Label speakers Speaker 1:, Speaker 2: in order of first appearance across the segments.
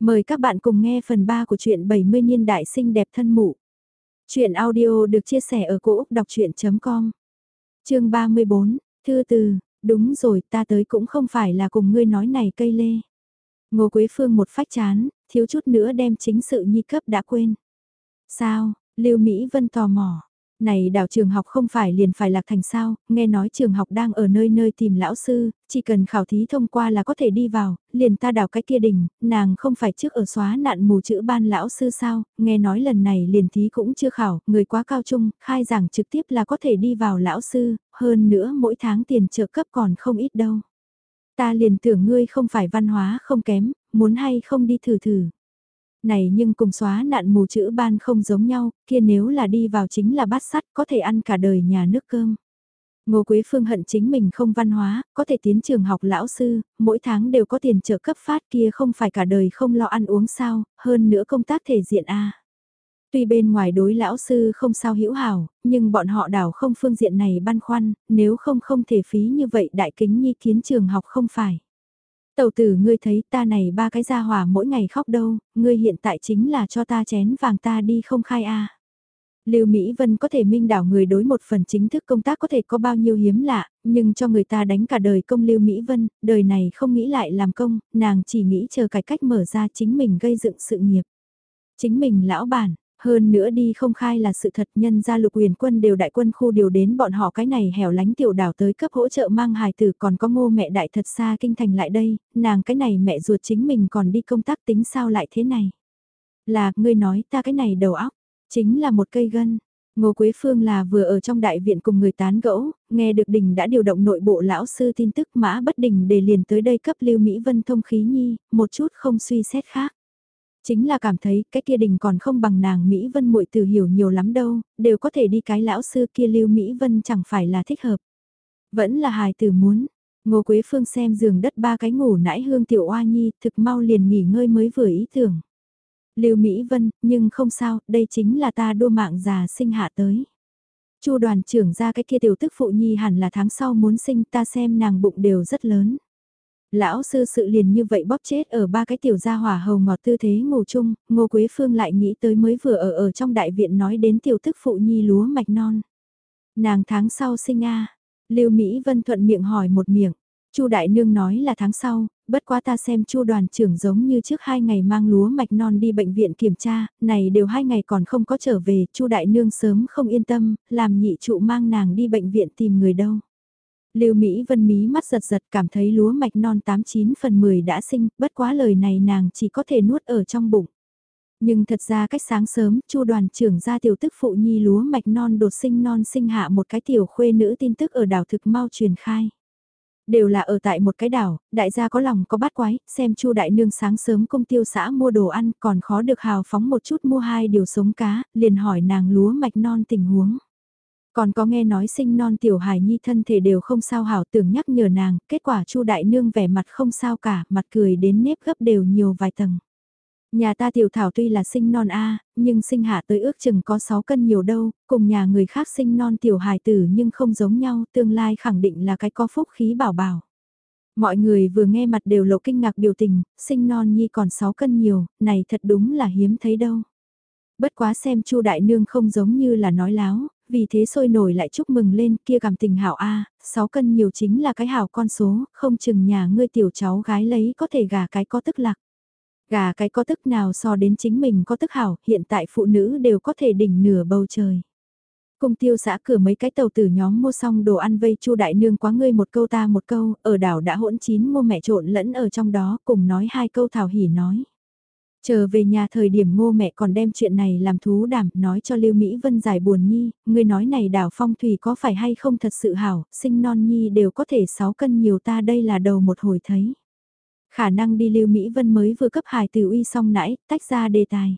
Speaker 1: Mời các bạn cùng nghe phần 3 của truyện 70 niên đại sinh đẹp thân mụ. truyện audio được chia sẻ ở cỗ đọc chuyện.com Chương 34, Thư từ, đúng rồi ta tới cũng không phải là cùng ngươi nói này cây lê. Ngô Quế Phương một phách chán, thiếu chút nữa đem chính sự nhi cấp đã quên. Sao, Lưu Mỹ Vân tò mò, này đảo trường học không phải liền phải lạc thành sao, nghe nói trường học đang ở nơi nơi tìm lão sư, chỉ cần khảo thí thông qua là có thể đi vào, liền ta đảo cái kia đỉnh, nàng không phải trước ở xóa nạn mù chữ ban lão sư sao, nghe nói lần này liền thí cũng chưa khảo, người quá cao trung, khai giảng trực tiếp là có thể đi vào lão sư, hơn nữa mỗi tháng tiền trợ cấp còn không ít đâu. Ta liền tưởng ngươi không phải văn hóa không kém, muốn hay không đi thử thử. Này nhưng cùng xóa nạn mù chữ ban không giống nhau, kia nếu là đi vào chính là bát sắt có thể ăn cả đời nhà nước cơm. Ngô Quế Phương hận chính mình không văn hóa, có thể tiến trường học lão sư, mỗi tháng đều có tiền trợ cấp phát kia không phải cả đời không lo ăn uống sao, hơn nữa công tác thể diện a. Tuy bên ngoài đối lão sư không sao hữu hảo, nhưng bọn họ đảo không phương diện này băn khoăn, nếu không không thể phí như vậy đại kính nhi kiến trường học không phải. Tầu tử ngươi thấy ta này ba cái gia hỏa mỗi ngày khóc đâu, ngươi hiện tại chính là cho ta chén vàng ta đi không khai a. Lưu Mỹ Vân có thể minh đảo người đối một phần chính thức công tác có thể có bao nhiêu hiếm lạ, nhưng cho người ta đánh cả đời công Lưu Mỹ Vân, đời này không nghĩ lại làm công, nàng chỉ nghĩ chờ cải cách mở ra chính mình gây dựng sự nghiệp. Chính mình lão bản, hơn nữa đi không khai là sự thật nhân gia lục huyền quân đều đại quân khu điều đến bọn họ cái này hẻo lánh tiểu đảo tới cấp hỗ trợ mang hài tử còn có ngô mẹ đại thật xa kinh thành lại đây, nàng cái này mẹ ruột chính mình còn đi công tác tính sao lại thế này. Là, ngươi nói ta cái này đầu óc, chính là một cây gân. Ngô Quế Phương là vừa ở trong đại viện cùng người tán gẫu, nghe được đình đã điều động nội bộ lão sư tin tức mã bất đình để liền tới đây cấp lưu Mỹ Vân thông khí nhi, một chút không suy xét khác. Chính là cảm thấy cái kia đình còn không bằng nàng Mỹ Vân muội từ hiểu nhiều lắm đâu, đều có thể đi cái lão sư kia lưu Mỹ Vân chẳng phải là thích hợp. Vẫn là hài tử muốn, Ngô Quế Phương xem giường đất ba cái ngủ nãi hương tiểu oa nhi, thực mau liền nghỉ ngơi mới vừa ý tưởng. Lưu Mỹ Vân, nhưng không sao, đây chính là ta đua mạng già sinh hạ tới. Chu đoàn trưởng ra cái kia tiểu tức phụ nhi hẳn là tháng sau muốn sinh ta xem nàng bụng đều rất lớn. Lão sư sự liền như vậy bóp chết ở ba cái tiểu gia hỏa hầu ngọt tư thế ngủ chung, Ngô Quế Phương lại nghĩ tới mới vừa ở ở trong đại viện nói đến tiểu tức phụ nhi lúa mạch non. Nàng tháng sau sinh a Lưu Mỹ Vân thuận miệng hỏi một miệng. Chu đại nương nói là tháng sau, bất quá ta xem Chu đoàn trưởng giống như trước hai ngày mang lúa mạch non đi bệnh viện kiểm tra, này đều hai ngày còn không có trở về, Chu đại nương sớm không yên tâm, làm nhị trụ mang nàng đi bệnh viện tìm người đâu. Lưu Mỹ Vân mí mắt giật giật cảm thấy lúa mạch non 89 phần 10 đã sinh, bất quá lời này nàng chỉ có thể nuốt ở trong bụng. Nhưng thật ra cách sáng sớm, Chu đoàn trưởng ra tiểu tức phụ nhi lúa mạch non đột sinh non sinh hạ một cái tiểu khuê nữ tin tức ở đảo thực mau truyền khai. Đều là ở tại một cái đảo, đại gia có lòng có bát quái, xem Chu đại nương sáng sớm công tiêu xã mua đồ ăn còn khó được hào phóng một chút mua hai điều sống cá, liền hỏi nàng lúa mạch non tình huống. Còn có nghe nói sinh non tiểu hài nhi thân thể đều không sao hảo tưởng nhắc nhở nàng, kết quả chu đại nương vẻ mặt không sao cả, mặt cười đến nếp gấp đều nhiều vài tầng. Nhà ta tiểu thảo tuy là sinh non A, nhưng sinh hạ tới ước chừng có 6 cân nhiều đâu, cùng nhà người khác sinh non tiểu hài tử nhưng không giống nhau, tương lai khẳng định là cái có phúc khí bảo bảo. Mọi người vừa nghe mặt đều lộ kinh ngạc biểu tình, sinh non nhi còn 6 cân nhiều, này thật đúng là hiếm thấy đâu. Bất quá xem chu đại nương không giống như là nói láo, vì thế sôi nổi lại chúc mừng lên kia cảm tình hảo A, 6 cân nhiều chính là cái hảo con số, không chừng nhà ngươi tiểu cháu gái lấy có thể gà cái có tức lạc. Gà cái có tức nào so đến chính mình có tức hảo, hiện tại phụ nữ đều có thể đỉnh nửa bầu trời. Cung tiêu xã cửa mấy cái tàu tử nhóm mua xong đồ ăn vây chu đại nương quá ngươi một câu ta một câu, ở đảo đã hỗn chín mua mẹ trộn lẫn ở trong đó, cùng nói hai câu thảo hỉ nói. Chờ về nhà thời điểm ngô mẹ còn đem chuyện này làm thú đảm, nói cho Lưu Mỹ Vân giải buồn nhi, người nói này đảo phong thủy có phải hay không thật sự hảo, sinh non nhi đều có thể 6 cân nhiều ta đây là đầu một hồi thấy. Khả năng đi Lưu Mỹ Vân mới vừa cấp hài từ uy xong nãy, tách ra đề tài.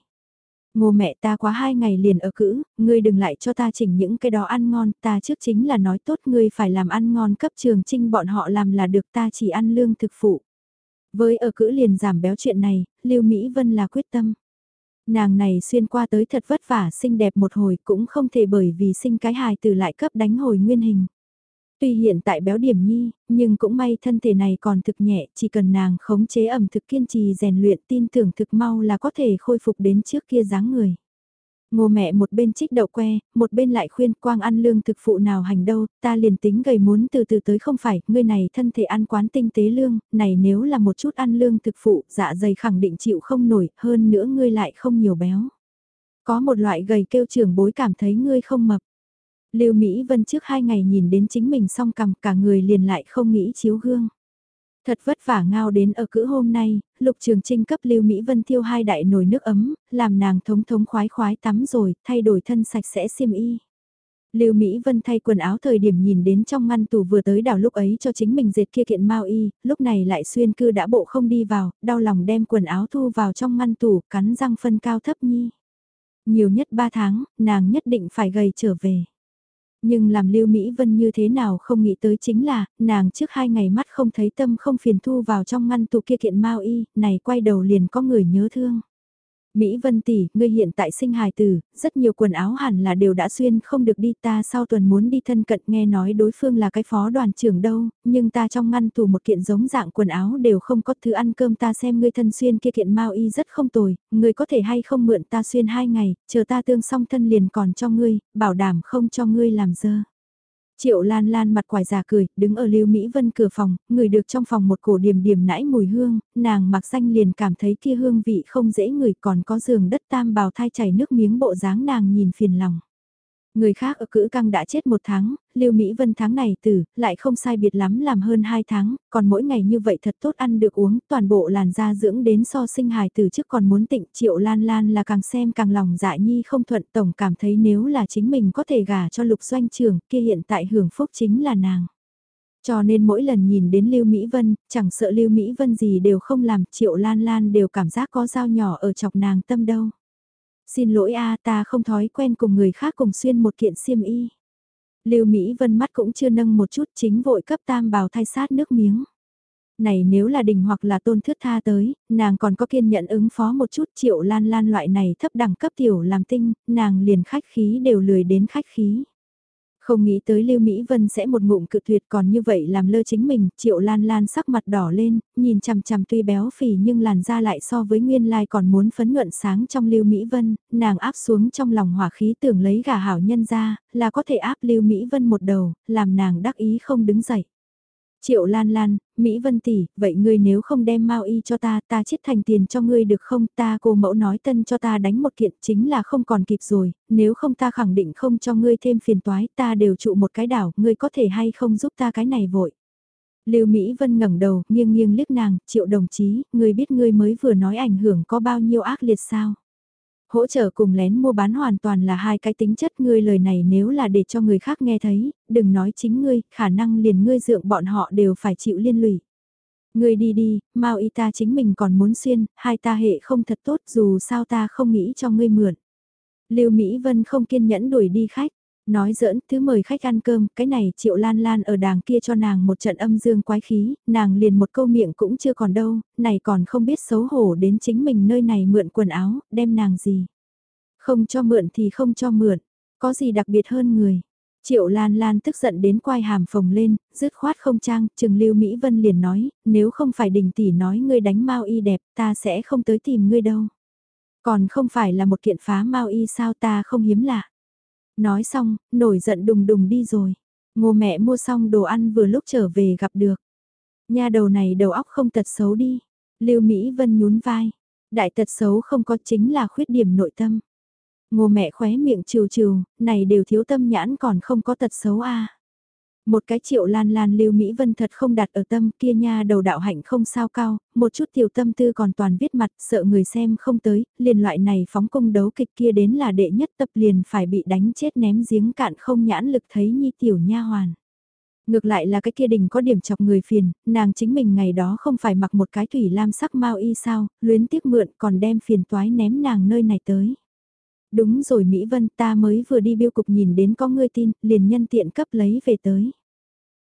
Speaker 1: Ngô mẹ ta quá hai ngày liền ở cữ, ngươi đừng lại cho ta chỉnh những cái đó ăn ngon, ta trước chính là nói tốt ngươi phải làm ăn ngon cấp trường trinh bọn họ làm là được ta chỉ ăn lương thực phụ. Với ở cữ liền giảm béo chuyện này, Lưu Mỹ Vân là quyết tâm. Nàng này xuyên qua tới thật vất vả xinh đẹp một hồi cũng không thể bởi vì sinh cái hài từ lại cấp đánh hồi nguyên hình. Tuy hiện tại béo điểm nhi, nhưng cũng may thân thể này còn thực nhẹ, chỉ cần nàng khống chế ẩm thực kiên trì rèn luyện tin tưởng thực mau là có thể khôi phục đến trước kia dáng người. Ngô mẹ một bên trích đậu que, một bên lại khuyên quang ăn lương thực phụ nào hành đâu, ta liền tính gầy muốn từ từ tới không phải, ngươi này thân thể ăn quán tinh tế lương, này nếu là một chút ăn lương thực phụ, dạ dày khẳng định chịu không nổi, hơn nữa ngươi lại không nhiều béo. Có một loại gầy kêu trưởng bối cảm thấy ngươi không mập. Lưu Mỹ Vân trước hai ngày nhìn đến chính mình song cầm cả người liền lại không nghĩ chiếu gương. Thật vất vả ngao đến ở cữ hôm nay, Lục Trường Trinh cấp Lưu Mỹ Vân thiêu hai đại nồi nước ấm, làm nàng thống thống khoái khoái tắm rồi, thay đổi thân sạch sẽ xiêm y. Lưu Mỹ Vân thay quần áo thời điểm nhìn đến trong ngăn tủ vừa tới đảo lúc ấy cho chính mình dệt kia kiện mau y, lúc này lại xuyên cư đã bộ không đi vào, đau lòng đem quần áo thu vào trong ngăn tủ, cắn răng phân cao thấp nhi. Nhiều nhất ba tháng, nàng nhất định phải gầy trở về. Nhưng làm Lưu Mỹ Vân như thế nào không nghĩ tới chính là, nàng trước hai ngày mắt không thấy tâm không phiền thu vào trong ngăn tủ kia kiện mau y, này quay đầu liền có người nhớ thương. Mỹ Vân tỷ, ngươi hiện tại sinh hài tử, rất nhiều quần áo hẳn là đều đã xuyên không được đi ta sau tuần muốn đi thân cận nghe nói đối phương là cái phó đoàn trưởng đâu, nhưng ta trong ngăn tủ một kiện giống dạng quần áo đều không có thứ ăn cơm ta xem ngươi thân xuyên kia kiện mau y rất không tồi, ngươi có thể hay không mượn ta xuyên hai ngày, chờ ta tương xong thân liền còn cho ngươi, bảo đảm không cho ngươi làm dơ. Triệu Lan Lan mặt quài già cười, đứng ở Lưu Mỹ Vân cửa phòng, người được trong phòng một cổ điểm điểm nãi mùi hương, nàng mặc xanh liền cảm thấy kia hương vị không dễ người còn có giường đất tam bào thai chảy nước miếng bộ dáng nàng nhìn phiền lòng. Người khác ở cữ căng đã chết một tháng, Lưu Mỹ Vân tháng này tử, lại không sai biệt lắm làm hơn hai tháng, còn mỗi ngày như vậy thật tốt ăn được uống, toàn bộ làn da dưỡng đến so sinh hài tử trước còn muốn tịnh triệu lan lan là càng xem càng lòng dại nhi không thuận tổng cảm thấy nếu là chính mình có thể gả cho lục doanh trường kia hiện tại hưởng phúc chính là nàng. Cho nên mỗi lần nhìn đến Lưu Mỹ Vân, chẳng sợ Lưu Mỹ Vân gì đều không làm, Triệu Lan Lan đều cảm giác có dao nhỏ ở chọc nàng tâm đâu. Xin lỗi a ta không thói quen cùng người khác cùng xuyên một kiện xiêm y. Lưu Mỹ Vân mắt cũng chưa nâng một chút chính vội cấp tam bào thay sát nước miếng. Này nếu là đình hoặc là tôn thước tha tới, nàng còn có kiên nhận ứng phó một chút triệu lan lan loại này thấp đẳng cấp tiểu làm tinh, nàng liền khách khí đều lười đến khách khí. Không nghĩ tới Lưu Mỹ Vân sẽ một ngụm cự tuyệt còn như vậy làm lơ chính mình, Triệu Lan Lan sắc mặt đỏ lên, nhìn chằm chằm tuy béo phì nhưng làn da lại so với nguyên lai còn muốn phấn nhuận sáng trong Lưu Mỹ Vân, nàng áp xuống trong lòng hỏa khí tưởng lấy gà hảo nhân ra, là có thể áp Lưu Mỹ Vân một đầu, làm nàng đắc ý không đứng dậy. Triệu Lan Lan, Mỹ Vân tỷ, vậy ngươi nếu không đem Mao Y cho ta, ta chết thành tiền cho ngươi được không? Ta cô mẫu nói tân cho ta đánh một kiện chính là không còn kịp rồi, nếu không ta khẳng định không cho ngươi thêm phiền toái, ta đều trụ một cái đảo, ngươi có thể hay không giúp ta cái này vội. Lưu Mỹ Vân ngẩng đầu, nghiêng nghiêng liếc nàng, "Triệu đồng chí, ngươi biết ngươi mới vừa nói ảnh hưởng có bao nhiêu ác liệt sao?" Hỗ trợ cùng lén mua bán hoàn toàn là hai cái tính chất ngươi lời này nếu là để cho người khác nghe thấy, đừng nói chính ngươi, khả năng liền ngươi dượng bọn họ đều phải chịu liên lụy. Ngươi đi đi, mau y ta chính mình còn muốn xuyên, hai ta hệ không thật tốt dù sao ta không nghĩ cho ngươi mượn. Lưu Mỹ Vân không kiên nhẫn đuổi đi khách. Nói giỡn, thứ mời khách ăn cơm, cái này triệu lan lan ở đàng kia cho nàng một trận âm dương quái khí, nàng liền một câu miệng cũng chưa còn đâu, này còn không biết xấu hổ đến chính mình nơi này mượn quần áo, đem nàng gì. Không cho mượn thì không cho mượn, có gì đặc biệt hơn người. Triệu Lan Lan tức giận đến quai hàm phồng lên, dứt khoát không trang, Trừng Lưu Mỹ Vân liền nói, nếu không phải đình tỷ nói ngươi đánh mau y đẹp, ta sẽ không tới tìm ngươi đâu. Còn không phải là một kiện phá mau y sao ta không hiếm lạ. Nói xong, nổi giận đùng đùng đi rồi. Ngô mẹ mua xong đồ ăn vừa lúc trở về gặp được. Nhà đầu này đầu óc không tật xấu đi. Lưu Mỹ Vân nhún vai. Đại tật xấu không có chính là khuyết điểm nội tâm. Ngô mẹ khóe miệng trừ trừ, này đều thiếu tâm nhãn còn không có tật xấu a. À. Một cái triệu lan lan lưu Mỹ Vân thật không đặt ở tâm kia nha đầu đạo hạnh không sao cao, một chút tiểu tâm tư còn toàn viết mặt sợ người xem không tới, liền loại này phóng công đấu kịch kia đến là đệ nhất tập liền phải bị đánh chết ném giếng cạn không nhãn lực thấy nhi tiểu nha hoàn. Ngược lại là cái kia đình có điểm chọc người phiền, nàng chính mình ngày đó không phải mặc một cái thủy lam sắc mau y sao, luyến tiếc mượn còn đem phiền toái ném nàng nơi này tới. Đúng rồi Mỹ Vân ta mới vừa đi biêu cục nhìn đến có ngươi tin, liền nhân tiện cấp lấy về tới.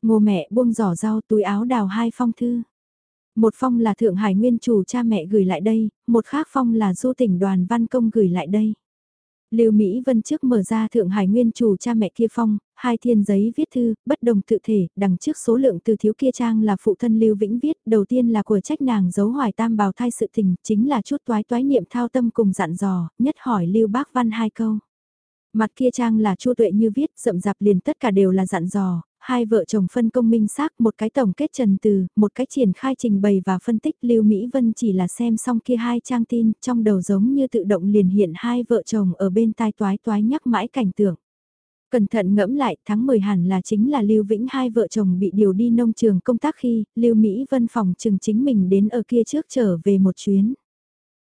Speaker 1: Ngô mẹ buông giỏ rau túi áo đào hai phong thư. Một phong là Thượng Hải Nguyên chủ cha mẹ gửi lại đây, một khác phong là du tỉnh đoàn văn công gửi lại đây. Lưu Mỹ Vân trước mở ra Thượng Hải Nguyên chủ cha mẹ kia phong, hai thiên giấy viết thư, bất đồng tự thể, đằng trước số lượng từ thiếu kia trang là phụ thân Lưu Vĩnh viết, đầu tiên là của trách nàng giấu hoài tam bào thai sự tình, chính là chút toái toái niệm thao tâm cùng dặn dò, nhất hỏi Lưu Bác Văn hai câu. Mặt kia trang là Chu tuệ như viết, rậm rạp liền tất cả đều là dặn dò, hai vợ chồng phân công minh xác một cái tổng kết trần từ, một cái triển khai trình bày và phân tích Lưu Mỹ Vân chỉ là xem xong kia hai trang tin, trong đầu giống như tự động liền hiện hai vợ chồng ở bên tai toái toái nhắc mãi cảnh tượng. Cẩn thận ngẫm lại, tháng 10 hẳn là chính là Lưu Vĩnh hai vợ chồng bị điều đi nông trường công tác khi Lưu Mỹ Vân phòng trường chính mình đến ở kia trước trở về một chuyến.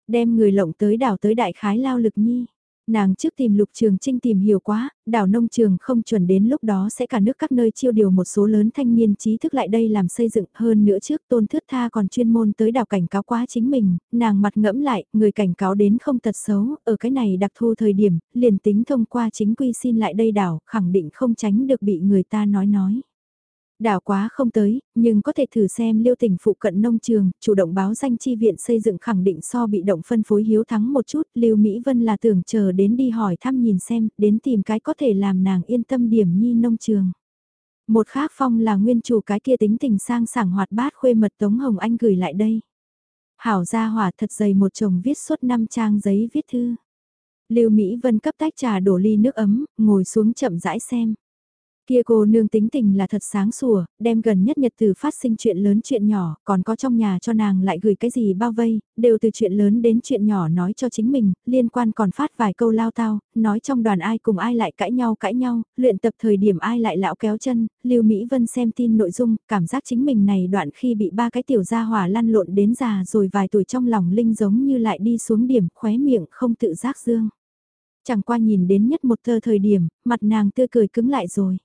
Speaker 1: Đem người lộng tới đảo tới đại khái lao lực nhi. Nàng trước tìm lục trường trinh tìm hiểu quá, đảo nông trường không chuẩn đến lúc đó sẽ cả nước các nơi chiêu điều một số lớn thanh niên trí thức lại đây làm xây dựng hơn nữa trước tôn thước tha còn chuyên môn tới đảo cảnh cáo quá chính mình, nàng mặt ngẫm lại, người cảnh cáo đến không tật xấu, ở cái này đặc thu thời điểm, liền tính thông qua chính quy xin lại đây đảo, khẳng định không tránh được bị người ta nói nói. Đảo quá không tới, nhưng có thể thử xem liêu tỉnh phụ cận nông trường, chủ động báo danh chi viện xây dựng khẳng định so bị động phân phối hiếu thắng một chút, liêu Mỹ Vân là tưởng chờ đến đi hỏi thăm nhìn xem, đến tìm cái có thể làm nàng yên tâm điểm nhi nông trường. Một khác phong là nguyên chủ cái kia tính tình sang sảng hoạt bát khuê mật Tống Hồng Anh gửi lại đây. Hảo gia hỏa thật dày một chồng viết suốt năm trang giấy viết thư. Lưu Mỹ Vân cấp tách trà đổ ly nước ấm, ngồi xuống chậm rãi xem. Kia cô nương tính tình là thật sáng sủa, đem gần nhất nhật từ phát sinh chuyện lớn chuyện nhỏ, còn có trong nhà cho nàng lại gửi cái gì bao vây, đều từ chuyện lớn đến chuyện nhỏ nói cho chính mình, liên quan còn phát vài câu lao tao, nói trong đoàn ai cùng ai lại cãi nhau cãi nhau, luyện tập thời điểm ai lại lão kéo chân, Lưu Mỹ Vân xem tin nội dung, cảm giác chính mình này đoạn khi bị ba cái tiểu gia hỏa lăn lộn đến già rồi vài tuổi trong lòng linh giống như lại đi xuống điểm khóe miệng không tự giác dương. Chẳng qua nhìn đến nhất một thơ thời điểm, mặt nàng tươi cười cứng lại rồi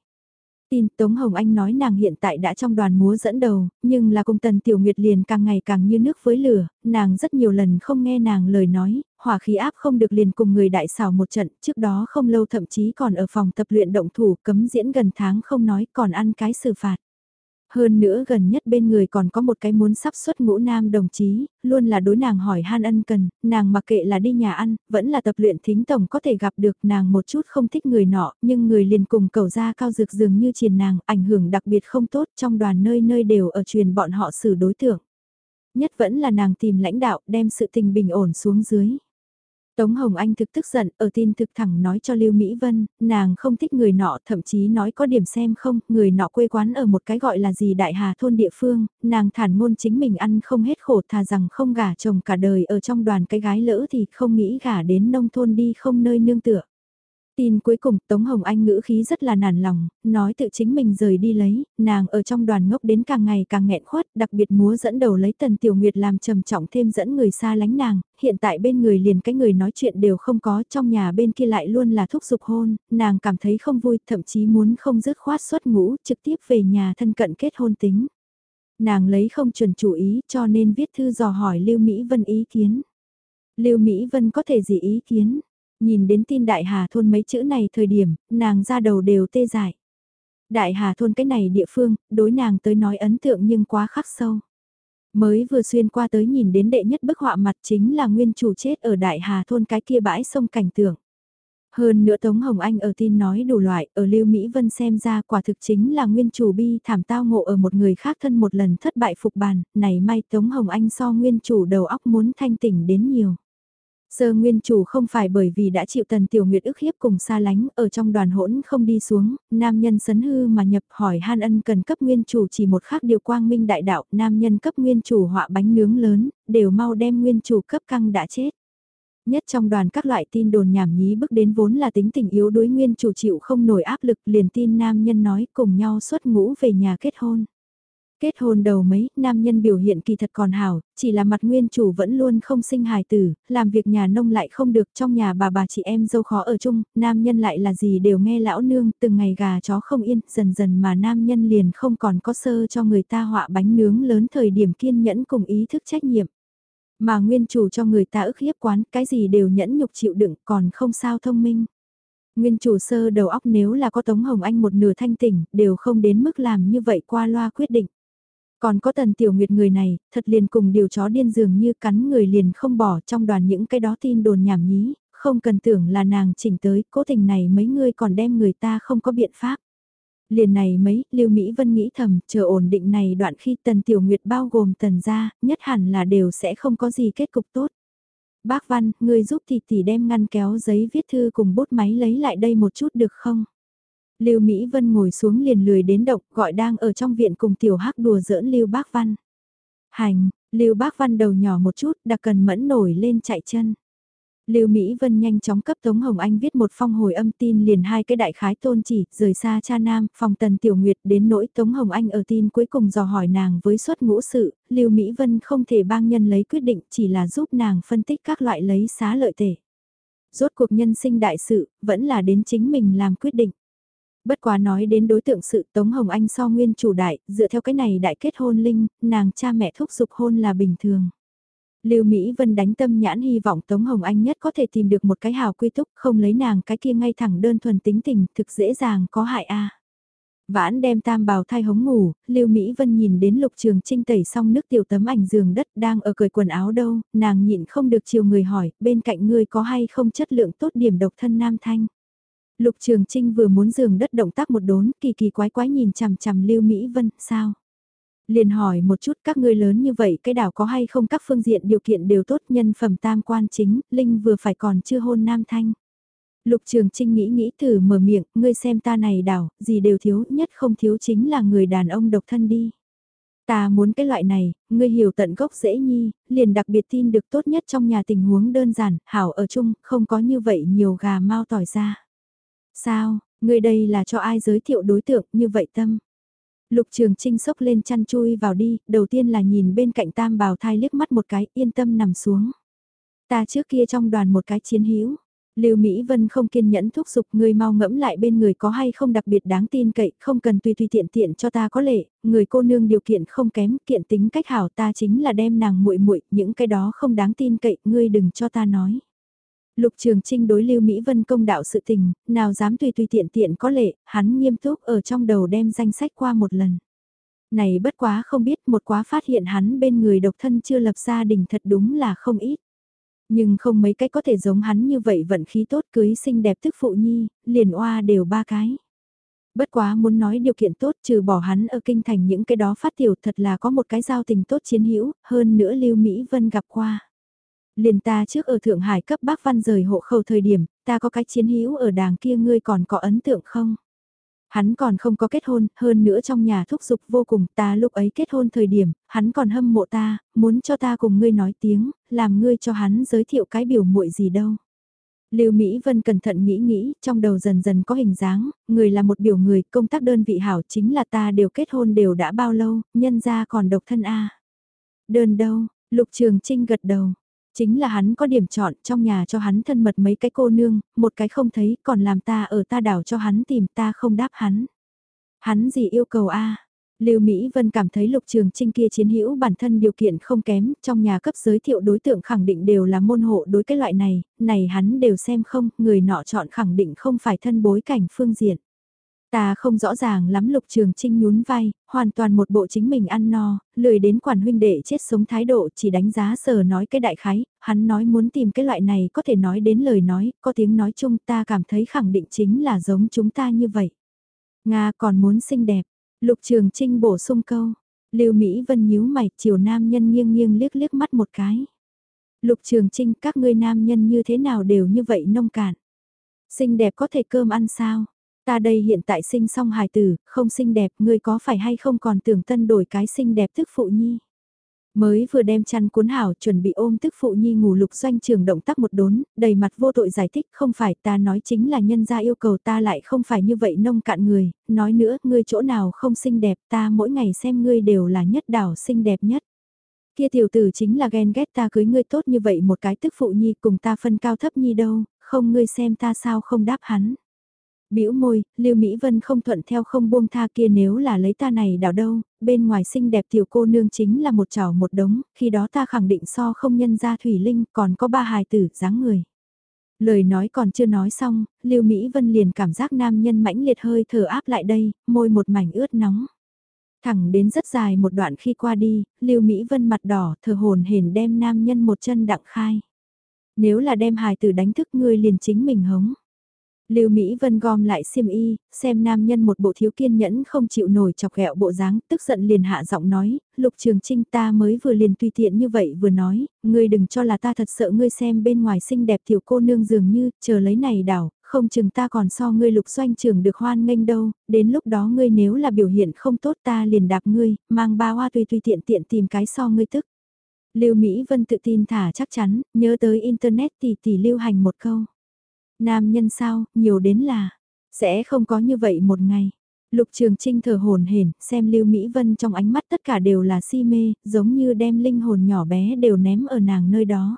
Speaker 1: tin Tống Hồng Anh nói nàng hiện tại đã trong đoàn múa dẫn đầu, nhưng là cùng Tần Tiểu Nguyệt liền càng ngày càng như nước với lửa, nàng rất nhiều lần không nghe nàng lời nói, hỏa khí áp không được liền cùng người đại xảo một trận, trước đó không lâu thậm chí còn ở phòng tập luyện động thủ cấm diễn gần tháng không nói còn ăn cái xử phạt. Hơn nữa gần nhất bên người còn có một cái muốn sắp xuất ngũ nam đồng chí, luôn là đối nàng hỏi han ân cần, nàng mặc kệ là đi nhà ăn, vẫn là tập luyện thính tổng có thể gặp được nàng một chút không thích người nọ, nhưng người liền cùng cầu ra cao dược dường như triền nàng, ảnh hưởng đặc biệt không tốt trong đoàn nơi nơi đều ở truyền bọn họ xử đối tượng. Nhất vẫn là nàng tìm lãnh đạo đem sự tình bình ổn xuống dưới. Tống Hồng Anh thực tức giận, ở tin thực thẳng nói cho Lưu Mỹ Vân, nàng không thích người nọ, thậm chí nói có điểm xem không, người nọ quê quán ở một cái gọi là gì đại hà thôn địa phương, nàng thản ngôn chính mình ăn không hết khổ thà rằng không gả chồng cả đời ở trong đoàn cái gái lỡ thì không nghĩ gả đến nông thôn đi không nơi nương tựa. Tin cuối cùng Tống Hồng Anh ngữ khí rất là nản lòng, nói tự chính mình rời đi lấy, nàng ở trong đoàn ngốc đến càng ngày càng nghẹn khuất, đặc biệt múa dẫn đầu lấy Tần Tiểu Nguyệt làm trầm trọng thêm dẫn người xa lánh nàng, hiện tại bên người liền cái người nói chuyện đều không có, trong nhà bên kia lại luôn là thúc giục hôn, nàng cảm thấy không vui, thậm chí muốn không dứt khoát xuất ngũ, trực tiếp về nhà thân cận kết hôn tính. Nàng lấy không chuẩn chủ ý cho nên viết thư dò hỏi Lưu Mỹ Vân ý kiến. Lưu Mỹ Vân có thể gì ý kiến? Nhìn đến tin Đại Hà Thôn mấy chữ này thời điểm, nàng ra đầu đều tê dại. Đại Hà Thôn cái này địa phương, đối nàng tới nói ấn tượng nhưng quá khắc sâu. Mới vừa xuyên qua tới nhìn đến đệ nhất bức họa mặt chính là nguyên chủ chết ở Đại Hà Thôn cái kia bãi sông cảnh tượng. Hơn nữa Tống Hồng Anh ở tin nói đủ loại, ở Lưu Mỹ Vân xem ra quả thực chính là nguyên chủ bi thảm tao ngộ ở một người khác thân một lần thất bại phục bàn, này may Tống Hồng Anh so nguyên chủ đầu óc muốn thanh tỉnh đến nhiều. Sơ nguyên chủ không phải bởi vì đã chịu tần tiểu nguyệt ức hiếp cùng xa lánh ở trong đoàn hỗn không đi xuống, nam nhân sấn hư mà nhập hỏi han ân cần cấp nguyên chủ chỉ một khác điều quang minh đại đạo, nam nhân cấp nguyên chủ họa bánh nướng lớn, đều mau đem nguyên chủ cấp căng đã chết. Nhất trong đoàn các loại tin đồn nhảm nhí bước đến vốn là tính tình yếu đối nguyên chủ chịu không nổi áp lực liền tin nam nhân nói cùng nhau xuất ngũ về nhà kết hôn. Kết hôn đầu mấy, nam nhân biểu hiện kỳ thật còn hảo, chỉ là mặt nguyên chủ vẫn luôn không sinh hài tử, làm việc nhà nông lại không được trong nhà bà bà chị em dâu khó ở chung, nam nhân lại là gì đều nghe lão nương, từng ngày gà chó không yên, dần dần mà nam nhân liền không còn có sơ cho người ta họa bánh nướng lớn thời điểm kiên nhẫn cùng ý thức trách nhiệm. Mà nguyên chủ cho người ta ức hiếp quán, cái gì đều nhẫn nhục chịu đựng còn không sao thông minh. Nguyên chủ sơ đầu óc nếu là có Tống Hồng Anh một nửa thanh tỉnh, đều không đến mức làm như vậy qua loa quyết định. Còn có tần tiểu nguyệt người này, thật liền cùng điều chó điên dường như cắn người liền không bỏ trong đoàn những cái đó tin đồn nhảm nhí, không cần tưởng là nàng chỉnh tới, cố tình này mấy người còn đem người ta không có biện pháp. Liền này mấy, Lưu Mỹ Vân nghĩ thầm, chờ ổn định này đoạn khi Tần Tiểu Nguyệt bao gồm Tần gia, nhất hẳn là đều sẽ không có gì kết cục tốt. Bác Văn, người giúp thì tỷ đem ngăn kéo giấy viết thư cùng bút máy lấy lại đây một chút được không? Lưu Mỹ Vân ngồi xuống liền lười đến động, gọi đang ở trong viện cùng tiểu hắc đùa giỡn Lưu Bác Văn. Hành, Lưu Bác Văn đầu nhỏ một chút, đặc cần mẫn nổi lên chạy chân. Lưu Mỹ Vân nhanh chóng cấp Tống Hồng Anh viết một phong hồi âm tin liền hai cái đại khái tôn chỉ, rời xa cha nam, phòng tần tiểu nguyệt đến nỗi Tống Hồng Anh ở tin cuối cùng dò hỏi nàng với suất ngũ sự, Lưu Mỹ Vân không thể bang nhân lấy quyết định chỉ là giúp nàng phân tích các loại lấy xá lợi tể. Rốt cuộc nhân sinh đại sự, vẫn là đến chính mình làm quyết định. Bất quá nói đến đối tượng sự Tống Hồng Anh so nguyên chủ đại, dựa theo cái này đại kết hôn linh, nàng cha mẹ thúc giục hôn là bình thường. Lưu Mỹ Vân đánh tâm nhãn hy vọng Tống Hồng Anh nhất có thể tìm được một cái hào quy túc, không lấy nàng cái kia ngay thẳng đơn thuần tính tình, thực dễ dàng có hại a. Vãn đem tam bào thai hống ngủ, Lưu Mỹ Vân nhìn đến Lục Trường Trinh tẩy xong nước tiểu tấm ảnh giường đất đang ở cởi quần áo đâu, nàng nhịn không được chiều người hỏi, bên cạnh ngươi có hay không chất lượng tốt điểm độc thân nam thanh. Lục Trường Trinh vừa muốn giường đất động tác một đốn, kỳ kỳ quái quái nhìn chằm chằm Lưu Mỹ Vân, sao? Liền hỏi một chút các ngươi lớn như vậy cái đảo có hay không các phương diện điều kiện đều tốt nhân phẩm tam quan chính, Linh vừa phải còn chưa hôn nam thanh. Lục Trường Trinh nghĩ nghĩ thử mở miệng, ngươi xem ta này đảo, gì đều thiếu, nhất không thiếu chính là người đàn ông độc thân đi. Ta muốn cái loại này, ngươi hiểu tận gốc dễ nhi, liền đặc biệt tin được tốt nhất trong nhà tình huống đơn giản, hảo ở chung, không có như vậy nhiều gà mau tỏi ra. Sao, người đây là cho ai giới thiệu đối tượng như vậy tâm? Lục Trường Trinh sốc lên chăn chui vào đi, đầu tiên là nhìn bên cạnh tam bào thai liếc mắt một cái, yên tâm nằm xuống. Ta trước kia trong đoàn một cái chiến hữu Lưu Mỹ Vân không kiên nhẫn thúc giục người mau ngẫm lại bên người có hay không đặc biệt đáng tin cậy, không cần tùy tùy tiện tiện cho ta có lệ, người cô nương điều kiện không kém, kiện tính cách hảo ta chính là đem nàng muội muội, những cái đó không đáng tin cậy, ngươi đừng cho ta nói. Lục Trường Trinh đối Lưu Mỹ Vân công đạo sự tình, nào dám tùy tùy tiện tiện có lệ, hắn nghiêm túc ở trong đầu đem danh sách qua một lần. Này bất quá không biết một quá phát hiện hắn bên người độc thân chưa lập gia đình thật đúng là không ít. Nhưng không mấy cái có thể giống hắn như vậy vận khí tốt cưới xinh đẹp tức phụ nhi, liền oa đều ba cái. Bất quá muốn nói điều kiện tốt trừ bỏ hắn ở kinh thành những cái đó phát tiểu thật là có một cái giao tình tốt chiến hữu hơn nữa Lưu Mỹ Vân gặp qua. Liền ta trước ở Thượng Hải cấp bác văn rời hộ khẩu thời điểm, ta có cái chiến hữu ở đàng kia ngươi còn có ấn tượng không? Hắn còn không có kết hôn, hơn nữa trong nhà thúc giục vô cùng, ta lúc ấy kết hôn thời điểm, hắn còn hâm mộ ta, muốn cho ta cùng ngươi nói tiếng, làm ngươi cho hắn giới thiệu cái biểu muội gì đâu. Lưu Mỹ Vân cẩn thận nghĩ nghĩ, trong đầu dần dần có hình dáng, người là một biểu người, công tác đơn vị hảo chính là ta đều kết hôn đều đã bao lâu, nhân ra còn độc thân a. Đơn đâu, Lục Trường Trinh gật đầu, Chính là hắn có điểm chọn trong nhà cho hắn thân mật mấy cái cô nương, một cái không thấy còn làm ta ở ta đảo cho hắn tìm ta không đáp hắn. Hắn gì yêu cầu a Lưu Mỹ Vân cảm thấy lục trường trinh kia chiến hữu bản thân điều kiện không kém, trong nhà cấp giới thiệu đối tượng khẳng định đều là môn hộ đối cái loại này, này hắn đều xem không, người nọ chọn khẳng định không phải thân bối cảnh phương diện. Ta không rõ ràng lắm lục trường trinh nhún vai, hoàn toàn một bộ chính mình ăn no, lười đến quản huynh đệ chết sống thái độ chỉ đánh giá sờ nói cái đại khái, hắn nói muốn tìm cái loại này có thể nói đến lời nói, có tiếng nói chung ta cảm thấy khẳng định chính là giống chúng ta như vậy. Nga còn muốn xinh đẹp, lục trường trinh bổ sung câu, lưu Mỹ Vân nhíu mày chiều nam nhân nghiêng nghiêng liếc liếc mắt một cái. Lục trường trinh các ngươi nam nhân như thế nào đều như vậy nông cạn. Xinh đẹp có thể cơm ăn sao? Ta đây hiện tại sinh xong hài tử, không xinh đẹp, ngươi có phải hay không còn tưởng tân đổi cái xinh đẹp tức phụ nhi. Mới vừa đem chăn cuốn hảo chuẩn bị ôm tức phụ nhi ngủ lục doanh trường động tác một đốn, đầy mặt vô tội giải thích không phải ta nói chính là nhân gia yêu cầu ta lại không phải như vậy nông cạn người, nói nữa ngươi chỗ nào không xinh đẹp ta mỗi ngày xem ngươi đều là nhất đảo xinh đẹp nhất. Kia tiểu tử chính là ghen ghét ta cưới ngươi tốt như vậy một cái tức phụ nhi cùng ta phân cao thấp nhi đâu, không ngươi xem ta sao không đáp hắn bĩu môi, Lưu Mỹ Vân không thuận theo không buông tha kia nếu là lấy ta này đảo đâu, bên ngoài xinh đẹp tiểu cô nương chính là một chảo một đống, khi đó ta khẳng định so không nhân ra thủy linh còn có ba hài tử dáng người. Lời nói còn chưa nói xong, Lưu Mỹ Vân liền cảm giác nam nhân mãnh liệt hơi thở áp lại đây, môi một mảnh ướt nóng. Thẳng đến rất dài một đoạn khi qua đi, Lưu Mỹ Vân mặt đỏ, thở hồn hển đem nam nhân một chân đặng khai. Nếu là đem hài tử đánh thức ngươi liền chính mình hống. Lưu Mỹ Vân gom lại xiêm y, xem nam nhân một bộ thiếu kiên nhẫn không chịu nổi chọc ghẹo bộ dáng, tức giận liền hạ giọng nói, Lục Trường Trinh ta mới vừa liền tùy tiện như vậy vừa nói, ngươi đừng cho là ta thật sợ ngươi xem bên ngoài xinh đẹp tiểu cô nương dường như, chờ lấy này đảo, không chừng ta còn so ngươi lục doanh trường được hoan nghênh đâu, đến lúc đó ngươi nếu là biểu hiện không tốt ta liền đạp ngươi, mang ba hoa tùy tùy tiện tiện tìm cái so ngươi tức. Lưu Mỹ Vân tự tin thả chắc chắn, nhớ tới Internet tỉ tỷ lưu hành một câu. Nam nhân sao, nhiều đến là, sẽ không có như vậy một ngày. Lục Trường Trinh thở hồn hển, xem Lưu Mỹ Vân trong ánh mắt tất cả đều là si mê, giống như đem linh hồn nhỏ bé đều ném ở nàng nơi đó.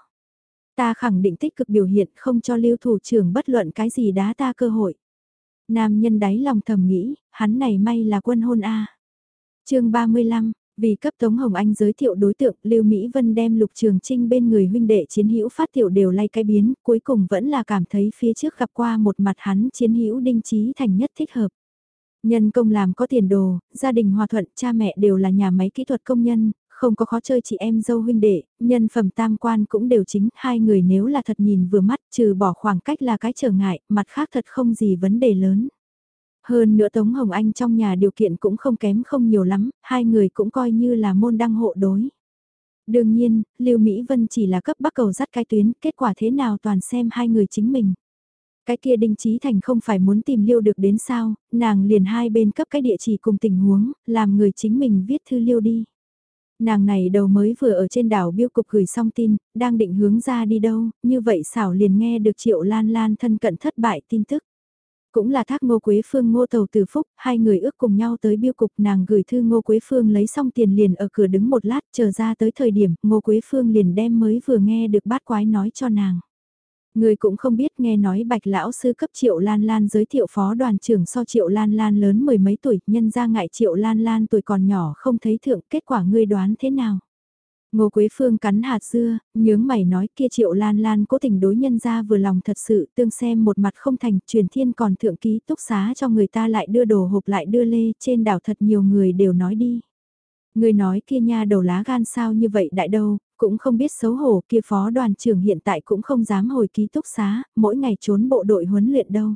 Speaker 1: Ta khẳng định tích cực biểu hiện không cho Lưu thủ trưởng bất luận cái gì đá ta cơ hội. Nam nhân đáy lòng thầm nghĩ, hắn này may là quân hôn A. chương 35, vì cấp Tống Hồng Anh giới thiệu đối tượng, Lưu Mỹ Vân đem Lục Trường Trinh bên người huynh đệ chiến hữu phát tiểu đều lay cái biến, cuối cùng vẫn là cảm thấy phía trước gặp qua một mặt hắn chiến hữu đinh trí thành nhất thích hợp. Nhân công làm có tiền đồ, gia đình hòa thuận, cha mẹ đều là nhà máy kỹ thuật công nhân, không có khó chơi chị em dâu huynh đệ, nhân phẩm tam quan cũng đều chính, hai người nếu là thật nhìn vừa mắt trừ bỏ khoảng cách là cái trở ngại, mặt khác thật không gì vấn đề lớn. Hơn nữa Tống Hồng Anh trong nhà điều kiện cũng không kém không nhiều lắm, hai người cũng coi như là môn đăng hộ đối. Đương nhiên, Lưu Mỹ Vân chỉ là cấp bắc cầu dắt cái tuyến, kết quả thế nào toàn xem hai người chính mình. Cái kia Đinh Trí Thành không phải muốn tìm lưu được đến sao, nàng liền hai bên cấp cái địa chỉ cùng tình huống, làm người chính mình viết thư lưu đi. Nàng này đầu mới vừa ở trên đảo biêu cục gửi xong tin, đang định hướng ra đi đâu, như vậy xảo liền nghe được Triệu Lan Lan thân cận thất bại tin tức. Cũng là thác Ngô Quế Phương Ngô Tàu Từ Phúc, hai người ước cùng nhau tới biêu cục nàng gửi thư Ngô Quế Phương lấy xong tiền liền ở cửa đứng một lát chờ ra tới thời điểm Ngô Quế Phương liền đem mới vừa nghe được bát quái nói cho nàng. Người cũng không biết nghe nói bạch lão sư cấp triệu lan lan giới thiệu phó đoàn trưởng so triệu lan lan lớn mười mấy tuổi, nhân ra ngại triệu lan lan tuổi còn nhỏ không thấy thượng kết quả ngươi đoán thế nào. Ngô Quế Phương cắn hạt dưa, nhướng mày nói kia triệu lan lan cố tình đối nhân ra vừa lòng thật sự tương xem một mặt không thành truyền thiên còn thượng ký túc xá cho người ta lại đưa đồ hộp lại đưa lê trên đảo thật nhiều người đều nói đi. Người nói kia nha đầu lá gan sao như vậy đại đâu, cũng không biết xấu hổ kia phó đoàn trưởng hiện tại cũng không dám hồi ký túc xá, mỗi ngày trốn bộ đội huấn luyện đâu.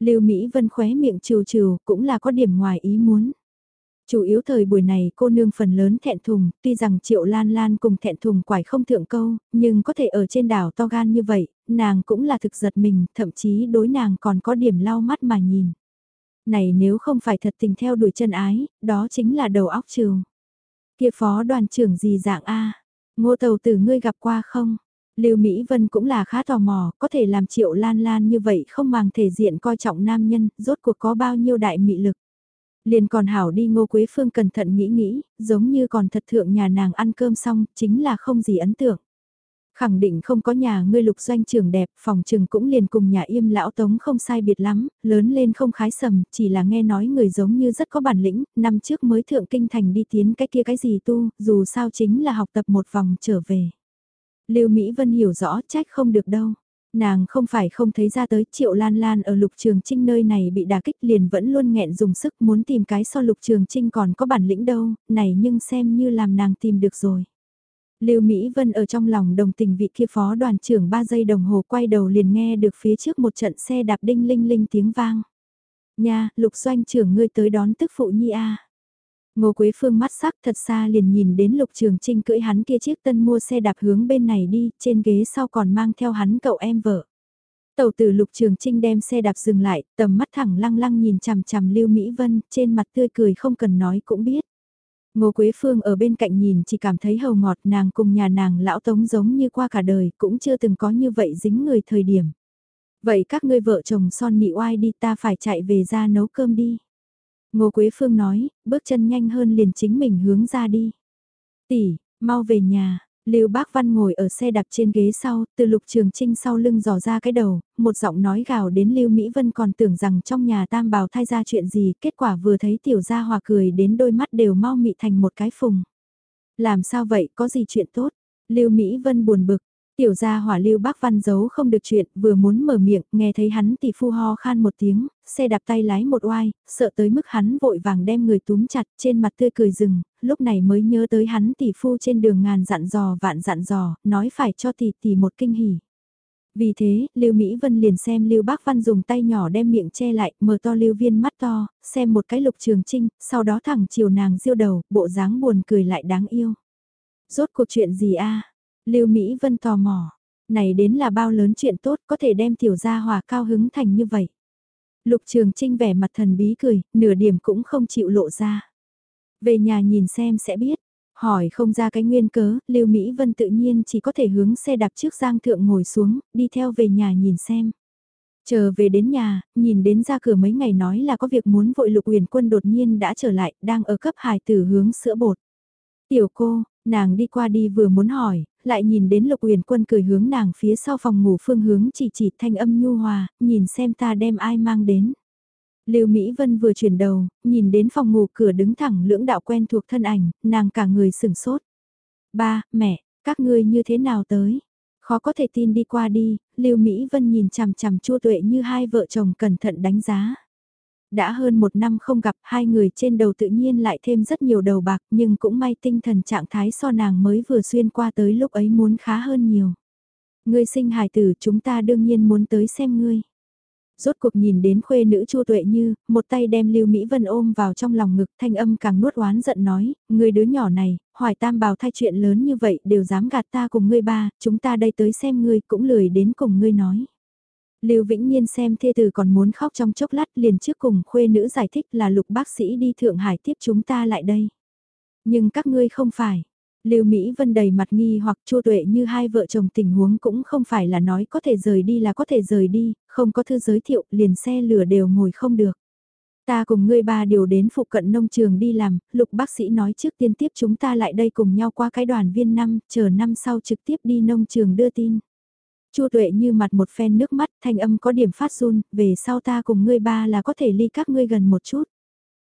Speaker 1: Lưu Mỹ Vân khóe miệng trừ trừ cũng là có điểm ngoài ý muốn. Chủ yếu thời buổi này cô nương phần lớn thẹn thùng, tuy rằng Triệu Lan Lan cùng thẹn thùng quải không thượng câu, nhưng có thể ở trên đảo to gan như vậy, nàng cũng là thực giật mình, thậm chí đối nàng còn có điểm lau mắt mà nhìn. Này nếu không phải thật tình theo đuổi chân ái, đó chính là đầu óc trường. Kia phó đoàn trưởng gì dạng A, ngô tàu tử ngươi gặp qua không? Lưu Mỹ Vân cũng là khá tò mò, có thể làm triệu lan lan như vậy không màng thể diện coi trọng nam nhân, rốt cuộc có bao nhiêu đại mị lực. Liền còn hảo đi ngô quế phương cẩn thận nghĩ nghĩ, giống như còn thật thượng nhà nàng ăn cơm xong, chính là không gì ấn tượng. Khẳng định không có nhà ngươi lục doanh trường đẹp, phòng trường cũng liền cùng nhà im lão tống không sai biệt lắm, lớn lên không khái sầm, chỉ là nghe nói người giống như rất có bản lĩnh, năm trước mới thượng kinh thành đi tiến cái kia cái gì tu, dù sao chính là học tập một vòng trở về. Lưu Mỹ Vân hiểu rõ trách không được đâu. Nàng không phải không thấy ra tới triệu lan lan ở lục trường trinh nơi này bị đả kích liền vẫn luôn nghẹn dùng sức muốn tìm cái so lục trường trinh còn có bản lĩnh đâu, này nhưng xem như làm nàng tìm được rồi. Lưu Mỹ Vân ở trong lòng đồng tình vị kia phó đoàn trưởng 3 giây đồng hồ quay đầu liền nghe được phía trước một trận xe đạp đinh linh linh tiếng vang. Nha, lục doanh trưởng ngươi tới đón tức phụ nhi a. Ngô Quế Phương mắt sắc thật xa liền nhìn đến lục trường trinh cưỡi hắn kia chiếc tân mua xe đạp hướng bên này đi, trên ghế sau còn mang theo hắn cậu em vợ. Tàu tử lục trường trinh đem xe đạp dừng lại, tầm mắt thẳng lăng lăng nhìn chằm chằm Lưu Mỹ Vân, trên mặt tươi cười không cần nói cũng biết. Ngô Quế Phương ở bên cạnh nhìn chỉ cảm thấy hầu ngọt nàng cùng nhà nàng lão tống giống như qua cả đời cũng chưa từng có như vậy dính người thời điểm. Vậy các ngươi vợ chồng son nị oai đi ta phải chạy về ra nấu cơm đi. Ngô Quế Phương nói, bước chân nhanh hơn liền chính mình hướng ra đi. Tỷ, mau về nhà, Lưu Bác Văn ngồi ở xe đạp trên ghế sau, từ Lục Trường Trinh sau lưng dò ra cái đầu, một giọng nói gào đến Lưu Mỹ Vân còn tưởng rằng trong nhà tam bào thai ra chuyện gì, kết quả vừa thấy tiểu gia hòa cười đến đôi mắt đều mau mị thành một cái phùng. Làm sao vậy, có gì chuyện tốt? Lưu Mỹ Vân buồn bực, Tiểu gia hỏa lưu bác văn giấu không được chuyện, vừa muốn mở miệng, nghe thấy hắn tỷ phu ho khan một tiếng, xe đạp tay lái một oai, sợ tới mức hắn vội vàng đem người túm chặt trên mặt tươi cười rừng, lúc này mới nhớ tới hắn tỷ phu trên đường ngàn dặn dò vạn dặn dò, nói phải cho tỷ tỷ một kinh hỉ. Vì thế, Lưu Mỹ Vân liền xem Lưu Bác Văn dùng tay nhỏ đem miệng che lại, mở to Lưu Viên mắt to, xem một cái lục trường trinh, sau đó thẳng chiều nàng diêu đầu, bộ dáng buồn cười lại đáng yêu. Rốt cuộc chuyện gì a Lưu Mỹ Vân tò mò, này đến là bao lớn chuyện tốt có thể đem tiểu gia hòa cao hứng thành như vậy. Lục Trường Trinh vẻ mặt thần bí cười, nửa điểm cũng không chịu lộ ra. Về nhà nhìn xem sẽ biết, hỏi không ra cái nguyên cớ, Lưu Mỹ Vân tự nhiên chỉ có thể hướng xe đạp trước Giang Thượng ngồi xuống, đi theo về nhà nhìn xem. Chờ về đến nhà, nhìn đến ra cửa mấy ngày nói là có việc muốn vội lục huyền quân đột nhiên đã trở lại, đang ở cấp hài tử hướng sữa bột. Tiểu cô, nàng đi qua đi vừa muốn hỏi, lại nhìn đến lục uyển quân cười hướng nàng phía sau phòng ngủ phương hướng chỉ chỉ thanh âm nhu hòa, nhìn xem ta đem ai mang đến. Lưu Mỹ Vân vừa chuyển đầu, nhìn đến phòng ngủ cửa đứng thẳng lưỡng đạo quen thuộc thân ảnh, nàng cả người sửng sốt. Ba, mẹ, các ngươi như thế nào tới? Khó có thể tin đi qua đi, Lưu Mỹ Vân nhìn chằm chằm chua tuệ như hai vợ chồng cẩn thận đánh giá. Đã hơn một năm không gặp hai người trên đầu tự nhiên lại thêm rất nhiều đầu bạc nhưng cũng may tinh thần trạng thái so nàng mới vừa xuyên qua tới lúc ấy muốn khá hơn nhiều. Ngươi sinh hài tử chúng ta đương nhiên muốn tới xem ngươi. Rốt cuộc nhìn đến khuê nữ chua tuệ như, một tay đem Lưu Mỹ Vân ôm vào trong lòng ngực thanh âm càng nuốt oán giận nói, người đứa nhỏ này, hoài tam bào thay chuyện lớn như vậy đều dám gạt ta cùng ngươi ba, chúng ta đây tới xem ngươi cũng lười đến cùng ngươi nói. Lưu Vĩnh Nhiên xem thê tử còn muốn khóc trong chốc lát liền trước cùng khuê nữ giải thích là lục bác sĩ đi Thượng Hải tiếp chúng ta lại đây. Nhưng các ngươi không phải. Lưu Mỹ Vân đầy mặt nghi hoặc chua tuệ như hai vợ chồng tình huống cũng không phải là nói có thể rời đi là có thể rời đi, không có thư giới thiệu liền xe lửa đều ngồi không được. Ta cùng ngươi ba điều đến phụ cận nông trường đi làm, lục bác sĩ nói trước tiên tiếp chúng ta lại đây cùng nhau qua cái đoàn viên năm, chờ năm sau trực tiếp đi nông trường đưa tin. Chu tuệ như mặt một phen nước mắt, thanh âm có điểm phát run, về sau ta cùng ngươi ba là có thể ly các ngươi gần một chút.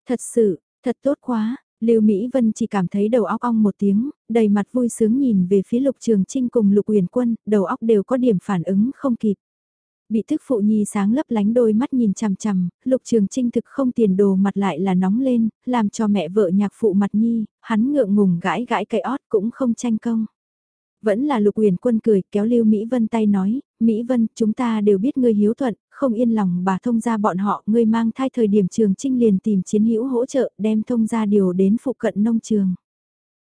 Speaker 1: Thật sự, thật tốt quá, Lưu Mỹ Vân chỉ cảm thấy đầu óc ong một tiếng, đầy mặt vui sướng nhìn về phía Lục Trường Trinh cùng Lục Huyền Quân, đầu óc đều có điểm phản ứng không kịp. Bị thức phụ nhi sáng lấp lánh đôi mắt nhìn chằm chằm, Lục Trường Trinh thực không tiền đồ mặt lại là nóng lên, làm cho mẹ vợ nhạc phụ mặt nhi, hắn ngượng ngùng gãi gãi cây ót cũng không tranh công. Vẫn là lục huyền quân cười kéo Lưu Mỹ Vân tay nói, Mỹ Vân, chúng ta đều biết ngươi hiếu thuận, không yên lòng bà thông gia bọn họ, ngươi mang thai thời điểm trường trinh liền tìm chiến hữu hỗ trợ, đem thông gia điều đến phụ cận nông trường.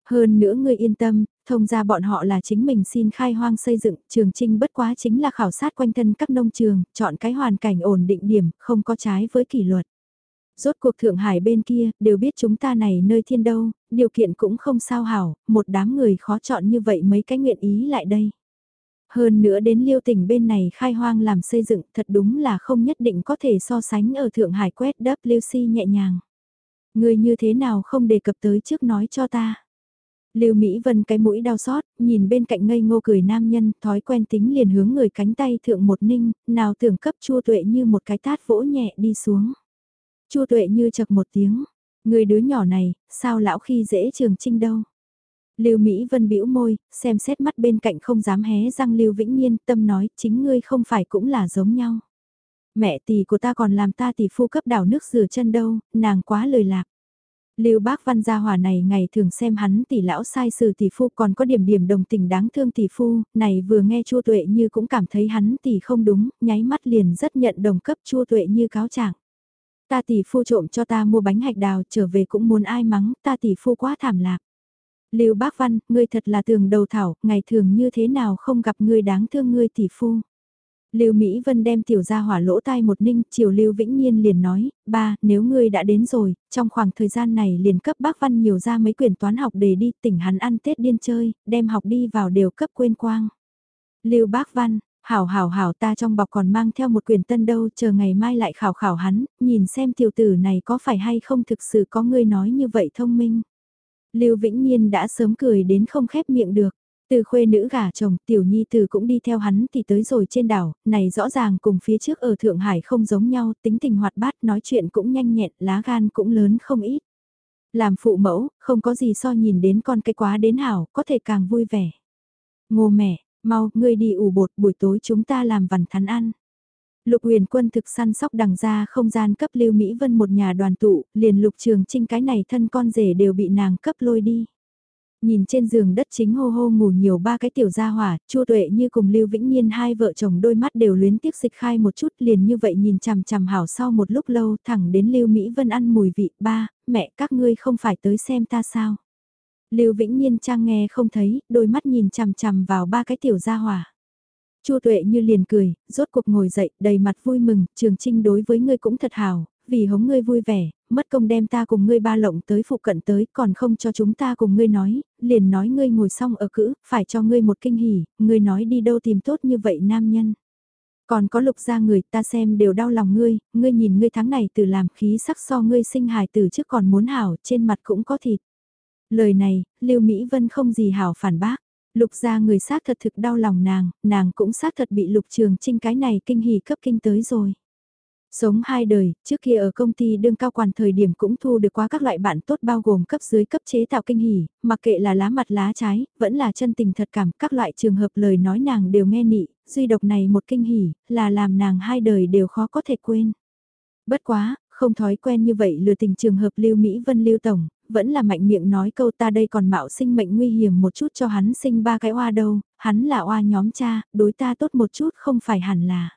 Speaker 1: Hơn nữa ngươi yên tâm, thông ra bọn họ là chính mình xin khai hoang xây dựng, trường trinh bất quá chính là khảo sát quanh thân các nông trường, chọn cái hoàn cảnh ổn định điểm, không có trái với kỷ luật. Rốt cuộc Thượng Hải bên kia, đều biết chúng ta này nơi thiên đâu, điều kiện cũng không sao hảo, một đám người khó chọn như vậy mấy cái nguyện ý lại đây. Hơn nữa đến liêu tỉnh bên này khai hoang làm xây dựng thật đúng là không nhất định có thể so sánh ở Thượng Hải quét WC nhẹ nhàng. Người như thế nào không đề cập tới trước nói cho ta. Lưu Mỹ Vân cái mũi đau xót, nhìn bên cạnh ngây ngô cười nam nhân, thói quen tính liền hướng người cánh tay thượng một ninh, nào tưởng cấp chua tuệ như một cái tát vỗ nhẹ đi xuống. Chua tuệ như chật một tiếng, người đứa nhỏ này, sao lão khi dễ trường trinh đâu. Lưu Mỹ Vân bĩu môi, xem xét mắt bên cạnh không dám hé răng Lưu Vĩnh Nhiên, tâm nói, chính ngươi không phải cũng là giống nhau. Mẹ tỷ của ta còn làm ta tỷ phu cấp đảo nước rửa chân đâu, nàng quá lời lạc. Lưu Bác Văn gia hòa này ngày thường xem hắn tỷ lão sai sự tỷ phu còn có điểm điểm đồng tình đáng thương tỷ phu, này vừa nghe Chu Tuệ Như cũng cảm thấy hắn tỷ không đúng, nháy mắt liền rất nhận đồng cấp Chu Tuệ Như cáo trạng. Ta tỷ phu trộm cho ta mua bánh hạch đào trở về cũng muốn ai mắng, ta tỷ phu quá thảm lạc. Lưu Bác Văn, ngươi thật là tường đầu thảo, ngày thường như thế nào không gặp ngươi đáng thương ngươi tỷ phu. Lưu Mỹ Vân đem tiểu gia hỏa lỗ tai một ninh, chiều Lưu Vĩnh Nhiên liền nói, ba, nếu ngươi đã đến rồi, trong khoảng thời gian này liền cấp bác Văn nhiều ra mấy quyển toán học để đi tỉnh hắn ăn Tết điên chơi, đem học đi vào đều cấp quên quang. Lưu Bác Văn, Hảo hảo hảo ta trong bọc còn mang theo một quyển tân đâu chờ ngày mai lại khảo khảo hắn, nhìn xem tiểu tử này có phải hay không thực sự có người nói như vậy thông minh. Lưu Vĩnh Nhiên đã sớm cười đến không khép miệng được. Từ khuê nữ gả chồng, tiểu nhi từ cũng đi theo hắn thì tới rồi trên đảo, này rõ ràng cùng phía trước ở Thượng Hải không giống nhau, tính tình hoạt bát, nói chuyện cũng nhanh nhẹn, lá gan cũng lớn không ít. Làm phụ mẫu, không có gì so nhìn đến con cái quá đến hảo, có thể càng vui vẻ. Ngô mẹ, Mau, ngươi đi ủ bột, buổi tối chúng ta làm vằn thắn ăn. Lục huyền quân thực săn sóc đằng ra không gian cấp Lưu Mỹ Vân một nhà đoàn tụ, liền lục trường trinh cái này thân con rể đều bị nàng cấp lôi đi. Nhìn trên giường đất chính hô hô ngủ nhiều ba cái tiểu gia hỏa, Chu Tuệ như cùng Lưu Vĩnh Nhiên hai vợ chồng đôi mắt đều luyến tiếc dịch khai một chút liền như vậy nhìn chằm chằm hảo sau một lúc lâu thẳng đến Lưu Mỹ Vân ăn mùi vị ba, mẹ các ngươi không phải tới xem ta sao. Lưu Vĩnh Nhiên trang nghe không thấy, đôi mắt nhìn chằm chằm vào ba cái tiểu gia hỏa. Chu Tuệ như liền cười, rốt cuộc ngồi dậy, đầy mặt vui mừng, Trường Trinh đối với ngươi cũng thật hảo, vì hống ngươi vui vẻ, mất công đem ta cùng ngươi ba lộng tới phụ cận tới, còn không cho chúng ta cùng ngươi nói, liền nói ngươi ngồi xong ở cữ, phải cho ngươi một kinh hỉ, ngươi nói đi đâu tìm tốt như vậy nam nhân. Còn có lục gia người ta xem đều đau lòng ngươi, ngươi nhìn ngươi tháng này từ làm khí sắc so ngươi sinh hài từ trước còn muốn hảo, trên mặt cũng có thịt. Lời này, Lưu Mỹ Vân không gì hảo phản bác. Lục gia người xác thật thực đau lòng nàng, nàng cũng xác thật bị lục trường trinh cái này kinh hỉ cấp kinh tới rồi. Sống hai đời, trước kia ở công ty đương cao quản thời điểm cũng thu được qua các loại bạn tốt bao gồm cấp dưới cấp chế tạo kinh hỉ, mặc kệ là lá mặt lá trái, vẫn là chân tình thật cảm, các loại trường hợp lời nói nàng đều nghe nị, duy độc này một kinh hỉ, là làm nàng hai đời đều khó có thể quên. Bất quá, không thói quen như vậy lừa tình trường hợp Lưu Mỹ Vân Lưu Tổng, vẫn là mạnh miệng nói câu ta đây còn mạo sinh mệnh nguy hiểm một chút cho hắn sinh ba cái oa đâu, hắn là oa nhóm cha, đối ta tốt một chút không phải hẳn là.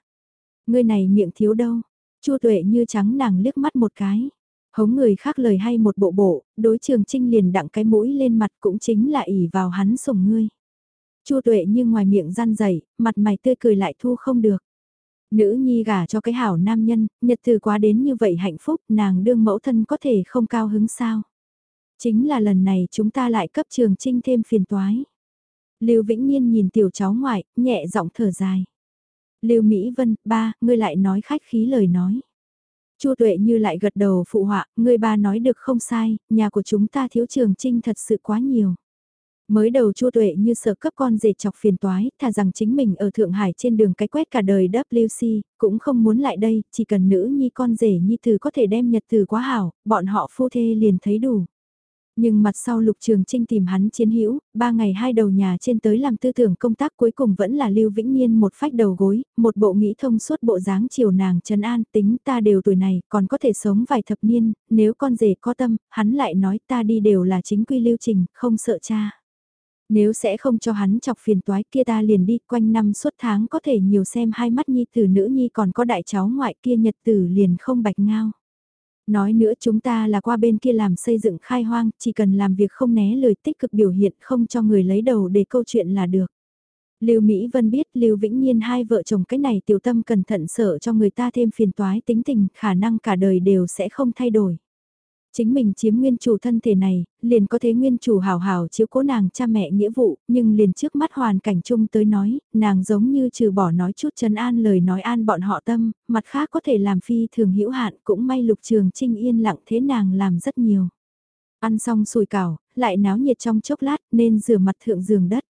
Speaker 1: Ngươi này miệng thiếu đâu, Chu tuệ như trắng nàng liếc mắt một cái. Hống người khác lời hay một bộ bộ, đối trường trinh liền đặng cái mũi lên mặt cũng chính là ỉ vào hắn sủng ngươi. Chu tuệ như ngoài miệng răn dày, mặt mày tươi cười lại thu không được. Nữ nhi gả cho cái hảo nam nhân, nhật từ quá đến như vậy hạnh phúc, nàng đương mẫu thân có thể không cao hứng sao. Chính là lần này chúng ta lại cấp trường trinh thêm phiền toái. Lưu Vĩnh Nhiên nhìn tiểu cháu ngoại, nhẹ giọng thở dài. Lưu Mỹ Vân, ba, ngươi lại nói khách khí lời nói. Chu Tuệ như lại gật đầu phụ họa, ngươi ba nói được không sai, nhà của chúng ta thiếu trường trinh thật sự quá nhiều. Mới đầu chua Tuệ như sợ cấp con rể chọc phiền toái, thà rằng chính mình ở Thượng Hải trên đường cái quét cả đời WC, cũng không muốn lại đây, chỉ cần nữ nhi con rể nhi từ có thể đem nhật từ quá hảo, bọn họ phu thê liền thấy đủ. Nhưng mặt sau Lục Trường Trinh tìm hắn chiến hữu, ba ngày hai đầu nhà trên tới làm tư tưởng công tác cuối cùng vẫn là Lưu Vĩnh Nhiên một phách đầu gối, một bộ nghĩ thông suốt bộ dáng chiều nàng trấn an tính ta đều tuổi này còn có thể sống vài thập niên, nếu con rể có tâm, hắn lại nói ta đi đều là chính quy lưu trình, không sợ cha. Nếu sẽ không cho hắn chọc phiền toái kia ta liền đi quanh năm suốt tháng có thể nhiều xem hai mắt nhi tử nữ nhi còn có đại cháu ngoại kia nhật tử liền không bạch ngao. Nói nữa chúng ta là qua bên kia làm xây dựng khai hoang, chỉ cần làm việc không né lời tích cực biểu hiện không cho người lấy đầu để câu chuyện là được. Lưu Mỹ Vân biết Lưu Vĩnh Nhiên hai vợ chồng cái này tiểu tâm cẩn thận sợ cho người ta thêm phiền toái tính tình, khả năng cả đời đều sẽ không thay đổi. Chính mình chiếm nguyên chủ thân thể này, liền có thế nguyên chủ hào hào chiếu cố nàng cha mẹ nghĩa vụ, nhưng liền trước mắt hoàn cảnh chung tới nói, nàng giống như trừ bỏ nói chút chân an lời nói an bọn họ tâm, mặt khác có thể làm phi thường hữu hạn cũng may lục trường trinh yên lặng thế nàng làm rất nhiều. Ăn xong sùi cảo, lại náo nhiệt trong chốc lát nên rửa mặt thượng giường đất.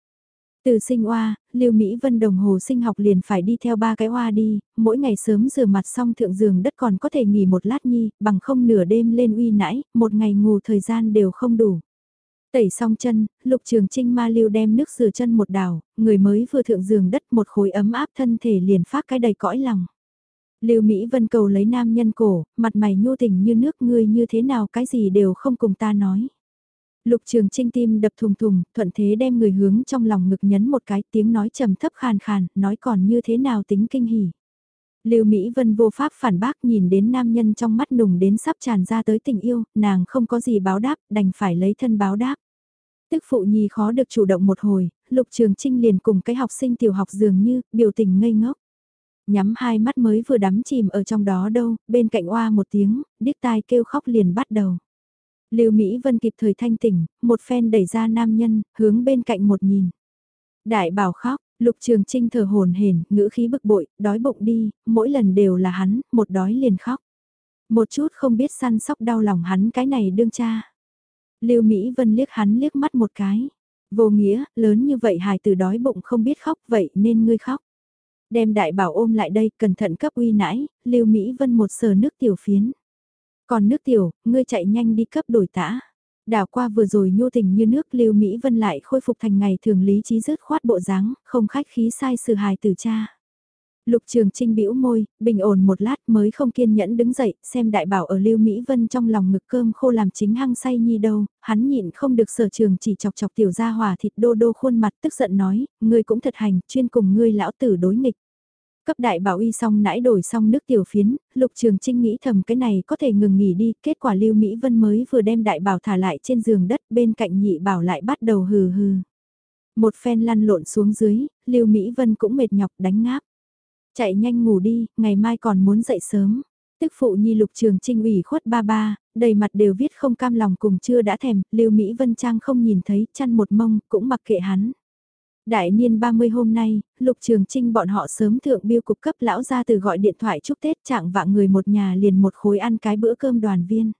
Speaker 1: Từ sinh oa, Lưu Mỹ Vân đồng hồ sinh học liền phải đi theo ba cái oa đi, mỗi ngày sớm rửa mặt xong thượng giường đất còn có thể nghỉ một lát nhi, bằng không nửa đêm lên uy nãi, một ngày ngủ thời gian đều không đủ. Tẩy xong chân, Lục Trường Trinh ma lưu đem nước rửa chân một đào, người mới vừa thượng giường đất một khối ấm áp thân thể liền phát cái đầy cõi lòng. Lưu Mỹ Vân cầu lấy nam nhân cổ, mặt mày nhu tình như nước ngươi như thế nào cái gì đều không cùng ta nói. Lục Trường Trinh tim đập thùng thùng, thuận thế đem người hướng trong lòng ngực nhấn một cái tiếng nói trầm thấp khàn khàn, nói còn như thế nào tính kinh hỉ. Lưu Mỹ Vân vô pháp phản bác nhìn đến nam nhân trong mắt nùng đến sắp tràn ra tới tình yêu, nàng không có gì báo đáp, đành phải lấy thân báo đáp. Tức phụ nhi khó được chủ động một hồi, Lục Trường Trinh liền cùng cái học sinh tiểu học dường như, biểu tình ngây ngốc. Nhắm hai mắt mới vừa đắm chìm ở trong đó đâu, bên cạnh oa một tiếng, điếc tai kêu khóc liền bắt đầu. Lưu Mỹ Vân kịp thời thanh tỉnh, một phen đẩy ra nam nhân, hướng bên cạnh một nhìn. Đại bảo khóc, Lục Trường Trinh thở hồn hển, ngữ khí bực bội, đói bụng đi, mỗi lần đều là hắn, một đói liền khóc. Một chút không biết săn sóc đau lòng hắn cái này đương cha. Lưu Mỹ Vân liếc hắn liếc mắt một cái. Vô nghĩa, lớn như vậy hài tử đói bụng không biết khóc vậy nên ngươi khóc. Đem đại bảo ôm lại đây, cẩn thận cấp uy nãi, Lưu Mỹ Vân một sờ nước tiểu phiến. Còn nước tiểu, ngươi chạy nhanh đi cấp đổi tã. Đảo qua vừa rồi nhô tình như nước Lưu Mỹ Vân lại khôi phục thành ngày thường lý trí dứt khoát bộ dáng, không khách khí sai sự hài từ cha. Lục Trường Trinh bĩu môi, bình ổn một lát mới không kiên nhẫn đứng dậy, xem đại bảo ở Lưu Mỹ Vân trong lòng ngực cơm khô làm chính hăng say nhi đâu, hắn nhịn không được sở trường chỉ chọc chọc tiểu gia hỏa thịt đô đô khuôn mặt tức giận nói, ngươi cũng thật hành, chuyên cùng ngươi lão tử đối nghịch. Cấp đại bảo y xong nãy đổi xong nước tiểu phiến, Lục Trường Trinh nghĩ thầm cái này có thể ngừng nghỉ đi, kết quả Lưu Mỹ Vân mới vừa đem đại bảo thả lại trên giường đất bên cạnh nhị bảo lại bắt đầu hừ hừ. Một phen lăn lộn xuống dưới, Lưu Mỹ Vân cũng mệt nhọc đánh ngáp. Chạy nhanh ngủ đi, ngày mai còn muốn dậy sớm. Tức phụ nhi lục trường trinh ủy khuất ba ba, đầy mặt đều viết không cam lòng cùng chưa đã thèm, Lưu Mỹ Vân Trang không nhìn thấy, chăn một mông, cũng mặc kệ hắn. Đại niên 30 hôm nay, Lục Trường Trinh bọn họ sớm thượng biêu cục cấp lão ra từ gọi điện thoại chúc Tết trạng vạng người một nhà liền một khối ăn cái bữa cơm đoàn viên.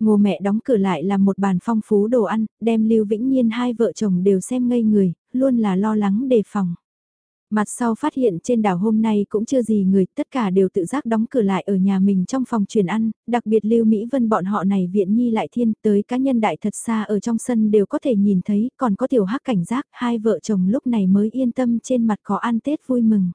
Speaker 1: Ngô mẹ đóng cửa lại làm một bàn phong phú đồ ăn, đem Lưu Vĩnh Nhiên hai vợ chồng đều xem ngây người, luôn là lo lắng đề phòng. Mặt sau phát hiện trên đảo hôm nay cũng chưa gì người, tất cả đều tự giác đóng cửa lại ở nhà mình trong phòng truyền ăn, đặc biệt Lưu Mỹ Vân bọn họ này viện nhi lại thiên tới cá nhân đại thật xa ở trong sân đều có thể nhìn thấy, còn có tiểu hắc cảnh giác, hai vợ chồng lúc này mới yên tâm trên mặt có ăn Tết vui mừng.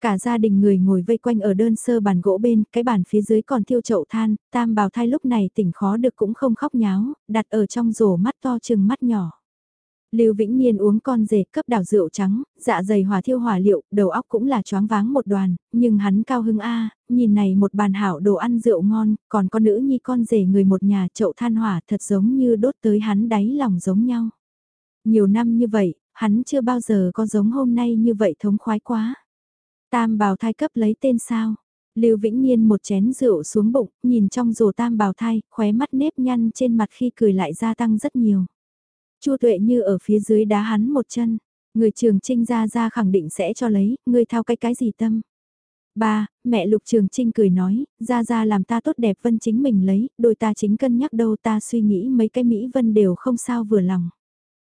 Speaker 1: Cả gia đình người ngồi vây quanh ở đơn sơ bàn gỗ bên, cái bàn phía dưới còn thiêu chậu than, tam bào thai lúc này tỉnh khó được cũng không khóc nháo, đặt ở trong rổ mắt to chừng mắt nhỏ. Lưu Vĩnh Niên uống con rể cấp đảo rượu trắng, dạ dày hỏa thiêu hỏa liệu, đầu óc cũng là choáng váng một đoàn, nhưng hắn cao hưng a, nhìn này một bàn hảo đồ ăn rượu ngon, còn có nữ nhi con rể người một nhà chậu than hỏa thật giống như đốt tới hắn đáy lòng giống nhau. Nhiều năm như vậy, hắn chưa bao giờ có giống hôm nay như vậy thống khoái quá. Tam bào thai cấp lấy tên sao? Lưu Vĩnh Niên một chén rượu xuống bụng, nhìn trong rổ tam bào thai, khóe mắt nếp nhăn trên mặt khi cười lại gia tăng rất nhiều. Chu Tuệ như ở phía dưới đá hắn một chân, người trường trinh ra ra khẳng định sẽ cho lấy, người thao cái cái gì tâm. Ba, mẹ Lục Trường Trinh cười nói, ra ra làm ta tốt đẹp vân chính mình lấy, đôi ta chính cân nhắc đâu ta suy nghĩ mấy cái Mỹ vân đều không sao vừa lòng.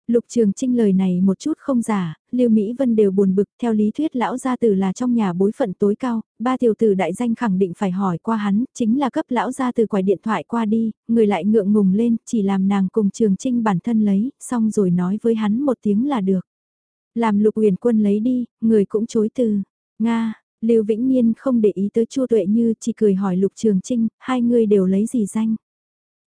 Speaker 1: Lục Trường Trinh lời này một chút không giả, Lưu Mỹ Vân đều buồn bực, theo lý thuyết lão gia tử là trong nhà bối phận tối cao, ba tiểu tử đại danh khẳng định phải hỏi qua hắn, chính là cấp lão gia tử quài điện thoại qua đi, người lại ngượng ngùng lên, chỉ làm nàng cùng Trường Trinh bản thân lấy, xong rồi nói với hắn một tiếng là được. Làm Lục Huyền Quân lấy đi, người cũng chối từ. Nga, Lưu Vĩnh Nhiên không để ý tới Chu Tuệ Như, chỉ cười hỏi Lục Trường Trinh, hai người đều lấy gì danh?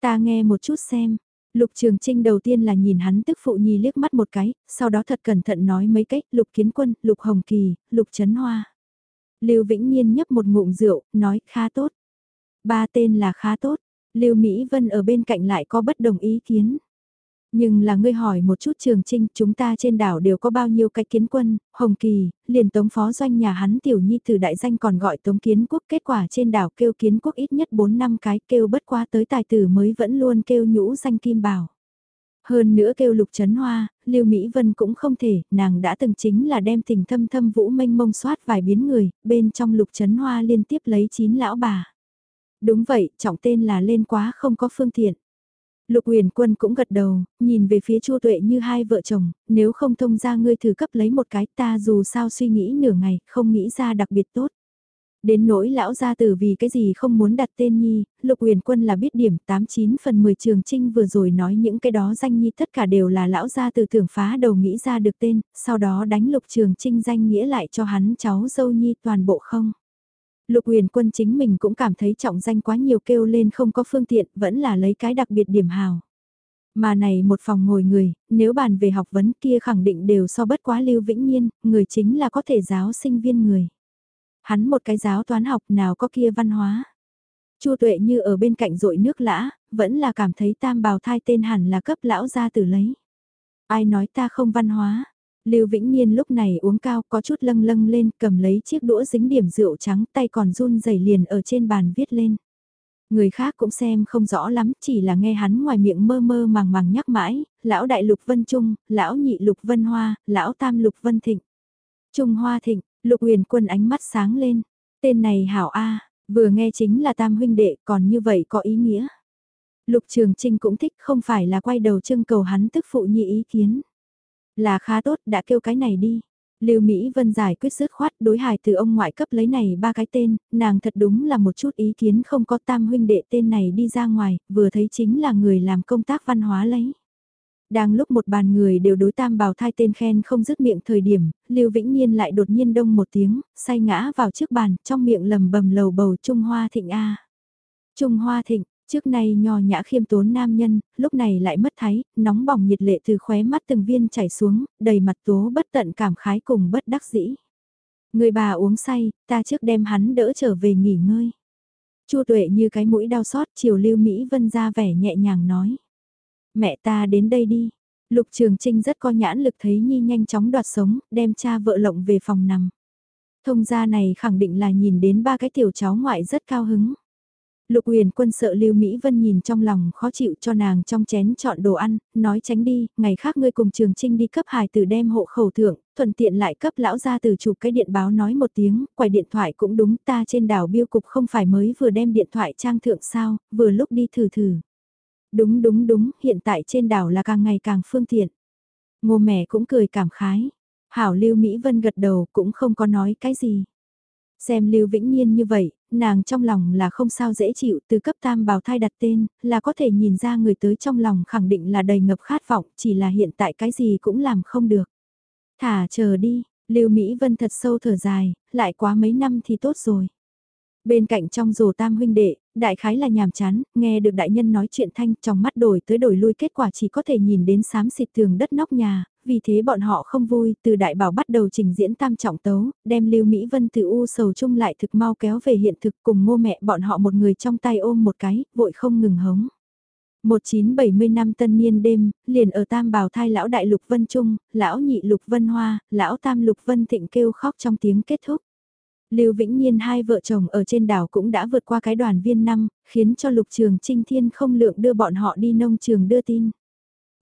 Speaker 1: Ta nghe một chút xem, Lục Trường Trinh đầu tiên là nhìn hắn tức phụ nhi liếc mắt một cái, sau đó thật cẩn thận nói mấy cách, Lục Kiến Quân, Lục Hồng Kỳ, Lục Trấn Hoa. Lưu Vĩnh Nhiên nhấp một ngụm rượu, nói khá tốt. Ba tên là khá tốt, Lưu Mỹ Vân ở bên cạnh lại có bất đồng ý kiến. Nhưng là ngươi hỏi một chút trường trinh, chúng ta trên đảo đều có bao nhiêu cái kiến quân, Hồng Kỳ, liền tống phó doanh nhà hắn tiểu nhi từ đại danh còn gọi tống kiến quốc, kết quả trên đảo kêu kiến quốc ít nhất 4 năm cái, kêu bất qua tới tài tử mới vẫn luôn kêu nhũ danh kim bảo. Hơn nữa kêu lục chấn hoa, Lưu Mỹ Vân cũng không thể, nàng đã từng chính là đem tình thâm thâm vũ mênh mông soát vài biến người, bên trong lục chấn hoa liên tiếp lấy chín lão bà. Đúng vậy, trọng tên là lên quá không có phương tiện. Lục Huyền Quân cũng gật đầu, nhìn về phía Chu Tuệ như hai vợ chồng, nếu không thông ra ngươi thử cấp lấy một cái ta dù sao suy nghĩ nửa ngày, không nghĩ ra đặc biệt tốt. Đến nỗi lão gia tử vì cái gì không muốn đặt tên nhi, Lục Huyền Quân là biết điểm 89 phần 10 trường trinh vừa rồi nói những cái đó danh nhi tất cả đều là lão gia tử tưởng phá đầu nghĩ ra được tên, sau đó đánh Lục Trường Trinh danh nghĩa lại cho hắn cháu dâu nhi toàn bộ không. Lục huyền quân chính mình cũng cảm thấy trọng danh quá nhiều kêu lên không có phương tiện, vẫn là lấy cái đặc biệt điểm hào. Mà này một phòng ngồi người, nếu bàn về học vấn kia khẳng định đều so bất quá lưu vĩnh nhiên, người chính là có thể giáo sinh viên người. Hắn một cái giáo toán học nào có kia văn hóa. Chu tuệ như ở bên cạnh rội nước lã, vẫn là cảm thấy tam bào thai tên hẳn là cấp lão gia tử lấy. Ai nói ta không văn hóa, Lưu Vĩnh Nhiên lúc này uống cao có chút lâng lâng lên cầm lấy chiếc đũa dính điểm rượu trắng tay còn run rẩy liền ở trên bàn viết lên. Người khác cũng xem không rõ lắm chỉ là nghe hắn ngoài miệng mơ mơ màng màng nhắc mãi, lão đại lục vân trung, lão nhị lục vân hoa, lão tam lục vân thịnh. Trung hoa thịnh, lục huyền quân ánh mắt sáng lên, tên này hảo A, vừa nghe chính là tam huynh đệ còn như vậy có ý nghĩa. Lục Trường Trinh cũng thích không phải là quay đầu trưng cầu hắn tức phụ nhị ý kiến. Là khá tốt, đã kêu cái này đi. Lưu Mỹ Vân giải quyết dứt khoát đối hài từ ông ngoại cấp lấy này ba cái tên, nàng thật đúng là một chút ý kiến không có tam huynh đệ tên này đi ra ngoài, vừa thấy chính là người làm công tác văn hóa lấy. Đang lúc một bàn người đều đối tam bào thai tên khen không dứt miệng thời điểm, Lưu Vĩnh Nhiên lại đột nhiên đông một tiếng, say ngã vào trước bàn, trong miệng lầm bầm lầu bầu Trung Hoa Thịnh A. Trung Hoa Thịnh, trước nay nho nhã khiêm tốn nam nhân, lúc này lại mất thái, nóng bỏng nhiệt lệ từ khóe mắt từng viên chảy xuống, đầy mặt tố bất tận cảm khái cùng bất đắc dĩ. Người bà uống say, ta trước đem hắn đỡ trở về nghỉ ngơi. Chu tuệ như cái mũi đau xót chiều lưu Mỹ Vân ra vẻ nhẹ nhàng nói. Mẹ ta đến đây đi. Lục Trường Trinh rất có nhãn lực thấy Nhi nhanh chóng đoạt sống, đem cha vợ lộng về phòng nằm. Thông gia này khẳng định là nhìn đến ba cái tiểu cháu ngoại rất cao hứng. Lục Huyền Quân sợ Lưu Mỹ Vân nhìn trong lòng khó chịu cho nàng trong chén chọn đồ ăn, nói tránh đi, ngày khác ngươi cùng Trường Trinh đi cấp hài tử đem hộ khẩu thưởng, thuận tiện lại cấp lão gia từ chụp cái điện báo nói một tiếng, quay điện thoại cũng đúng ta trên đảo biêu cục không phải mới vừa đem điện thoại trang thượng sao, vừa lúc đi thử thử. Đúng đúng đúng, hiện tại trên đảo là càng ngày càng phương tiện. Ngô mẹ cũng cười cảm khái. Hảo Lưu Mỹ Vân gật đầu cũng không có nói cái gì. Xem Lưu Vĩnh Nhiên như vậy, nàng trong lòng là không sao dễ chịu, từ cấp tam bào thai đặt tên, là có thể nhìn ra người tới trong lòng khẳng định là đầy ngập khát vọng, chỉ là hiện tại cái gì cũng làm không được. Thả chờ đi, Lưu Mỹ Vân thật sâu thở dài, lại quá mấy năm thì tốt rồi. Bên cạnh trong rổ tam huynh đệ, đại khái là nhàm chán, nghe được đại nhân nói chuyện thanh trong mắt đổi tới đổi lui kết quả chỉ có thể nhìn đến xám xịt tường đất nóc nhà, vì thế bọn họ không vui, từ đại bảo bắt đầu trình diễn tam trọng tấu, đem Lưu Mỹ Vân từ u sầu chung lại thực mau kéo về hiện thực cùng ngô mẹ bọn họ một người trong tay ôm một cái, vội không ngừng hống. 1970 năm tân niên đêm, liền ở tam bảo thai lão đại lục vân trung, lão nhị lục vân hoa, lão tam lục vân thịnh kêu khóc trong tiếng kết thúc. Lưu Vĩnh Nhiên hai vợ chồng ở trên đảo cũng đã vượt qua cái đoàn viên năm, khiến cho lục trường trinh thiên không lượng đưa bọn họ đi nông trường đưa tin.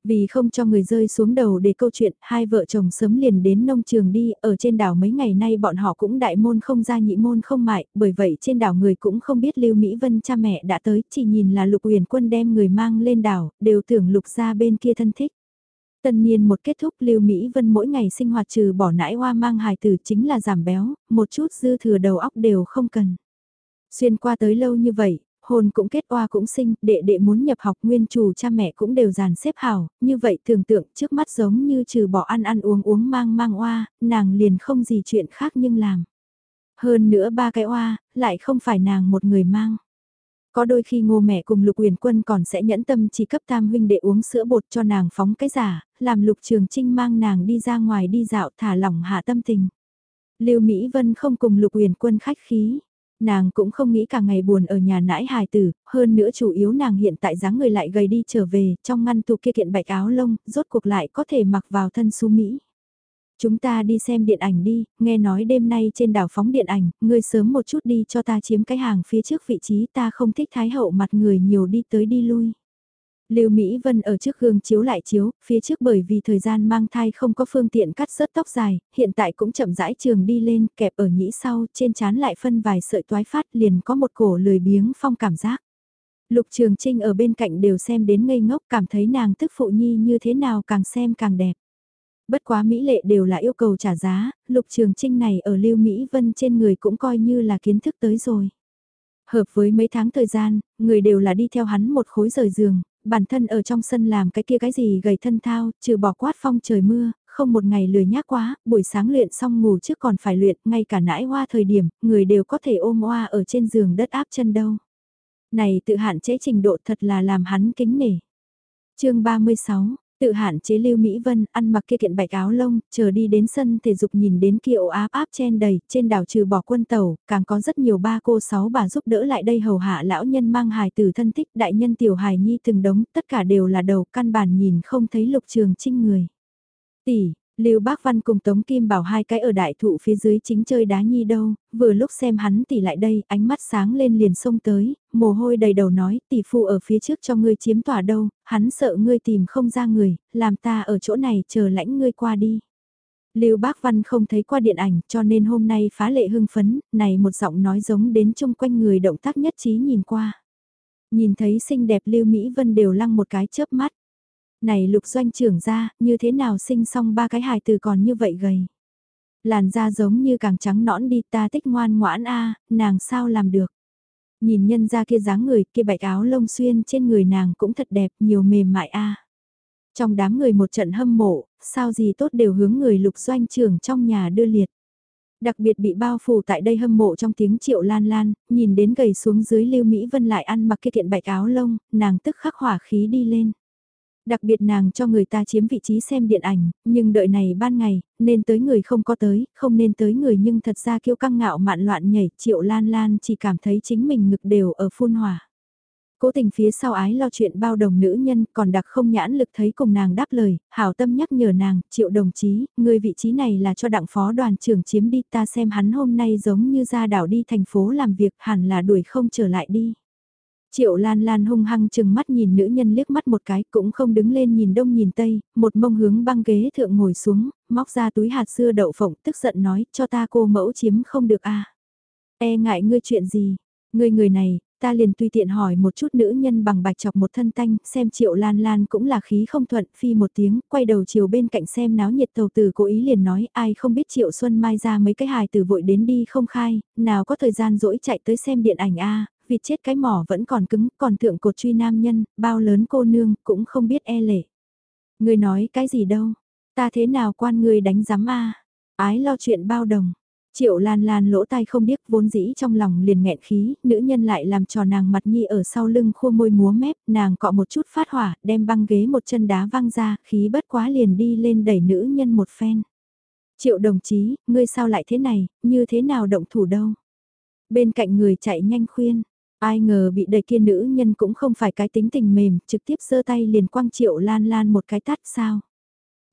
Speaker 1: Vì không cho người rơi xuống đầu để câu chuyện, hai vợ chồng sớm liền đến nông trường đi, ở trên đảo mấy ngày nay bọn họ cũng đại môn không ra nhị môn không mại, bởi vậy trên đảo người cũng không biết Lưu Mỹ Vân cha mẹ đã tới, chỉ nhìn là lục huyền quân đem người mang lên đảo, đều tưởng lục ra bên kia thân thích. Tân niên một kết thúc Lưu Mỹ Vân mỗi ngày sinh hoạt trừ bỏ nãi hoa mang hài tử chính là giảm béo, một chút dư thừa đầu óc đều không cần. Xuyên qua tới lâu như vậy, hồn cũng kết oa cũng sinh, đệ đệ muốn nhập học nguyên chủ cha mẹ cũng đều dàn xếp hảo, như vậy tưởng tượng trước mắt giống như trừ bỏ ăn ăn uống uống mang mang oa, nàng liền không gì chuyện khác nhưng làm. Hơn nữa ba cái oa, lại không phải nàng một người mang. Có đôi khi ngô mẹ cùng lục huyền quân còn sẽ nhẫn tâm chỉ cấp tam huynh để uống sữa bột cho nàng phóng cái giả, làm lục trường trinh mang nàng đi ra ngoài đi dạo thả lỏng hạ tâm tình. Lưu Mỹ Vân không cùng lục huyền quân khách khí. Nàng cũng không nghĩ cả ngày buồn ở nhà nãi hài tử, hơn nữa chủ yếu nàng hiện tại dáng người lại gầy đi trở về, trong ngăn tủ kia kiện bạch áo lông, rốt cuộc lại có thể mặc vào thân su Mỹ. Chúng ta đi xem điện ảnh đi, nghe nói đêm nay trên đảo phóng điện ảnh, ngươi sớm một chút đi cho ta chiếm cái hàng phía trước vị trí ta không thích thái hậu mặt người nhiều đi tới đi lui. Lưu Mỹ Vân ở trước gương chiếu lại chiếu, phía trước bởi vì thời gian mang thai không có phương tiện cắt rớt tóc dài, hiện tại cũng chậm rãi trường đi lên, kẹp ở nhĩ sau, trên chán lại phân vài sợi toái phát liền có một cổ lười biếng phong cảm giác. Lục Trường Trinh ở bên cạnh đều xem đến ngây ngốc cảm thấy nàng tức phụ nhi như thế nào càng xem càng đẹp. Bất quá Mỹ lệ đều là yêu cầu trả giá, Lục Trường Trinh này ở Lưu Mỹ Vân trên người cũng coi như là kiến thức tới rồi. Hợp với mấy tháng thời gian, người đều là đi theo hắn một khối rời giường, bản thân ở trong sân làm cái kia cái gì gầy thân thao, trừ bỏ quát phong trời mưa, không một ngày lười nhác quá, buổi sáng luyện xong ngủ trước còn phải luyện, ngay cả nãi hoa thời điểm, người đều có thể ôm hoa ở trên giường đất áp chân đâu. Này tự hạn chế trình độ thật là làm hắn kính nể. chương 36 Tự hạn chế Lưu Mỹ Vân, ăn mặc kia kiện bạch áo lông, chờ đi đến sân thể dục nhìn đến kia ổ áp áp chen đầy, trên đảo trừ bỏ quân tàu, càng có rất nhiều ba cô sáu bà giúp đỡ lại đây hầu hạ lão nhân mang hài tử thân thích, đại nhân tiểu hài nhi từng đống, tất cả đều là đầu căn bản nhìn không thấy lục trường trinh người. Tỷ, Lưu Bác Văn cùng Tống Kim Bảo hai cái ở đại thụ phía dưới chính chơi đá nhi đâu, vừa lúc xem hắn tỷ lại đây, ánh mắt sáng lên liền xông tới, mồ hôi đầy đầu nói, tỷ phu ở phía trước cho ngươi chiếm tỏa đâu, hắn sợ ngươi tìm không ra người, làm ta ở chỗ này chờ lãnh ngươi qua đi. Lưu Bác Văn không thấy qua điện ảnh cho nên hôm nay phá lệ hưng phấn, này một giọng nói giống đến chung quanh người động tác nhất trí nhìn qua. Nhìn thấy xinh đẹp Lưu Mỹ Vân đều lăng một cái chớp mắt. Này lục doanh trưởng ra, như thế nào sinh xong ba cái hài từ còn như vậy gầy. Làn da giống như càng trắng nõn đi ta tích ngoan ngoãn a nàng sao làm được. Nhìn nhân ra kia dáng người kia bạch áo lông xuyên trên người nàng cũng thật đẹp nhiều mềm mại a Trong đám người một trận hâm mộ, sao gì tốt đều hướng người lục doanh trưởng trong nhà đưa liệt. Đặc biệt bị bao phủ tại đây hâm mộ trong tiếng triệu lan lan, nhìn đến gầy xuống dưới Lưu Mỹ Vân lại ăn mặc kia kiện bạch áo lông, nàng tức khắc hỏa khí đi lên. Đặc biệt nàng cho người ta chiếm vị trí xem điện ảnh, nhưng đợi này ban ngày, nên tới người không có tới, không nên tới người nhưng thật ra kiêu căng ngạo mạn loạn nhảy, triệu lan lan chỉ cảm thấy chính mình ngực đều ở phun hỏa. Cố tình phía sau ái lo chuyện bao đồng nữ nhân còn đặc không nhãn lực thấy cùng nàng đáp lời, hảo tâm nhắc nhở nàng, triệu đồng chí, người vị trí này là cho đặng phó đoàn trưởng chiếm đi ta xem hắn hôm nay giống như ra đảo đi thành phố làm việc hẳn là đuổi không trở lại đi. Triệu Lan Lan hung hăng chừng mắt nhìn nữ nhân liếc mắt một cái cũng không đứng lên nhìn đông nhìn tây, một mông hướng băng ghế thượng ngồi xuống, móc ra túi hạt xưa đậu phộng tức giận nói cho ta cô mẫu chiếm không được à. E ngại ngươi chuyện gì, ngươi người này, ta liền tùy tiện hỏi một chút nữ nhân bằng bạch chọc một thân tanh, xem triệu lan lan cũng là khí không thuận, phi một tiếng, quay đầu chiều bên cạnh xem náo nhiệt tàu tử cố ý liền nói ai không biết triệu xuân mai ra mấy cái hài từ vội đến đi không khai, nào có thời gian rỗi chạy tới xem điện ảnh a vịt chết cái mỏ vẫn còn cứng, còn thượng cột truy nam nhân, bao lớn cô nương, cũng không biết e lệ. Người nói cái gì đâu, ta thế nào quan người đánh giám a ái lo chuyện bao đồng. Triệu Lan Lan lỗ tai không biết vốn dĩ trong lòng liền nghẹn khí, nữ nhân lại làm trò nàng mặt nhi ở sau lưng khua môi múa mép, nàng cọ một chút phát hỏa, đem băng ghế một chân đá văng ra, khí bất quá liền đi lên đẩy nữ nhân một phen. Triệu đồng chí, ngươi sao lại thế này, như thế nào động thủ đâu? Bên cạnh người chạy nhanh khuyên, Ai ngờ bị đầy kia nữ nhân cũng không phải cái tính tình mềm, trực tiếp giơ tay liền quăng triệu lan lan một cái tát sao.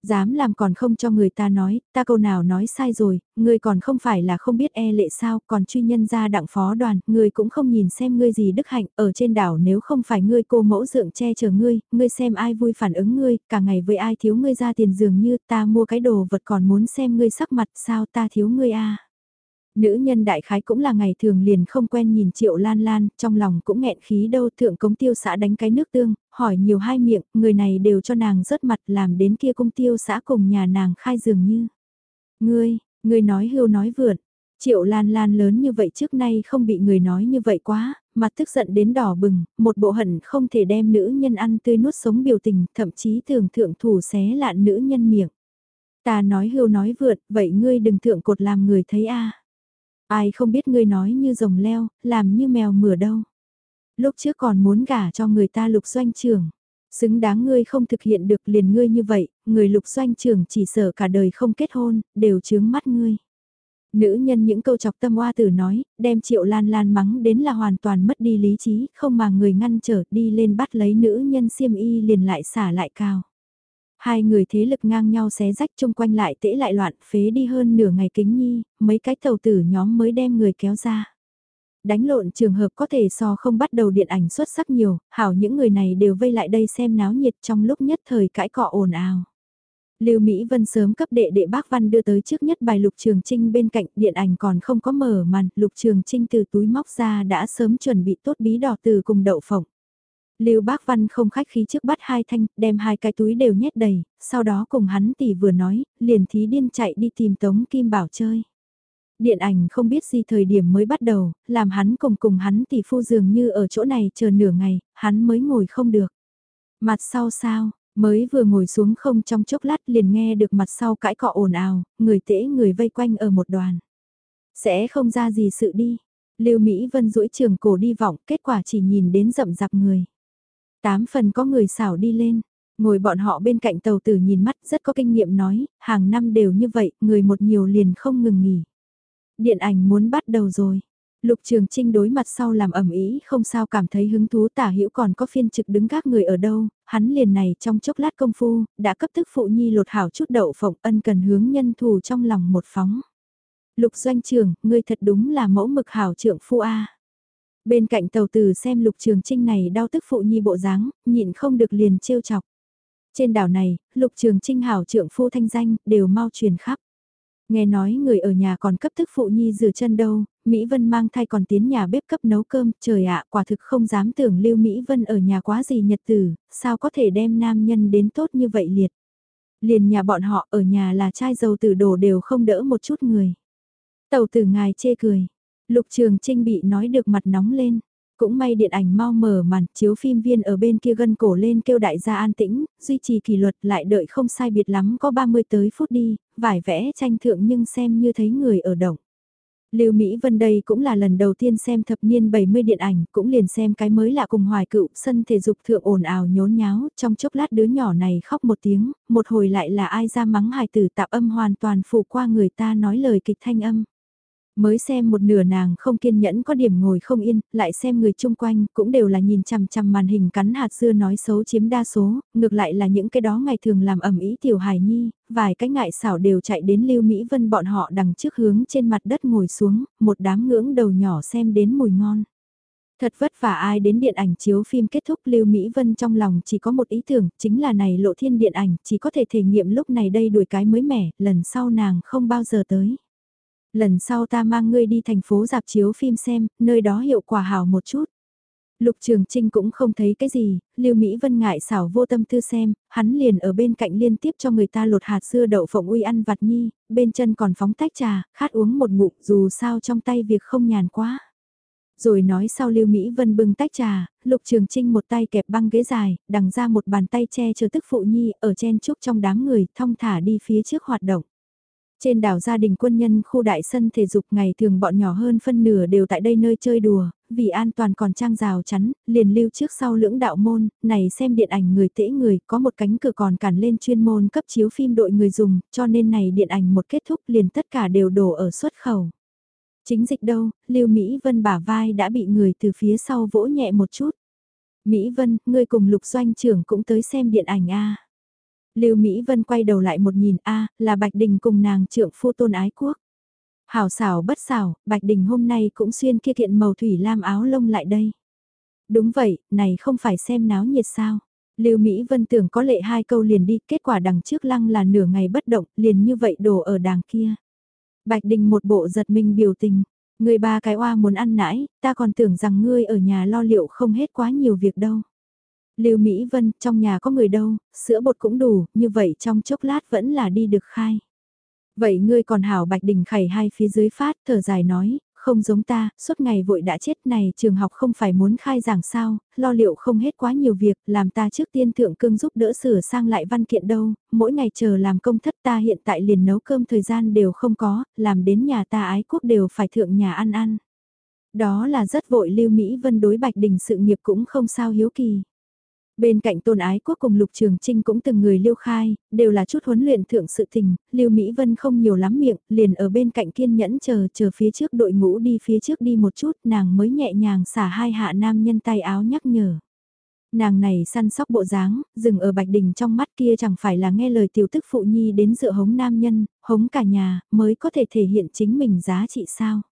Speaker 1: Dám làm còn không cho người ta nói, ta câu nào nói sai rồi, ngươi còn không phải là không biết e lệ sao, còn truy nhân ra đặng phó đoàn, ngươi cũng không nhìn xem ngươi gì đức hạnh, ở trên đảo nếu không phải ngươi cô mẫu dượng che chở ngươi, ngươi xem ai vui phản ứng ngươi, cả ngày với ai thiếu ngươi ra tiền dường như ta mua cái đồ vật còn muốn xem ngươi sắc mặt sao ta thiếu ngươi a Nữ nhân đại khái cũng là ngày thường liền không quen nhìn triệu lan lan, trong lòng cũng nghẹn khí đâu thượng công tiêu xã đánh cái nước tương, hỏi nhiều hai miệng, người này đều cho nàng rớt mặt làm đến kia công tiêu xã cùng nhà nàng khai dường như. Ngươi, ngươi nói hưu nói vượn, triệu lan lan lớn như vậy trước nay không bị người nói như vậy quá, mặt tức giận đến đỏ bừng, một bộ hận không thể đem nữ nhân ăn tươi nuốt sống biểu tình, thậm chí thường thượng thủ xé lạn nữ nhân miệng. Ta nói hưu nói vượt, vậy ngươi đừng thượng cột làm người thấy a Ai không biết ngươi nói như rồng leo, làm như mèo mửa đâu. Lúc trước còn muốn gả cho người ta lục doanh trưởng. Xứng đáng ngươi không thực hiện được liền ngươi như vậy, người lục doanh trưởng chỉ sợ cả đời không kết hôn, đều chướng mắt ngươi. Nữ nhân những câu chọc tâm oa tử nói, đem triệu lan lan mắng đến là hoàn toàn mất đi lý trí, không mà người ngăn trở đi lên bắt lấy nữ nhân xiêm y liền lại xả lại cao. Hai người thế lực ngang nhau xé rách chung quanh lại tễ lại loạn phế đi hơn nửa ngày kính nhi, mấy cái tàu tử nhóm mới đem người kéo ra. Đánh lộn trường hợp có thể so không bắt đầu điện ảnh xuất sắc nhiều, hảo những người này đều vây lại đây xem náo nhiệt trong lúc nhất thời cãi cọ ồn ào. Lưu Mỹ Vân sớm cấp đệ đệ bác văn đưa tới trước nhất bài Lục Trường Trinh bên cạnh điện ảnh còn không có mở màn, Lục Trường Trinh từ túi móc ra đã sớm chuẩn bị tốt bí đỏ từ cùng đậu phộng. Lưu Bác Văn không khách khí trước bắt hai thanh, đem hai cái túi đều nhét đầy, sau đó cùng hắn tỷ vừa nói, liền thí điên chạy đi tìm Tống Kim Bảo chơi. Điện ảnh không biết gì thời điểm mới bắt đầu, làm hắn cùng cùng hắn tỷ phu dường như ở chỗ này chờ nửa ngày, hắn mới ngồi không được. Mặt sau sao, mới vừa ngồi xuống không trong chốc lát liền nghe được mặt sau cãi cọ ồn ào, người tễ người vây quanh ở một đoàn. Sẽ không ra gì sự đi. Lưu Mỹ Vân duỗi trường cổ đi vọng, kết quả chỉ nhìn đến rậm rạp người. Tám phần có người xảo đi lên, ngồi bọn họ bên cạnh tàu tử nhìn mắt rất có kinh nghiệm nói, hàng năm đều như vậy, người một nhiều liền không ngừng nghỉ. Điện ảnh muốn bắt đầu rồi. Lục Trường Trinh đối mặt sau làm ẩm ý không sao cảm thấy hứng thú tả hữu còn có phiên trực đứng các người ở đâu, hắn liền này trong chốc lát công phu, đã cấp tức phụ nhi lột hảo chút đậu phộng ân cần hướng nhân thù trong lòng một phóng. Lục doanh trường, ngươi thật đúng là mẫu mực hảo trưởng phu A. Bên cạnh tàu tử xem lục trường trinh này đau tức phụ nhi bộ dáng, nhịn không được liền trêu chọc. Trên đảo này, lục trường trinh hảo trưởng phu thanh danh, đều mau truyền khắp. Nghe nói người ở nhà còn cấp tức phụ nhi rửa chân đâu, Mỹ Vân mang thai còn tiến nhà bếp cấp nấu cơm, trời ạ, quả thực không dám tưởng lưu Mỹ Vân ở nhà quá gì nhật tử, sao có thể đem nam nhân đến tốt như vậy liệt. Liền nhà bọn họ ở nhà là trai dầu tử đồ đều không đỡ một chút người. Tàu tử ngài chê cười, Lục Trường Trinh bị nói được mặt nóng lên. Cũng may điện ảnh mau mở màn, chiếu phim viên ở bên kia gân cổ lên kêu đại gia an tĩnh, duy trì kỷ luật lại đợi không sai biệt lắm có 30 tới phút đi, vải vẽ tranh thượng nhưng xem như thấy người ở động. Lưu Mỹ Vân đây cũng là lần đầu tiên xem thập niên 70 điện ảnh, cũng liền xem cái mới lạ cùng hoài cựu, sân thể dục thượng ồn ào nhốn nháo, trong chốc lát đứa nhỏ này khóc một tiếng, một hồi lại là ai ra mắng hài tử tạo âm hoàn toàn phủ qua người ta nói lời kịch thanh âm. Mới xem một nửa nàng không kiên nhẫn có điểm ngồi không yên, lại xem người chung quanh cũng đều là nhìn chằm chằm màn hình cắn hạt dưa nói xấu chiếm đa số, ngược lại là những cái đó ngày thường làm ẩm ý tiểu hài nhi, vài cái ngại xảo đều chạy đến Lưu Mỹ Vân bọn họ đằng trước hướng trên mặt đất ngồi xuống, một đám ngưỡng đầu nhỏ xem đến mùi ngon. Thật vất vả ai đến điện ảnh chiếu phim kết thúc Lưu Mỹ Vân trong lòng chỉ có một ý tưởng, chính là này lộ thiên điện ảnh, chỉ có thể thể nghiệm lúc này đây đuổi cái mới mẻ, lần sau nàng không bao giờ tới lần sau ta mang ngươi đi thành phố dạp chiếu phim xem, nơi đó hiệu quả hảo một chút. Lục Trường Trinh cũng không thấy cái gì, Lưu Mỹ Vân ngại xảo vô tâm tư xem, hắn liền ở bên cạnh liên tiếp cho người ta lột hạt dưa đậu phộng uy ăn vặt nhi, bên chân còn phóng tách trà, khát uống một ngụm dù sao trong tay việc không nhàn quá. Rồi nói sau Lưu Mỹ Vân bưng tách trà, Lục Trường Trinh một tay kẹp băng ghế dài, đằng ra một bàn tay che chờ tức phụ nhi ở chen trúc trong đám người, thong thả đi phía trước hoạt động. Trên đảo gia đình quân nhân khu đại sân thể dục ngày thường bọn nhỏ hơn phân nửa đều tại đây nơi chơi đùa, vì an toàn còn trang rào chắn, liền lưu trước sau lưỡng đạo môn, này xem điện ảnh người tễ người, có một cánh cửa còn cản lên chuyên môn cấp chiếu phim đội người dùng, cho nên này điện ảnh một kết thúc liền tất cả đều đổ ở xuất khẩu. Chính dịch đâu, Lưu Mỹ Vân bả vai đã bị người từ phía sau vỗ nhẹ một chút. Mỹ Vân, ngươi cùng lục doanh trưởng cũng tới xem điện ảnh a Lưu Mỹ Vân quay đầu lại một nhìn a là Bạch Đình cùng nàng trượng phu tôn ái quốc. Hảo xảo bất xảo, Bạch Đình hôm nay cũng xuyên kia kiện màu thủy lam áo lông lại đây. Đúng vậy, này không phải xem náo nhiệt sao. Lưu Mỹ Vân tưởng có lệ hai câu liền đi, kết quả đằng trước lăng là nửa ngày bất động, liền như vậy đổ ở đàng kia. Bạch Đình một bộ giật mình biểu tình, người ba cái oa muốn ăn nãi, ta còn tưởng rằng ngươi ở nhà lo liệu không hết quá nhiều việc đâu. Lưu Mỹ Vân, trong nhà có người đâu, sữa bột cũng đủ, như vậy trong chốc lát vẫn là đi được khai. Vậy ngươi còn hảo Bạch Đình khẩy hai phía dưới phát, thở dài nói, không giống ta, suốt ngày vội đã chết này, trường học không phải muốn khai giảng sao, lo liệu không hết quá nhiều việc, làm ta trước tiên thượng cương giúp đỡ sửa sang lại văn kiện đâu, mỗi ngày chờ làm công thất ta hiện tại liền nấu cơm thời gian đều không có, làm đến nhà ta ái quốc đều phải thượng nhà ăn ăn. Đó là rất vội Lưu Mỹ Vân đối Bạch Đình sự nghiệp cũng không sao hiếu kỳ. Bên cạnh tôn ái quốc cùng Lục Trường Trinh cũng từng người liêu khai, đều là chút huấn luyện thượng sự tình, Lưu Mỹ Vân không nhiều lắm miệng, liền ở bên cạnh kiên nhẫn chờ, chờ phía trước đội ngũ đi phía trước đi một chút, nàng mới nhẹ nhàng xả hai hạ nam nhân tay áo nhắc nhở. Nàng này săn sóc bộ dáng, dừng ở Bạch Đình trong mắt kia chẳng phải là nghe lời tiểu tức phụ nhi đến dựa hống nam nhân, hống cả nhà, mới có thể thể hiện chính mình giá trị sao.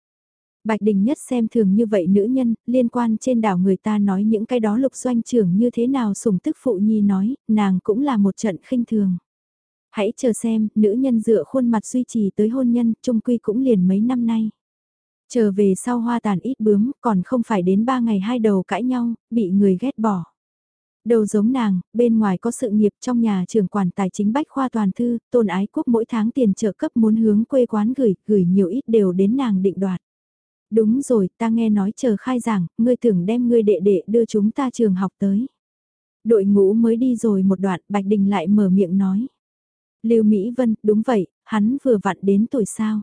Speaker 1: Bạch Đình nhất xem thường như vậy nữ nhân, liên quan trên đảo người ta nói những cái đó lục doanh trưởng như thế nào sùng tức phụ nhi nói, nàng cũng là một trận khinh thường. Hãy chờ xem, nữ nhân dựa khuôn mặt duy trì tới hôn nhân, trung quy cũng liền mấy năm nay. Chờ về sau hoa tàn ít bướm, còn không phải đến ba ngày hai đầu cãi nhau, bị người ghét bỏ. Đầu giống nàng, bên ngoài có sự nghiệp trong nhà trưởng quản tài chính bách khoa toàn thư, tôn ái quốc mỗi tháng tiền trợ cấp muốn hướng quê quán gửi, gửi nhiều ít đều đến nàng định đoạt. Đúng rồi, ta nghe nói chờ khai giảng, ngươi tưởng đem ngươi đệ đệ đưa chúng ta trường học tới. Đội ngũ mới đi rồi một đoạn, Bạch Đình lại mở miệng nói. Lưu Mỹ Vân, đúng vậy, hắn vừa vặn đến tuổi sao.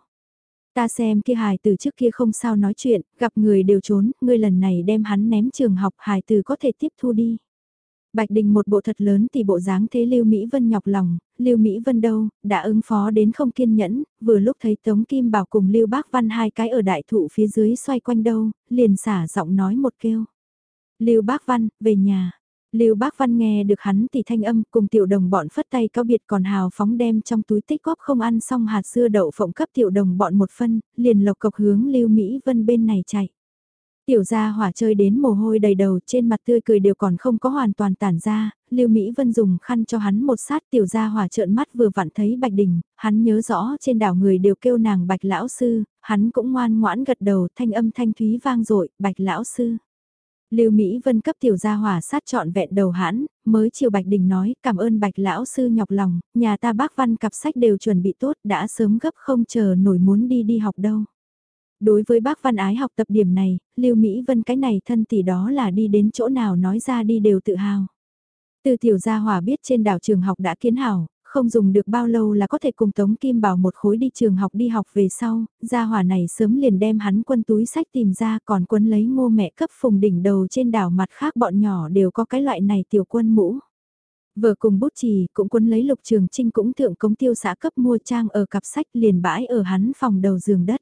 Speaker 1: Ta xem kia hài từ trước kia không sao nói chuyện, gặp người đều trốn, ngươi lần này đem hắn ném trường học hài từ có thể tiếp thu đi. Bạch Đình một bộ thật lớn thì bộ dáng thế Lưu Mỹ Vân nhọc lòng, Lưu Mỹ Vân đâu, đã ứng phó đến không kiên nhẫn, vừa lúc thấy Tống Kim Bảo cùng Lưu Bác Văn hai cái ở đại thụ phía dưới xoay quanh đâu, liền xả giọng nói một kêu. Lưu Bác Văn, về nhà. Lưu Bác Văn nghe được hắn thì thanh âm cùng tiểu đồng bọn phất tay cáo biệt còn hào phóng đem trong túi tích góp không ăn xong hạt dưa đậu phộng cấp tiểu đồng bọn một phân, liền lộc cộc hướng Lưu Mỹ Vân bên này chạy. Tiểu gia hỏa chơi đến mồ hôi đầy đầu trên mặt tươi cười đều còn không có hoàn toàn tản ra, Lưu Mỹ Vân dùng khăn cho hắn một sát tiểu gia hỏa trợn mắt vừa vặn thấy Bạch Đình, hắn nhớ rõ trên đảo người đều kêu nàng Bạch Lão Sư, hắn cũng ngoan ngoãn gật đầu thanh âm thanh thúy vang dội Bạch Lão Sư. Lưu Mỹ Vân cấp tiểu gia hỏa sát trọn vẹn đầu hãn, mới chiều Bạch Đình nói cảm ơn Bạch Lão Sư nhọc lòng, nhà ta bác văn cặp sách đều chuẩn bị tốt đã sớm gấp không chờ nổi muốn đi đi học đâu. Đối với bác văn ái học tập điểm này, Lưu Mỹ Vân cái này thân tỷ đó là đi đến chỗ nào nói ra đi đều tự hào. Từ tiểu gia hòa biết trên đảo trường học đã kiến hảo, không dùng được bao lâu là có thể cùng Tống Kim Bảo một khối đi trường học đi học về sau, gia hỏa này sớm liền đem hắn quân túi sách tìm ra còn quân lấy ngô mẹ cấp phùng đỉnh đầu trên đảo mặt khác bọn nhỏ đều có cái loại này tiểu quân mũ. vừa cùng bút trì cũng quân lấy lục trường trinh cũng thượng công tiêu xã cấp mua trang ở cặp sách liền bãi ở hắn phòng đầu giường đất.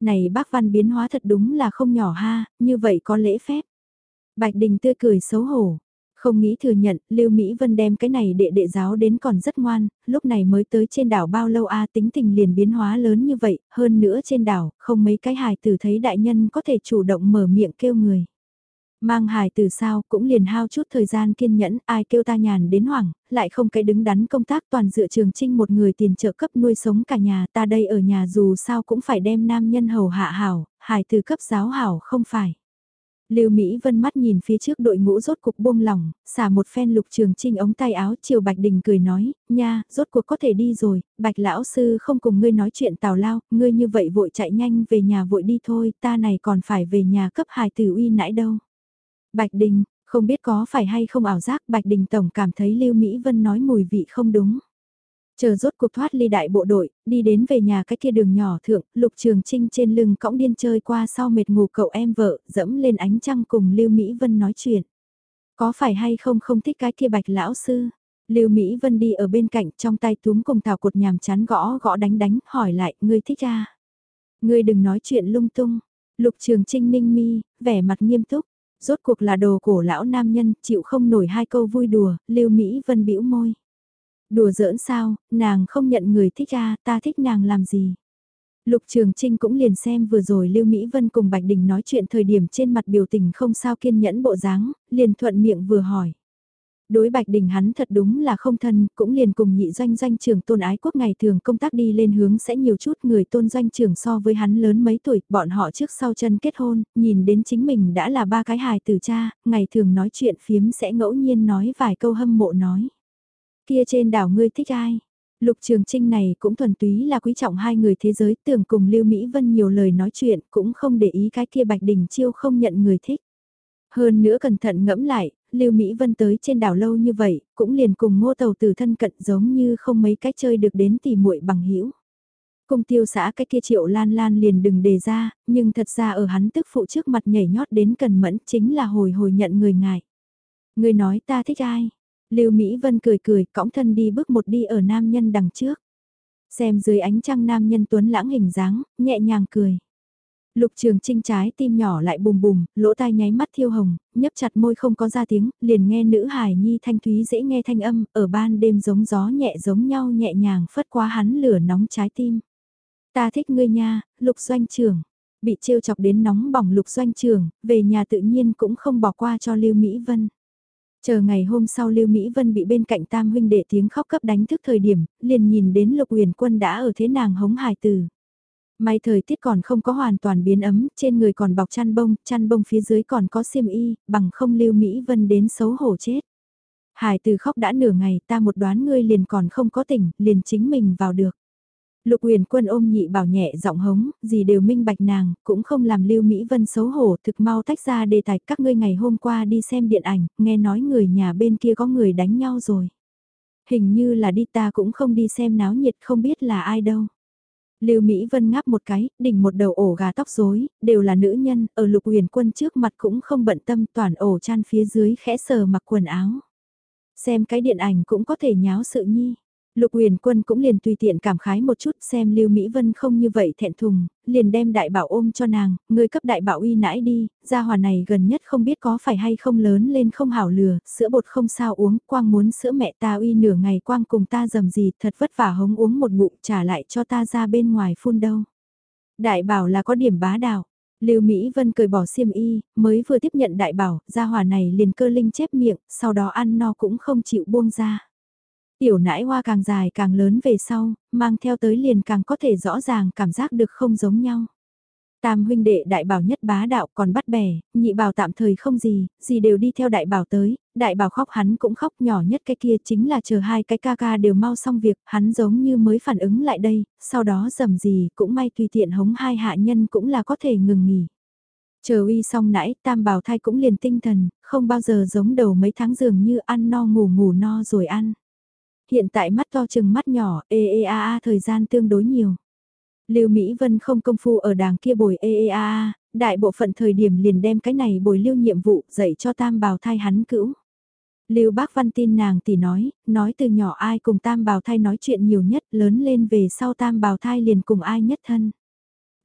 Speaker 1: Này bác văn biến hóa thật đúng là không nhỏ ha, như vậy có lễ phép. Bạch Đình tươi cười xấu hổ, không nghĩ thừa nhận, Lưu Mỹ Vân đem cái này đệ đệ giáo đến còn rất ngoan, lúc này mới tới trên đảo bao lâu a tính tình liền biến hóa lớn như vậy, hơn nữa trên đảo, không mấy cái hài tử thấy đại nhân có thể chủ động mở miệng kêu người. Mang hài từ sao cũng liền hao chút thời gian kiên nhẫn, ai kêu ta nhàn đến hoảng, lại không cái đứng đắn công tác toàn dựa trường trinh một người tiền trợ cấp nuôi sống cả nhà, ta đây ở nhà dù sao cũng phải đem nam nhân hầu hạ hảo, hài từ cấp giáo hảo không phải. Lưu Mỹ Vân mắt nhìn phía trước đội ngũ rốt cuộc buông lỏng, xả một phen lục trường trinh ống tay áo chiều Bạch Đình cười nói, nha, rốt cuộc có thể đi rồi, Bạch Lão Sư không cùng ngươi nói chuyện tào lao, ngươi như vậy vội chạy nhanh về nhà vội đi thôi, ta này còn phải về nhà cấp hài tử uy nãi đâu. Bạch Đình, không biết có phải hay không ảo giác Bạch Đình Tổng cảm thấy Lưu Mỹ Vân nói mùi vị không đúng. Chờ rốt cuộc thoát ly đại bộ đội, đi đến về nhà cái kia đường nhỏ thượng, Lục Trường Trinh trên lưng cõng điên chơi qua sau mệt ngủ cậu em vợ, dẫm lên ánh trăng cùng Lưu Mỹ Vân nói chuyện. Có phải hay không không thích cái kia bạch lão sư? Lưu Mỹ Vân đi ở bên cạnh trong tay túm cùng thảo cột nhàm chán gõ gõ đánh đánh, hỏi lại, ngươi thích à? Ngươi đừng nói chuyện lung tung. Lục Trường Trinh ninh mi, vẻ mặt nghiêm túc. Rốt cuộc là đồ cổ lão nam nhân, chịu không nổi hai câu vui đùa, Lưu Mỹ Vân bĩu môi. Đùa giỡn sao, nàng không nhận người thích ra, ta thích nàng làm gì. Lục Trường Trinh cũng liền xem vừa rồi Lưu Mỹ Vân cùng Bạch Đình nói chuyện thời điểm trên mặt biểu tình không sao kiên nhẫn bộ dáng, liền thuận miệng vừa hỏi. Đối Bạch Đình hắn thật đúng là không thân, cũng liền cùng nhị doanh doanh trưởng tôn ái quốc ngày thường công tác đi lên hướng sẽ nhiều chút người tôn doanh trưởng so với hắn lớn mấy tuổi, bọn họ trước sau chân kết hôn, nhìn đến chính mình đã là ba cái hài từ cha, ngày thường nói chuyện phiếm sẽ ngẫu nhiên nói vài câu hâm mộ nói. Kia trên đảo ngươi thích ai? Lục Trường Trinh này cũng thuần túy là quý trọng hai người thế giới tưởng cùng Lưu Mỹ Vân nhiều lời nói chuyện cũng không để ý cái kia Bạch Đình Chiêu không nhận người thích. Hơn nữa cẩn thận ngẫm lại, Lưu Mỹ Vân tới trên đảo lâu như vậy, cũng liền cùng ngô tàu từ thân cận giống như không mấy cách chơi được đến tỉ muội bằng hữu Cung tiêu xã cái kia triệu lan lan liền đừng đề ra, nhưng thật ra ở hắn tức phụ trước mặt nhảy nhót đến cần mẫn chính là hồi hồi nhận người ngại. Người nói ta thích ai? Lưu Mỹ Vân cười cười, cõng thân đi bước một đi ở nam nhân đằng trước. Xem dưới ánh trăng nam nhân tuấn lãng hình dáng, nhẹ nhàng cười. Lục Trường Trinh trái tim nhỏ lại bùm bùm, lỗ tai nháy mắt thiêu hồng, nhấp chặt môi không có ra tiếng, liền nghe nữ hài nhi thanh thúy dễ nghe thanh âm, ở ban đêm giống gió nhẹ giống nhau nhẹ nhàng phất qua hắn lửa nóng trái tim. Ta thích ngươi nha, Lục Doanh Trường. Bị trêu chọc đến nóng bỏng Lục Doanh Trường, về nhà tự nhiên cũng không bỏ qua cho Lưu Mỹ Vân. Chờ ngày hôm sau Lưu Mỹ Vân bị bên cạnh tam huynh đệ tiếng khóc cấp đánh thức thời điểm, liền nhìn đến Lục Huyền Quân đã ở thế nàng hống hài từ. May thời tiết còn không có hoàn toàn biến ấm, trên người còn bọc chăn bông, chăn bông phía dưới còn có xiêm y, bằng không Lưu Mỹ Vân đến xấu hổ chết. Hải từ khóc đã nửa ngày ta một đoán ngươi liền còn không có tỉnh, liền chính mình vào được. Lục Huyền Quân ôm nhị bảo nhẹ giọng hống, gì đều minh bạch nàng, cũng không làm Lưu Mỹ Vân xấu hổ, thực mau tách ra đề tài các ngươi ngày hôm qua đi xem điện ảnh, nghe nói người nhà bên kia có người đánh nhau rồi. Hình như là đi ta cũng không đi xem náo nhiệt không biết là ai đâu. Lưu Mỹ Vân ngáp một cái, đỉnh một đầu ổ gà tóc rối, đều là nữ nhân, ở Lục Huyền Quân trước mặt cũng không bận tâm, toàn ổ chăn phía dưới khẽ sờ mặc quần áo. Xem cái điện ảnh cũng có thể nháo sự nhi. Lục Huyền Quân cũng liền tùy tiện cảm khái một chút xem Lưu Mỹ Vân không như vậy thẹn thùng, liền đem đại bảo ôm cho nàng, người cấp đại bảo uy nãi đi, gia hòa này gần nhất không biết có phải hay không lớn lên không hảo lừa, sữa bột không sao uống, quang muốn sữa mẹ ta uy nửa ngày quang cùng ta dầm gì, thật vất vả hống uống một ngụm trả lại cho ta ra bên ngoài phun đâu. Đại bảo là có điểm bá đạo. Lưu Mỹ Vân cười bỏ xiêm y, mới vừa tiếp nhận đại bảo, gia hòa này liền cơ linh chép miệng, sau đó ăn no cũng không chịu buông ra. Tiểu nãi hoa càng dài càng lớn về sau, mang theo tới liền càng có thể rõ ràng cảm giác được không giống nhau. Tam huynh đệ đại bảo nhất bá đạo còn bắt bẻ nhị bảo tạm thời không gì, gì đều đi theo đại bảo tới, đại bảo khóc hắn cũng khóc nhỏ nhất cái kia chính là chờ hai cái ca ca đều mau xong việc, hắn giống như mới phản ứng lại đây, sau đó dầm gì cũng may tùy tiện hống hai hạ nhân cũng là có thể ngừng nghỉ. Chờ uy xong nãy, tam bảo thai cũng liền tinh thần, không bao giờ giống đầu mấy tháng dường như ăn no ngủ ngủ no rồi ăn. Hiện tại mắt to chừng mắt nhỏ, ê ê a a thời gian tương đối nhiều. Lưu Mỹ Vân không công phu ở đàng kia bồi ê ê a a, đại bộ phận thời điểm liền đem cái này bồi lưu nhiệm vụ dạy cho tam bào thai hắn cữu. Lưu Bác Văn tin nàng tỷ nói, nói từ nhỏ ai cùng tam bào thai nói chuyện nhiều nhất lớn lên về sau tam bào thai liền cùng ai nhất thân.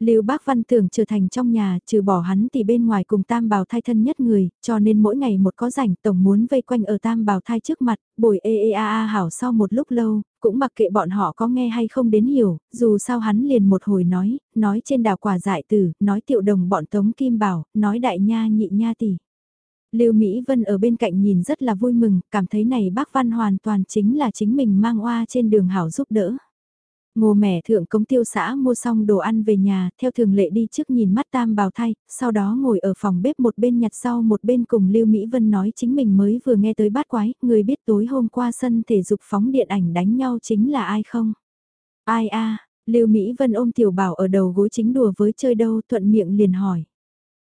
Speaker 1: Lưu Bác Văn tưởng trở thành trong nhà, trừ bỏ hắn thì bên ngoài cùng tam bào thai thân nhất người, cho nên mỗi ngày một có rảnh tổng muốn vây quanh ở tam bào thai trước mặt, bồi ê ê a a hảo sau một lúc lâu, cũng mặc kệ bọn họ có nghe hay không đến hiểu, dù sao hắn liền một hồi nói, nói trên đảo quả dại tử, nói tiệu đồng bọn tống kim bảo, nói đại nha nhị nha tỷ. Lưu Mỹ Vân ở bên cạnh nhìn rất là vui mừng, cảm thấy này bác Văn hoàn toàn chính là chính mình mang oa trên đường hảo giúp đỡ. Ngô mẹ thượng cống tiêu xã mua xong đồ ăn về nhà, theo thường lệ đi trước nhìn mắt tam bào thay, sau đó ngồi ở phòng bếp một bên nhặt sau một bên cùng Lưu Mỹ Vân nói chính mình mới vừa nghe tới bát quái, người biết tối hôm qua sân thể dục phóng điện ảnh đánh nhau chính là ai không? Ai a Lưu Mỹ Vân ôm tiểu bảo ở đầu gối chính đùa với chơi đâu thuận miệng liền hỏi.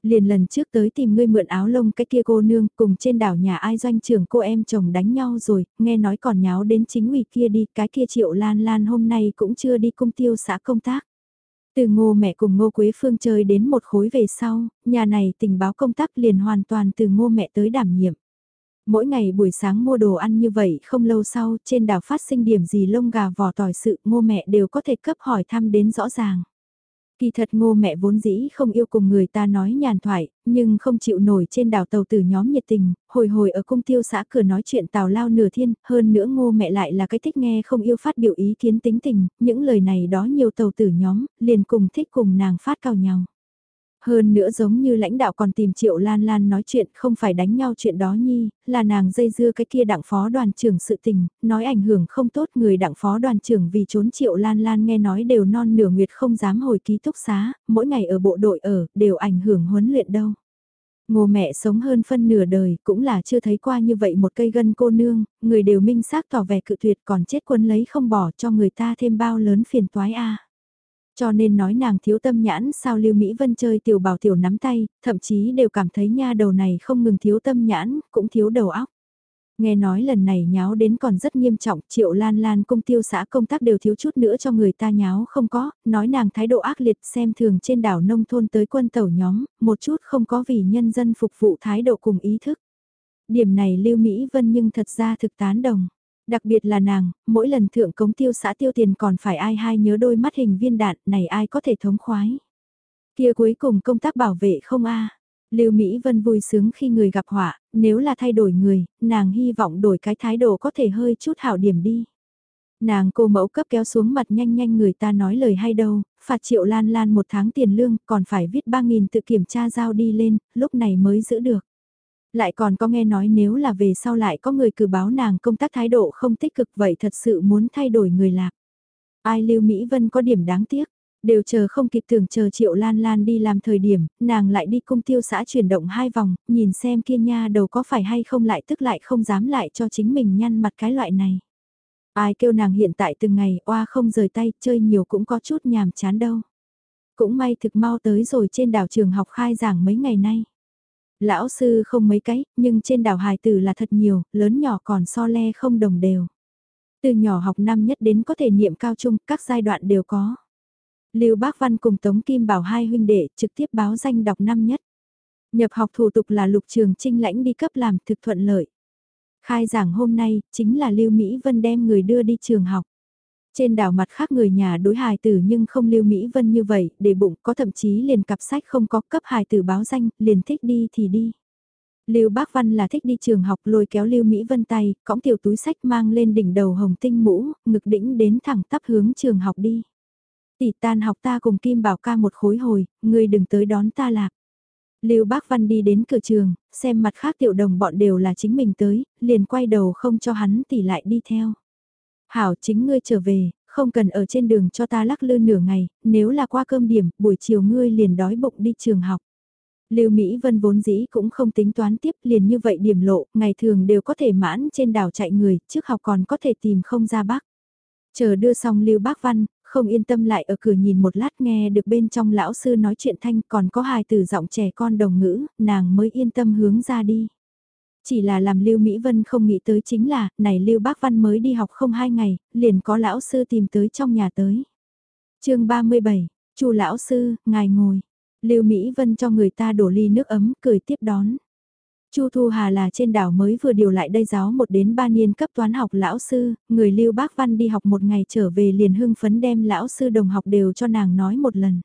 Speaker 1: Liền lần trước tới tìm ngươi mượn áo lông cái kia cô nương cùng trên đảo nhà ai doanh trưởng cô em chồng đánh nhau rồi, nghe nói còn nháo đến chính ủy kia đi, cái kia triệu lan lan hôm nay cũng chưa đi cung tiêu xã công tác. Từ ngô mẹ cùng ngô Quế Phương chơi đến một khối về sau, nhà này tình báo công tác liền hoàn toàn từ ngô mẹ tới đảm nhiệm. Mỗi ngày buổi sáng mua đồ ăn như vậy không lâu sau trên đảo phát sinh điểm gì lông gà vỏ tỏi sự ngô mẹ đều có thể cấp hỏi thăm đến rõ ràng. Kỳ thật ngô mẹ vốn dĩ không yêu cùng người ta nói nhàn thoại, nhưng không chịu nổi trên đảo tàu tử nhóm nhiệt tình, hồi hồi ở cung tiêu xã cửa nói chuyện tào lao nửa thiên, hơn nữa ngô mẹ lại là cái thích nghe không yêu phát biểu ý kiến tính tình, những lời này đó nhiều tàu tử nhóm, liền cùng thích cùng nàng phát cao nhau. Hơn nữa giống như lãnh đạo còn tìm Triệu Lan Lan nói chuyện không phải đánh nhau chuyện đó nhi, là nàng dây dưa cái kia đặng phó đoàn trưởng sự tình, nói ảnh hưởng không tốt người đặng phó đoàn trưởng vì trốn Triệu Lan Lan nghe nói đều non nửa nguyệt không dám hồi ký túc xá, mỗi ngày ở bộ đội ở, đều ảnh hưởng huấn luyện đâu. Ngô mẹ sống hơn phân nửa đời cũng là chưa thấy qua như vậy một cây gân cô nương, người đều minh xác tỏ vẻ cự tuyệt còn chết quân lấy không bỏ cho người ta thêm bao lớn phiền toái a cho nên nói nàng thiếu tâm nhãn sao Lưu Mỹ Vân chơi tiểu bảo tiểu nắm tay, thậm chí đều cảm thấy nha đầu này không ngừng thiếu tâm nhãn, cũng thiếu đầu óc. Nghe nói lần này nháo đến còn rất nghiêm trọng, triệu lan lan công tiêu xã công tác đều thiếu chút nữa cho người ta nháo không có, nói nàng thái độ ác liệt xem thường trên đảo nông thôn tới quân tàu nhóm, một chút không có vì nhân dân phục vụ thái độ cùng ý thức. Điểm này Lưu Mỹ Vân nhưng thật ra thực tán đồng. Đặc biệt là nàng, mỗi lần thượng cống tiêu xã tiêu tiền còn phải ai hai nhớ đôi mắt hình viên đạn này ai có thể thống khoái. Kia cuối cùng công tác bảo vệ không a Lưu Mỹ Vân vui sướng khi người gặp họa, nếu là thay đổi người, nàng hy vọng đổi cái thái độ có thể hơi chút hảo điểm đi. Nàng cô mẫu cấp kéo xuống mặt nhanh nhanh người ta nói lời hay đâu, phạt triệu lan lan một tháng tiền lương còn phải viết 3.000 tự kiểm tra giao đi lên, lúc này mới giữ được. Lại còn có nghe nói nếu là về sau lại có người cử báo nàng công tác thái độ không tích cực vậy thật sự muốn thay đổi người lạc. Ai Lưu Mỹ Vân có điểm đáng tiếc, đều chờ không kịp tưởng chờ Triệu Lan Lan đi làm thời điểm, nàng lại đi cung tiêu xã chuyển động hai vòng, nhìn xem kia nha đầu có phải hay không lại tức lại không dám lại cho chính mình nhăn mặt cái loại này. Ai kêu nàng hiện tại từng ngày oa không rời tay, chơi nhiều cũng có chút nhàm chán đâu. Cũng may thực mau tới rồi trên đảo trường học khai giảng mấy ngày nay. Lão sư không mấy cái, nhưng trên đảo hài tử là thật nhiều, lớn nhỏ còn so le không đồng đều. Từ nhỏ học năm nhất đến có thể niệm cao trung, các giai đoạn đều có. Lưu Bác Văn cùng Tống Kim Bảo hai huynh đệ trực tiếp báo danh đọc năm nhất. Nhập học thủ tục là lục trường trinh lãnh đi cấp làm thực thuận lợi. Khai giảng hôm nay, chính là Lưu Mỹ Vân đem người đưa đi trường học. Trên đảo mặt khác người nhà đối hài tử nhưng không lưu Mỹ Vân như vậy, để bụng có thậm chí liền cặp sách không có cấp hài tử báo danh, liền thích đi thì đi. Lưu Bác Văn là thích đi trường học lôi kéo Lưu Mỹ Vân tay, cõng tiểu túi sách mang lên đỉnh đầu hồng tinh mũ, ngực đỉnh đến thẳng tắp hướng trường học đi. Tỷ tan học ta cùng Kim Bảo ca một khối hồi, ngươi đừng tới đón ta lạc. Lưu Bác Văn đi đến cửa trường, xem mặt khác tiểu đồng bọn đều là chính mình tới, liền quay đầu không cho hắn tỷ lại đi theo. Hảo chính ngươi trở về, không cần ở trên đường cho ta lắc lư nửa ngày, nếu là qua cơm điểm, buổi chiều ngươi liền đói bụng đi trường học. Lưu Mỹ Vân vốn dĩ cũng không tính toán tiếp liền như vậy điểm lộ, ngày thường đều có thể mãn trên đảo chạy người, trước học còn có thể tìm không ra bác. Chờ đưa xong Lưu Bác Văn, không yên tâm lại ở cửa nhìn một lát nghe được bên trong lão sư nói chuyện thanh còn có hài từ giọng trẻ con đồng ngữ, nàng mới yên tâm hướng ra đi. Chỉ là làm Lưu Mỹ Vân không nghĩ tới chính là, này Lưu Bác Văn mới đi học không hai ngày, liền có lão sư tìm tới trong nhà tới. chương 37, chu lão sư, ngài ngồi. Lưu Mỹ Vân cho người ta đổ ly nước ấm, cười tiếp đón. Chu Thu Hà là trên đảo mới vừa điều lại đây giáo một đến ba niên cấp toán học lão sư, người Lưu Bác Văn đi học một ngày trở về liền hưng phấn đem lão sư đồng học đều cho nàng nói một lần.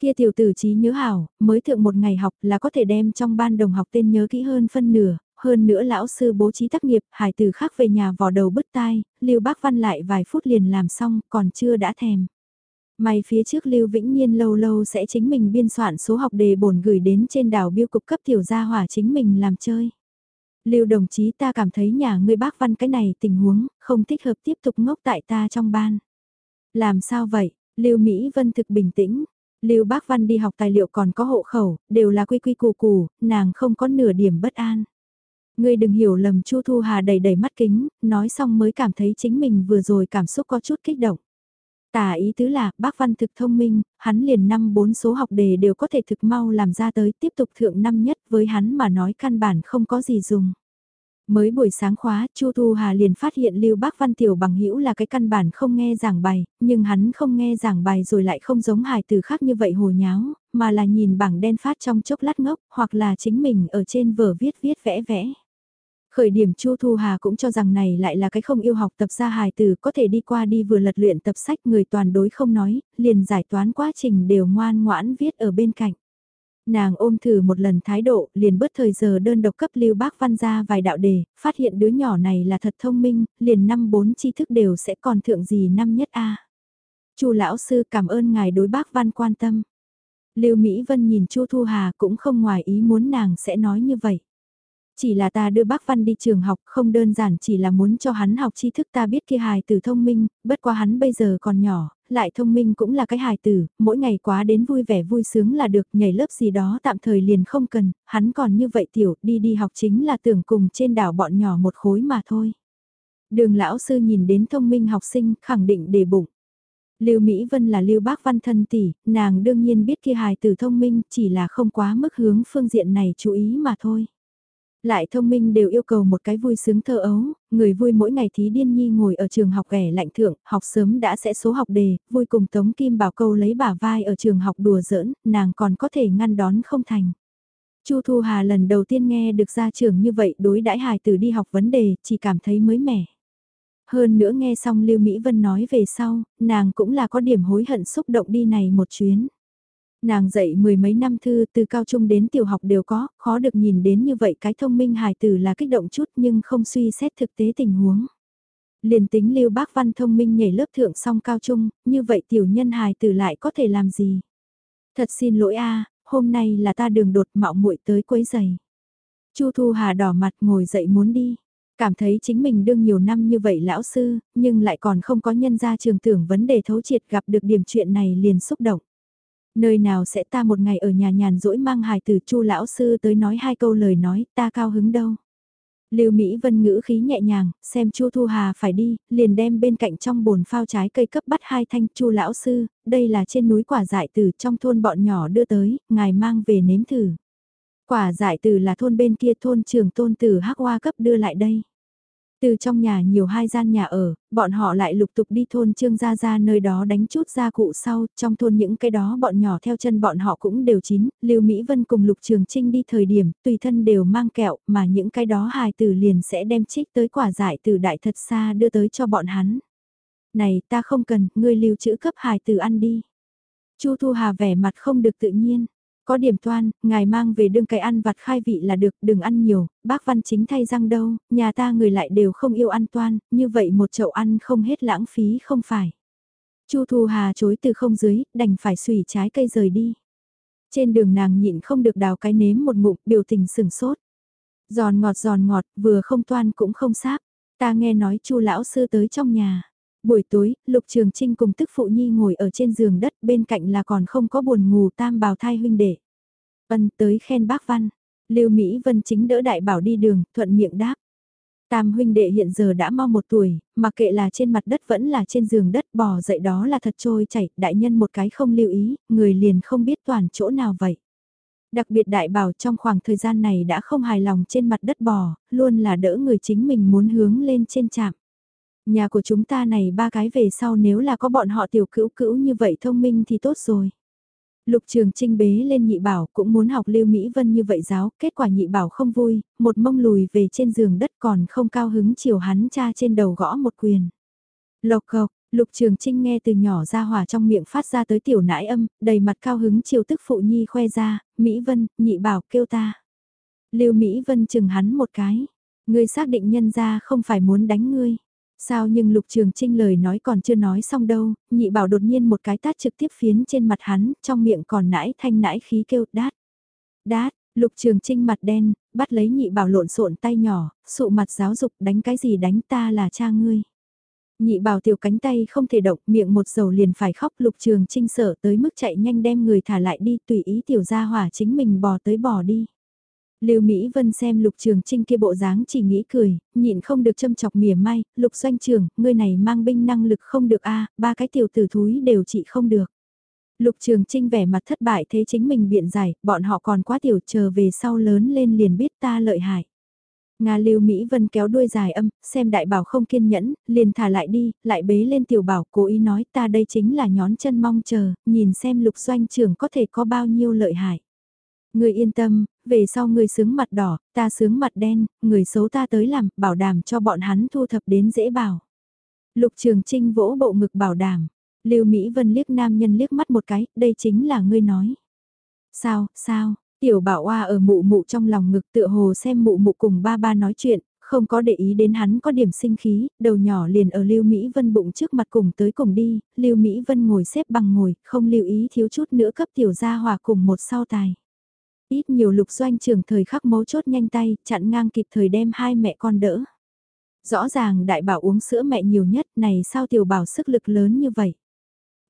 Speaker 1: Kia tiểu tử trí nhớ hảo, mới thượng một ngày học là có thể đem trong ban đồng học tên nhớ kỹ hơn phân nửa, hơn nữa lão sư bố trí tác nghiệp, hải từ khác về nhà vò đầu bứt tai, Lưu Bác Văn lại vài phút liền làm xong, còn chưa đã thèm. May phía trước Lưu Vĩnh Nhiên lâu lâu sẽ chính mình biên soạn số học đề bổn gửi đến trên đảo biêu cục cấp tiểu gia hỏa chính mình làm chơi. Lưu đồng chí ta cảm thấy nhà ngươi bác văn cái này tình huống, không thích hợp tiếp tục ngốc tại ta trong ban. Làm sao vậy? Lưu Mỹ Vân thực bình tĩnh. Lưu Bác Văn đi học tài liệu còn có hộ khẩu, đều là quy quy củ củ, nàng không có nửa điểm bất an. Ngươi đừng hiểu lầm Chu Thu Hà đầy đầy mắt kính, nói xong mới cảm thấy chính mình vừa rồi cảm xúc có chút kích động. Tả ý tứ là, bác văn thực thông minh, hắn liền năm bốn số học đề đều có thể thực mau làm ra tới tiếp tục thượng năm nhất với hắn mà nói căn bản không có gì dùng. Mới buổi sáng khóa, Chu Thu Hà liền phát hiện Lưu Bác Văn Tiểu bằng hữu là cái căn bản không nghe giảng bài, nhưng hắn không nghe giảng bài rồi lại không giống hài từ khác như vậy hồ nháo, mà là nhìn bảng đen phát trong chốc lát ngốc, hoặc là chính mình ở trên vở viết viết vẽ vẽ. Khởi điểm Chu Thu Hà cũng cho rằng này lại là cái không yêu học tập ra hài từ có thể đi qua đi vừa lật luyện tập sách người toàn đối không nói, liền giải toán quá trình đều ngoan ngoãn viết ở bên cạnh. Nàng ôm thử một lần thái độ, liền bớt thời giờ đơn độc cấp lưu bác văn ra vài đạo đề, phát hiện đứa nhỏ này là thật thông minh, liền năm bốn tri thức đều sẽ còn thượng gì năm nhất A. Chu lão sư cảm ơn ngài đối bác văn quan tâm. Lưu Mỹ Vân nhìn Chu Thu Hà cũng không ngoài ý muốn nàng sẽ nói như vậy. Chỉ là ta đưa bác Văn đi trường học không đơn giản chỉ là muốn cho hắn học tri thức ta biết kia hài tử thông minh, bất quá hắn bây giờ còn nhỏ, lại thông minh cũng là cái hài tử, mỗi ngày quá đến vui vẻ vui sướng là được nhảy lớp gì đó tạm thời liền không cần, hắn còn như vậy tiểu đi đi học chính là tưởng cùng trên đảo bọn nhỏ một khối mà thôi. Đường lão sư nhìn đến thông minh học sinh khẳng định đề bụng. Lưu Mỹ Vân là Lưu Bác Văn thân tỷ, nàng đương nhiên biết kia hài tử thông minh, chỉ là không quá mức hướng phương diện này chú ý mà thôi. Lại thông minh đều yêu cầu một cái vui sướng thơ ấu, người vui mỗi ngày thí điên nhi ngồi ở trường học ghẻ lạnh thượng, học sớm đã sẽ số học đề, vui cùng Tống Kim Bảo câu lấy bả vai ở trường học đùa giỡn, nàng còn có thể ngăn đón không thành. Chu Thu Hà lần đầu tiên nghe được ra trường như vậy đối đãi hài tử đi học vấn đề, chỉ cảm thấy mới mẻ. Hơn nữa nghe xong Lưu Mỹ Vân nói về sau, nàng cũng là có điểm hối hận xúc động đi này một chuyến. Nàng dạy mười mấy năm thư từ cao trung đến tiểu học đều có, khó được nhìn đến như vậy cái thông minh hài tử là kích động chút nhưng không suy xét thực tế tình huống. Liền tính lưu bác văn thông minh nhảy lớp thượng song cao trung, như vậy tiểu nhân hài tử lại có thể làm gì? Thật xin lỗi a hôm nay là ta đường đột mạo muội tới quấy giày. Chu Thu Hà đỏ mặt ngồi dậy muốn đi. Cảm thấy chính mình đương nhiều năm như vậy lão sư, nhưng lại còn không có nhân ra trường tưởng vấn đề thấu triệt gặp được điểm chuyện này liền xúc động. Nơi nào sẽ ta một ngày ở nhà nhàn rỗi mang hài từ chu lão sư tới nói hai câu lời nói ta cao hứng đâu. Lưu Mỹ Vân ngữ khí nhẹ nhàng, xem Chu Thu Hà phải đi, liền đem bên cạnh trong bồn phao trái cây cấp bắt hai thanh Chu lão sư, đây là trên núi quả dại từ trong thôn bọn nhỏ đưa tới, ngài mang về nếm thử. Quả dại từ là thôn bên kia thôn trường tôn từ Hắc Hoa cấp đưa lại đây. Từ trong nhà nhiều hai gian nhà ở, bọn họ lại lục tục đi thôn Trương Gia Gia nơi đó đánh chút gia cụ sau, trong thôn những cái đó bọn nhỏ theo chân bọn họ cũng đều chín, Lưu Mỹ Vân cùng Lục Trường Trinh đi thời điểm, tùy thân đều mang kẹo, mà những cái đó hài tử liền sẽ đem trích tới quả giải từ đại thật xa đưa tới cho bọn hắn. Này ta không cần, ngươi lưu trữ cấp hài tử ăn đi. Chu Thu Hà vẻ mặt không được tự nhiên. Có điểm toan, ngài mang về đương cái ăn vặt khai vị là được, đừng ăn nhiều, bác văn chính thay răng đâu, nhà ta người lại đều không yêu ăn toan, như vậy một chậu ăn không hết lãng phí không phải. Chu Thu Hà chối từ không dưới, đành phải xùy trái cây rời đi. Trên đường nàng nhịn không được đào cái nếm một ngụm, biểu tình sừng sốt. Giòn ngọt giòn ngọt, vừa không toan cũng không sáp. Ta nghe nói Chu lão sư tới trong nhà. Buổi tối, Lục Trường Trinh cùng tức phụ nhi ngồi ở trên giường đất bên cạnh là còn không có buồn ngủ tam bào thai huynh đệ. vân tới khen bác văn. Lưu Mỹ Vân chính đỡ đại bảo đi đường, thuận miệng đáp. Tam huynh đệ hiện giờ đã mau một tuổi, mà kệ là trên mặt đất vẫn là trên giường đất bò dậy đó là thật trôi chảy, đại nhân một cái không lưu ý, người liền không biết toàn chỗ nào vậy. Đặc biệt đại bảo trong khoảng thời gian này đã không hài lòng trên mặt đất bò, luôn là đỡ người chính mình muốn hướng lên trên trạm. Nhà của chúng ta này ba cái về sau nếu là có bọn họ tiểu cữu cữu như vậy thông minh thì tốt rồi. Lục Trường Trinh bế lên nhị bảo cũng muốn học Lưu Mỹ Vân như vậy giáo, kết quả nhị bảo không vui, một mông lùi về trên giường đất còn không cao hứng chiều hắn cha trên đầu gõ một quyền. Lộc cộc, Lục Trường Trinh nghe từ nhỏ ra hòa trong miệng phát ra tới tiểu nãi âm, đầy mặt cao hứng chiều tức phụ nhi khoe ra, Mỹ Vân, nhị bảo kêu ta. Lưu Mỹ Vân chừng hắn một cái, ngươi xác định nhân ra không phải muốn đánh ngươi. Sao nhưng Lục Trường Trinh lời nói còn chưa nói xong đâu, nhị bảo đột nhiên một cái tát trực tiếp phiến trên mặt hắn, trong miệng còn nãi thanh nãi khí kêu đát. Đát, Lục Trường Trinh mặt đen, bắt lấy nhị bảo lộn xộn tay nhỏ, sụ mặt giáo dục đánh cái gì đánh ta là cha ngươi. Nhị bảo tiểu cánh tay không thể động, miệng một dầu liền phải khóc Lục Trường Trinh sợ tới mức chạy nhanh đem người thả lại đi tùy ý tiểu gia hỏa chính mình bò tới bò đi. Lưu Mỹ Vân xem Lục Trường Trinh kia bộ dáng chỉ nghĩ cười, nhịn không được châm chọc mỉa mai, Lục Doanh Trường, ngươi này mang binh năng lực không được a, ba cái tiểu tử thúi đều trị không được. Lục Trường Trinh vẻ mặt thất bại thế chính mình biện giải, bọn họ còn quá tiểu chờ về sau lớn lên liền biết ta lợi hại. Nga Lưu Mỹ Vân kéo đuôi dài âm, xem đại bảo không kiên nhẫn, liền thả lại đi, lại bế lên tiểu bảo cố ý nói ta đây chính là nhón chân mong chờ, nhìn xem lục doanh trưởng có thể có bao nhiêu lợi hại. Người yên tâm, về sau người sướng mặt đỏ, ta sướng mặt đen, người xấu ta tới làm, bảo đảm cho bọn hắn thu thập đến dễ bảo. Lục Trường Trinh vỗ bộ ngực bảo đảm, Lưu Mỹ Vân liếc nam nhân liếc mắt một cái, đây chính là ngươi nói. Sao, sao, tiểu bảo oa ở mụ mụ trong lòng ngực tựa hồ xem mụ mụ cùng ba ba nói chuyện, không có để ý đến hắn có điểm sinh khí, đầu nhỏ liền ở Lưu Mỹ Vân bụng trước mặt cùng tới cùng đi, Lưu Mỹ Vân ngồi xếp bằng ngồi, không lưu ý thiếu chút nữa cấp tiểu gia hòa cùng một sau tài. Ít nhiều lục doanh trường thời khắc mấu chốt nhanh tay, chặn ngang kịp thời đem hai mẹ con đỡ. Rõ ràng đại bảo uống sữa mẹ nhiều nhất này sao tiểu bảo sức lực lớn như vậy.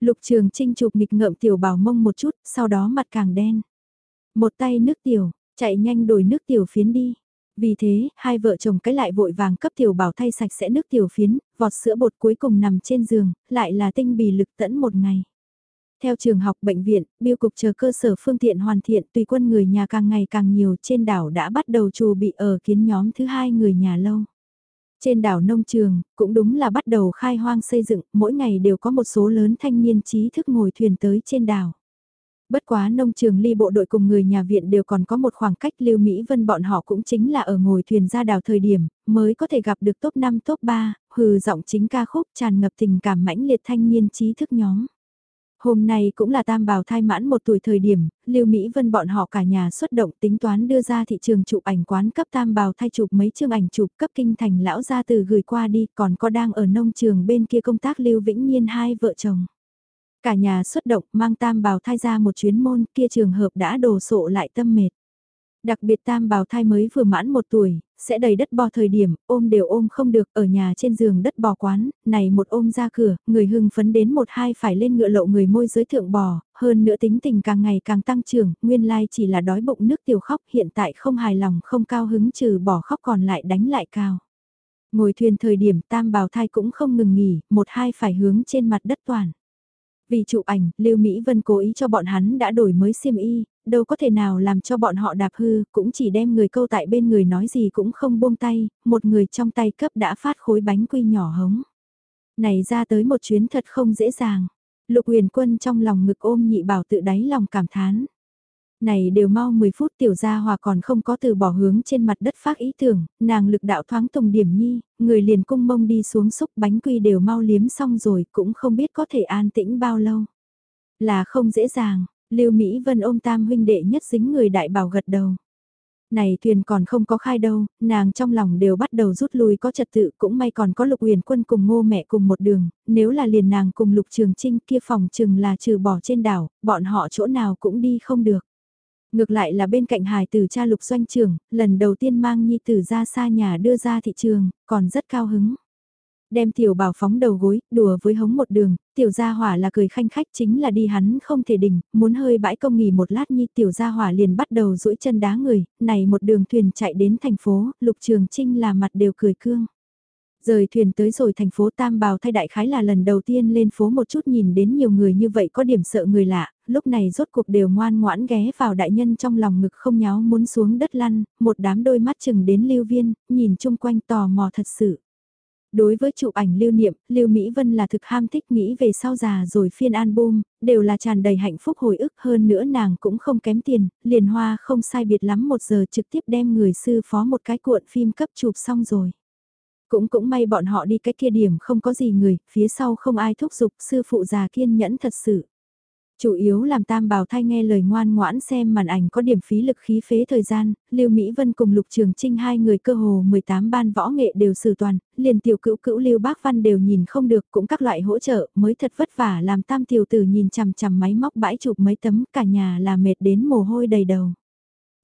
Speaker 1: Lục trường trinh chụp nghịch ngợm tiểu bảo mông một chút, sau đó mặt càng đen. Một tay nước tiểu, chạy nhanh đổi nước tiểu phiến đi. Vì thế, hai vợ chồng cái lại vội vàng cấp tiểu bảo thay sạch sẽ nước tiểu phiến, vọt sữa bột cuối cùng nằm trên giường, lại là tinh bì lực tẫn một ngày. Theo trường học bệnh viện, biêu cục chờ cơ sở phương tiện hoàn thiện tùy quân người nhà càng ngày càng nhiều trên đảo đã bắt đầu trù bị ở kiến nhóm thứ hai người nhà lâu. Trên đảo nông trường, cũng đúng là bắt đầu khai hoang xây dựng, mỗi ngày đều có một số lớn thanh niên trí thức ngồi thuyền tới trên đảo. Bất quá nông trường ly bộ đội cùng người nhà viện đều còn có một khoảng cách lưu Mỹ Vân bọn họ cũng chính là ở ngồi thuyền ra đảo thời điểm, mới có thể gặp được top 5 top 3, hừ giọng chính ca khúc tràn ngập tình cảm mãnh liệt thanh niên trí thức nhóm. Hôm nay cũng là tam bào thai mãn một tuổi thời điểm, Lưu Mỹ Vân bọn họ cả nhà xuất động tính toán đưa ra thị trường chụp ảnh quán cấp tam bào thai chụp mấy chương ảnh chụp cấp kinh thành lão gia từ gửi qua đi, còn có đang ở nông trường bên kia công tác Lưu Vĩnh Nhiên hai vợ chồng. Cả nhà xuất động mang tam bào thai ra một chuyến môn kia trường hợp đã đồ sộ lại tâm mệt. Đặc biệt tam bào thai mới vừa mãn một tuổi, sẽ đầy đất bò thời điểm, ôm đều ôm không được ở nhà trên giường đất bò quán, này một ôm ra cửa, người hưng phấn đến một hai phải lên ngựa lộ người môi giới thượng bò, hơn nữa tính tình càng ngày càng tăng trưởng, nguyên lai chỉ là đói bụng nước tiểu khóc hiện tại không hài lòng không cao hứng trừ bỏ khóc còn lại đánh lại cao. Ngồi thuyền thời điểm tam bào thai cũng không ngừng nghỉ, một hai phải hướng trên mặt đất toàn. Vì chụp ảnh, Lưu Mỹ Vân cố ý cho bọn hắn đã đổi mới xiêm y, đâu có thể nào làm cho bọn họ đạp hư, cũng chỉ đem người câu tại bên người nói gì cũng không buông tay, một người trong tay cấp đã phát khối bánh quy nhỏ hống. Này ra tới một chuyến thật không dễ dàng. Lục huyền quân trong lòng ngực ôm nhị bảo tự đáy lòng cảm thán. Này đều mau 10 phút tiểu gia hòa còn không có từ bỏ hướng trên mặt đất phát ý tưởng, nàng lực đạo thoáng tùng điểm nhi, người liền cung mông đi xuống xúc bánh quy đều mau liếm xong rồi cũng không biết có thể an tĩnh bao lâu. Là không dễ dàng, Lưu Mỹ Vân ôm tam huynh đệ nhất dính người đại bảo gật đầu. Này thuyền còn không có khai đâu, nàng trong lòng đều bắt đầu rút lui có trật tự cũng may còn có lục huyền quân cùng ngô mẹ cùng một đường, nếu là liền nàng cùng lục trường trinh kia phòng chừng là trừ bỏ trên đảo, bọn họ chỗ nào cũng đi không được. Ngược lại là bên cạnh hài tử cha lục doanh trường, lần đầu tiên mang nhi tử ra xa nhà đưa ra thị trường, còn rất cao hứng. Đem tiểu bảo phóng đầu gối, đùa với hống một đường, tiểu gia hỏa là cười khanh khách chính là đi hắn không thể đỉnh, muốn hơi bãi công nghỉ một lát nhi tiểu gia hỏa liền bắt đầu duỗi chân đá người, này một đường thuyền chạy đến thành phố, lục trường trinh là mặt đều cười cương. Rời thuyền tới rồi thành phố Tam Bào thay đại khái là lần đầu tiên lên phố một chút nhìn đến nhiều người như vậy có điểm sợ người lạ, lúc này rốt cuộc đều ngoan ngoãn ghé vào đại nhân trong lòng ngực không nháo muốn xuống đất lăn, một đám đôi mắt chừng đến lưu viên, nhìn chung quanh tò mò thật sự. Đối với chụp ảnh lưu niệm, Lưu Mỹ Vân là thực ham thích nghĩ về sau già rồi phiên album, đều là tràn đầy hạnh phúc hồi ức hơn nữa nàng cũng không kém tiền, liền hoa không sai biệt lắm một giờ trực tiếp đem người sư phó một cái cuộn phim cấp chụp xong rồi. Cũng cũng may bọn họ đi cái kia điểm không có gì người, phía sau không ai thúc giục sư phụ già kiên nhẫn thật sự. Chủ yếu làm tam bào thai nghe lời ngoan ngoãn xem màn ảnh có điểm phí lực khí phế thời gian, Lưu Mỹ Vân cùng Lục Trường Trinh hai người cơ hồ 18 ban võ nghệ đều sử toàn, liền tiểu cữu cữu Lưu Bác Văn đều nhìn không được cũng các loại hỗ trợ mới thật vất vả làm tam tiểu tử nhìn chằm chằm máy móc bãi chụp mấy tấm cả nhà là mệt đến mồ hôi đầy đầu.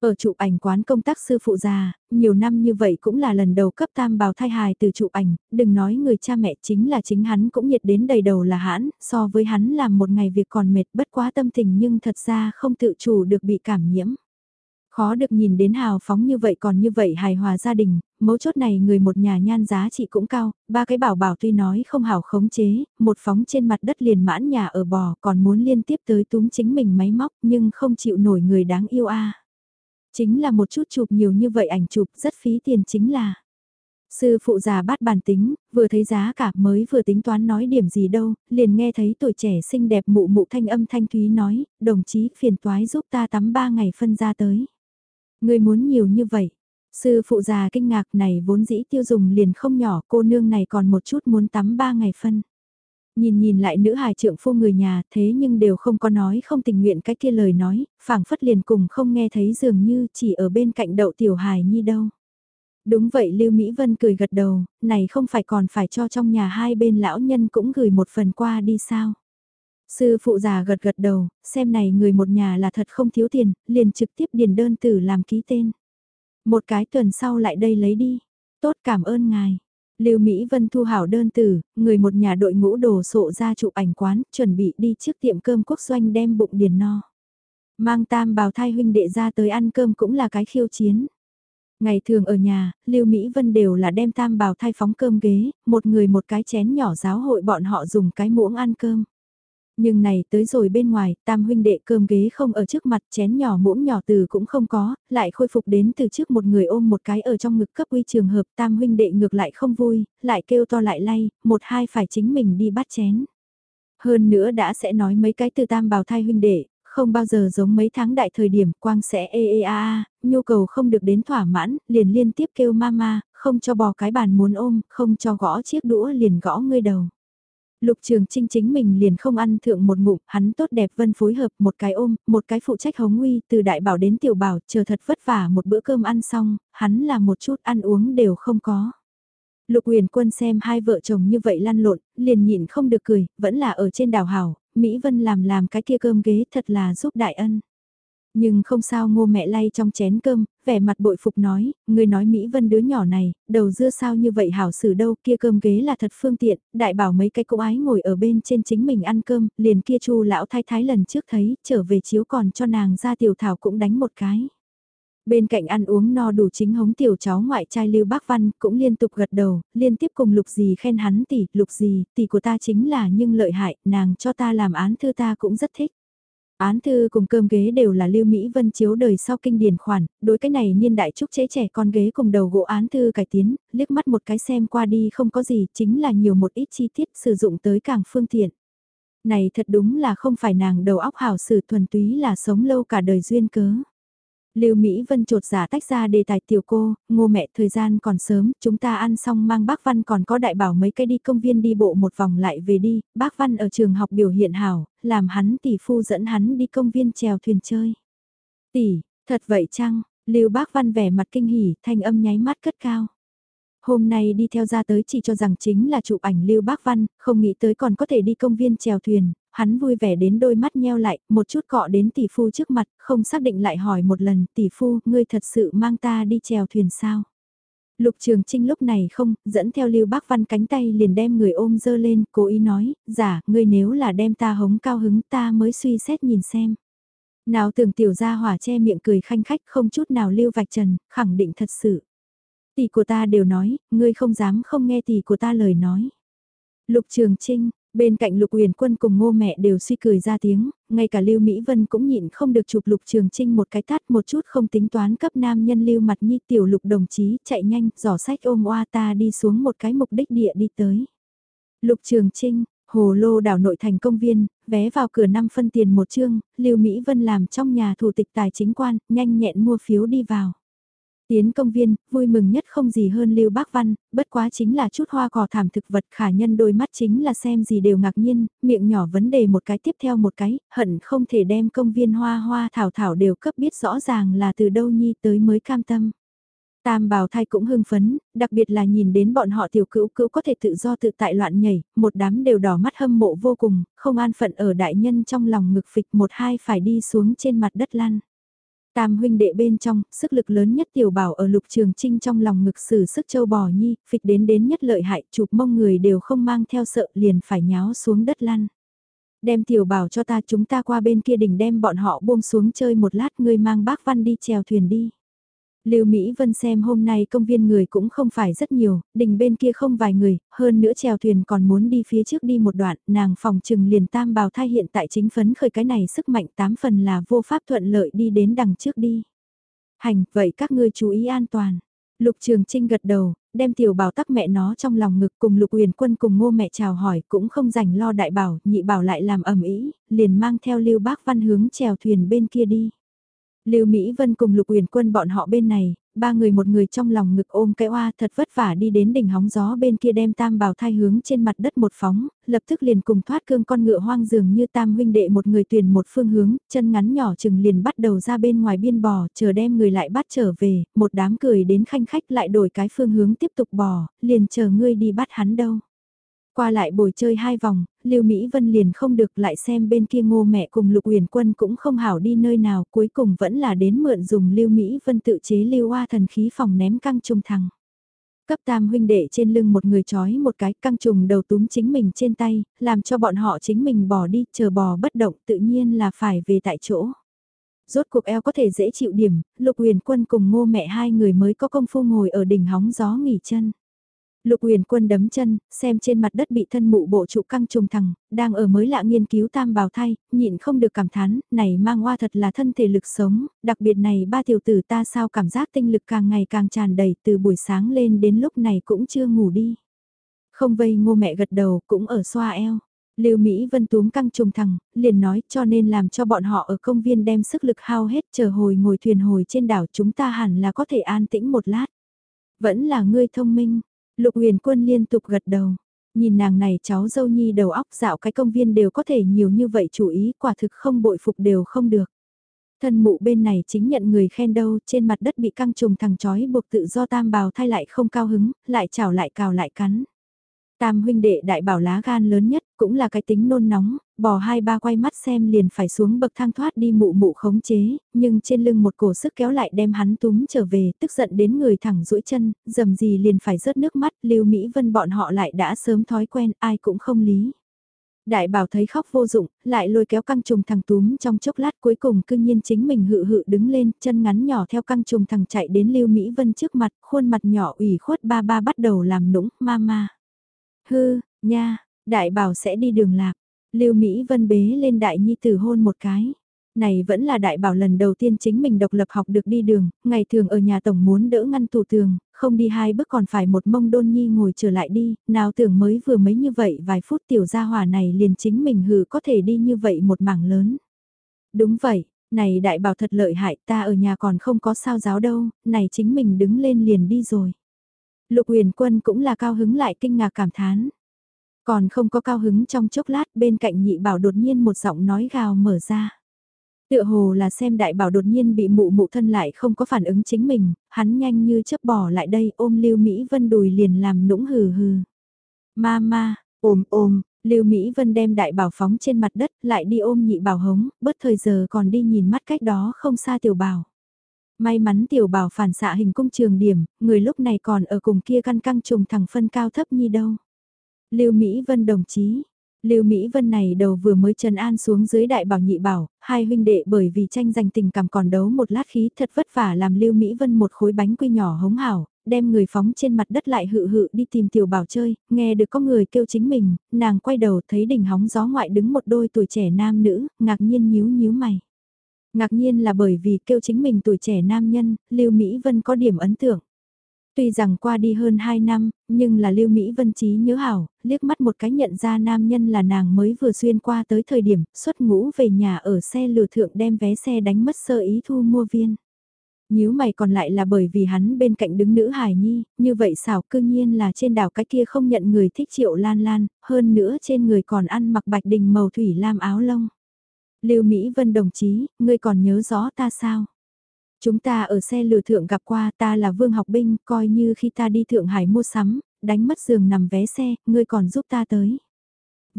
Speaker 1: Ở chụp ảnh quán công tác sư phụ già, nhiều năm như vậy cũng là lần đầu cấp tam bào thai hài từ chụp ảnh, đừng nói người cha mẹ chính là chính hắn cũng nhiệt đến đầy đầu là hãn, so với hắn làm một ngày việc còn mệt bất quá tâm tình nhưng thật ra không tự chủ được bị cảm nhiễm. Khó được nhìn đến hào phóng như vậy còn như vậy hài hòa gia đình, mấu chốt này người một nhà nhan giá trị cũng cao, ba cái bảo bảo tuy nói không hảo khống chế, một phóng trên mặt đất liền mãn nhà ở bò còn muốn liên tiếp tới túm chính mình máy móc nhưng không chịu nổi người đáng yêu a Chính là một chút chụp nhiều như vậy ảnh chụp rất phí tiền chính là. Sư phụ già bắt bàn tính, vừa thấy giá cả mới vừa tính toán nói điểm gì đâu, liền nghe thấy tuổi trẻ xinh đẹp mụ mụ thanh âm thanh thúy nói, đồng chí phiền toái giúp ta tắm ba ngày phân ra tới. Người muốn nhiều như vậy. Sư phụ già kinh ngạc này vốn dĩ tiêu dùng liền không nhỏ cô nương này còn một chút muốn tắm ba ngày phân. Nhìn nhìn lại nữ hài trượng phu người nhà thế nhưng đều không có nói không tình nguyện cái kia lời nói, phảng phất liền cùng không nghe thấy dường như chỉ ở bên cạnh đậu tiểu hài nhi đâu. Đúng vậy Lưu Mỹ Vân cười gật đầu, này không phải còn phải cho trong nhà hai bên lão nhân cũng gửi một phần qua đi sao. Sư phụ già gật gật đầu, xem này người một nhà là thật không thiếu tiền, liền trực tiếp điền đơn tử làm ký tên. Một cái tuần sau lại đây lấy đi. Tốt cảm ơn ngài. Lưu Mỹ Vân thu hảo đơn tử, người một nhà đội ngũ đồ sộ ra chụp ảnh quán, chuẩn bị đi trước tiệm cơm quốc doanh đem bụng điền no. Mang tam bào thai huynh đệ ra tới ăn cơm cũng là cái khiêu chiến. Ngày thường ở nhà, Lưu Mỹ Vân đều là đem tam bào thai phóng cơm ghế, một người một cái chén nhỏ giáo hội bọn họ dùng cái muỗng ăn cơm. Nhưng này tới rồi bên ngoài, tam huynh đệ cơm ghế không ở trước mặt, chén nhỏ muỗng nhỏ từ cũng không có, lại khôi phục đến từ trước một người ôm một cái ở trong ngực cấp uy trường hợp, tam huynh đệ ngược lại không vui, lại kêu to lại lay, một hai phải chính mình đi bắt chén. Hơn nữa đã sẽ nói mấy cái từ tam bào thai huynh đệ, không bao giờ giống mấy tháng đại thời điểm quang sẽ ê ê a a, nhu cầu không được đến thỏa mãn, liền liên tiếp kêu mama, không cho bò cái bàn muốn ôm, không cho gõ chiếc đũa liền gõ ngươi đầu. Lục Trường Trinh chính mình liền không ăn thượng một ngụm, hắn tốt đẹp vân phối hợp một cái ôm, một cái phụ trách hống nguy, từ đại bảo đến tiểu bảo, chờ thật vất vả một bữa cơm ăn xong, hắn là một chút ăn uống đều không có. Lục Huyền Quân xem hai vợ chồng như vậy lăn lộn, liền nhịn không được cười, vẫn là ở trên đảo hảo, Mỹ Vân làm làm cái kia cơm ghế thật là giúp đại ân. Nhưng không sao ngô mẹ lay trong chén cơm, vẻ mặt bội phục nói, người nói Mỹ Vân đứa nhỏ này, đầu dưa sao như vậy hảo xử đâu kia cơm ghế là thật phương tiện, đại bảo mấy cái cô ái ngồi ở bên trên chính mình ăn cơm, liền kia chu lão thái thái lần trước thấy, trở về chiếu còn cho nàng ra tiểu thảo cũng đánh một cái. Bên cạnh ăn uống no đủ chính hống tiểu cháu ngoại trai Lưu Bác Văn cũng liên tục gật đầu, liên tiếp cùng lục gì khen hắn tỷ, lục gì, tỷ của ta chính là nhưng lợi hại, nàng cho ta làm án thư ta cũng rất thích. Án thư cùng cơm ghế đều là Lưu Mỹ Vân chiếu đời sau kinh điển khoản, đối cái này niên đại trúc chế trẻ con ghế cùng đầu gỗ án thư cải tiến, liếc mắt một cái xem qua đi không có gì, chính là nhiều một ít chi tiết sử dụng tới càng phương tiện. Này thật đúng là không phải nàng đầu óc hảo sử thuần túy là sống lâu cả đời duyên cớ. Lưu Mỹ Vân trột giả tách ra đề tài tiểu cô, ngô mẹ thời gian còn sớm, chúng ta ăn xong mang bác Văn còn có đại bảo mấy cái đi công viên đi bộ một vòng lại về đi, bác Văn ở trường học biểu hiện hảo, làm hắn tỷ phu dẫn hắn đi công viên chèo thuyền chơi. Tỷ, thật vậy chăng, Lưu bác Văn vẻ mặt kinh hỉ, thanh âm nháy mắt cất cao. Hôm nay đi theo ra tới chỉ cho rằng chính là chụp ảnh Lưu Bác Văn, không nghĩ tới còn có thể đi công viên chèo thuyền, hắn vui vẻ đến đôi mắt nheo lại, một chút cọ đến tỷ phu trước mặt, không xác định lại hỏi một lần, tỷ phu, ngươi thật sự mang ta đi chèo thuyền sao? Lục Trường Trinh lúc này không, dẫn theo Lưu Bác Văn cánh tay liền đem người ôm dơ lên, cố ý nói, giả, ngươi nếu là đem ta hống cao hứng ta mới suy xét nhìn xem. Nào tưởng tiểu gia hỏa che miệng cười khanh khách không chút nào lưu vạch trần, khẳng định thật sự. Tỷ của ta đều nói, ngươi không dám không nghe tỷ của ta lời nói. Lục Trường Trinh, bên cạnh Lục Huyền Quân cùng ngô mẹ đều suy cười ra tiếng, ngay cả Lưu Mỹ Vân cũng nhịn không được chụp Lục Trường Trinh một cái tát một chút không tính toán cấp nam nhân Lưu mặt nhi tiểu Lục đồng chí chạy nhanh, giỏ sách ôm oa ta đi xuống một cái mục đích địa đi tới. Lục Trường Trinh, Hồ Lô đảo nội thành công viên, vé vào cửa 5 phân tiền một chương, Lưu Mỹ Vân làm trong nhà thủ tịch tài chính quan, nhanh nhẹn mua phiếu đi vào. Tiến công viên, vui mừng nhất không gì hơn Lưu Bác Văn, bất quá chính là chút hoa cỏ thảm thực vật khả nhân đôi mắt chính là xem gì đều ngạc nhiên, miệng nhỏ vấn đề một cái tiếp theo một cái, hận không thể đem công viên hoa hoa thảo thảo đều cấp biết rõ ràng là từ đâu nhi tới mới cam tâm. Tam bào thai cũng hưng phấn, đặc biệt là nhìn đến bọn họ tiểu cữu cữu có thể tự do tự tại loạn nhảy, một đám đều đỏ mắt hâm mộ vô cùng, không an phận ở đại nhân trong lòng ngực phịch một hai phải đi xuống trên mặt đất lăn. Tam huynh đệ bên trong, sức lực lớn nhất tiểu bảo ở lục trường trinh trong lòng ngực sử sức châu bò nhi, phịch đến đến nhất lợi hại, chụp mông người đều không mang theo sợ liền phải nháo xuống đất lăn. Đem tiểu bảo cho ta chúng ta qua bên kia đỉnh đem bọn họ buông xuống chơi một lát ngươi mang bác văn đi chèo thuyền đi. Lưu Mỹ Vân xem hôm nay công viên người cũng không phải rất nhiều, đình bên kia không vài người, hơn nữa chèo thuyền còn muốn đi phía trước đi một đoạn, nàng phòng trừng liền tam bào thai hiện tại chính phấn khởi cái này sức mạnh tám phần là vô pháp thuận lợi đi đến đằng trước đi. Hành, vậy các ngươi chú ý an toàn. Lục Trường Trinh gật đầu, đem tiểu bảo tắc mẹ nó trong lòng ngực cùng Lục Uyển Quân cùng ngô mẹ chào hỏi cũng không rảnh lo đại bảo, nhị bảo lại làm ẩm ý, liền mang theo Lưu Bác Văn hướng chèo thuyền bên kia đi. Lưu Mỹ Vân cùng Lục Uyển Quân bọn họ bên này, ba người một người trong lòng ngực ôm cái oa thật vất vả đi đến đỉnh hóng gió bên kia đem tam bào thai hướng trên mặt đất một phóng, lập tức liền cùng thoát cương con ngựa hoang dường như tam huynh đệ một người tuyển một phương hướng, chân ngắn nhỏ chừng liền bắt đầu ra bên ngoài biên bò, chờ đem người lại bắt trở về, một đám cười đến khanh khách lại đổi cái phương hướng tiếp tục bò, liền chờ ngươi đi bắt hắn đâu. Qua lại bồi chơi hai vòng, Lưu Mỹ Vân liền không được lại xem bên kia ngô mẹ cùng Lục Uyển Quân cũng không hảo đi nơi nào, cuối cùng vẫn là đến mượn dùng Lưu Mỹ Vân tự chế Lưu Hoa thần khí phòng ném căng trung thẳng Cấp tam huynh đệ trên lưng một người chói một cái căng trùng đầu túm chính mình trên tay, làm cho bọn họ chính mình bỏ đi, chờ bò bất động tự nhiên là phải về tại chỗ. Rốt cuộc eo có thể dễ chịu điểm, Lục Huyền Quân cùng ngô mẹ hai người mới có công phu ngồi ở đỉnh hóng gió nghỉ chân. Lục Huyền Quân đấm chân, xem trên mặt đất bị thân mụ bộ trụ căng trùng thẳng, đang ở mới lạ nghiên cứu tam bào thai, nhịn không được cảm thán, này mang hoa thật là thân thể lực sống, đặc biệt này ba tiểu tử ta sao cảm giác tinh lực càng ngày càng tràn đầy từ buổi sáng lên đến lúc này cũng chưa ngủ đi. Không vây ngô mẹ gật đầu cũng ở xoa eo. Lưu Mỹ Vân túm căng trùng thẳng, liền nói cho nên làm cho bọn họ ở công viên đem sức lực hao hết chờ hồi ngồi thuyền hồi trên đảo chúng ta hẳn là có thể an tĩnh một lát. Vẫn là ngươi thông minh, Lục huyền quân liên tục gật đầu. Nhìn nàng này cháu dâu nhi đầu óc dạo cái công viên đều có thể nhiều như vậy chủ ý quả thực không bội phục đều không được. Thân mụ bên này chính nhận người khen đâu trên mặt đất bị căng trùng thằng chói buộc tự do tam bào thay lại không cao hứng, lại chảo lại cào lại cắn. Tam huynh đệ đại bảo lá gan lớn nhất, cũng là cái tính nôn nóng, bò hai ba quay mắt xem liền phải xuống bậc thang thoát đi mụ mụ khống chế, nhưng trên lưng một cổ sức kéo lại đem hắn túm trở về, tức giận đến người thẳng duỗi chân, dầm gì liền phải rớt nước mắt, Lưu Mỹ Vân bọn họ lại đã sớm thói quen, ai cũng không lý. Đại bảo thấy khóc vô dụng, lại lôi kéo căng trùng thằng túm trong chốc lát cuối cùng cư nhiên chính mình hự hự đứng lên, chân ngắn nhỏ theo căng trùng thằng chạy đến Lưu Mỹ Vân trước mặt, khuôn mặt nhỏ ủy khuất ba ba bắt đầu làm nũng, ma ma Hư, nha, đại bảo sẽ đi đường lạc. Lưu Mỹ Vân bế lên đại nhi tử hôn một cái. Này vẫn là đại bảo lần đầu tiên chính mình độc lập học được đi đường, ngày thường ở nhà tổng muốn đỡ ngăn tủ tường, không đi hai bước còn phải một mông đôn nhi ngồi trở lại đi, nào tưởng mới vừa mấy như vậy vài phút tiểu gia hỏa này liền chính mình hừ có thể đi như vậy một mảng lớn. Đúng vậy, này đại bảo thật lợi hại ta ở nhà còn không có sao giáo đâu, này chính mình đứng lên liền đi rồi. Lục huyền quân cũng là cao hứng lại kinh ngạc cảm thán. Còn không có cao hứng trong chốc lát bên cạnh nhị bảo đột nhiên một giọng nói gào mở ra. Tựa hồ là xem đại bảo đột nhiên bị mụ mụ thân lại không có phản ứng chính mình, hắn nhanh như chớp bỏ lại đây ôm Lưu Mỹ Vân đùi liền làm nũng hừ hừ. ma ma ôm ôm, Lưu Mỹ Vân đem đại bảo phóng trên mặt đất lại đi ôm nhị bảo hống, bớt thời giờ còn đi nhìn mắt cách đó không xa tiểu bảo. May mắn tiểu bảo phản xạ hình cung trường điểm, người lúc này còn ở cùng kia căn căng trùng thẳng phân cao thấp như đâu. Lưu Mỹ Vân đồng chí, Lưu Mỹ Vân này đầu vừa mới trần an xuống dưới đại bảo nhị bảo, hai huynh đệ bởi vì tranh giành tình cảm còn đấu một lát khí thật vất vả làm Lưu Mỹ Vân một khối bánh quy nhỏ hống hảo, đem người phóng trên mặt đất lại hự hự đi tìm tiểu bảo chơi, nghe được có người kêu chính mình, nàng quay đầu thấy đỉnh hóng gió ngoại đứng một đôi tuổi trẻ nam nữ, ngạc nhiên nhíu nhíu mày. Ngạc nhiên là bởi vì kêu chính mình tuổi trẻ nam nhân, Lưu Mỹ Vân có điểm ấn tượng. Tuy rằng qua đi hơn 2 năm, nhưng là Lưu Mỹ Vân Trí nhớ hảo, liếc mắt một cái nhận ra nam nhân là nàng mới vừa xuyên qua tới thời điểm xuất ngũ về nhà ở xe lừa thượng đem vé xe đánh mất sơ ý thu mua viên. Nhíu mày còn lại là bởi vì hắn bên cạnh đứng nữ hài nhi, như vậy xảo cư nhiên là trên đảo cái kia không nhận người thích triệu lan lan, hơn nữa trên người còn ăn mặc bạch đình màu thủy lam áo lông. Lưu Mỹ Vân đồng chí, ngươi còn nhớ rõ ta sao? Chúng ta ở xe lửa thượng gặp qua ta là Vương Học Binh, coi như khi ta đi Thượng Hải mua sắm, đánh mất giường nằm vé xe, ngươi còn giúp ta tới.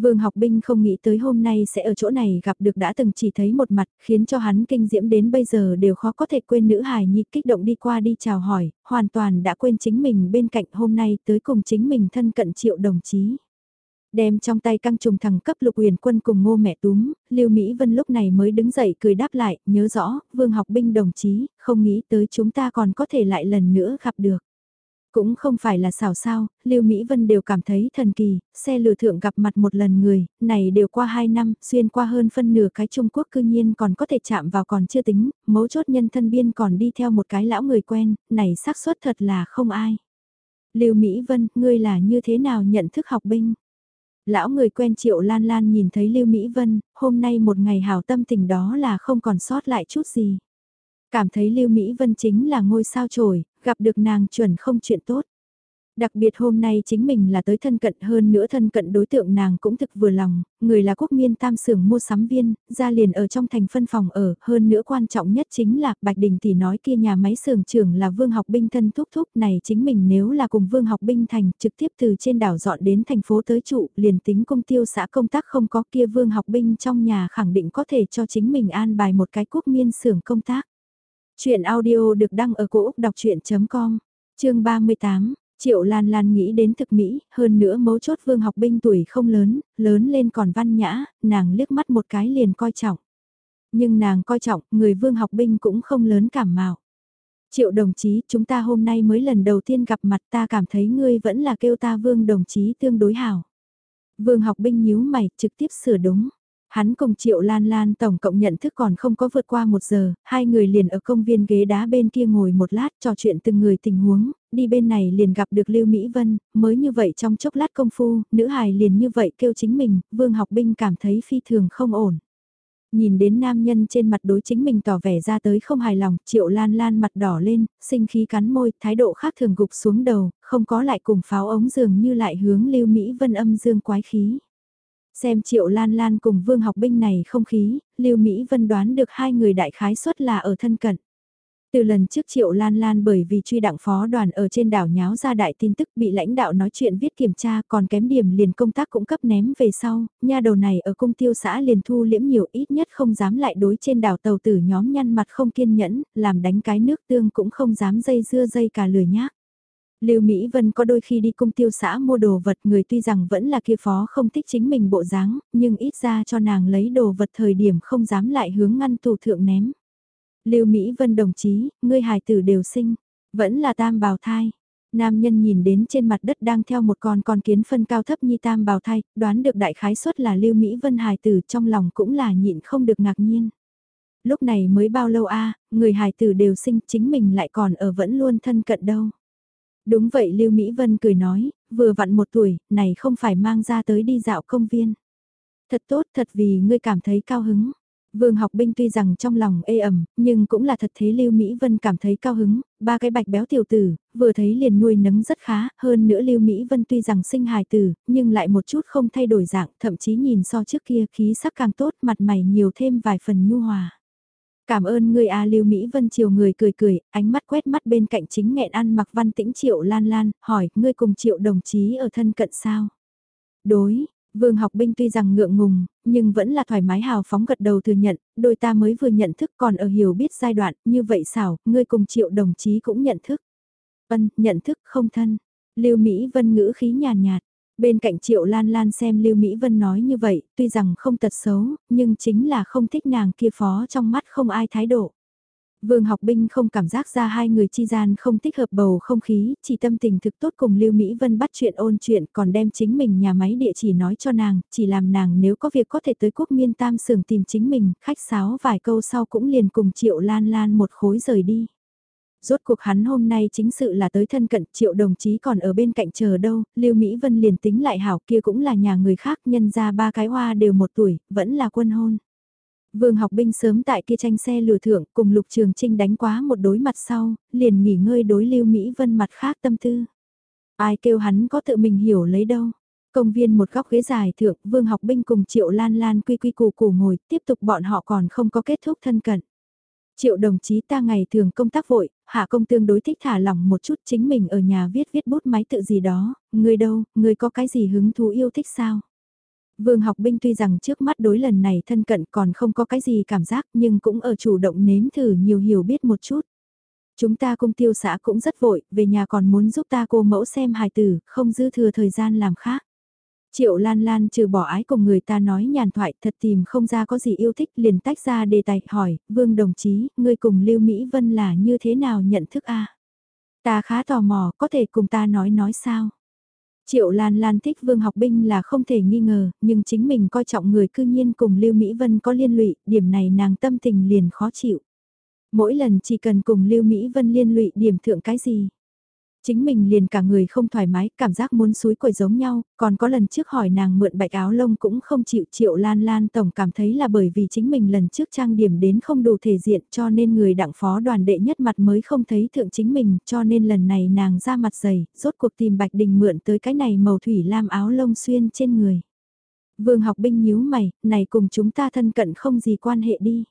Speaker 1: Vương học binh không nghĩ tới hôm nay sẽ ở chỗ này gặp được đã từng chỉ thấy một mặt, khiến cho hắn kinh diễm đến bây giờ đều khó có thể quên nữ hài nhi kích động đi qua đi chào hỏi, hoàn toàn đã quên chính mình bên cạnh hôm nay tới cùng chính mình thân cận triệu đồng chí. Đem trong tay căng trùng thằng cấp lục huyền quân cùng ngô mẹ túm, Lưu Mỹ Vân lúc này mới đứng dậy cười đáp lại, nhớ rõ, vương học binh đồng chí, không nghĩ tới chúng ta còn có thể lại lần nữa gặp được. Cũng không phải là xảo sao, Lưu Mỹ Vân đều cảm thấy thần kỳ, xe lừa thượng gặp mặt một lần người, này đều qua 2 năm, xuyên qua hơn phân nửa cái Trung Quốc cư nhiên còn có thể chạm vào còn chưa tính, mấu chốt nhân thân biên còn đi theo một cái lão người quen, này xác suất thật là không ai. Lưu Mỹ Vân, ngươi là như thế nào nhận thức học binh? Lão người quen Triệu Lan Lan nhìn thấy Lưu Mỹ Vân, hôm nay một ngày hào tâm tình đó là không còn sót lại chút gì. Cảm thấy Lưu Mỹ Vân chính là ngôi sao trổi, gặp được nàng chuẩn không chuyện tốt. Đặc biệt hôm nay chính mình là tới thân cận hơn nữa thân cận đối tượng nàng cũng thực vừa lòng, người là quốc miên tam xưởng mua sắm viên, ra liền ở trong thành phân phòng ở, hơn nữa quan trọng nhất chính là Bạch Đình thì nói kia nhà máy xưởng trưởng là vương học binh thân thúc thúc này chính mình nếu là cùng vương học binh thành trực tiếp từ trên đảo dọn đến thành phố tới trụ liền tính công tiêu xã công tác không có kia vương học binh trong nhà khẳng định có thể cho chính mình an bài một cái quốc miên xưởng công tác. Chuyện audio được đăng ở cổ Úc đọc chuyện.com, chương 38. Triệu Lan Lan nghĩ đến thực mỹ, hơn nữa mấu chốt vương học binh tuổi không lớn, lớn lên còn văn nhã, nàng liếc mắt một cái liền coi trọng. Nhưng nàng coi trọng, người vương học binh cũng không lớn cảm mạo. Triệu đồng chí, chúng ta hôm nay mới lần đầu tiên gặp mặt ta cảm thấy ngươi vẫn là kêu ta vương đồng chí tương đối hảo. Vương học binh nhíu mày, trực tiếp sửa đúng. Hắn cùng Triệu Lan Lan tổng cộng nhận thức còn không có vượt qua một giờ, hai người liền ở công viên ghế đá bên kia ngồi một lát trò chuyện từng người tình huống, đi bên này liền gặp được Lưu Mỹ Vân, mới như vậy trong chốc lát công phu, nữ hài liền như vậy kêu chính mình, Vương Học Binh cảm thấy phi thường không ổn. Nhìn đến nam nhân trên mặt đối chính mình tỏ vẻ ra tới không hài lòng, Triệu Lan Lan mặt đỏ lên, sinh khí cắn môi, thái độ khác thường gục xuống đầu, không có lại cùng pháo ống dường như lại hướng Lưu Mỹ Vân âm dương quái khí. Xem Triệu Lan Lan cùng Vương học binh này không khí, Lưu Mỹ Vân đoán được hai người đại khái suất là ở thân cận. Từ lần trước Triệu Lan Lan bởi vì truy đặng phó đoàn ở trên đảo nháo ra đại tin tức bị lãnh đạo nói chuyện viết kiểm tra còn kém điểm liền công tác cũng cấp ném về sau, nha đầu này ở cung tiêu xã liền thu liễm nhiều ít nhất không dám lại đối trên đảo tàu tử nhóm nhăn mặt không kiên nhẫn, làm đánh cái nước tương cũng không dám dây dưa dây cả lười nhác. Lưu Mỹ Vân có đôi khi đi cung tiêu xã mua đồ vật người tuy rằng vẫn là kia phó không thích chính mình bộ dáng, nhưng ít ra cho nàng lấy đồ vật thời điểm không dám lại hướng ngăn tù thượng ném. Lưu Mỹ Vân đồng chí, ngươi hài tử đều sinh, vẫn là tam bào thai. Nam nhân nhìn đến trên mặt đất đang theo một con con kiến phân cao thấp như tam bào thai, đoán được đại khái suất là Lưu Mỹ Vân hài tử trong lòng cũng là nhịn không được ngạc nhiên. Lúc này mới bao lâu a người hài tử đều sinh chính mình lại còn ở vẫn luôn thân cận đâu. Đúng vậy Lưu Mỹ Vân cười nói, vừa vặn một tuổi, này không phải mang ra tới đi dạo công viên. Thật tốt thật vì ngươi cảm thấy cao hứng. Vương học binh tuy rằng trong lòng ê ẩm, nhưng cũng là thật thế Lưu Mỹ Vân cảm thấy cao hứng, ba cái bạch béo tiểu tử, vừa thấy liền nuôi nấng rất khá, hơn nữa Lưu Mỹ Vân tuy rằng sinh hài tử, nhưng lại một chút không thay đổi dạng, thậm chí nhìn so trước kia khí sắc càng tốt, mặt mày nhiều thêm vài phần nhu hòa. Cảm ơn người A Lưu Mỹ Vân triều người cười cười, ánh mắt quét mắt bên cạnh chính nghẹn ăn mặc văn tĩnh Triệu Lan Lan, hỏi, ngươi cùng Triệu đồng chí ở thân cận sao? Đối, Vương học binh tuy rằng ngượng ngùng, nhưng vẫn là thoải mái hào phóng gật đầu thừa nhận, đôi ta mới vừa nhận thức còn ở hiểu biết giai đoạn, như vậy xảo, ngươi cùng triệu đồng chí cũng nhận thức. Vân, nhận thức không thân. Lưu Mỹ Vân ngữ khí nhàn nhạt, Bên cạnh Triệu Lan Lan xem Lưu Mỹ Vân nói như vậy, tuy rằng không tật xấu, nhưng chính là không thích nàng kia phó trong mắt không ai thái độ. Vương học binh không cảm giác ra hai người chi gian không thích hợp bầu không khí, chỉ tâm tình thực tốt cùng Lưu Mỹ Vân bắt chuyện ôn chuyện còn đem chính mình nhà máy địa chỉ nói cho nàng, chỉ làm nàng nếu có việc có thể tới quốc miên tam sưởng tìm chính mình, khách sáo vài câu sau cũng liền cùng Triệu Lan Lan một khối rời đi. Rốt cuộc hắn hôm nay chính sự là tới thân cận triệu đồng chí còn ở bên cạnh chờ đâu, Lưu Mỹ Vân liền tính lại hảo kia cũng là nhà người khác nhân ra ba cái hoa đều một tuổi, vẫn là quân hôn. Vương học binh sớm tại kia tranh xe lừa thượng cùng Lục Trường Trinh đánh quá một đối mặt sau, liền nghỉ ngơi đối Lưu Mỹ Vân mặt khác tâm tư. Ai kêu hắn có tự mình hiểu lấy đâu. Công viên một góc ghế dài thượng, Vương học binh cùng Triệu Lan Lan quy quy củ củ ngồi, tiếp tục bọn họ còn không có kết thúc thân cận. Triệu đồng chí ta ngày thường công tác vội, hạ công tương đối thích thả lỏng một chút chính mình ở nhà viết viết bút máy tự gì đó, người đâu, người có cái gì hứng thú yêu thích sao? Vương học binh tuy rằng trước mắt đối lần này thân cận còn không có cái gì cảm giác nhưng cũng ở chủ động nếm thử nhiều hiểu biết một chút. Chúng ta công tiêu xã cũng rất vội, về nhà còn muốn giúp ta cô mẫu xem hài tử, không dư thừa thời gian làm khác. Triệu Lan Lan trừ bỏ ái cùng người ta nói nhàn thoại thật tìm không ra có gì yêu thích liền tách ra đề tài hỏi, Vương đồng chí, ngươi cùng Lưu Mỹ Vân là như thế nào nhận thức a? Ta khá tò mò, có thể cùng ta nói nói sao? Triệu Lan Lan thích Vương học binh là không thể nghi ngờ, nhưng chính mình coi trọng người cư nhiên cùng Lưu Mỹ Vân có liên lụy, điểm này nàng tâm tình liền khó chịu. Mỗi lần chỉ cần cùng Lưu Mỹ Vân liên lụy điểm thượng cái gì? Chính mình liền cả người không thoải mái, cảm giác muốn suối quẩy giống nhau, còn có lần trước hỏi nàng mượn bạch áo lông cũng không chịu triệu lan lan tổng cảm thấy là bởi vì chính mình lần trước trang điểm đến không đủ thể diện cho nên người đặng phó đoàn đệ nhất mặt mới không thấy thượng chính mình cho nên lần này nàng ra mặt dày, rốt cuộc tìm bạch đình mượn tới cái này màu thủy lam áo lông xuyên trên người. Vương học binh nhíu mày, này cùng chúng ta thân cận không gì quan hệ đi.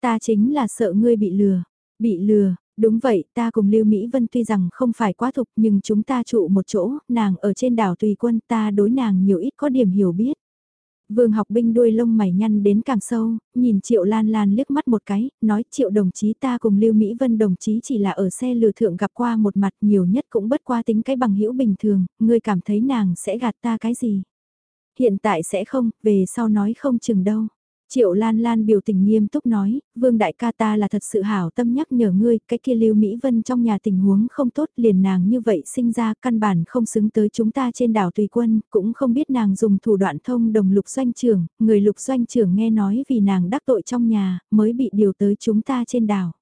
Speaker 1: Ta chính là sợ ngươi bị lừa, bị lừa, Đúng vậy, ta cùng Lưu Mỹ Vân tuy rằng không phải quá thục nhưng chúng ta trụ một chỗ, nàng ở trên đảo tùy quân ta đối nàng nhiều ít có điểm hiểu biết. Vương học binh đuôi lông mày nhăn đến càng sâu, nhìn Triệu Lan Lan liếc mắt một cái, nói Triệu đồng chí ta cùng Lưu Mỹ Vân đồng chí chỉ là ở xe lừa thượng gặp qua một mặt nhiều nhất cũng bất qua tính cái bằng hữu bình thường, ngươi cảm thấy nàng sẽ gạt ta cái gì. Hiện tại sẽ không, về sau nói không chừng đâu. Triệu Lan Lan biểu tình nghiêm túc nói, Vương Đại ca ta là thật sự hảo tâm nhắc nhở ngươi, cái kia Lưu Mỹ Vân trong nhà tình huống không tốt liền nàng như vậy sinh ra căn bản không xứng tới chúng ta trên đảo Tùy Quân, cũng không biết nàng dùng thủ đoạn thông đồng lục doanh trưởng, người lục doanh trưởng nghe nói vì nàng đắc tội trong nhà, mới bị điều tới chúng ta trên đảo.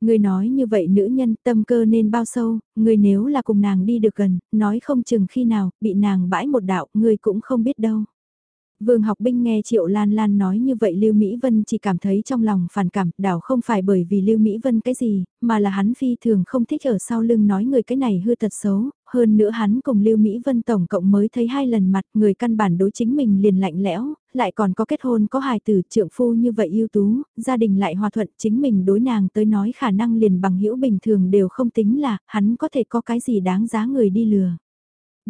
Speaker 1: Người nói như vậy nữ nhân tâm cơ nên bao sâu, người nếu là cùng nàng đi được gần, nói không chừng khi nào, bị nàng bãi một đạo, người cũng không biết đâu. Vương học binh nghe Triệu Lan Lan nói như vậy Lưu Mỹ Vân chỉ cảm thấy trong lòng phản cảm, đảo không phải bởi vì Lưu Mỹ Vân cái gì, mà là hắn phi thường không thích ở sau lưng nói người cái này hư tật xấu, hơn nữa hắn cùng Lưu Mỹ Vân tổng cộng mới thấy hai lần mặt, người căn bản đối chính mình liền lạnh lẽo, lại còn có kết hôn có hài tử trượng phu như vậy ưu tú, gia đình lại hòa thuận, chính mình đối nàng tới nói khả năng liền bằng hữu bình thường đều không tính là, hắn có thể có cái gì đáng giá người đi lừa.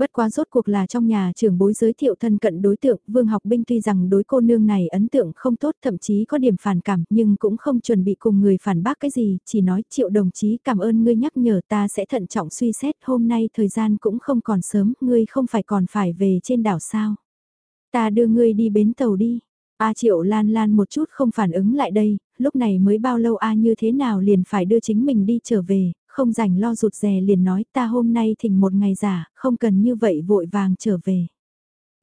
Speaker 1: Bất quá rốt cuộc là trong nhà trưởng bối giới thiệu thân cận đối tượng, Vương Học Binh tuy rằng đối cô nương này ấn tượng không tốt thậm chí có điểm phản cảm nhưng cũng không chuẩn bị cùng người phản bác cái gì, chỉ nói triệu đồng chí cảm ơn ngươi nhắc nhở ta sẽ thận trọng suy xét hôm nay thời gian cũng không còn sớm, ngươi không phải còn phải về trên đảo sao. Ta đưa ngươi đi bến tàu đi. A Triệu Lan Lan một chút không phản ứng lại đây, lúc này mới bao lâu A như thế nào liền phải đưa chính mình đi trở về, không rảnh lo rụt rè liền nói ta hôm nay thỉnh một ngày giả, không cần như vậy vội vàng trở về.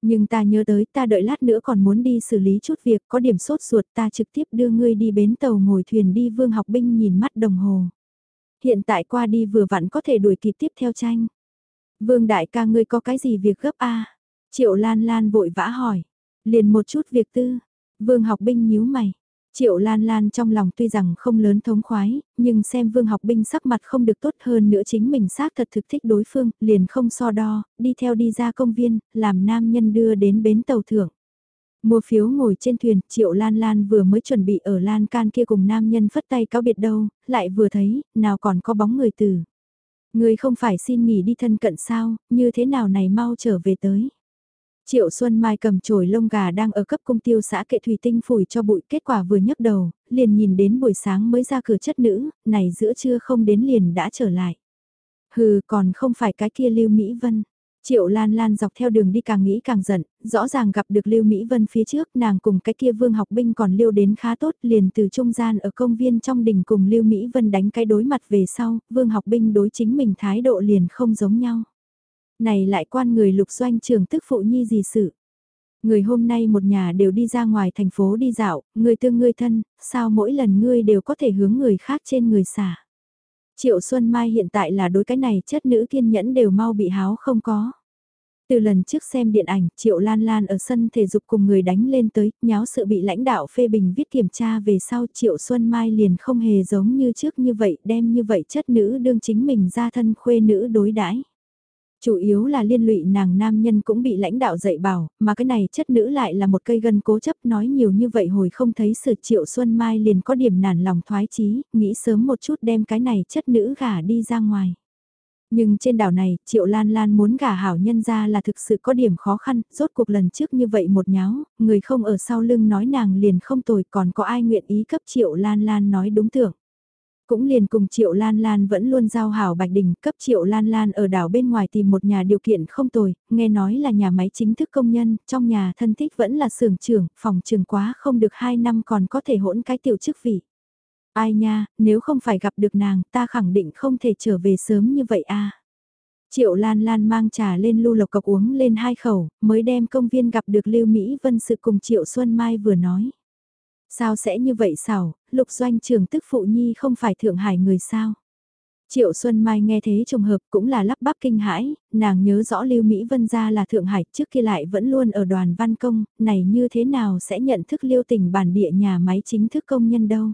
Speaker 1: Nhưng ta nhớ tới ta đợi lát nữa còn muốn đi xử lý chút việc có điểm sốt ruột ta trực tiếp đưa ngươi đi bến tàu ngồi thuyền đi vương học binh nhìn mắt đồng hồ. Hiện tại qua đi vừa vặn có thể đuổi kịp tiếp theo tranh. Vương đại ca ngươi có cái gì việc gấp a Triệu Lan Lan vội vã hỏi. Liền một chút việc tư. Vương học binh nhíu mày. Triệu Lan Lan trong lòng tuy rằng không lớn thống khoái, nhưng xem vương học binh sắc mặt không được tốt hơn nữa chính mình xác thật thực thích đối phương, liền không so đo, đi theo đi ra công viên, làm nam nhân đưa đến bến tàu thưởng. Mua phiếu ngồi trên thuyền, Triệu Lan Lan vừa mới chuẩn bị ở Lan can kia cùng nam nhân phất tay cáo biệt đâu, lại vừa thấy, nào còn có bóng người từ. Người không phải xin nghỉ đi thân cận sao, như thế nào này mau trở về tới. Triệu Xuân Mai cầm chổi lông gà đang ở cấp công tiêu xã kệ thủy tinh phủi cho bụi kết quả vừa nhấc đầu, liền nhìn đến buổi sáng mới ra cửa chất nữ, này giữa trưa không đến liền đã trở lại. Hừ còn không phải cái kia Lưu Mỹ Vân. Triệu Lan Lan dọc theo đường đi càng nghĩ càng giận, rõ ràng gặp được Lưu Mỹ Vân phía trước, nàng cùng cái kia Vương học binh còn lưu đến khá tốt, liền từ trung gian ở công viên trong đình cùng Lưu Mỹ Vân đánh cái đối mặt về sau, Vương học binh đối chính mình thái độ liền không giống nhau. Này lại quan người lục doanh trường tức phụ nhi gì sự. Người hôm nay một nhà đều đi ra ngoài thành phố đi dạo, người tương người thân, sao mỗi lần ngươi đều có thể hướng người khác trên người xả. Triệu Xuân Mai hiện tại là đối cái này chất nữ kiên nhẫn đều mau bị háo không có. Từ lần trước xem điện ảnh, Triệu Lan Lan ở sân thể dục cùng người đánh lên tới, nháo sự bị lãnh đạo phê bình viết kiểm tra về sau Triệu Xuân Mai liền không hề giống như trước như vậy, đem như vậy chất nữ đương chính mình ra thân khuê nữ đối đãi Chủ yếu là liên lụy nàng nam nhân cũng bị lãnh đạo dạy bảo, mà cái này chất nữ lại là một cây gân cố chấp nói nhiều như vậy hồi không thấy sự triệu Xuân Mai liền có điểm nản lòng thoái chí nghĩ sớm một chút đem cái này chất nữ gả đi ra ngoài. Nhưng trên đảo này, Triệu Lan Lan muốn gả hảo nhân ra là thực sự có điểm khó khăn, rốt cuộc lần trước như vậy một nháo, người không ở sau lưng nói nàng liền không tồi còn có ai nguyện ý cấp Triệu Lan Lan nói đúng tưởng. Cũng liền cùng Triệu Lan Lan vẫn luôn giao hảo Bạch Đình cấp Triệu Lan Lan ở đảo bên ngoài tìm một nhà điều kiện không tồi, nghe nói là nhà máy chính thức công nhân, trong nhà thân thích vẫn là xưởng trưởng, phòng trường quá không được 2 năm còn có thể hỗn cái tiểu chức vị. Ai nha, nếu không phải gặp được nàng, ta khẳng định không thể trở về sớm như vậy a. Triệu Lan Lan mang trà lên lưu lộc cọc uống lên hai khẩu, mới đem công viên gặp được Lưu Mỹ Vân sự cùng Triệu Xuân Mai vừa nói. Sao sẽ như vậy xảo, lục doanh trường tức phụ nhi không phải Thượng Hải người sao? Triệu Xuân Mai nghe thế trùng hợp cũng là lắp bắp kinh hãi, nàng nhớ rõ Lưu Mỹ Vân gia là Thượng Hải trước kia lại vẫn luôn ở đoàn văn công, này như thế nào sẽ nhận thức Lưu tỉnh bản địa nhà máy chính thức công nhân đâu?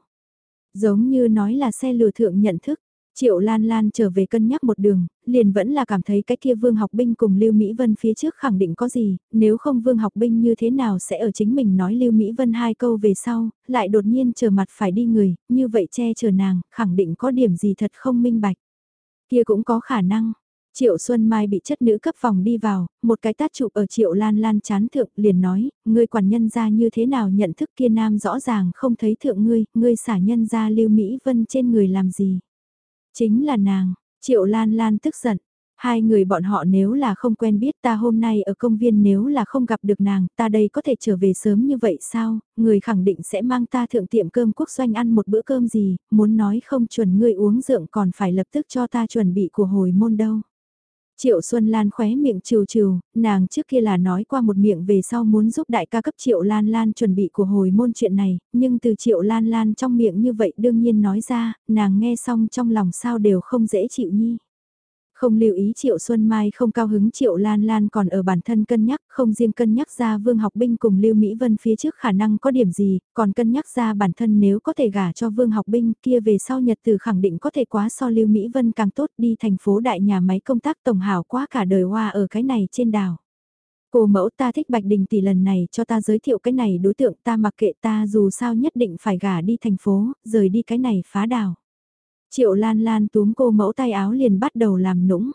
Speaker 1: Giống như nói là xe lừa thượng nhận thức, Triệu Lan Lan trở về cân nhắc một đường, liền vẫn là cảm thấy cái kia Vương Học Binh cùng Lưu Mỹ Vân phía trước khẳng định có gì, nếu không Vương Học Binh như thế nào sẽ ở chính mình nói Lưu Mỹ Vân hai câu về sau, lại đột nhiên chờ mặt phải đi người, như vậy che chở nàng, khẳng định có điểm gì thật không minh bạch. Kia cũng có khả năng. Triệu Xuân Mai bị chất nữ cấp phòng đi vào, một cái tát chụp ở Triệu Lan Lan chán thượng liền nói, ngươi quản nhân ra như thế nào nhận thức kia nam rõ ràng không thấy thượng ngươi, ngươi xả nhân ra Lưu Mỹ Vân trên người làm gì. Chính là nàng, Triệu Lan Lan tức giận. Hai người bọn họ nếu là không quen biết ta hôm nay ở công viên nếu là không gặp được nàng, ta đây có thể trở về sớm như vậy sao, người khẳng định sẽ mang ta thượng tiệm cơm quốc doanh ăn một bữa cơm gì, muốn nói không chuẩn ngươi uống rượu còn phải lập tức cho ta chuẩn bị của hồi môn đâu. Triệu Xuân Lan khóe miệng trừ trừ, nàng trước kia là nói qua một miệng về sau muốn giúp đại ca cấp Triệu Lan Lan chuẩn bị của hồi môn chuyện này, nhưng từ Triệu Lan Lan trong miệng như vậy đương nhiên nói ra, nàng nghe xong trong lòng sao đều không dễ chịu nhi. Không lưu ý Triệu Xuân Mai không cao hứng Triệu Lan Lan còn ở bản thân cân nhắc, không riêng cân nhắc ra Vương Học Binh cùng Lưu Mỹ Vân phía trước khả năng có điểm gì, còn cân nhắc ra bản thân nếu có thể gả cho Vương Học Binh kia về sau nhật từ khẳng định có thể quá so Lưu Mỹ Vân càng tốt đi thành phố đại nhà máy công tác tổng hảo quá cả đời hoa ở cái này trên đảo. Cô mẫu ta thích Bạch Đình tỷ lần này cho ta giới thiệu cái này đối tượng ta mặc kệ ta dù sao nhất định phải gả đi thành phố, rời đi cái này phá đảo. Triệu Lan Lan túm cô mẫu tay áo liền bắt đầu làm nũng.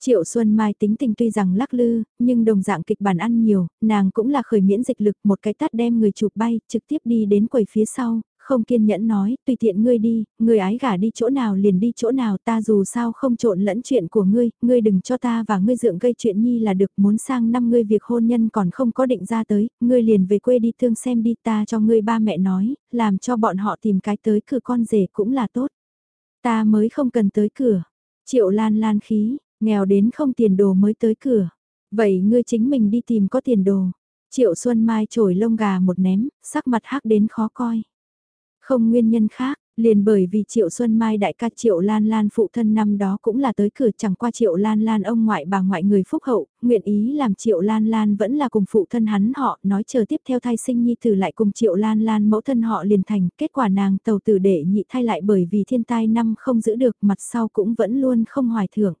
Speaker 1: Triệu Xuân Mai tính tình tuy rằng lắc lư, nhưng đồng dạng kịch bản ăn nhiều, nàng cũng là khởi miễn dịch lực một cái tát đem người chụp bay, trực tiếp đi đến quầy phía sau, không kiên nhẫn nói, tùy tiện ngươi đi, người ái gả đi chỗ nào liền đi chỗ nào ta dù sao không trộn lẫn chuyện của ngươi, ngươi đừng cho ta và ngươi dượng gây chuyện nhi là được muốn sang năm ngươi việc hôn nhân còn không có định ra tới, ngươi liền về quê đi thương xem đi ta cho ngươi ba mẹ nói, làm cho bọn họ tìm cái tới cửa con rể cũng là tốt. Ta mới không cần tới cửa. Triệu lan lan khí, nghèo đến không tiền đồ mới tới cửa. Vậy ngươi chính mình đi tìm có tiền đồ. Triệu Xuân Mai trổi lông gà một ném, sắc mặt hắc đến khó coi. Không nguyên nhân khác, Liền bởi vì Triệu Xuân Mai đại ca Triệu Lan Lan phụ thân năm đó cũng là tới cửa chẳng qua Triệu Lan Lan ông ngoại bà ngoại người phúc hậu, nguyện ý làm Triệu Lan Lan vẫn là cùng phụ thân hắn họ, nói chờ tiếp theo thai sinh nhi tử lại cùng Triệu Lan Lan mẫu thân họ liền thành, kết quả nàng tàu tử để nhị thai lại bởi vì thiên tai năm không giữ được mặt sau cũng vẫn luôn không hoài thưởng.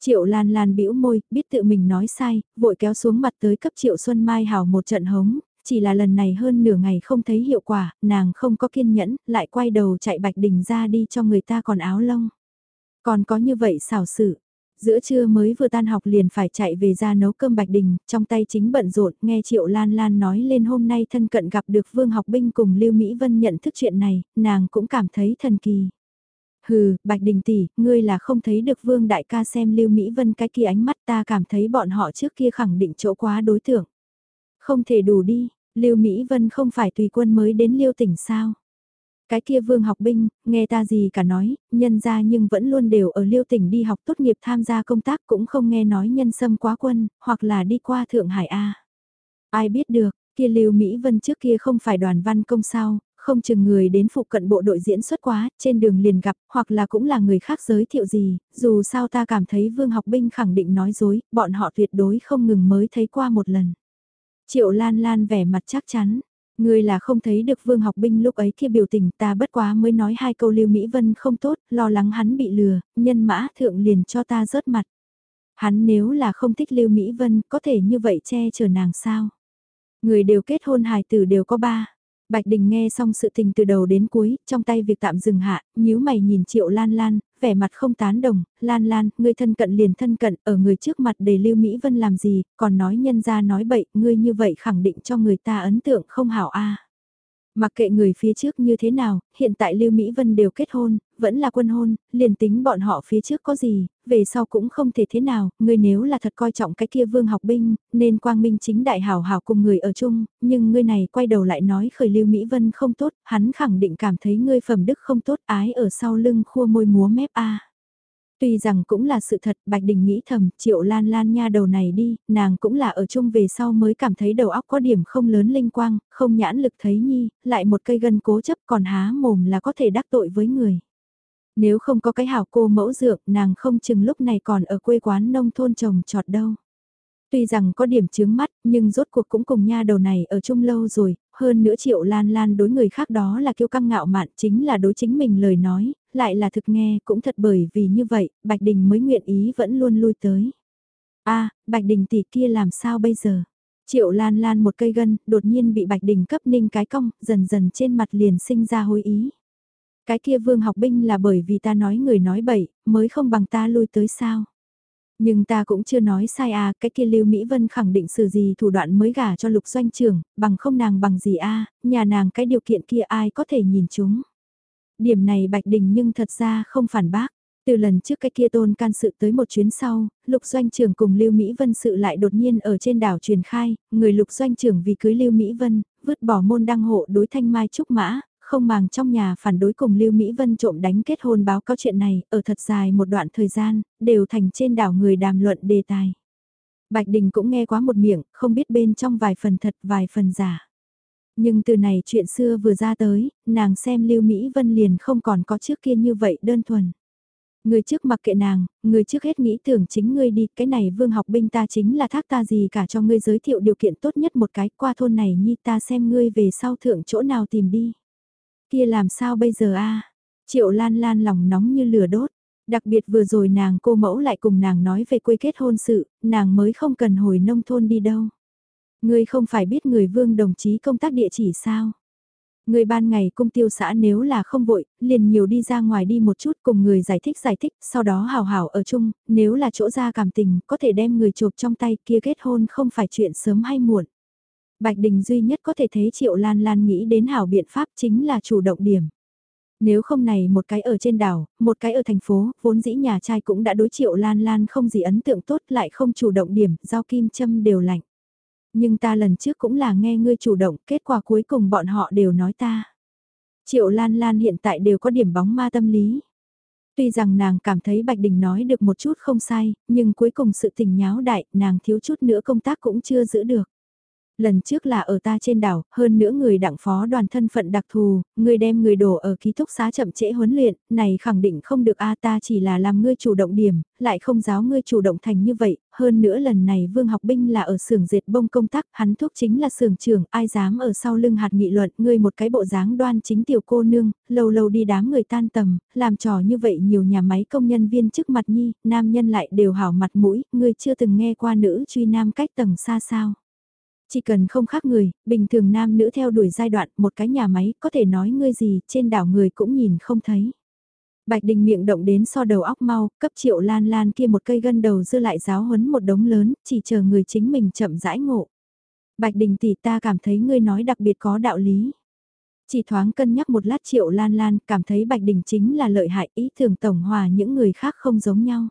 Speaker 1: Triệu Lan Lan bĩu môi, biết tự mình nói sai, vội kéo xuống mặt tới cấp Triệu Xuân Mai hào một trận hống, chỉ là lần này hơn nửa ngày không thấy hiệu quả, nàng không có kiên nhẫn, lại quay đầu chạy Bạch Đình ra đi cho người ta còn áo lông. Còn có như vậy xảo sự, Giữa trưa mới vừa tan học liền phải chạy về ra nấu cơm Bạch Đình, trong tay chính bận rộn, nghe Triệu Lan Lan nói lên hôm nay thân cận gặp được Vương Học Binh cùng Lưu Mỹ Vân nhận thức chuyện này, nàng cũng cảm thấy thần kỳ. Hừ, Bạch Đình tỷ, ngươi là không thấy được Vương Đại ca xem Lưu Mỹ Vân cái kia ánh mắt ta cảm thấy bọn họ trước kia khẳng định chỗ quá đối tượng. Không thể đủ đi, Lưu Mỹ Vân không phải tùy quân mới đến Lưu tỉnh sao? Cái kia vương học binh, nghe ta gì cả nói, nhân ra nhưng vẫn luôn đều ở liêu tỉnh đi học tốt nghiệp tham gia công tác cũng không nghe nói nhân sâm quá quân, hoặc là đi qua Thượng Hải A. Ai biết được, kia lưu Mỹ Vân trước kia không phải đoàn văn công sao, không chừng người đến phụ cận bộ đội diễn xuất quá, trên đường liền gặp, hoặc là cũng là người khác giới thiệu gì, dù sao ta cảm thấy vương học binh khẳng định nói dối, bọn họ tuyệt đối không ngừng mới thấy qua một lần. Triệu Lan Lan vẻ mặt chắc chắn, Ngươi là không thấy được vương học binh lúc ấy kia biểu tình ta bất quá mới nói hai câu Lưu Mỹ Vân không tốt, lo lắng hắn bị lừa, nhân mã thượng liền cho ta rớt mặt. Hắn nếu là không thích Lưu Mỹ Vân có thể như vậy che chở nàng sao? Người đều kết hôn hài tử đều có ba. Bạch Đình nghe xong sự tình từ đầu đến cuối, trong tay việc tạm dừng hạ, nhíu mày nhìn Triệu Lan Lan, vẻ mặt không tán đồng, Lan Lan, ngươi thân cận liền thân cận, ở người trước mặt để Lưu Mỹ Vân làm gì, còn nói nhân ra nói bậy, ngươi như vậy khẳng định cho người ta ấn tượng không hảo a. Mặc kệ người phía trước như thế nào, hiện tại Lưu Mỹ Vân đều kết hôn, vẫn là quân hôn, liền tính bọn họ phía trước có gì, về sau cũng không thể thế nào, ngươi nếu là thật coi trọng cái kia vương học binh, nên quang minh chính đại hảo hảo cùng người ở chung, nhưng ngươi này quay đầu lại nói khởi Lưu Mỹ Vân không tốt, hắn khẳng định cảm thấy ngươi phẩm đức không tốt ái ở sau lưng khua môi múa mép a. Tuy rằng cũng là sự thật, Bạch Đình nghĩ thầm, triệu lan lan nha đầu này đi, nàng cũng là ở chung về sau mới cảm thấy đầu óc có điểm không lớn linh quang, không nhãn lực thấy nhi, lại một cây gân cố chấp còn há mồm là có thể đắc tội với người. Nếu không có cái hảo cô mẫu dược, nàng không chừng lúc này còn ở quê quán nông thôn trồng trọt đâu. Tuy rằng có điểm chướng mắt, nhưng rốt cuộc cũng cùng nha đầu này ở chung lâu rồi, hơn nữa triệu lan lan đối người khác đó là kiêu căng ngạo mạn chính là đối chính mình lời nói, lại là thực nghe cũng thật bởi vì như vậy, Bạch Đình mới nguyện ý vẫn luôn lui tới. a Bạch Đình tỷ kia làm sao bây giờ? Triệu lan lan một cây gân, đột nhiên bị Bạch Đình cấp ninh cái cong, dần dần trên mặt liền sinh ra hối ý. Cái kia vương học binh là bởi vì ta nói người nói bậy, mới không bằng ta lui tới sao? Nhưng ta cũng chưa nói sai à, cái kia Lưu Mỹ Vân khẳng định sự gì thủ đoạn mới gả cho lục doanh trưởng, bằng không nàng bằng gì a nhà nàng cái điều kiện kia ai có thể nhìn chúng. Điểm này Bạch Đình nhưng thật ra không phản bác. Từ lần trước cái kia tôn can sự tới một chuyến sau, lục doanh trưởng cùng Lưu Mỹ Vân sự lại đột nhiên ở trên đảo truyền khai, người lục doanh trưởng vì cưới Lưu Mỹ Vân, vứt bỏ môn đăng hộ đối thanh mai trúc mã, không màng trong nhà phản đối cùng Lưu Mỹ Vân trộm đánh kết hôn báo cáo chuyện này, ở thật dài một đoạn thời gian, đều thành trên đảo người đàm luận đề tài. Bạch Đình cũng nghe quá một miệng, không biết bên trong vài phần thật vài phần giả. Nhưng từ này chuyện xưa vừa ra tới, nàng xem Lưu Mỹ Vân liền không còn có trước kia như vậy đơn thuần. Người trước mặc kệ nàng, người trước hết nghĩ tưởng chính ngươi đi, cái này vương học binh ta chính là thác ta gì cả cho ngươi giới thiệu điều kiện tốt nhất một cái qua thôn này nhi ta xem ngươi về sau thượng chỗ nào tìm đi. Kia làm sao bây giờ a Triệu Lan Lan lòng nóng như lửa đốt. Đặc biệt vừa rồi nàng cô mẫu lại cùng nàng nói về quê kết hôn sự, nàng mới không cần hồi nông thôn đi đâu. Ngươi không phải biết người vương đồng chí công tác địa chỉ sao? Người ban ngày cung tiêu xã nếu là không vội, liền nhiều đi ra ngoài đi một chút cùng người giải thích giải thích, sau đó hào hảo ở chung, nếu là chỗ ra cảm tình, có thể đem người chộp trong tay kia kết hôn không phải chuyện sớm hay muộn. Bạch Đình duy nhất có thể thấy Triệu Lan Lan nghĩ đến hảo biện pháp chính là chủ động điểm. Nếu không này một cái ở trên đảo, một cái ở thành phố, vốn dĩ nhà trai cũng đã đối Triệu Lan Lan không gì ấn tượng tốt lại không chủ động điểm, giao kim châm đều lạnh. Nhưng ta lần trước cũng là nghe ngươi chủ động, kết quả cuối cùng bọn họ đều nói ta. Triệu Lan Lan hiện tại đều có điểm bóng ma tâm lý. Tuy rằng nàng cảm thấy Bạch Đình nói được một chút không sai, nhưng cuối cùng sự tình nháo đại, nàng thiếu chút nữa công tác cũng chưa giữ được. Lần trước là ở ta trên đảo, hơn nữa người đặng phó đoàn thân phận đặc thù, người đem người đổ ở ký túc xá chậm trễ huấn luyện, này khẳng định không được a ta chỉ là làm ngươi chủ động điểm, lại không giáo ngươi chủ động thành như vậy, hơn nữa lần này vương học binh là ở xưởng dệt bông công tác, hắn thuốc chính là xưởng trưởng, ai dám ở sau lưng hạt nghị luận, ngươi một cái bộ dáng đoan chính tiểu cô nương, lâu lâu đi đám người tan tầm, làm trò như vậy nhiều nhà máy công nhân viên trước mặt nhi, nam nhân lại đều hảo mặt mũi, ngươi chưa từng nghe qua nữ truy nam cách tầng xa sao. Chỉ cần không khác người, bình thường nam nữ theo đuổi giai đoạn một cái nhà máy có thể nói ngươi gì trên đảo người cũng nhìn không thấy. Bạch Đình miệng động đến so đầu óc mau, cấp triệu lan lan kia một cây gân đầu dư lại giáo huấn một đống lớn, chỉ chờ người chính mình chậm rãi ngộ. Bạch Đình tỷ ta cảm thấy ngươi nói đặc biệt có đạo lý. Chỉ thoáng cân nhắc một lát triệu lan lan cảm thấy Bạch Đình chính là lợi hại ý tưởng tổng hòa những người khác không giống nhau.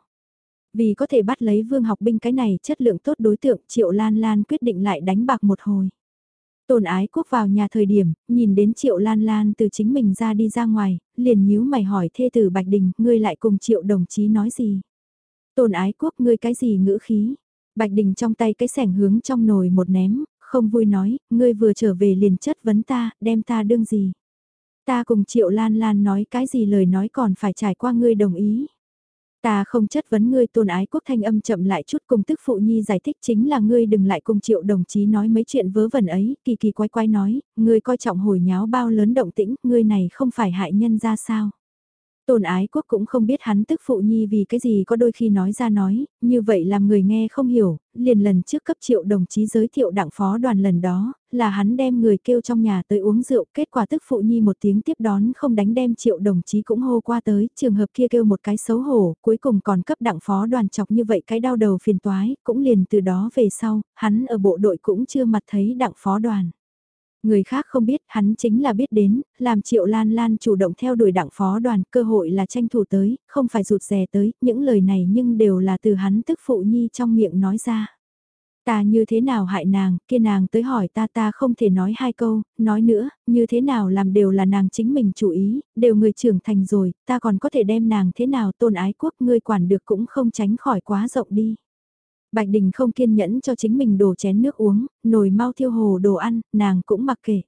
Speaker 1: Vì có thể bắt lấy vương học binh cái này chất lượng tốt đối tượng triệu lan lan quyết định lại đánh bạc một hồi. Tôn ái quốc vào nhà thời điểm, nhìn đến triệu lan lan từ chính mình ra đi ra ngoài, liền nhíu mày hỏi thê tử Bạch Đình, ngươi lại cùng triệu đồng chí nói gì? Tôn ái quốc ngươi cái gì ngữ khí? Bạch Đình trong tay cái sẻng hướng trong nồi một ném, không vui nói, ngươi vừa trở về liền chất vấn ta, đem ta đương gì? Ta cùng triệu lan lan nói cái gì lời nói còn phải trải qua ngươi đồng ý. Ta không chất vấn ngươi tôn ái quốc thanh âm chậm lại chút cùng tức phụ nhi giải thích chính là ngươi đừng lại cùng triệu đồng chí nói mấy chuyện vớ vẩn ấy, kỳ kỳ quái quái nói, ngươi coi trọng hồi nháo bao lớn động tĩnh, ngươi này không phải hại nhân ra sao. Tôn ái quốc cũng không biết hắn tức phụ nhi vì cái gì có đôi khi nói ra nói, như vậy làm người nghe không hiểu, liền lần trước cấp triệu đồng chí giới thiệu đảng phó đoàn lần đó, là hắn đem người kêu trong nhà tới uống rượu, kết quả tức phụ nhi một tiếng tiếp đón không đánh đem triệu đồng chí cũng hô qua tới, trường hợp kia kêu một cái xấu hổ, cuối cùng còn cấp đảng phó đoàn chọc như vậy cái đau đầu phiền toái, cũng liền từ đó về sau, hắn ở bộ đội cũng chưa mặt thấy đảng phó đoàn. Người khác không biết, hắn chính là biết đến, làm Triệu Lan Lan chủ động theo đuổi đảng phó đoàn, cơ hội là tranh thủ tới, không phải rụt rè tới, những lời này nhưng đều là từ hắn tức phụ nhi trong miệng nói ra. Ta như thế nào hại nàng, kia nàng tới hỏi ta ta không thể nói hai câu, nói nữa, như thế nào làm đều là nàng chính mình chủ ý, đều người trưởng thành rồi, ta còn có thể đem nàng thế nào tôn ái quốc ngươi quản được cũng không tránh khỏi quá rộng đi. Bạch Đình không kiên nhẫn cho chính mình đổ chén nước uống, nồi mau thiêu hồ đồ ăn, nàng cũng mặc kệ.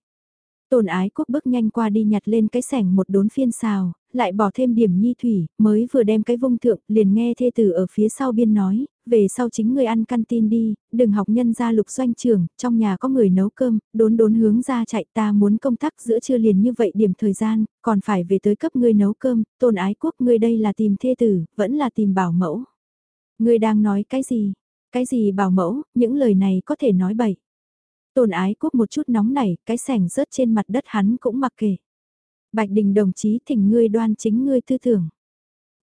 Speaker 1: Tồn ái quốc bước nhanh qua đi nhặt lên cái sẻng một đốn phiên xào, lại bỏ thêm điểm nhi thủy, mới vừa đem cái vung thượng, liền nghe thê tử ở phía sau biên nói, về sau chính người ăn tin đi, đừng học nhân ra lục doanh trường, trong nhà có người nấu cơm, đốn đốn hướng ra chạy ta muốn công tác giữa trưa liền như vậy điểm thời gian, còn phải về tới cấp ngươi nấu cơm, tôn ái quốc ngươi đây là tìm thê tử, vẫn là tìm bảo mẫu. Ngươi đang nói cái gì? Cái gì bảo mẫu, những lời này có thể nói bậy. Tôn ái quốc một chút nóng nảy, cái sẻng rớt trên mặt đất hắn cũng mặc kệ. Bạch Đình đồng chí thỉnh ngươi đoan chính ngươi tư tưởng.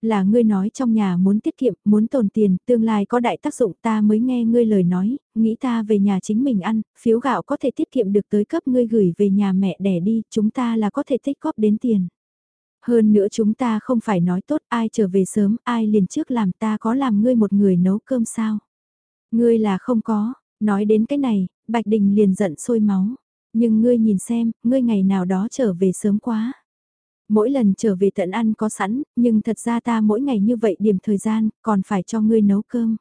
Speaker 1: Là ngươi nói trong nhà muốn tiết kiệm, muốn tồn tiền, tương lai có đại tác dụng ta mới nghe ngươi lời nói, nghĩ ta về nhà chính mình ăn, phiếu gạo có thể tiết kiệm được tới cấp ngươi gửi về nhà mẹ đẻ đi, chúng ta là có thể tích góp đến tiền. Hơn nữa chúng ta không phải nói tốt ai trở về sớm, ai liền trước làm ta có làm ngươi một người nấu cơm sao. Ngươi là không có, nói đến cái này, Bạch Đình liền giận sôi máu. Nhưng ngươi nhìn xem, ngươi ngày nào đó trở về sớm quá. Mỗi lần trở về tận ăn có sẵn, nhưng thật ra ta mỗi ngày như vậy điểm thời gian, còn phải cho ngươi nấu cơm.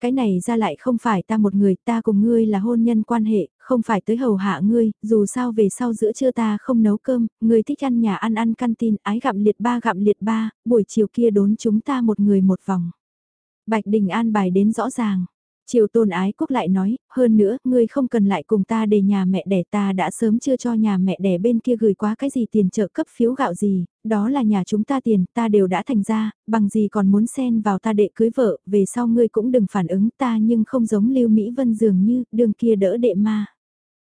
Speaker 1: Cái này ra lại không phải ta một người, ta cùng ngươi là hôn nhân quan hệ, không phải tới hầu hạ ngươi, dù sao về sau giữa trưa ta không nấu cơm, ngươi thích ăn nhà ăn ăn canteen, ái gặm liệt ba gặm liệt ba, buổi chiều kia đốn chúng ta một người một vòng. Bạch Đình an bài đến rõ ràng. Triều tôn ái quốc lại nói, hơn nữa, ngươi không cần lại cùng ta để nhà mẹ đẻ ta đã sớm chưa cho nhà mẹ đẻ bên kia gửi quá cái gì tiền trợ cấp phiếu gạo gì, đó là nhà chúng ta tiền, ta đều đã thành ra, bằng gì còn muốn xen vào ta đệ cưới vợ, về sau ngươi cũng đừng phản ứng ta nhưng không giống Lưu Mỹ Vân dường như, đường kia đỡ đệ ma.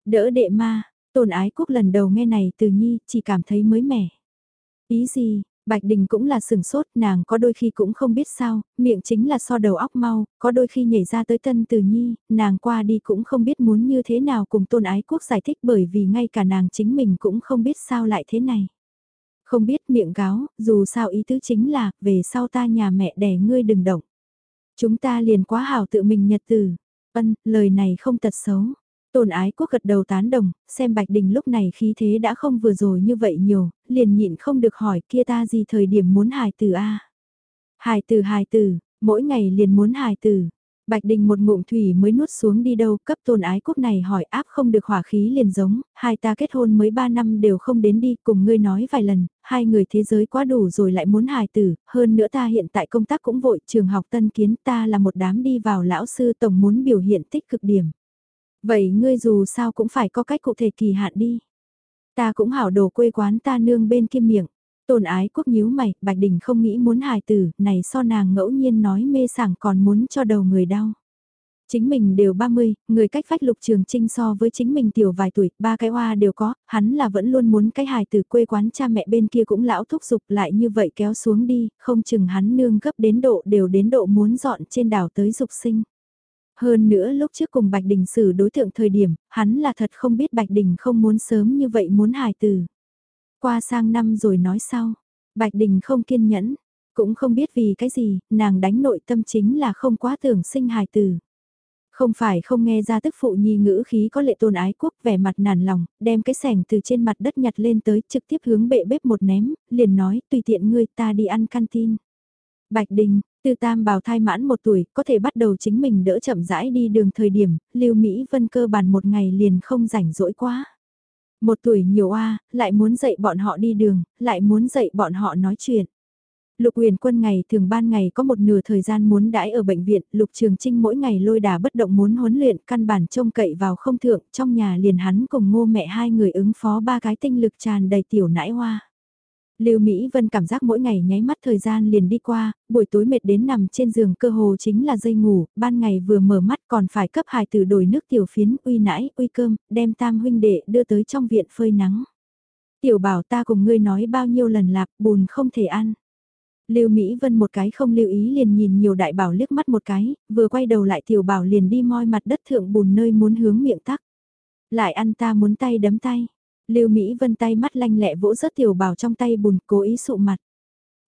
Speaker 1: Đỡ đệ ma, tôn ái quốc lần đầu nghe này từ nhi, chỉ cảm thấy mới mẻ. Ý gì, Bạch Đình cũng là sừng sốt, nàng có đôi khi cũng không biết sao, miệng chính là so đầu óc mau, có đôi khi nhảy ra tới tân từ nhi, nàng qua đi cũng không biết muốn như thế nào cùng tôn ái quốc giải thích bởi vì ngay cả nàng chính mình cũng không biết sao lại thế này. Không biết miệng gáo, dù sao ý tứ chính là, về sau ta nhà mẹ đẻ ngươi đừng động. Chúng ta liền quá hảo tự mình nhật từ. Ân, lời này không tật xấu. Tôn ái quốc gật đầu tán đồng, xem Bạch Đình lúc này khí thế đã không vừa rồi như vậy nhiều, liền nhịn không được hỏi kia ta gì thời điểm muốn hài từ A. Hài từ hài từ, mỗi ngày liền muốn hài từ. Bạch Đình một ngụm thủy mới nuốt xuống đi đâu, cấp tôn ái quốc này hỏi áp không được hỏa khí liền giống, hai ta kết hôn mới ba năm đều không đến đi, cùng ngươi nói vài lần, hai người thế giới quá đủ rồi lại muốn hài tử, hơn nữa ta hiện tại công tác cũng vội, trường học tân kiến ta là một đám đi vào lão sư tổng muốn biểu hiện tích cực điểm. Vậy ngươi dù sao cũng phải có cách cụ thể kỳ hạn đi. Ta cũng hảo đồ quê quán ta nương bên kia miệng. Tôn ái quốc nhíu mày, Bạch Đình không nghĩ muốn hài tử, này so nàng ngẫu nhiên nói mê sảng còn muốn cho đầu người đau. Chính mình đều 30, người cách phách lục trường trinh so với chính mình tiểu vài tuổi, ba cái hoa đều có, hắn là vẫn luôn muốn cái hài từ quê quán cha mẹ bên kia cũng lão thúc giục lại như vậy kéo xuống đi, không chừng hắn nương gấp đến độ đều đến độ muốn dọn trên đảo tới dục sinh. Hơn nữa lúc trước cùng Bạch Đình xử đối tượng thời điểm, hắn là thật không biết Bạch Đình không muốn sớm như vậy muốn hài từ. Qua sang năm rồi nói sau, Bạch Đình không kiên nhẫn, cũng không biết vì cái gì, nàng đánh nội tâm chính là không quá tưởng sinh hài từ. Không phải không nghe ra tức phụ nhi ngữ khí có lệ tôn ái quốc vẻ mặt nản lòng, đem cái sẻng từ trên mặt đất nhặt lên tới trực tiếp hướng bệ bếp một ném, liền nói tùy tiện ngươi ta đi ăn canteen. Bạch Đình, từ tam bào thai mãn một tuổi, có thể bắt đầu chính mình đỡ chậm rãi đi đường thời điểm, Lưu Mỹ Vân cơ bản một ngày liền không rảnh rỗi quá. Một tuổi nhiều a, lại muốn dạy bọn họ đi đường, lại muốn dạy bọn họ nói chuyện. Lục Huyền Quân ngày thường ban ngày có một nửa thời gian muốn đãi ở bệnh viện, Lục Trường Trinh mỗi ngày lôi đà bất động muốn huấn luyện, căn bản trông cậy vào không thượng, trong nhà liền hắn cùng ngô mẹ hai người ứng phó ba cái tinh lực tràn đầy tiểu nãi hoa. Lưu Mỹ Vân cảm giác mỗi ngày nháy mắt thời gian liền đi qua, buổi tối mệt đến nằm trên giường cơ hồ chính là dây ngủ, ban ngày vừa mở mắt còn phải cấp hài từ đổi nước tiểu phiến, uy nãi, uy cơm, đem tam huynh đệ đưa tới trong viện phơi nắng. Tiểu bảo ta cùng ngươi nói bao nhiêu lần lạp, bùn không thể ăn. Lưu Mỹ Vân một cái không lưu ý liền nhìn nhiều đại bảo liếc mắt một cái, vừa quay đầu lại tiểu bảo liền đi moi mặt đất thượng bùn nơi muốn hướng miệng tắc. Lại ăn ta muốn tay đấm tay. Lưu Mỹ Vân tay mắt lanh lẹ vỗ rớt tiểu bảo trong tay bùn cố ý sụ mặt.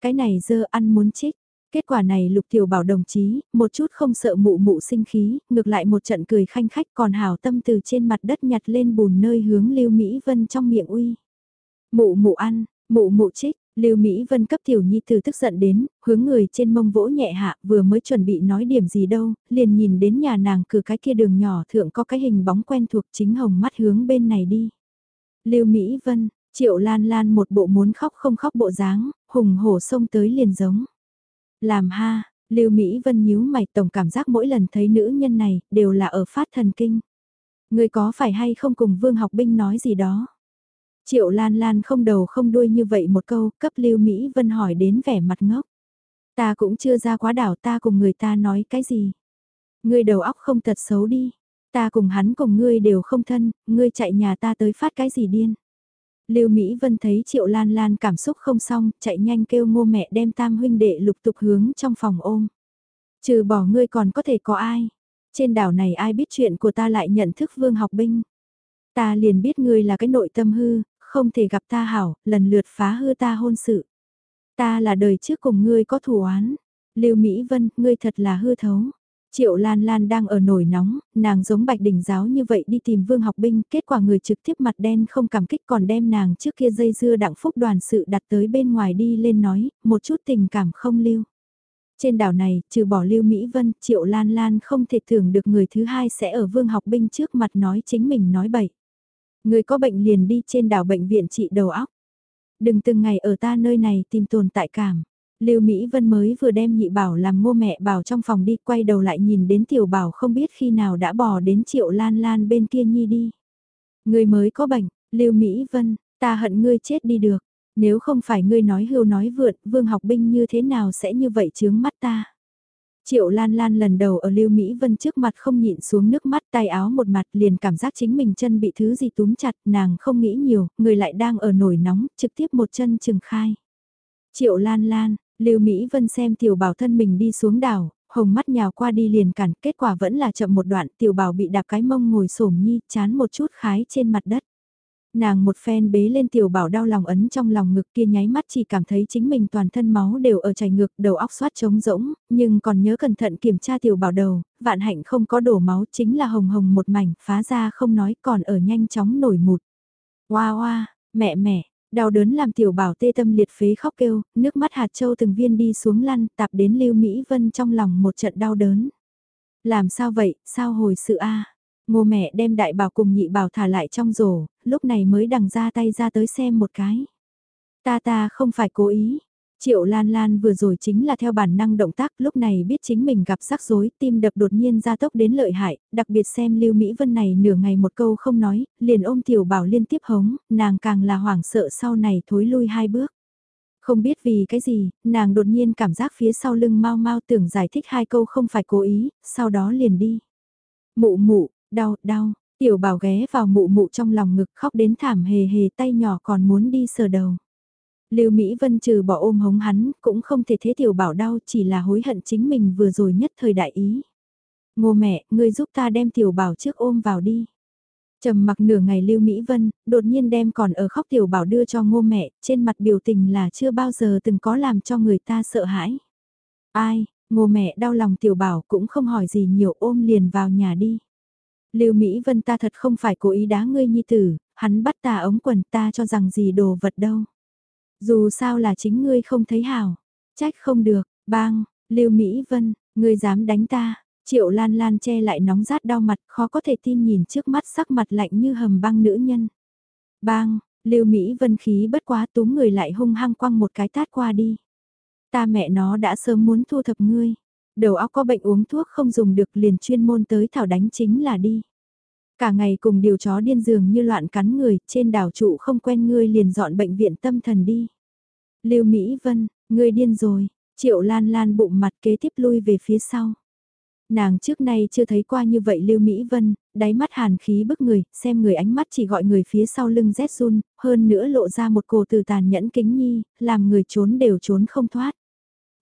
Speaker 1: Cái này dơ ăn muốn chích. Kết quả này lục tiểu bảo đồng chí, một chút không sợ mụ mụ sinh khí, ngược lại một trận cười khanh khách còn hào tâm từ trên mặt đất nhặt lên bùn nơi hướng Lưu Mỹ Vân trong miệng uy. Mụ mụ ăn, mụ mụ chích, Lưu Mỹ Vân cấp tiểu nhi từ tức giận đến, hướng người trên mông vỗ nhẹ hạ, vừa mới chuẩn bị nói điểm gì đâu, liền nhìn đến nhà nàng cửa cái kia đường nhỏ thượng có cái hình bóng quen thuộc chính hồng mắt hướng bên này đi. Lưu Mỹ Vân, Triệu Lan Lan một bộ muốn khóc không khóc bộ dáng, hùng hổ xông tới liền giống. Làm ha, Lưu Mỹ Vân nhíu mày tổng cảm giác mỗi lần thấy nữ nhân này đều là ở phát thần kinh. Người có phải hay không cùng Vương Học Binh nói gì đó? Triệu Lan Lan không đầu không đuôi như vậy một câu, cấp Lưu Mỹ Vân hỏi đến vẻ mặt ngốc. Ta cũng chưa ra quá đảo ta cùng người ta nói cái gì. Ngươi đầu óc không tật xấu đi. Ta cùng hắn cùng ngươi đều không thân, ngươi chạy nhà ta tới phát cái gì điên. Lưu Mỹ Vân thấy Triệu Lan Lan cảm xúc không xong, chạy nhanh kêu ngô mẹ đem tam huynh đệ lục tục hướng trong phòng ôm. Trừ bỏ ngươi còn có thể có ai. Trên đảo này ai biết chuyện của ta lại nhận thức vương học binh. Ta liền biết ngươi là cái nội tâm hư, không thể gặp ta hảo, lần lượt phá hư ta hôn sự. Ta là đời trước cùng ngươi có thủ án. Lưu Mỹ Vân, ngươi thật là hư thấu. Triệu Lan Lan đang ở nổi nóng, nàng giống bạch đỉnh giáo như vậy đi tìm vương học binh, kết quả người trực tiếp mặt đen không cảm kích còn đem nàng trước kia dây dưa đặng phúc đoàn sự đặt tới bên ngoài đi lên nói, một chút tình cảm không lưu. Trên đảo này, trừ bỏ lưu Mỹ Vân, Triệu Lan Lan không thể tưởng được người thứ hai sẽ ở vương học binh trước mặt nói chính mình nói bậy. Người có bệnh liền đi trên đảo bệnh viện trị đầu óc. Đừng từng ngày ở ta nơi này tìm tồn tại cảm. Lưu Mỹ Vân mới vừa đem nhị bảo làm ngô mẹ bảo trong phòng đi, quay đầu lại nhìn đến tiểu bảo không biết khi nào đã bỏ đến triệu lan lan bên kia nhi đi. Người mới có bệnh, Lưu Mỹ Vân, ta hận ngươi chết đi được. Nếu không phải ngươi nói hưu nói vượt, vương học binh như thế nào sẽ như vậy chướng mắt ta. Triệu Lan Lan lần đầu ở Lưu Mỹ Vân trước mặt không nhịn xuống nước mắt tay áo một mặt liền cảm giác chính mình chân bị thứ gì túm chặt, nàng không nghĩ nhiều, người lại đang ở nổi nóng, trực tiếp một chân trừng khai. Triệu Lan Lan, Lưu Mỹ Vân xem tiểu bảo thân mình đi xuống đảo, hồng mắt nhào qua đi liền cản, kết quả vẫn là chậm một đoạn, tiểu bảo bị đạp cái mông ngồi xổm nhi, chán một chút khái trên mặt đất. Nàng một phen bế lên tiểu bảo đau lòng ấn trong lòng ngực kia nháy mắt chỉ cảm thấy chính mình toàn thân máu đều ở chảy ngược đầu óc xoát trống rỗng, nhưng còn nhớ cẩn thận kiểm tra tiểu bảo đầu, vạn hạnh không có đổ máu chính là hồng hồng một mảnh, phá ra không nói còn ở nhanh chóng nổi mụt. Hoa hoa, mẹ mẹ, đau đớn làm tiểu bảo tê tâm liệt phế khóc kêu, nước mắt hạt châu từng viên đi xuống lăn tạp đến Lưu Mỹ Vân trong lòng một trận đau đớn. Làm sao vậy, sao hồi sự a Ngô mẹ đem đại bảo cùng nhị bảo thả lại trong rổ, lúc này mới đằng ra tay ra tới xem một cái. Ta ta không phải cố ý. Triệu Lan Lan vừa rồi chính là theo bản năng động tác lúc này biết chính mình gặp rắc rối, tim đập đột nhiên ra tốc đến lợi hại, đặc biệt xem Lưu Mỹ Vân này nửa ngày một câu không nói, liền ôm tiểu bảo liên tiếp hống, nàng càng là hoảng sợ sau này thối lui hai bước. Không biết vì cái gì, nàng đột nhiên cảm giác phía sau lưng mau mau tưởng giải thích hai câu không phải cố ý, sau đó liền đi. Mụ mụ, đau, đau, tiểu bảo ghé vào mụ mụ trong lòng ngực khóc đến thảm hề hề tay nhỏ còn muốn đi sờ đầu. Lưu Mỹ Vân trừ bỏ ôm hống hắn, cũng không thể thế tiểu bảo đau, chỉ là hối hận chính mình vừa rồi nhất thời đại ý. Ngô mẹ, ngươi giúp ta đem tiểu bảo trước ôm vào đi. Trầm mặc nửa ngày Lưu Mỹ Vân, đột nhiên đem còn ở khóc tiểu bảo đưa cho ngô mẹ, trên mặt biểu tình là chưa bao giờ từng có làm cho người ta sợ hãi. Ai, ngô mẹ đau lòng tiểu bảo cũng không hỏi gì nhiều ôm liền vào nhà đi. Lưu Mỹ Vân ta thật không phải cố ý đá ngươi nhi tử, hắn bắt ta ống quần ta cho rằng gì đồ vật đâu. Dù sao là chính ngươi không thấy hảo, trách không được, bang, Lưu Mỹ Vân, ngươi dám đánh ta, Triệu Lan Lan che lại nóng rát đau mặt, khó có thể tin nhìn trước mắt sắc mặt lạnh như hầm băng nữ nhân. Bang, Lưu Mỹ Vân khí bất quá túm người lại hung hăng quăng một cái tát qua đi. Ta mẹ nó đã sớm muốn thu thập ngươi. Đầu óc có bệnh uống thuốc không dùng được liền chuyên môn tới thảo đánh chính là đi. Cả ngày cùng điều chó điên dường như loạn cắn người, trên đảo trụ không quen ngươi liền dọn bệnh viện tâm thần đi. Lưu Mỹ Vân, ngươi điên rồi, Triệu Lan Lan bụng mặt kế tiếp lui về phía sau. Nàng trước nay chưa thấy qua như vậy Lưu Mỹ Vân, đáy mắt hàn khí bức người, xem người ánh mắt chỉ gọi người phía sau lưng rét run, hơn nữa lộ ra một cổ từ tàn nhẫn kính nhi, làm người trốn đều trốn không thoát.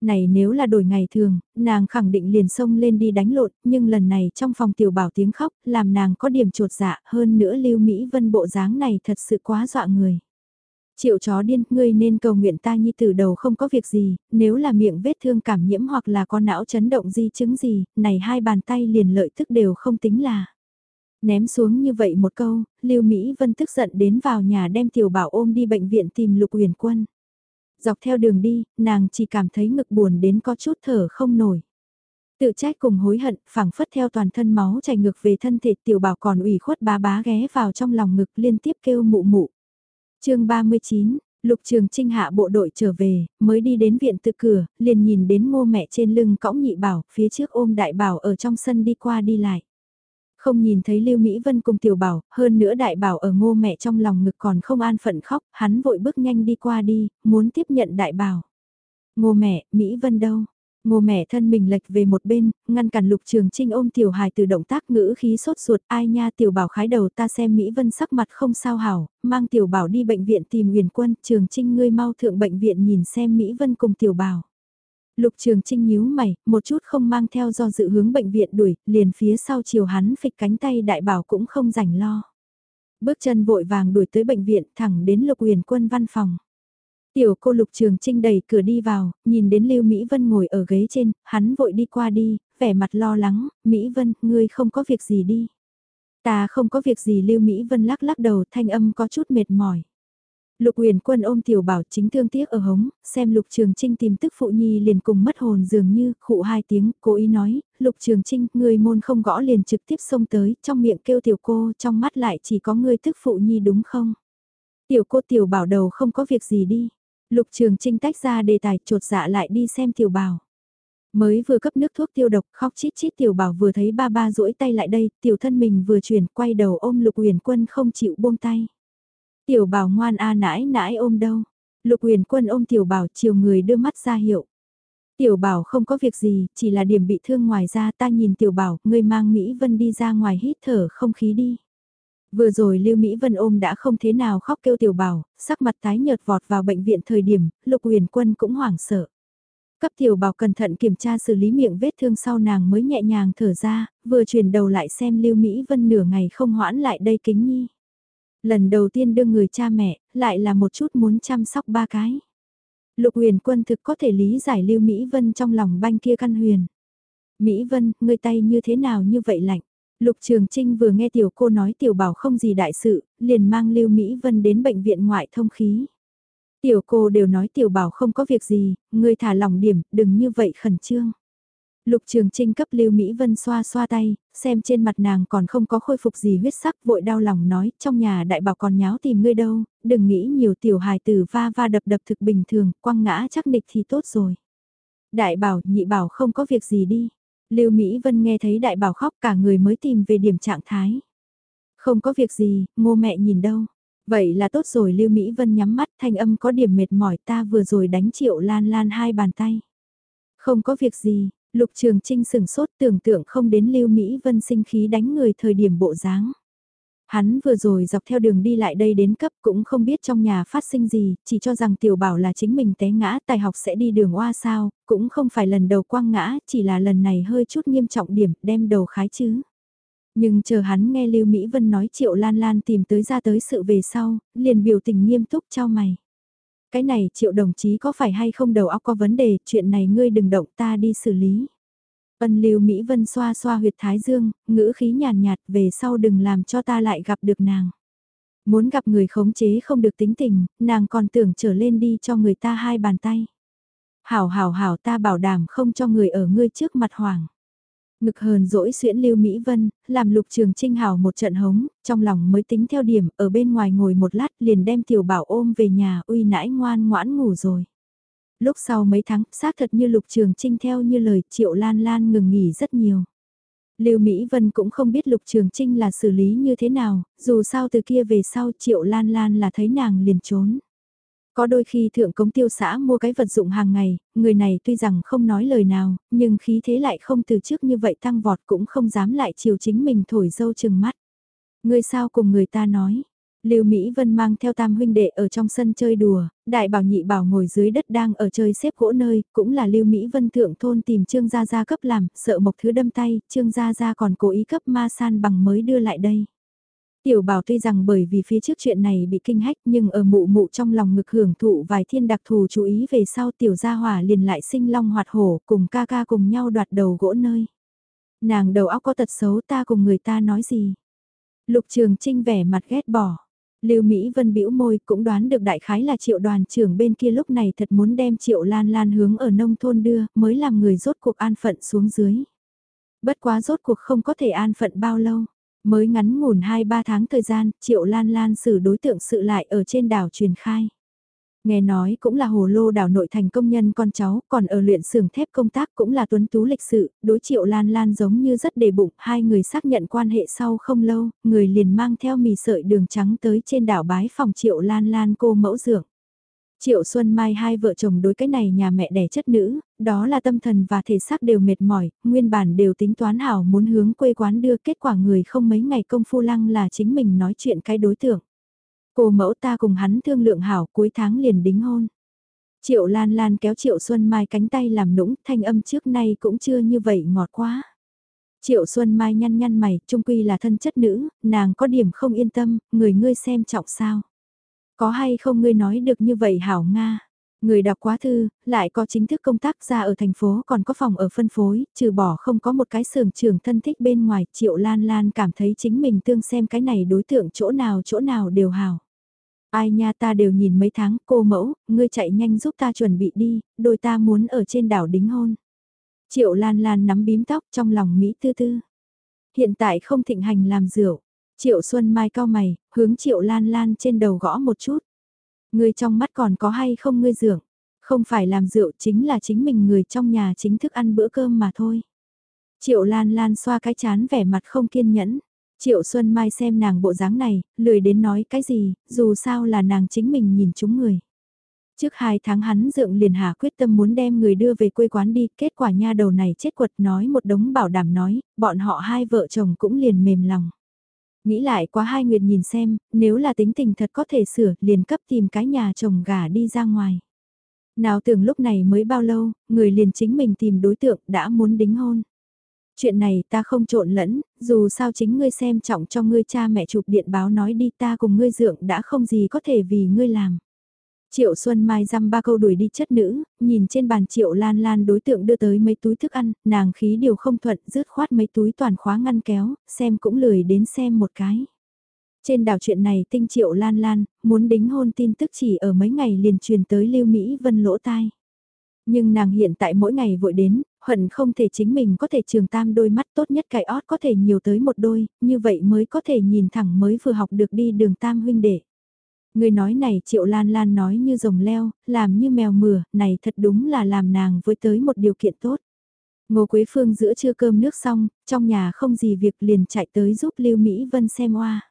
Speaker 1: Này nếu là đổi ngày thường, nàng khẳng định liền xông lên đi đánh lộn, nhưng lần này trong phòng tiểu bảo tiếng khóc, làm nàng có điểm trột dạ hơn nữa Lưu Mỹ Vân bộ dáng này thật sự quá dọa người. Triệu chó điên, ngươi nên cầu nguyện ta nhi từ đầu không có việc gì, nếu là miệng vết thương cảm nhiễm hoặc là có não chấn động di chứng gì, này hai bàn tay liền lợi tức đều không tính là. Ném xuống như vậy một câu, Lưu Mỹ Vân tức giận đến vào nhà đem tiểu bảo ôm đi bệnh viện tìm lục huyền quân. Dọc theo đường đi, nàng chỉ cảm thấy ngực buồn đến có chút thở không nổi. Tự trách cùng hối hận, phảng phất theo toàn thân máu chảy ngược về thân thể tiểu bảo còn ủy khuất bá bá ghé vào trong lòng ngực liên tiếp kêu mụ mụ chương 39, Lục Trường Trinh hạ bộ đội trở về, mới đi đến viện tự cửa, liền nhìn đến ngô mẹ trên lưng cõng nhị bảo, phía trước ôm đại bảo ở trong sân đi qua đi lại. Không nhìn thấy Lưu Mỹ Vân cùng tiểu bảo, hơn nữa đại bảo ở ngô mẹ trong lòng ngực còn không an phận khóc, hắn vội bước nhanh đi qua đi, muốn tiếp nhận đại bảo. Ngô mẹ, Mỹ Vân đâu? Ngô mẹ thân mình lệch về một bên, ngăn cản lục trường trinh ôm tiểu hài từ động tác ngữ khí sốt ruột ai nha tiểu bảo khái đầu ta xem Mỹ Vân sắc mặt không sao hảo, mang tiểu bảo đi bệnh viện tìm huyền quân, trường trinh ngươi mau thượng bệnh viện nhìn xem Mỹ Vân cùng tiểu bảo. Lục trường trinh nhíu mày, một chút không mang theo do dự hướng bệnh viện đuổi, liền phía sau chiều hắn phịch cánh tay đại bảo cũng không rảnh lo. Bước chân vội vàng đuổi tới bệnh viện thẳng đến lục huyền quân văn phòng. Tiểu cô Lục Trường Trinh đẩy cửa đi vào, nhìn đến Lưu Mỹ Vân ngồi ở ghế trên, hắn vội đi qua đi, vẻ mặt lo lắng, Mỹ Vân, ngươi không có việc gì đi. Ta không có việc gì Lưu Mỹ Vân lắc lắc đầu thanh âm có chút mệt mỏi. Lục huyền quân ôm tiểu bảo chính thương tiếc ở hống, xem lục trường trinh tìm tức phụ nhi liền cùng mất hồn dường như, khụ hai tiếng, cố ý nói, lục trường trinh, người môn không gõ liền trực tiếp xông tới, trong miệng kêu tiểu cô, trong mắt lại chỉ có ngươi tức phụ nhi đúng không? Tiểu cô tiểu bảo đầu không có việc gì đi, Lục Trường Trinh tách ra đề tài chột dạ lại đi xem tiểu bảo. Mới vừa cấp nước thuốc tiêu độc khóc chít chít tiểu bảo vừa thấy ba ba duỗi tay lại đây, tiểu thân mình vừa chuyển quay đầu ôm lục huyền quân không chịu buông tay. Tiểu bảo ngoan a nãi nãi ôm đâu. Lục huyền quân ôm tiểu bảo chiều người đưa mắt ra hiệu. Tiểu bảo không có việc gì, chỉ là điểm bị thương ngoài ra ta nhìn tiểu bảo, người mang Mỹ Vân đi ra ngoài hít thở không khí đi. Vừa rồi Lưu Mỹ Vân ôm đã không thế nào khóc kêu tiểu bảo, sắc mặt tái nhợt vọt vào bệnh viện thời điểm, Lục Huyền Quân cũng hoảng sợ. Cấp tiểu bảo cẩn thận kiểm tra xử lý miệng vết thương sau nàng mới nhẹ nhàng thở ra, vừa chuyển đầu lại xem Lưu Mỹ Vân nửa ngày không hoãn lại đây kính nhi. Lần đầu tiên đưa người cha mẹ, lại là một chút muốn chăm sóc ba cái. Lục huyền quân thực có thể lý giải Lưu Mỹ Vân trong lòng banh kia căn huyền. Mỹ Vân, người tay như thế nào như vậy lạnh? Lục Trường Trinh vừa nghe tiểu cô nói tiểu bảo không gì đại sự, liền mang Lưu Mỹ Vân đến bệnh viện ngoại thông khí. Tiểu cô đều nói tiểu bảo không có việc gì, người thả lòng điểm, đừng như vậy khẩn trương. Lục Trường Trinh cấp Lưu Mỹ Vân xoa xoa tay, xem trên mặt nàng còn không có khôi phục gì huyết sắc vội đau lòng nói trong nhà đại bảo còn nháo tìm ngươi đâu, đừng nghĩ nhiều tiểu hài tử va va đập đập thực bình thường, quăng ngã chắc nịch thì tốt rồi. Đại bảo, nhị bảo không có việc gì đi, Lưu Mỹ Vân nghe thấy đại bảo khóc cả người mới tìm về điểm trạng thái. Không có việc gì, ngô mẹ nhìn đâu. Vậy là tốt rồi Lưu Mỹ Vân nhắm mắt thanh âm có điểm mệt mỏi ta vừa rồi đánh triệu lan lan hai bàn tay. Không có việc gì, Lục Trường Trinh sừng sốt tưởng tượng không đến Lưu Mỹ Vân sinh khí đánh người thời điểm bộ dáng. Hắn vừa rồi dọc theo đường đi lại đây đến cấp cũng không biết trong nhà phát sinh gì, chỉ cho rằng tiểu bảo là chính mình té ngã tài học sẽ đi đường oa sao, cũng không phải lần đầu quăng ngã, chỉ là lần này hơi chút nghiêm trọng điểm, đem đầu khái chứ. Nhưng chờ hắn nghe Lưu Mỹ Vân nói Triệu Lan Lan tìm tới ra tới sự về sau, liền biểu tình nghiêm túc cho mày. Cái này Triệu đồng chí có phải hay không đầu óc có vấn đề, chuyện này ngươi đừng động ta đi xử lý. Ân Lưu Mỹ Vân xoa xoa huyệt thái dương, ngữ khí nhàn nhạt, về sau đừng làm cho ta lại gặp được nàng. Muốn gặp người khống chế không được tính tình, nàng còn tưởng trở lên đi cho người ta hai bàn tay. Hảo hảo hảo ta bảo đảm không cho người ở ngươi trước mặt hoàng. Ngực hờn dỗi xuyễn Lưu Mỹ Vân, làm lục trường trinh hảo một trận hống, trong lòng mới tính theo điểm, ở bên ngoài ngồi một lát liền đem tiểu bảo ôm về nhà uy nãi ngoan ngoãn ngủ rồi. Lúc sau mấy tháng, xác thật như Lục Trường Trinh theo như lời Triệu Lan Lan ngừng nghỉ rất nhiều. Lưu Mỹ Vân cũng không biết Lục Trường Trinh là xử lý như thế nào, dù sao từ kia về sau Triệu Lan Lan là thấy nàng liền trốn. Có đôi khi thượng cống tiêu xã mua cái vật dụng hàng ngày, người này tuy rằng không nói lời nào, nhưng khí thế lại không từ trước như vậy tăng vọt cũng không dám lại chiều chính mình thổi dâu chừng mắt. Người sao cùng người ta nói, Lưu Mỹ Vân mang theo tam huynh đệ ở trong sân chơi đùa, đại bảo nhị bảo ngồi dưới đất đang ở chơi xếp gỗ nơi, cũng là Lưu Mỹ Vân thượng thôn tìm Trương Gia Gia cấp làm, sợ một thứ đâm tay, Trương Gia Gia còn cố ý cấp ma san bằng mới đưa lại đây. Tiểu bảo tuy rằng bởi vì phía trước chuyện này bị kinh hách nhưng ở mụ mụ trong lòng ngực hưởng thụ vài thiên đặc thù chú ý về sau tiểu gia hỏa liền lại sinh long hoạt hổ cùng ca ca cùng nhau đoạt đầu gỗ nơi. Nàng đầu óc có tật xấu ta cùng người ta nói gì. Lục trường trinh vẻ mặt ghét bỏ. Lưu Mỹ Vân bĩu môi cũng đoán được đại khái là triệu đoàn trưởng bên kia lúc này thật muốn đem triệu lan lan hướng ở nông thôn đưa mới làm người rốt cuộc an phận xuống dưới. Bất quá rốt cuộc không có thể an phận bao lâu. Mới ngắn ngủn 2-3 tháng thời gian, triệu lan lan xử đối tượng sự lại ở trên đảo truyền khai. Nghe nói cũng là hồ lô đảo nội thành công nhân con cháu, còn ở luyện xưởng thép công tác cũng là tuấn tú lịch sự, đối triệu lan lan giống như rất đề bụng, hai người xác nhận quan hệ sau không lâu, người liền mang theo mì sợi đường trắng tới trên đảo bái phòng triệu lan lan cô mẫu dưỡng. Triệu Xuân Mai hai vợ chồng đối cái này nhà mẹ đẻ chất nữ, đó là tâm thần và thể xác đều mệt mỏi, nguyên bản đều tính toán hảo muốn hướng quê quán đưa kết quả người không mấy ngày công phu lăng là chính mình nói chuyện cái đối tượng. Cô mẫu ta cùng hắn thương lượng hảo cuối tháng liền đính hôn. Triệu Lan Lan kéo Triệu Xuân Mai cánh tay làm nũng, thanh âm trước nay cũng chưa như vậy ngọt quá. Triệu Xuân Mai nhăn nhăn mày, trung quy là thân chất nữ, nàng có điểm không yên tâm, người ngươi xem trọng sao. Có hay không ngươi nói được như vậy hảo Nga. Người đọc quá thư, lại có chính thức công tác ra ở thành phố còn có phòng ở phân phối, trừ bỏ không có một cái sưởng trường thân thích bên ngoài, Triệu Lan Lan cảm thấy chính mình tương xem cái này đối tượng chỗ nào chỗ nào đều hảo. Ai nha ta đều nhìn mấy tháng, cô mẫu, ngươi chạy nhanh giúp ta chuẩn bị đi, đôi ta muốn ở trên đảo đính hôn. Triệu Lan Lan nắm bím tóc trong lòng Mỹ tư tư. Hiện tại không thịnh hành làm rượu. Triệu Xuân Mai cao mày, hướng Triệu Lan Lan trên đầu gõ một chút. Ngươi trong mắt còn có hay không ngươi dưỡng? Không phải làm rượu chính là chính mình người trong nhà chính thức ăn bữa cơm mà thôi. Triệu Lan Lan xoa cái chán vẻ mặt không kiên nhẫn. Triệu Xuân Mai xem nàng bộ dáng này, lười đến nói cái gì, dù sao là nàng chính mình nhìn chúng người. Trước hai tháng hắn dượng liền hà quyết tâm muốn đem người đưa về quê quán đi, kết quả nha đầu này chết quật nói một đống bảo đảm nói, bọn họ hai vợ chồng cũng liền mềm lòng. Nghĩ lại quá hai nguyệt nhìn xem, nếu là tính tình thật có thể sửa, liền cấp tìm cái nhà chồng gà đi ra ngoài. Nào tưởng lúc này mới bao lâu, người liền chính mình tìm đối tượng đã muốn đính hôn. Chuyện này ta không trộn lẫn, dù sao chính ngươi xem trọng cho ngươi cha mẹ chụp điện báo nói đi ta cùng ngươi dượng đã không gì có thể vì ngươi làm. Triệu Xuân Mai dăm ba câu đuổi đi chất nữ, nhìn trên bàn Triệu Lan Lan đối tượng đưa tới mấy túi thức ăn, nàng khí điều không thuận, rứt khoát mấy túi toàn khóa ngăn kéo, xem cũng lười đến xem một cái. Trên đảo chuyện này tinh Triệu Lan Lan, muốn đính hôn tin tức chỉ ở mấy ngày liền truyền tới Lưu Mỹ Vân lỗ tai. Nhưng nàng hiện tại mỗi ngày vội đến, hận không thể chính mình có thể trường tam đôi mắt tốt nhất cái ót có thể nhiều tới một đôi, như vậy mới có thể nhìn thẳng mới vừa học được đi đường tam huynh đệ. Người nói này triệu lan lan nói như rồng leo, làm như mèo mửa, này thật đúng là làm nàng với tới một điều kiện tốt. Ngô Quế Phương giữa trưa cơm nước xong, trong nhà không gì việc liền chạy tới giúp Lưu Mỹ Vân xem oa.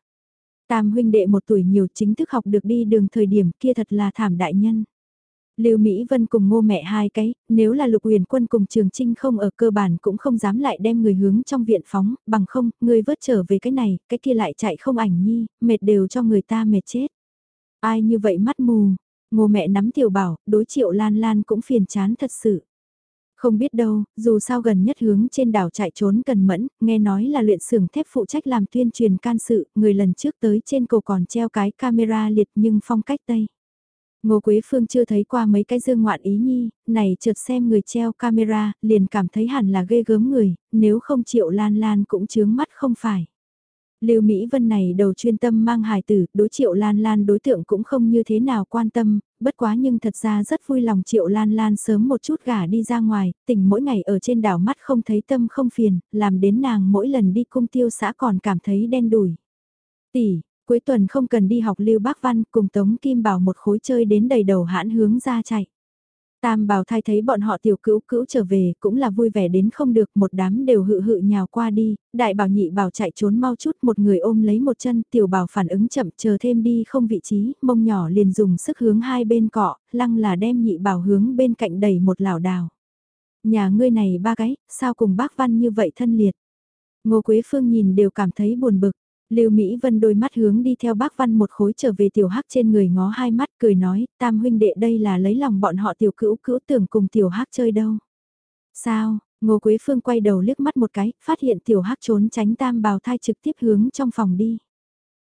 Speaker 1: Tam huynh đệ một tuổi nhiều chính thức học được đi đường thời điểm kia thật là thảm đại nhân. Lưu Mỹ Vân cùng ngô mẹ hai cái, nếu là lục huyền quân cùng trường trinh không ở cơ bản cũng không dám lại đem người hướng trong viện phóng, bằng không, người vớt trở về cái này, cái kia lại chạy không ảnh nhi, mệt đều cho người ta mệt chết. Ai như vậy mắt mù, ngô mẹ nắm tiểu bảo, đối triệu lan lan cũng phiền chán thật sự. Không biết đâu, dù sao gần nhất hướng trên đảo chạy trốn cần mẫn, nghe nói là luyện xưởng thép phụ trách làm tuyên truyền can sự, người lần trước tới trên cầu còn treo cái camera liệt nhưng phong cách Tây. Ngô Quế Phương chưa thấy qua mấy cái dương ngoạn ý nhi, này chợt xem người treo camera, liền cảm thấy hẳn là ghê gớm người, nếu không triệu lan lan cũng chướng mắt không phải. Lưu Mỹ Vân này đầu chuyên tâm mang hài tử, đối Triệu Lan Lan đối tượng cũng không như thế nào quan tâm, bất quá nhưng thật ra rất vui lòng Triệu Lan Lan sớm một chút gả đi ra ngoài, tỉnh mỗi ngày ở trên đảo mắt không thấy tâm không phiền, làm đến nàng mỗi lần đi cung tiêu xã còn cảm thấy đen đủi. Tỷ, cuối tuần không cần đi học Lưu Bác Văn cùng Tống Kim Bảo một khối chơi đến đầy đầu hãn hướng ra chạy. Tam bào thai thấy bọn họ tiểu cữu cữu trở về cũng là vui vẻ đến không được một đám đều hự hự nhào qua đi, đại bảo nhị bảo chạy trốn mau chút một người ôm lấy một chân tiểu bảo phản ứng chậm chờ thêm đi không vị trí, mông nhỏ liền dùng sức hướng hai bên cọ, lăng là đem nhị bảo hướng bên cạnh đầy một lảo đào. Nhà ngươi này ba cái, sao cùng bác văn như vậy thân liệt. Ngô Quế Phương nhìn đều cảm thấy buồn bực. Lưu Mỹ Vân đôi mắt hướng đi theo bác văn một khối trở về tiểu hắc trên người ngó hai mắt cười nói, tam huynh đệ đây là lấy lòng bọn họ tiểu cữu cữu tưởng cùng tiểu hắc chơi đâu. Sao, Ngô Quế Phương quay đầu liếc mắt một cái, phát hiện tiểu hắc trốn tránh tam bào thai trực tiếp hướng trong phòng đi.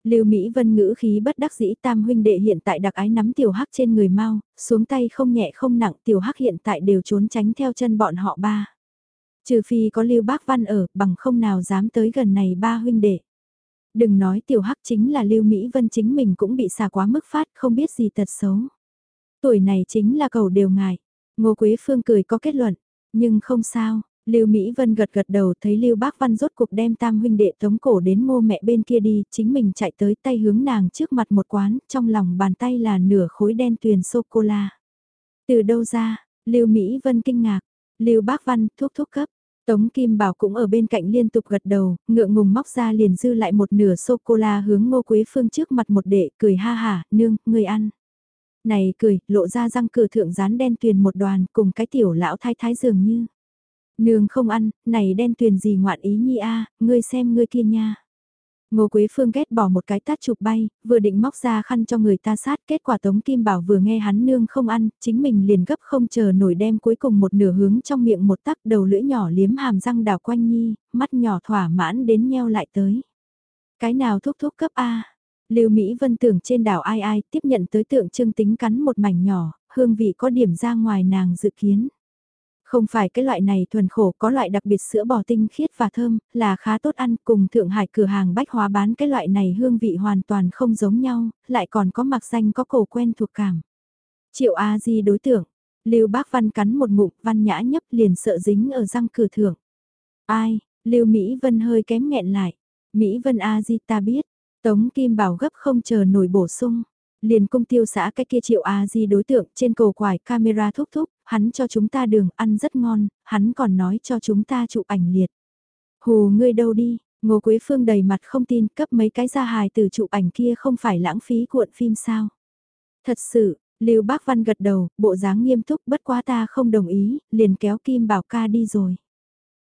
Speaker 1: Lưu Mỹ Vân ngữ khí bất đắc dĩ tam huynh đệ hiện tại đặc ái nắm tiểu hắc trên người mau, xuống tay không nhẹ không nặng tiểu hắc hiện tại đều trốn tránh theo chân bọn họ ba. Trừ phi có Lưu Bác Văn ở, bằng không nào dám tới gần này ba huynh đệ. Đừng nói tiểu hắc chính là Lưu Mỹ Vân chính mình cũng bị xả quá mức phát không biết gì tật xấu. Tuổi này chính là cầu đều ngại. Ngô Quế Phương cười có kết luận, nhưng không sao, Lưu Mỹ Vân gật gật đầu thấy Lưu Bác Văn rốt cuộc đem tam huynh đệ tống cổ đến ngô mẹ bên kia đi, chính mình chạy tới tay hướng nàng trước mặt một quán, trong lòng bàn tay là nửa khối đen tuyền sô-cô-la. Từ đâu ra, Lưu Mỹ Vân kinh ngạc, Lưu Bác Văn thuốc thuốc cấp, Tống Kim Bảo cũng ở bên cạnh liên tục gật đầu, ngượng ngùng móc ra liền dư lại một nửa sô-cô-la hướng Ngô Quế Phương trước mặt một đệ, cười ha hả, nương, người ăn. Này cười, lộ ra răng cửa thượng rán đen tuyền một đoàn cùng cái tiểu lão thái thái dường như. Nương không ăn, này đen tuyền gì ngoạn ý nhi a ngươi xem ngươi kia nha. Ngô Quế Phương ghét bỏ một cái tát chụp bay, vừa định móc ra khăn cho người ta sát, kết quả Tống Kim Bảo vừa nghe hắn nương không ăn, chính mình liền gấp không chờ nổi đem cuối cùng một nửa hướng trong miệng một tắc đầu lưỡi nhỏ liếm hàm răng đào quanh nhi, mắt nhỏ thỏa mãn đến nheo lại tới. Cái nào thúc thúc cấp A? Lưu Mỹ Vân tưởng trên đảo ai ai tiếp nhận tới tượng trưng tính cắn một mảnh nhỏ, hương vị có điểm ra ngoài nàng dự kiến. Không phải cái loại này thuần khổ có loại đặc biệt sữa bò tinh khiết và thơm, là khá tốt ăn cùng Thượng Hải cửa hàng bách hóa bán cái loại này hương vị hoàn toàn không giống nhau, lại còn có mặc danh có cổ quen thuộc cảm. Triệu A Di đối tượng, Lưu Bác Văn cắn một ngụm, Văn Nhã nhấp liền sợ dính ở răng cửa thượng. Ai, Lưu Mỹ Vân hơi kém nghẹn lại. Mỹ Vân A Di ta biết, Tống Kim Bảo gấp không chờ nổi bổ sung. Liền cung tiêu xã cái kia triệu A Di đối tượng trên cầu quải camera thúc thúc, hắn cho chúng ta đường ăn rất ngon, hắn còn nói cho chúng ta chụp ảnh liệt. Hù ngươi đâu đi, Ngô Quế Phương đầy mặt không tin cấp mấy cái ra hài từ chụp ảnh kia không phải lãng phí cuộn phim sao. Thật sự, Lưu Bác Văn gật đầu, bộ dáng nghiêm túc bất quá ta không đồng ý, liền kéo Kim Bảo ca đi rồi.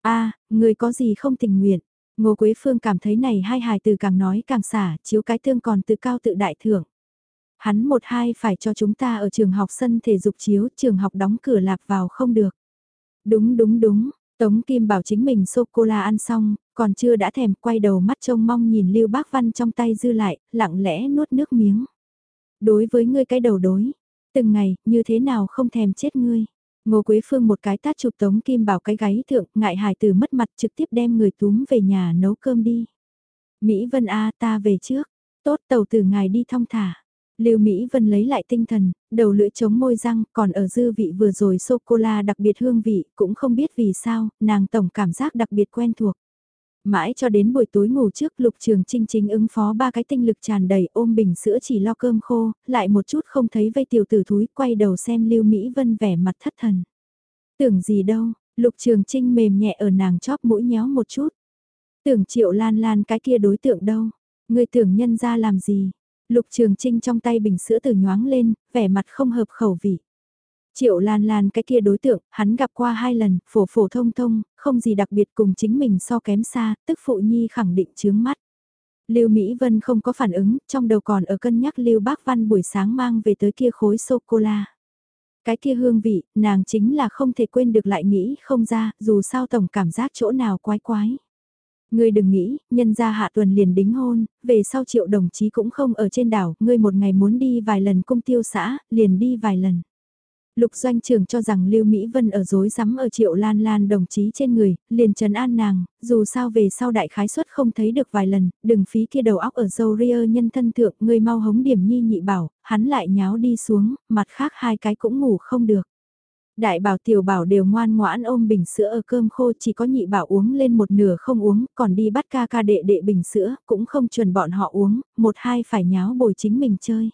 Speaker 1: a người có gì không tình nguyện, Ngô Quế Phương cảm thấy này hai hài từ càng nói càng xả, chiếu cái thương còn tự cao tự đại thưởng. Hắn một hai phải cho chúng ta ở trường học sân thể dục chiếu, trường học đóng cửa lạp vào không được. Đúng đúng đúng, Tống Kim bảo chính mình sô-cô-la ăn xong, còn chưa đã thèm quay đầu mắt trông mong nhìn Lưu Bác Văn trong tay dư lại, lặng lẽ nuốt nước miếng. Đối với ngươi cái đầu đối, từng ngày, như thế nào không thèm chết ngươi. Ngô Quế Phương một cái tát chụp Tống Kim bảo cái gáy thượng, ngại hài từ mất mặt trực tiếp đem người túm về nhà nấu cơm đi. Mỹ Vân A ta về trước, tốt tàu từ ngài đi thong thả. Lưu Mỹ Vân lấy lại tinh thần, đầu lưỡi chống môi răng, còn ở dư vị vừa rồi sô-cô-la đặc biệt hương vị, cũng không biết vì sao, nàng tổng cảm giác đặc biệt quen thuộc. Mãi cho đến buổi tối ngủ trước lục trường trinh chính ứng phó ba cái tinh lực tràn đầy ôm bình sữa chỉ lo cơm khô, lại một chút không thấy vây tiểu tử thúi quay đầu xem Lưu Mỹ Vân vẻ mặt thất thần. Tưởng gì đâu, lục trường trinh mềm nhẹ ở nàng chóp mũi nhéo một chút. Tưởng triệu lan lan cái kia đối tượng đâu, người tưởng nhân ra làm gì, Lục Trường Trinh trong tay bình sữa từ nhoáng lên, vẻ mặt không hợp khẩu vị. Triệu Lan Lan cái kia đối tượng, hắn gặp qua hai lần, phổ phổ thông thông, không gì đặc biệt cùng chính mình so kém xa, tức phụ nhi khẳng định chướng mắt. Lưu Mỹ Vân không có phản ứng, trong đầu còn ở cân nhắc Lưu Bác Văn buổi sáng mang về tới kia khối sô-cô-la. Cái kia hương vị, nàng chính là không thể quên được lại nghĩ không ra, dù sao tổng cảm giác chỗ nào quái quái. Ngươi đừng nghĩ, nhân gia hạ tuần liền đính hôn, về sau triệu đồng chí cũng không ở trên đảo, ngươi một ngày muốn đi vài lần cung tiêu xã, liền đi vài lần. Lục doanh trường cho rằng Lưu Mỹ Vân ở dối rắm ở triệu lan lan đồng chí trên người, liền trấn an nàng, dù sao về sau đại khái suất không thấy được vài lần, đừng phí kia đầu óc ở dâu ria nhân thân thượng, người mau hống điểm nhi nhị bảo, hắn lại nháo đi xuống, mặt khác hai cái cũng ngủ không được. Đại bảo tiểu bảo đều ngoan ngoãn ôm bình sữa ở cơm khô chỉ có nhị bảo uống lên một nửa không uống, còn đi bắt ca ca đệ đệ bình sữa, cũng không chuẩn bọn họ uống, một hai phải nháo bồi chính mình chơi.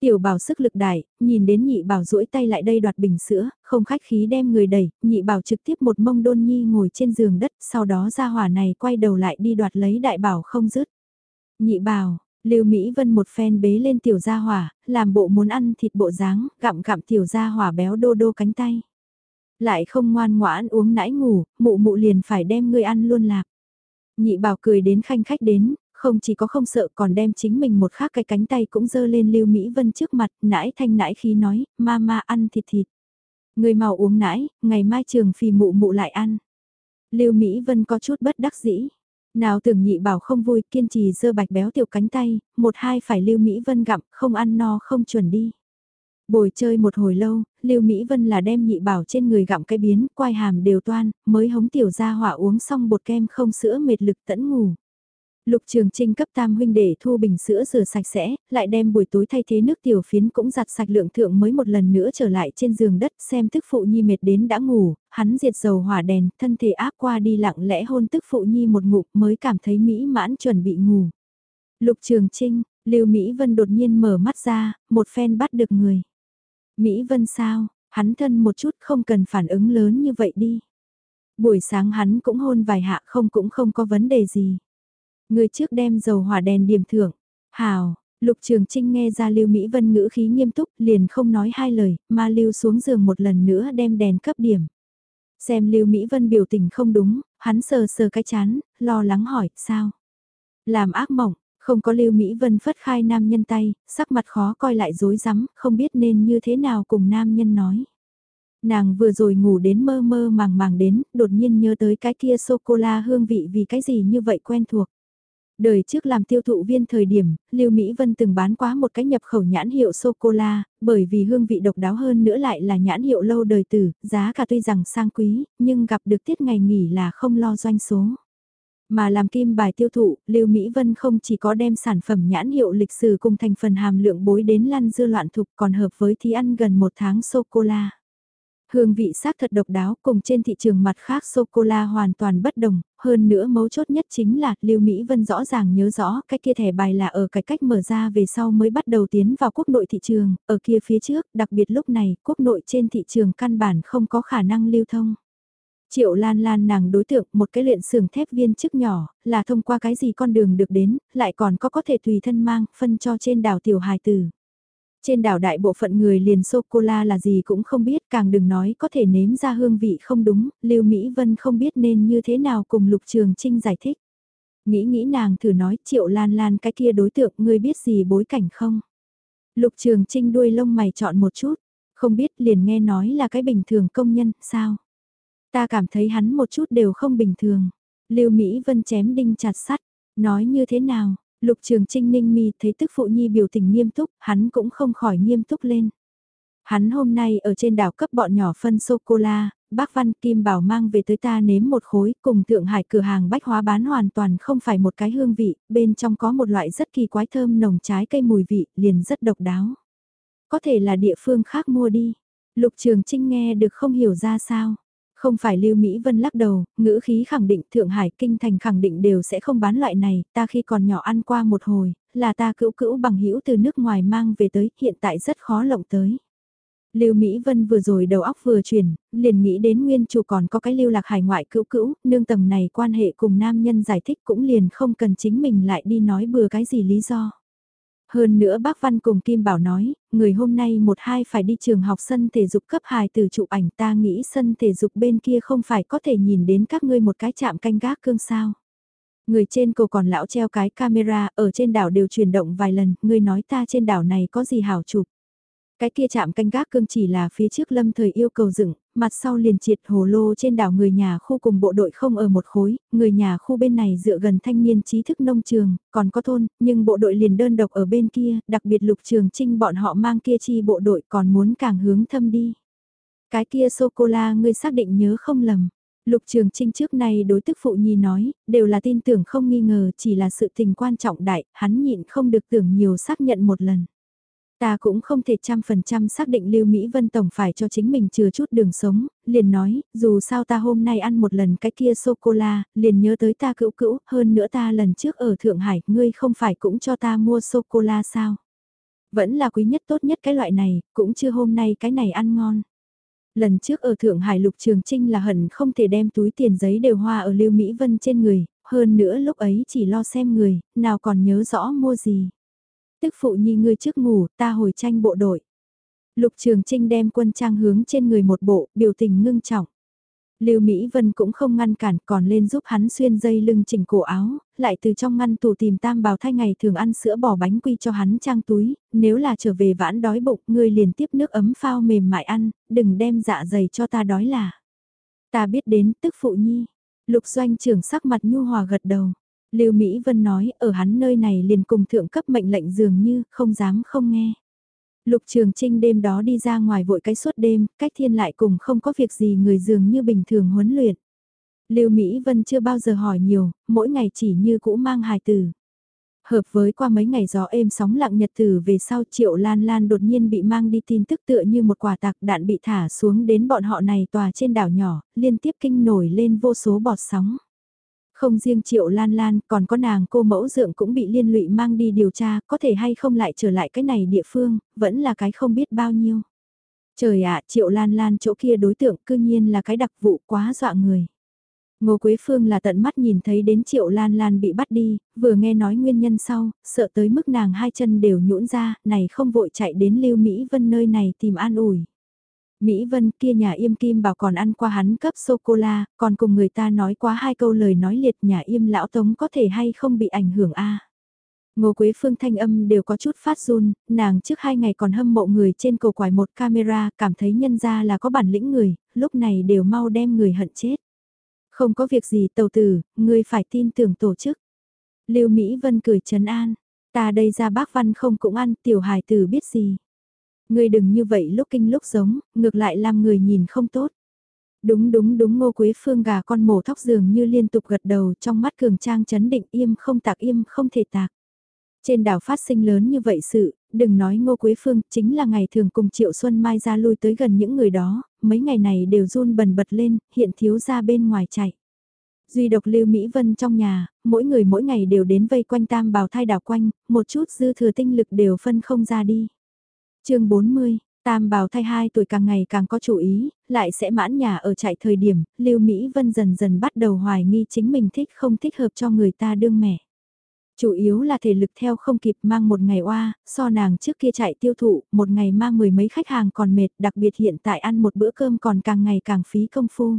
Speaker 1: Tiểu bảo sức lực đại, nhìn đến nhị bảo duỗi tay lại đây đoạt bình sữa, không khách khí đem người đẩy, nhị bảo trực tiếp một mông đôn nhi ngồi trên giường đất, sau đó ra hỏa này quay đầu lại đi đoạt lấy đại bảo không dứt. Nhị bảo, Lưu Mỹ Vân một phen bế lên tiểu gia hỏa, làm bộ muốn ăn thịt bộ dáng, gặm gặm tiểu gia hỏa béo đô đô cánh tay. Lại không ngoan ngoãn uống nãi ngủ, mụ mụ liền phải đem ngươi ăn luôn lạc. Nhị bảo cười đến khanh khách đến, không chỉ có không sợ còn đem chính mình một khác cái cánh tay cũng dơ lên Lưu Mỹ Vân trước mặt, nãi thanh nãi khí nói, mama ăn thịt thịt. Người màu uống nãi, ngày mai trường phì mụ mụ lại ăn. Lưu Mỹ Vân có chút bất đắc dĩ. Nào tưởng nhị bảo không vui kiên trì dơ bạch béo tiểu cánh tay, một hai phải Lưu Mỹ Vân gặm, không ăn no không chuẩn đi. Bồi chơi một hồi lâu, Lưu Mỹ Vân là đem nhị bảo trên người gặm cái biến, quai hàm đều toan, mới hống tiểu ra hỏa uống xong bột kem không sữa mệt lực tẫn ngủ. Lục Trường Trinh cấp tam huynh để thu bình sữa rửa sạch sẽ, lại đem buổi tối thay thế nước tiểu phiến cũng giặt sạch lượng thượng mới một lần nữa trở lại trên giường đất xem tức phụ nhi mệt đến đã ngủ, hắn diệt dầu hỏa đèn, thân thể áp qua đi lặng lẽ hôn tức phụ nhi một ngụm mới cảm thấy mỹ mãn chuẩn bị ngủ. Lục Trường Trinh, Lưu Mỹ Vân đột nhiên mở mắt ra, một phen bắt được người. Mỹ Vân sao, hắn thân một chút không cần phản ứng lớn như vậy đi. Buổi sáng hắn cũng hôn vài hạ không cũng không có vấn đề gì. Người trước đem dầu hỏa đèn điểm thưởng. Hào, Lục Trường Trinh nghe ra Lưu Mỹ Vân ngữ khí nghiêm túc, liền không nói hai lời, mà Lưu xuống giường một lần nữa đem đèn cấp điểm. Xem Lưu Mỹ Vân biểu tình không đúng, hắn sờ sờ cái chán, lo lắng hỏi, sao? Làm ác mộng, không có Lưu Mỹ Vân phất khai nam nhân tay, sắc mặt khó coi lại rối rắm, không biết nên như thế nào cùng nam nhân nói. Nàng vừa rồi ngủ đến mơ mơ màng màng đến, đột nhiên nhớ tới cái kia sô-cô-la hương vị vì cái gì như vậy quen thuộc. Đời trước làm tiêu thụ viên thời điểm, Lưu Mỹ Vân từng bán quá một cái nhập khẩu nhãn hiệu sô-cô-la, bởi vì hương vị độc đáo hơn nữa lại là nhãn hiệu lâu đời tử, giá cả tuy rằng sang quý, nhưng gặp được tiết ngày nghỉ là không lo doanh số. Mà làm kim bài tiêu thụ, Lưu Mỹ Vân không chỉ có đem sản phẩm nhãn hiệu lịch sử cùng thành phần hàm lượng bối đến lăn dưa loạn thục còn hợp với thí ăn gần một tháng sô-cô-la. Hương vị xác thật độc đáo cùng trên thị trường mặt khác sô-cô-la hoàn toàn bất đồng, hơn nữa mấu chốt nhất chính là Lưu Mỹ Vân rõ ràng nhớ rõ cái kia thẻ bài là ở cái cách mở ra về sau mới bắt đầu tiến vào quốc nội thị trường, ở kia phía trước, đặc biệt lúc này, quốc nội trên thị trường căn bản không có khả năng lưu thông. Triệu Lan Lan nàng đối tượng một cái luyện xưởng thép viên chức nhỏ, là thông qua cái gì con đường được đến, lại còn có có thể tùy thân mang, phân cho trên đảo tiểu hải tử. Trên đảo đại bộ phận người liền sô-cô-la là gì cũng không biết, càng đừng nói có thể nếm ra hương vị không đúng, Lưu Mỹ Vân không biết nên như thế nào cùng Lục Trường Trinh giải thích. Nghĩ nghĩ nàng thử nói triệu lan lan cái kia đối tượng ngươi biết gì bối cảnh không? Lục Trường Trinh đuôi lông mày chọn một chút, không biết liền nghe nói là cái bình thường công nhân, sao? Ta cảm thấy hắn một chút đều không bình thường. Lưu Mỹ Vân chém đinh chặt sắt, nói như thế nào, Lục Trường Trinh ninh mi thấy tức phụ nhi biểu tình nghiêm túc, hắn cũng không khỏi nghiêm túc lên. Hắn hôm nay ở trên đảo cấp bọn nhỏ phân sô-cô-la, bác Văn Kim bảo mang về tới ta nếm một khối, cùng Thượng Hải cửa hàng bách hóa bán hoàn toàn không phải một cái hương vị, bên trong có một loại rất kỳ quái thơm nồng trái cây mùi vị, liền rất độc đáo. Có thể là địa phương khác mua đi. Lục Trường Trinh nghe được không hiểu ra sao. Không phải Lưu Mỹ Vân lắc đầu, ngữ khí khẳng định Thượng Hải Kinh Thành khẳng định đều sẽ không bán loại này, ta khi còn nhỏ ăn qua một hồi, là ta cữu cữu bằng hữu từ nước ngoài mang về tới, hiện tại rất khó lộng tới. Lưu Mỹ Vân vừa rồi đầu óc vừa chuyển, liền nghĩ đến nguyên chủ còn có cái lưu lạc hải ngoại cữu cữu, nương tầm này quan hệ cùng nam nhân giải thích cũng liền không cần chính mình lại đi nói bừa cái gì lý do. Hơn nữa bác Văn cùng Kim Bảo nói, người hôm nay một hai phải đi trường học sân thể dục cấp hài từ chụp ảnh ta nghĩ sân thể dục bên kia không phải có thể nhìn đến các ngươi một cái chạm canh gác cương sao. Người trên cầu còn lão treo cái camera ở trên đảo đều chuyển động vài lần, ngươi nói ta trên đảo này có gì hảo chụp. Cái kia chạm canh gác cương chỉ là phía trước lâm thời yêu cầu dựng, mặt sau liền triệt hồ lô trên đảo người nhà khu cùng bộ đội không ở một khối, người nhà khu bên này dựa gần thanh niên trí thức nông trường, còn có thôn, nhưng bộ đội liền đơn độc ở bên kia, đặc biệt lục trường trinh bọn họ mang kia chi bộ đội còn muốn càng hướng thâm đi. Cái kia sô-cô-la ngươi xác định nhớ không lầm. Lục Trường Trinh trước này đối tức phụ nhi nói, đều là tin tưởng không nghi ngờ chỉ là sự tình quan trọng đại, hắn nhịn không được tưởng nhiều xác nhận một lần. Ta cũng không thể trăm phần trăm xác định Lưu Mỹ Vân Tổng phải cho chính mình chừa chút đường sống, liền nói, dù sao ta hôm nay ăn một lần cái kia sô-cô-la, liền nhớ tới ta cữu cữu, hơn nữa ta lần trước ở Thượng Hải, ngươi không phải cũng cho ta mua sô-cô-la sao? Vẫn là quý nhất tốt nhất cái loại này, cũng chưa hôm nay cái này ăn ngon. Lần trước ở Thượng Hải Lục Trường Trinh là hận không thể đem túi tiền giấy đều hoa ở Lưu Mỹ Vân trên người, hơn nữa lúc ấy chỉ lo xem người, nào còn nhớ rõ mua gì. Tức phụ nhi ngươi trước ngủ, ta hồi tranh bộ đội. Lục Trường Trinh đem quân trang hướng trên người một bộ, biểu tình ngưng trọng. Lưu Mỹ Vân cũng không ngăn cản còn lên giúp hắn xuyên dây lưng chỉnh cổ áo, lại từ trong ngăn tủ tìm tam bào thai ngày thường ăn sữa bò bánh quy cho hắn trang túi, nếu là trở về vãn đói bụng ngươi liền tiếp nước ấm phao mềm mại ăn, đừng đem dạ dày cho ta đói là. Ta biết đến tức phụ nhi, lục doanh trưởng sắc mặt nhu hòa gật đầu. Lưu Mỹ Vân nói ở hắn nơi này liền cùng thượng cấp mệnh lệnh dường như không dám không nghe. Lục Trường Trinh đêm đó đi ra ngoài vội cái suốt đêm, cách thiên lại cùng không có việc gì người dường như bình thường huấn luyện. Lưu Mỹ Vân chưa bao giờ hỏi nhiều, mỗi ngày chỉ như cũ mang hài tử. Hợp với qua mấy ngày gió êm sóng lặng nhật tử về sau Triệu Lan Lan đột nhiên bị mang đi tin tức tựa như một quả tạc đạn bị thả xuống đến bọn họ này tòa trên đảo nhỏ, liên tiếp kinh nổi lên vô số bọt sóng. Không riêng Triệu Lan Lan, còn có nàng cô mẫu dượng cũng bị liên lụy mang đi điều tra, có thể hay không lại trở lại cái này địa phương, vẫn là cái không biết bao nhiêu. Trời ạ, Triệu Lan Lan chỗ kia đối tượng cư nhiên là cái đặc vụ quá dọa người. Ngô Quế Phương là tận mắt nhìn thấy đến Triệu Lan Lan bị bắt đi, vừa nghe nói nguyên nhân sau, sợ tới mức nàng hai chân đều nhũn ra, này không vội chạy đến Lưu Mỹ Vân nơi này tìm an ủi. Mỹ Vân kia nhà im kim bảo còn ăn qua hắn cấp sô-cô-la, còn cùng người ta nói quá hai câu lời nói liệt nhà im lão tống có thể hay không bị ảnh hưởng a Ngô Quế Phương thanh âm đều có chút phát run, nàng trước hai ngày còn hâm mộ người trên cầu quải một camera, cảm thấy nhân ra là có bản lĩnh người, lúc này đều mau đem người hận chết. Không có việc gì tàu tử, người phải tin tưởng tổ chức. Lưu Mỹ Vân cười trấn an, ta đây ra bác văn không cũng ăn, tiểu hài tử biết gì. Ngươi đừng như vậy lúc kinh lúc giống, ngược lại làm người nhìn không tốt. Đúng đúng đúng ngô quế phương gà con mổ thóc dường như liên tục gật đầu trong mắt cường trang chấn định im không tạc im không thể tạc. Trên đảo phát sinh lớn như vậy sự, đừng nói ngô quế phương chính là ngày thường cùng triệu xuân mai ra lui tới gần những người đó, mấy ngày này đều run bần bật lên, hiện thiếu ra bên ngoài chạy. Duy độc lưu Mỹ Vân trong nhà, mỗi người mỗi ngày đều đến vây quanh tam bào thai đảo quanh, một chút dư thừa tinh lực đều phân không ra đi chương 40, Tam Bảo thay hai tuổi càng ngày càng có chủ ý, lại sẽ mãn nhà ở chạy thời điểm, Lưu Mỹ Vân dần dần bắt đầu hoài nghi chính mình thích không thích hợp cho người ta đương mẹ. Chủ yếu là thể lực theo không kịp mang một ngày oa, so nàng trước kia chạy tiêu thụ, một ngày mang mười mấy khách hàng còn mệt, đặc biệt hiện tại ăn một bữa cơm còn càng ngày càng phí công phu.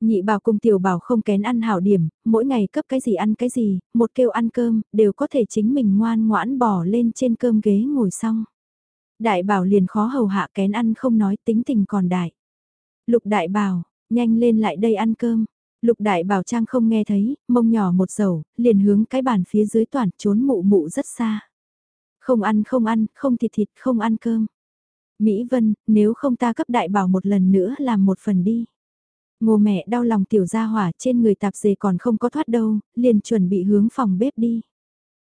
Speaker 1: Nhị bảo cùng tiểu bảo không kén ăn hảo điểm, mỗi ngày cấp cái gì ăn cái gì, một kêu ăn cơm, đều có thể chính mình ngoan ngoãn bỏ lên trên cơm ghế ngồi xong. Đại bảo liền khó hầu hạ kén ăn không nói tính tình còn đại. Lục đại bảo, nhanh lên lại đây ăn cơm. Lục đại bảo trang không nghe thấy, mông nhỏ một dầu, liền hướng cái bàn phía dưới toàn trốn mụ mụ rất xa. Không ăn không ăn, không thịt thịt không ăn cơm. Mỹ Vân, nếu không ta cấp đại bảo một lần nữa làm một phần đi. Ngô mẹ đau lòng tiểu gia hỏa trên người tạp dề còn không có thoát đâu, liền chuẩn bị hướng phòng bếp đi.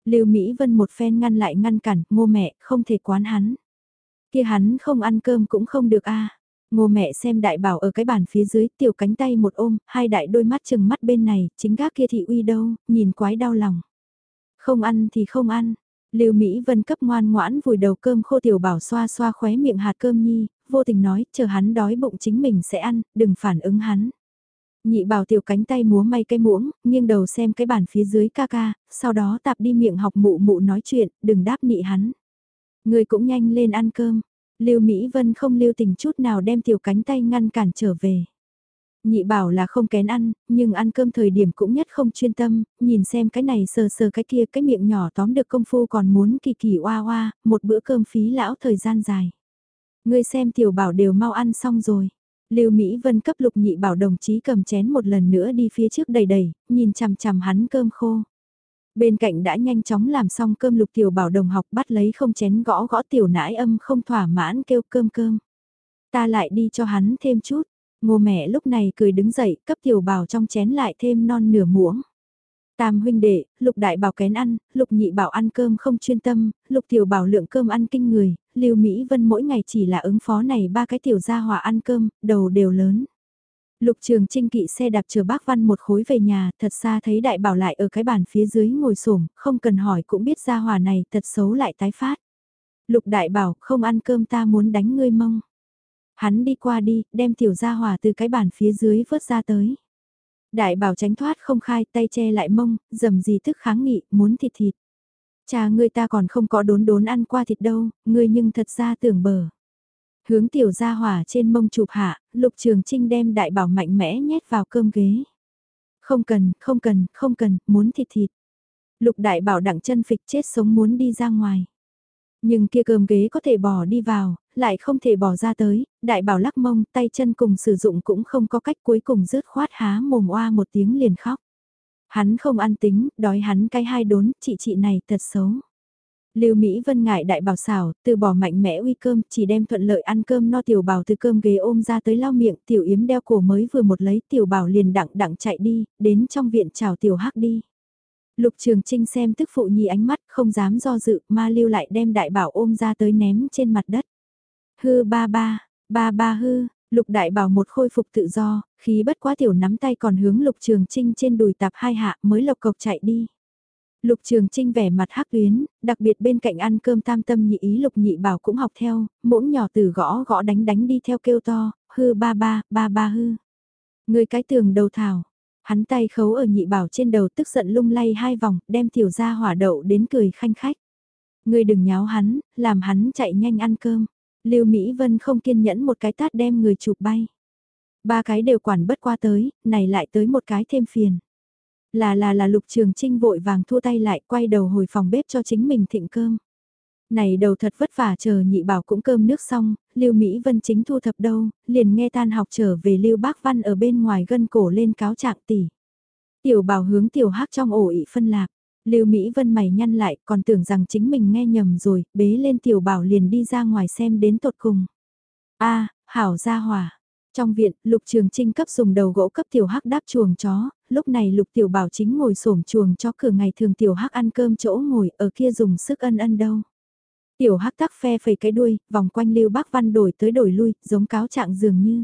Speaker 1: Lưu Mỹ Vân một phen ngăn lại ngăn cản, ngô mẹ, không thể quán hắn kia hắn không ăn cơm cũng không được a. À, ngô mẹ xem đại bảo ở cái bàn phía dưới, tiểu cánh tay một ôm, hai đại đôi mắt chừng mắt bên này, chính gác kia thị uy đâu, nhìn quái đau lòng. Không ăn thì không ăn. Lưu Mỹ Vân cấp ngoan ngoãn vùi đầu cơm khô tiểu bảo xoa xoa khóe miệng hạt cơm nhi, vô tình nói, chờ hắn đói bụng chính mình sẽ ăn, đừng phản ứng hắn. Nhị bảo tiểu cánh tay múa may cái muỗng, nghiêng đầu xem cái bàn phía dưới ca ca, sau đó tạp đi miệng học mụ mụ nói chuyện, đừng đáp nị hắn. Người cũng nhanh lên ăn cơm. Lưu Mỹ Vân không lưu tình chút nào đem tiểu cánh tay ngăn cản trở về. Nhị bảo là không kén ăn, nhưng ăn cơm thời điểm cũng nhất không chuyên tâm, nhìn xem cái này sờ sờ cái kia cái miệng nhỏ tóm được công phu còn muốn kỳ kỳ oa oa, một bữa cơm phí lão thời gian dài. Ngươi xem tiểu bảo đều mau ăn xong rồi. Lưu Mỹ Vân cấp lục nhị bảo đồng chí cầm chén một lần nữa đi phía trước đầy đầy, nhìn chằm chằm hắn cơm khô. Bên cạnh đã nhanh chóng làm xong cơm lục tiểu bảo đồng học bắt lấy không chén gõ gõ tiểu nãi âm không thỏa mãn kêu cơm cơm. Ta lại đi cho hắn thêm chút, ngô mẹ lúc này cười đứng dậy cấp tiểu bảo trong chén lại thêm non nửa muỗng. Tam huynh đệ, lục đại bảo kén ăn, lục nhị bảo ăn cơm không chuyên tâm, lục tiểu bảo lượng cơm ăn kinh người, lưu Mỹ Vân mỗi ngày chỉ là ứng phó này ba cái tiểu gia hòa ăn cơm, đầu đều lớn. Lục trường trinh kỵ xe đạp chờ bác văn một khối về nhà, thật xa thấy đại bảo lại ở cái bàn phía dưới ngồi xổm không cần hỏi cũng biết gia hỏa này thật xấu lại tái phát. Lục đại bảo không ăn cơm ta muốn đánh ngươi mông. Hắn đi qua đi, đem tiểu gia hỏa từ cái bàn phía dưới vớt ra tới. Đại bảo tránh thoát không khai tay che lại mông, dầm gì thức kháng nghị, muốn thịt thịt. Cha ngươi ta còn không có đốn đốn ăn qua thịt đâu, ngươi nhưng thật ra tưởng bờ. Hướng tiểu gia hỏa trên mông chụp hạ, lục trường trinh đem đại bảo mạnh mẽ nhét vào cơm ghế. Không cần, không cần, không cần, muốn thịt thịt. Lục đại bảo đặng chân phịch chết sống muốn đi ra ngoài. Nhưng kia cơm ghế có thể bỏ đi vào, lại không thể bỏ ra tới, đại bảo lắc mông tay chân cùng sử dụng cũng không có cách cuối cùng rớt khoát há mồm oa một tiếng liền khóc. Hắn không ăn tính, đói hắn cái hai đốn, chị chị này thật xấu. Lưu Mỹ Vân ngại đại bảo xảo, từ bỏ mạnh mẽ uy cơm, chỉ đem thuận lợi ăn cơm no tiểu bảo từ cơm ghế ôm ra tới lau miệng, tiểu yếm đeo cổ mới vừa một lấy tiểu bảo liền đặng đặng chạy đi, đến trong viện chào tiểu hắc đi. Lục Trường Trinh xem tức phụ nhi ánh mắt, không dám do dự, ma lưu lại đem đại bảo ôm ra tới ném trên mặt đất. Hư ba ba, ba ba hư, lục đại bảo một khôi phục tự do, khí bất quá tiểu nắm tay còn hướng lục trường trinh trên đùi tạp hai hạ mới lộc cộc chạy đi. Lục Trường Trinh vẻ mặt hắc tuyến, đặc biệt bên cạnh ăn cơm tam tâm nhị ý Lục nhị bảo cũng học theo, muỗng nhỏ từ gõ gõ đánh đánh đi theo kêu to, hư ba ba, ba ba hư. Người cái tường đầu thảo, hắn tay khấu ở nhị bảo trên đầu tức giận lung lay hai vòng, đem tiểu ra hỏa đậu đến cười khanh khách. Người đừng nháo hắn, làm hắn chạy nhanh ăn cơm. Lưu Mỹ Vân không kiên nhẫn một cái tát đem người chụp bay. Ba cái đều quản bất qua tới, này lại tới một cái thêm phiền. Là là là lục trường trinh vội vàng thua tay lại quay đầu hồi phòng bếp cho chính mình thịnh cơm. Này đầu thật vất vả chờ nhị bảo cũng cơm nước xong, Lưu Mỹ Vân chính thu thập đâu, liền nghe tan học trở về Lưu Bác Văn ở bên ngoài gân cổ lên cáo trạng tỷ. Tiểu bảo hướng tiểu hắc trong ổ ị phân lạc. Lưu Mỹ Vân mày nhăn lại, còn tưởng rằng chính mình nghe nhầm rồi, bế lên tiểu bảo liền đi ra ngoài xem đến tột cùng. A, hảo gia hòa Trong viện, Lục Trường Trinh cấp dùng đầu gỗ cấp tiểu hắc đáp chuồng chó, lúc này Lục Tiểu Bảo chính ngồi xổm chuồng cho cửa ngày thường tiểu hắc ăn cơm chỗ ngồi ở kia dùng sức ân ân đâu. Tiểu hắc tắc phe phẩy cái đuôi, vòng quanh Lưu Bác Văn đổi tới đổi lui, giống cáo trạng dường như.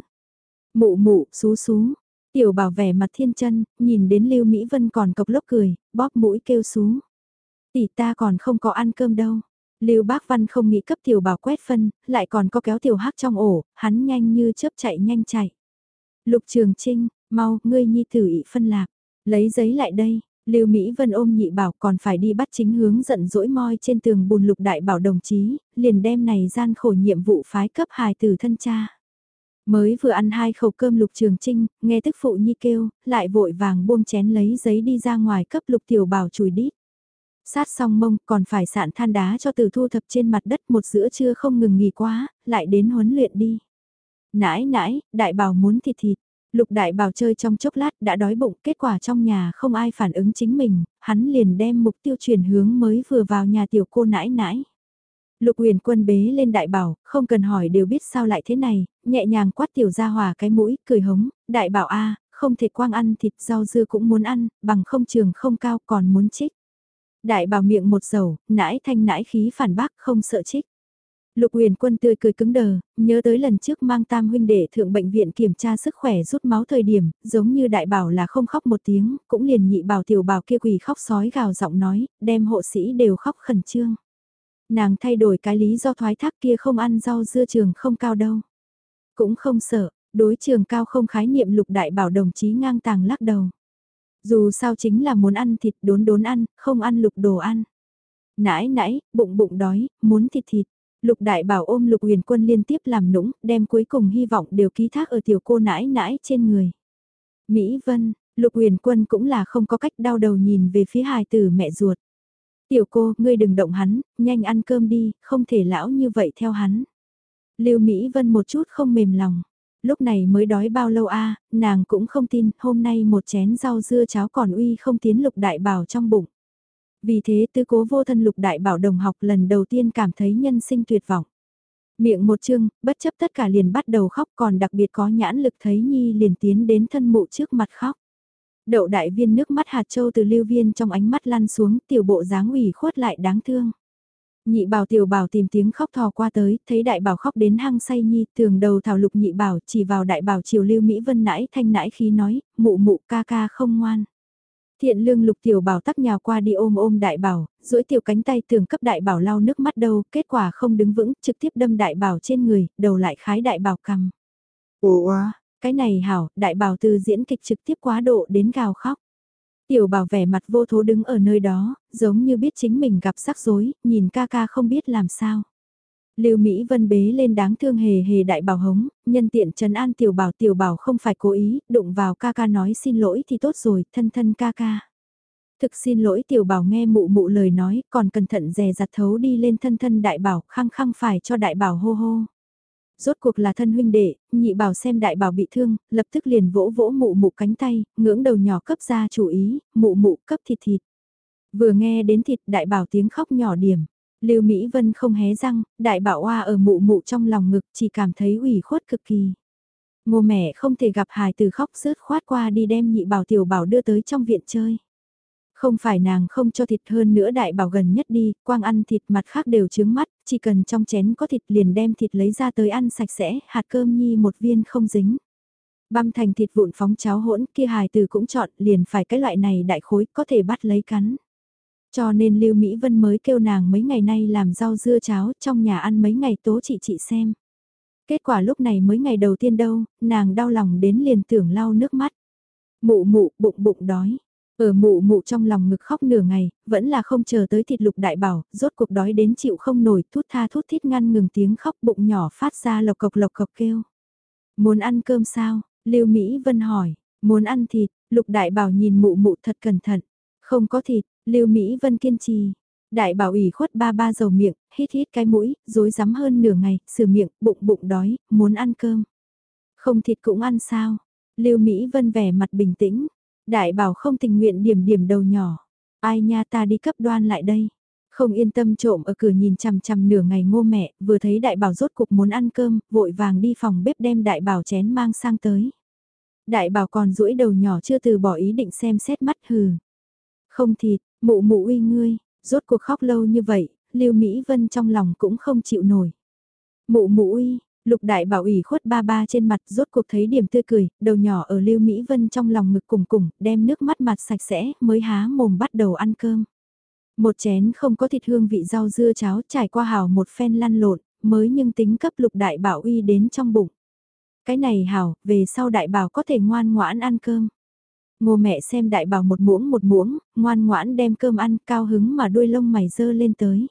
Speaker 1: Mụ mụ, xú xú, Tiểu bảo vẻ mặt thiên chân, nhìn đến Lưu Mỹ Vân còn cộc lốc cười, bóp mũi kêu xú. Tỷ ta còn không có ăn cơm đâu. Lưu Bác Văn không nghĩ cấp tiểu bảo quét phân, lại còn có kéo tiểu hắc trong ổ, hắn nhanh như chớp chạy nhanh chạy. Lục Trường Trinh, mau, ngươi nhi tử ị phân lạc, lấy giấy lại đây. Lưu Mỹ Vân ôm nhị bảo còn phải đi bắt chính hướng giận dỗi moi trên tường bùn lục đại bảo đồng chí, liền đem này gian khổ nhiệm vụ phái cấp hài tử thân cha. Mới vừa ăn hai khẩu cơm lục trường trinh, nghe tức phụ nhi kêu, lại vội vàng buông chén lấy giấy đi ra ngoài cấp lục tiểu bảo chùi đít. Sát xong mông còn phải sạn than đá cho từ thu thập trên mặt đất một giữa trưa không ngừng nghỉ quá, lại đến huấn luyện đi. Nãi nãi, đại bảo muốn thịt thịt. Lục đại bảo chơi trong chốc lát đã đói bụng, kết quả trong nhà không ai phản ứng chính mình, hắn liền đem mục tiêu chuyển hướng mới vừa vào nhà tiểu cô nãi nãi. Lục huyền quân bế lên đại bảo, không cần hỏi đều biết sao lại thế này, nhẹ nhàng quát tiểu ra hòa cái mũi, cười hống, đại bảo a không thể quang ăn thịt rau dưa cũng muốn ăn, bằng không trường không cao còn muốn trích. Đại bảo miệng một dầu, nãi thanh nãi khí phản bác không sợ trích. Lục huyền quân tươi cười cứng đờ, nhớ tới lần trước mang tam huynh đệ thượng bệnh viện kiểm tra sức khỏe rút máu thời điểm, giống như đại bảo là không khóc một tiếng, cũng liền nhị bảo tiểu bảo kia quỳ khóc sói gào giọng nói, đem hộ sĩ đều khóc khẩn trương. Nàng thay đổi cái lý do thoái thác kia không ăn rau dưa trường không cao đâu. Cũng không sợ, Đối trường cao không khái niệm lục đại bảo đồng chí ngang tàng lắc đầu. Dù sao chính là muốn ăn thịt đốn đốn ăn, không ăn lục đồ ăn. Nãi nãi, bụng bụng đói, muốn thịt thịt. Lục đại bảo ôm lục huyền quân liên tiếp làm nũng, đem cuối cùng hy vọng đều ký thác ở tiểu cô nãi nãi trên người. Mỹ Vân, lục huyền quân cũng là không có cách đau đầu nhìn về phía hài tử mẹ ruột. Tiểu cô, ngươi đừng động hắn, nhanh ăn cơm đi, không thể lão như vậy theo hắn. Lưu Mỹ Vân một chút không mềm lòng. Lúc này mới đói bao lâu a nàng cũng không tin, hôm nay một chén rau dưa cháo còn uy không tiến lục đại bảo trong bụng. Vì thế tư cố vô thân lục đại bảo đồng học lần đầu tiên cảm thấy nhân sinh tuyệt vọng. Miệng một chương, bất chấp tất cả liền bắt đầu khóc còn đặc biệt có nhãn lực thấy Nhi liền tiến đến thân mụ trước mặt khóc. Đậu đại viên nước mắt hạt châu từ lưu viên trong ánh mắt lăn xuống tiểu bộ dáng ủy khuất lại đáng thương. Nhị bảo tiểu bảo tìm tiếng khóc thò qua tới, thấy đại bảo khóc đến hăng say nhi, tường đầu thảo lục nhị bảo chỉ vào đại bảo chiều lưu Mỹ Vân nãi thanh nãi khí nói, mụ mụ ca ca không ngoan. Thiện lương lục tiểu bảo tắc nhào qua đi ôm ôm đại bảo, duỗi tiểu cánh tay tường cấp đại bảo lau nước mắt đâu, kết quả không đứng vững, trực tiếp đâm đại bảo trên người, đầu lại khái đại bảo cằm. Ủa, cái này hảo, đại bảo từ diễn kịch trực tiếp quá độ đến gào khóc. Tiểu bảo vẻ mặt vô thố đứng ở nơi đó, giống như biết chính mình gặp rắc rối, nhìn ca ca không biết làm sao. Lưu Mỹ Vân bế lên đáng thương hề hề đại bảo hống, nhân tiện trấn an tiểu bảo tiểu bảo không phải cố ý, đụng vào ca ca nói xin lỗi thì tốt rồi, thân thân ca ca. Thực xin lỗi tiểu bảo nghe mụ mụ lời nói, còn cẩn thận dè dặt thấu đi lên thân thân đại bảo, khăng khăng phải cho đại bảo hô hô. Rốt cuộc là thân huynh đệ, nhị bảo xem đại bảo bị thương, lập tức liền vỗ vỗ mụ mụ cánh tay, ngưỡng đầu nhỏ cấp ra chủ ý, mụ mụ cấp thịt thịt. Vừa nghe đến thịt đại bảo tiếng khóc nhỏ điểm Lưu Mỹ Vân không hé răng, đại bảo oa ở mụ mụ trong lòng ngực chỉ cảm thấy ủy khuất cực kỳ. Ngô mẹ không thể gặp hài từ khóc rớt khoát qua đi đem nhị bảo tiểu bảo đưa tới trong viện chơi. Không phải nàng không cho thịt hơn nữa đại bảo gần nhất đi, quang ăn thịt mặt khác đều trướng mắt, chỉ cần trong chén có thịt liền đem thịt lấy ra tới ăn sạch sẽ, hạt cơm nhi một viên không dính. Băm thành thịt vụn phóng cháo hỗn kia hài từ cũng chọn liền phải cái loại này đại khối có thể bắt lấy cắn. Cho nên Lưu Mỹ Vân mới kêu nàng mấy ngày nay làm rau dưa cháo trong nhà ăn mấy ngày tố chị chị xem. Kết quả lúc này mới ngày đầu tiên đâu, nàng đau lòng đến liền tưởng lau nước mắt. Mụ mụ bụng bụng đói. Ở mụ mụ trong lòng ngực khóc nửa ngày, vẫn là không chờ tới thịt lục đại bảo, rốt cuộc đói đến chịu không nổi, thút tha thút thít ngăn ngừng tiếng khóc bụng nhỏ phát ra lộc cộc lộc cộc kêu. Muốn ăn cơm sao? Lưu Mỹ Vân hỏi, muốn ăn thịt, lục đại bảo nhìn mụ mụ thật cẩn thận. Không có thịt, Lưu Mỹ Vân kiên trì. Đại bảo ủy khuất ba ba dầu miệng, hít hít cái mũi, dối rắm hơn nửa ngày, sửa miệng, bụng bụng đói, muốn ăn cơm. Không thịt cũng ăn sao? Lưu Mỹ Vân vẻ mặt bình tĩnh. Đại bảo không tình nguyện điểm điểm đầu nhỏ. Ai nha ta đi cấp đoan lại đây. Không yên tâm trộm ở cửa nhìn chằm chằm nửa ngày ngô mẹ, vừa thấy đại bảo rốt cục muốn ăn cơm, vội vàng đi phòng bếp đem đại bảo chén mang sang tới. Đại bảo còn duỗi đầu nhỏ chưa từ bỏ ý định xem xét mắt hừ. Không thịt, Mụ mụ uy ngươi, rốt cuộc khóc lâu như vậy, Lưu Mỹ Vân trong lòng cũng không chịu nổi. Mụ mụ uy, Lục đại bảo ủy khuất ba ba trên mặt rốt cuộc thấy điểm tươi cười, đầu nhỏ ở Lưu Mỹ Vân trong lòng ngực cùng cùng, đem nước mắt mặt sạch sẽ, mới há mồm bắt đầu ăn cơm. Một chén không có thịt hương vị rau dưa cháo trải qua hào một phen lăn lộn, mới nhưng tính cấp lục đại bảo uy đến trong bụng. Cái này hào, về sau đại bảo có thể ngoan ngoãn ăn cơm. Ngô mẹ xem đại bảo một muỗng một muỗng, ngoan ngoãn đem cơm ăn, cao hứng mà đuôi lông mày dơ lên tới.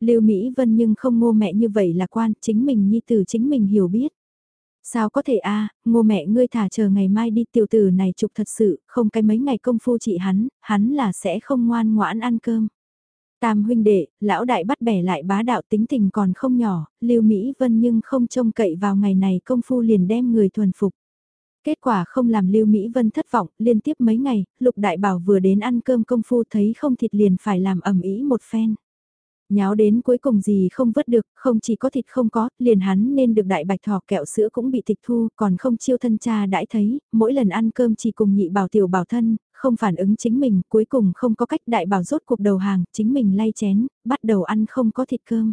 Speaker 1: Lưu Mỹ Vân nhưng không ngô mẹ như vậy là quan, chính mình nhi tử chính mình hiểu biết. Sao có thể a ngô mẹ ngươi thả chờ ngày mai đi tiểu tử này trục thật sự, không cái mấy ngày công phu chị hắn, hắn là sẽ không ngoan ngoãn ăn cơm. Tam huynh đệ, lão đại bắt bẻ lại bá đạo tính tình còn không nhỏ, Lưu Mỹ Vân nhưng không trông cậy vào ngày này công phu liền đem người thuần phục. Kết quả không làm Lưu Mỹ Vân thất vọng, liên tiếp mấy ngày, Lục Đại Bảo vừa đến ăn cơm công phu thấy không thịt liền phải làm ẩm ý một phen. Nháo đến cuối cùng gì không vớt được, không chỉ có thịt không có, liền hắn nên được đại bạch thỏ kẹo sữa cũng bị tịch thu, còn không chiêu thân cha đãi thấy, mỗi lần ăn cơm chỉ cùng nhị bảo tiểu bảo thân, không phản ứng chính mình, cuối cùng không có cách đại bảo rốt cuộc đầu hàng, chính mình lay chén, bắt đầu ăn không có thịt cơm.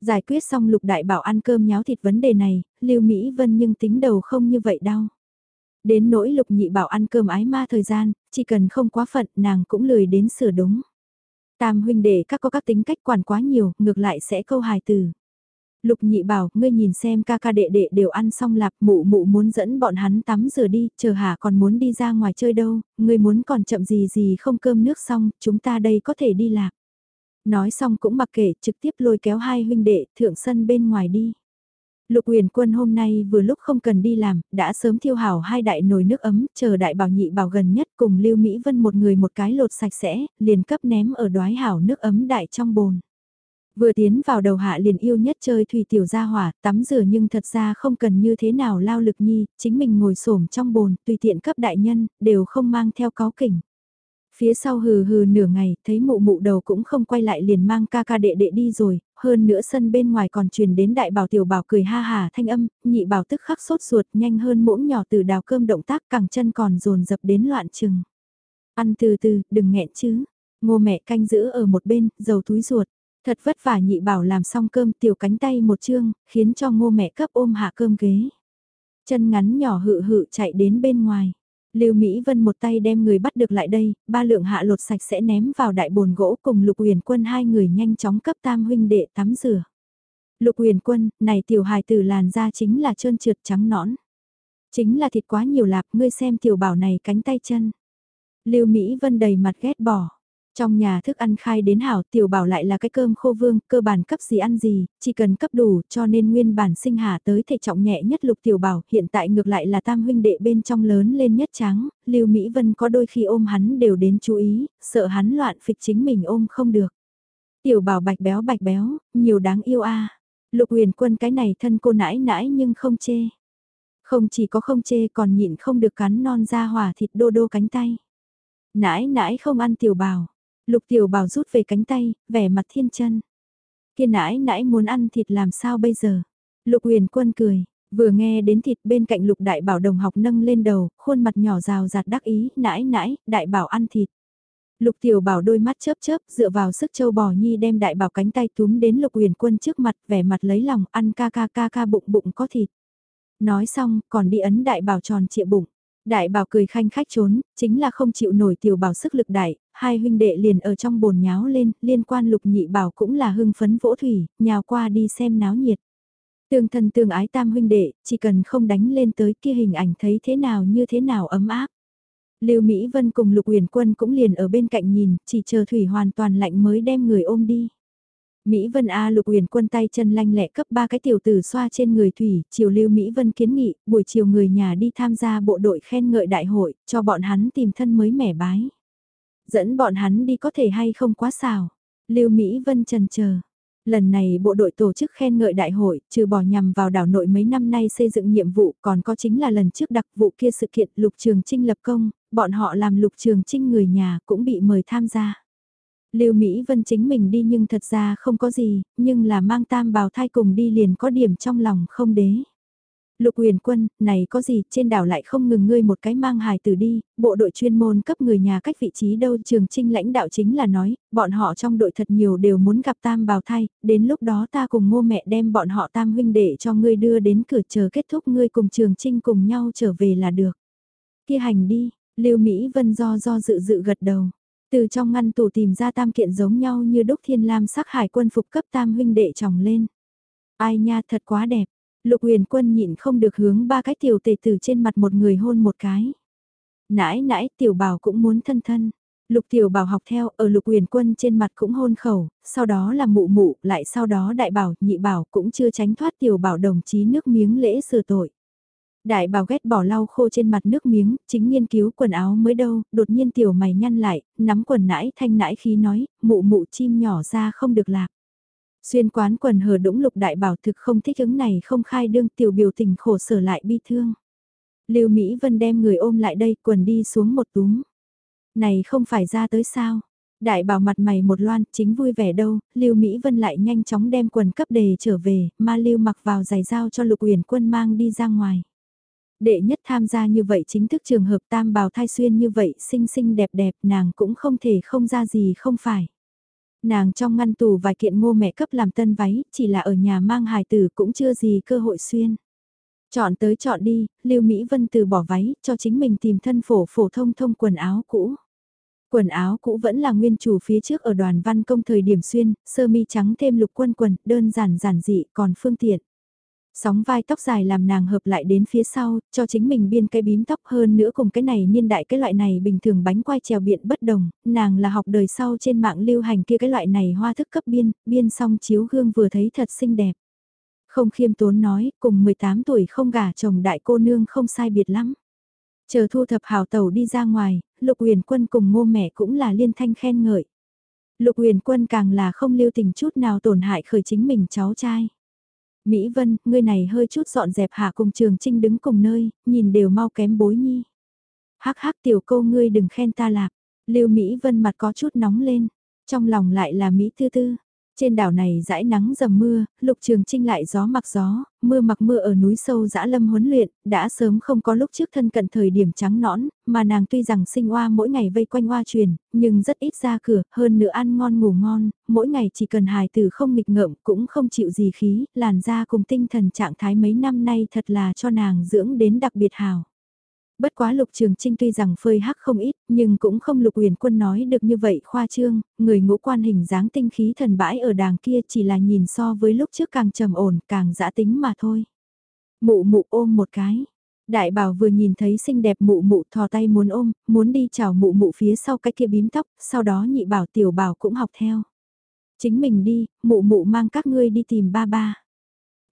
Speaker 1: Giải quyết xong lục đại bảo ăn cơm nháo thịt vấn đề này, Lưu Mỹ Vân nhưng tính đầu không như vậy đau. Đến nỗi lục nhị bảo ăn cơm ái ma thời gian, chỉ cần không quá phận nàng cũng lười đến sửa đúng. Tam huynh đệ các có các tính cách quản quá nhiều, ngược lại sẽ câu hài từ. Lục nhị bảo, ngươi nhìn xem ca ca đệ đệ đều ăn xong lạp mụ mụ muốn dẫn bọn hắn tắm rửa đi, chờ hả còn muốn đi ra ngoài chơi đâu, ngươi muốn còn chậm gì gì không cơm nước xong, chúng ta đây có thể đi lạc. Nói xong cũng mặc kệ, trực tiếp lôi kéo hai huynh đệ, thượng sân bên ngoài đi. Lục Uyển Quân hôm nay vừa lúc không cần đi làm, đã sớm thiêu hảo hai đại nồi nước ấm, chờ đại bảo nhị bảo gần nhất cùng Lưu Mỹ Vân một người một cái lột sạch sẽ, liền cấp ném ở đoái hảo nước ấm đại trong bồn. Vừa tiến vào đầu hạ liền yêu nhất chơi thủy tiểu gia hỏa, tắm rửa nhưng thật ra không cần như thế nào lao lực nhi, chính mình ngồi xổm trong bồn, tùy tiện cấp đại nhân, đều không mang theo cáo kỉnh. Phía sau hừ hừ nửa ngày, thấy mụ mụ đầu cũng không quay lại liền mang ca ca đệ đệ đi rồi, hơn nữa sân bên ngoài còn truyền đến đại bảo tiểu bảo cười ha hà thanh âm, nhị bảo tức khắc sốt ruột nhanh hơn muỗng nhỏ từ đào cơm động tác cẳng chân còn dồn dập đến loạn chừng. Ăn từ từ, đừng nghẹn chứ. Ngô mẹ canh giữ ở một bên, dầu túi ruột. Thật vất vả nhị bảo làm xong cơm tiểu cánh tay một chương, khiến cho ngô mẹ cấp ôm hạ cơm ghế. Chân ngắn nhỏ hự hự chạy đến bên ngoài. Lưu Mỹ Vân một tay đem người bắt được lại đây, ba lượng hạ lột sạch sẽ ném vào đại bồn gỗ cùng Lục Huyền Quân hai người nhanh chóng cấp tam huynh đệ tắm rửa. Lục Huyền Quân, này tiểu hài tử làn da chính là trơn trượt trắng nõn. Chính là thịt quá nhiều lạp, ngươi xem tiểu bảo này cánh tay chân. Lưu Mỹ Vân đầy mặt ghét bỏ. Trong nhà thức ăn khai đến hảo tiểu bảo lại là cái cơm khô vương, cơ bản cấp gì ăn gì, chỉ cần cấp đủ cho nên nguyên bản sinh hạ tới thể trọng nhẹ nhất lục tiểu bảo, hiện tại ngược lại là tam huynh đệ bên trong lớn lên nhất trắng, Lưu Mỹ Vân có đôi khi ôm hắn đều đến chú ý, sợ hắn loạn phịch chính mình ôm không được. Tiểu bảo bạch béo bạch béo, nhiều đáng yêu a Lục huyền quân cái này thân cô nãi nãi nhưng không chê. Không chỉ có không chê còn nhịn không được cắn non ra hỏa thịt đô đô cánh tay. Nãi nãi không ăn tiểu bảo Lục tiểu bảo rút về cánh tay, vẻ mặt thiên chân. Kia nãi nãi muốn ăn thịt làm sao bây giờ? Lục huyền quân cười, vừa nghe đến thịt bên cạnh lục đại bảo đồng học nâng lên đầu, khuôn mặt nhỏ rào rạt đắc ý, nãi nãi, đại bảo ăn thịt. Lục tiểu bảo đôi mắt chớp chớp, dựa vào sức châu bò nhi đem đại bảo cánh tay túm đến lục huyền quân trước mặt, vẻ mặt lấy lòng, ăn ca ca ca ca bụng bụng có thịt. Nói xong, còn đi ấn đại bảo tròn trịa bụng. Đại bảo cười khanh khách trốn, chính là không chịu nổi tiểu bảo sức lực đại, hai huynh đệ liền ở trong bồn nháo lên, liên quan lục nhị bảo cũng là hưng phấn vỗ thủy, nhào qua đi xem náo nhiệt. Tương thân tương ái tam huynh đệ, chỉ cần không đánh lên tới kia hình ảnh thấy thế nào như thế nào ấm áp. Lưu Mỹ Vân cùng Lục Huyền Quân cũng liền ở bên cạnh nhìn, chỉ chờ thủy hoàn toàn lạnh mới đem người ôm đi. Mỹ Vân A lục huyền quân tay chân lanh lẹ cấp ba cái tiểu tử xoa trên người Thủy, chiều lưu Mỹ Vân kiến nghị, buổi chiều người nhà đi tham gia bộ đội khen ngợi đại hội, cho bọn hắn tìm thân mới mẻ bái. Dẫn bọn hắn đi có thể hay không quá xào. lưu Mỹ Vân trần chờ Lần này bộ đội tổ chức khen ngợi đại hội, trừ bỏ nhằm vào đảo nội mấy năm nay xây dựng nhiệm vụ, còn có chính là lần trước đặc vụ kia sự kiện Lục Trường Trinh lập công, bọn họ làm Lục Trường Trinh người nhà cũng bị mời tham gia. Lưu Mỹ Vân chính mình đi nhưng thật ra không có gì, nhưng là mang tam bào thai cùng đi liền có điểm trong lòng không đế. Lục huyền quân, này có gì, trên đảo lại không ngừng ngươi một cái mang hài tử đi, bộ đội chuyên môn cấp người nhà cách vị trí đâu trường trinh lãnh đạo chính là nói, bọn họ trong đội thật nhiều đều muốn gặp tam bào thai, đến lúc đó ta cùng ngô mẹ đem bọn họ tam huynh để cho ngươi đưa đến cửa chờ kết thúc ngươi cùng trường trinh cùng nhau trở về là được. Kia hành đi, lưu Mỹ Vân do do dự dự gật đầu. Từ trong ngăn tủ tìm ra tam kiện giống nhau như đúc thiên lam sắc hải quân phục cấp tam huynh đệ chồng lên. Ai nha thật quá đẹp, lục huyền quân nhịn không được hướng ba cái tiểu tề tử trên mặt một người hôn một cái. Nãi nãi tiểu bảo cũng muốn thân thân. Lục tiểu bảo học theo ở lục huyền quân trên mặt cũng hôn khẩu, sau đó là mụ mụ, lại sau đó đại bảo, nhị bảo cũng chưa tránh thoát tiểu bảo đồng chí nước miếng lễ sửa tội. Đại bảo ghét bỏ lau khô trên mặt nước miếng, chính nghiên cứu quần áo mới đâu, đột nhiên tiểu mày nhăn lại, nắm quần nãi thanh nãi khí nói, mụ mụ chim nhỏ ra không được lạc. Xuyên quán quần hờ đũng lục đại bảo thực không thích ứng này không khai đương tiểu biểu tình khổ sở lại bi thương. Lưu Mỹ Vân đem người ôm lại đây quần đi xuống một túm. Này không phải ra tới sao? Đại bảo mặt mày một loan, chính vui vẻ đâu, Lưu Mỹ Vân lại nhanh chóng đem quần cấp đề trở về, mà Lưu mặc vào giày dao cho Lục Uyển Quân mang đi ra ngoài. Đệ nhất tham gia như vậy chính thức trường hợp tam bào thai xuyên như vậy xinh xinh đẹp đẹp nàng cũng không thể không ra gì không phải. Nàng trong ngăn tù vài kiện ngô mẹ cấp làm tân váy, chỉ là ở nhà mang hài tử cũng chưa gì cơ hội xuyên. Chọn tới chọn đi, Lưu Mỹ Vân từ bỏ váy, cho chính mình tìm thân phổ phổ thông thông quần áo cũ. Quần áo cũ vẫn là nguyên chủ phía trước ở đoàn văn công thời điểm xuyên, sơ mi trắng thêm lục quân quần, đơn giản giản dị còn phương tiện. Sóng vai tóc dài làm nàng hợp lại đến phía sau, cho chính mình biên cái bím tóc hơn nữa cùng cái này niên đại cái loại này bình thường bánh quai trèo biện bất đồng, nàng là học đời sau trên mạng lưu hành kia cái loại này hoa thức cấp biên, biên xong chiếu gương vừa thấy thật xinh đẹp. Không khiêm tốn nói, cùng 18 tuổi không gả chồng đại cô nương không sai biệt lắm. Chờ thu thập hào tàu đi ra ngoài, Lục Huyền Quân cùng ngô mẹ cũng là liên thanh khen ngợi. Lục Huyền Quân càng là không lưu tình chút nào tổn hại khởi chính mình cháu trai. Mỹ Vân, ngươi này hơi chút dọn dẹp hạ cùng trường trinh đứng cùng nơi, nhìn đều mau kém bối nhi. Hắc hắc tiểu câu ngươi đừng khen ta lạc. Lưu Mỹ Vân mặt có chút nóng lên, trong lòng lại là Mỹ tư tư. Trên đảo này dãi nắng dầm mưa, lục trường trinh lại gió mặc gió, mưa mặc mưa ở núi sâu dã lâm huấn luyện, đã sớm không có lúc trước thân cận thời điểm trắng nõn, mà nàng tuy rằng sinh hoa mỗi ngày vây quanh hoa truyền, nhưng rất ít ra cửa, hơn nữa ăn ngon ngủ ngon, mỗi ngày chỉ cần hài tử không nghịch ngợm cũng không chịu gì khí, làn da cùng tinh thần trạng thái mấy năm nay thật là cho nàng dưỡng đến đặc biệt hào. Bất quá lục trường trinh tuy rằng phơi hắc không ít, nhưng cũng không lục huyền quân nói được như vậy khoa trương, người ngũ quan hình dáng tinh khí thần bãi ở đàng kia chỉ là nhìn so với lúc trước càng trầm ổn, càng dã tính mà thôi. Mụ mụ ôm một cái. Đại bảo vừa nhìn thấy xinh đẹp mụ mụ thò tay muốn ôm, muốn đi chào mụ mụ phía sau cái kia bím tóc, sau đó nhị bảo tiểu bảo cũng học theo. Chính mình đi, mụ mụ mang các ngươi đi tìm ba ba.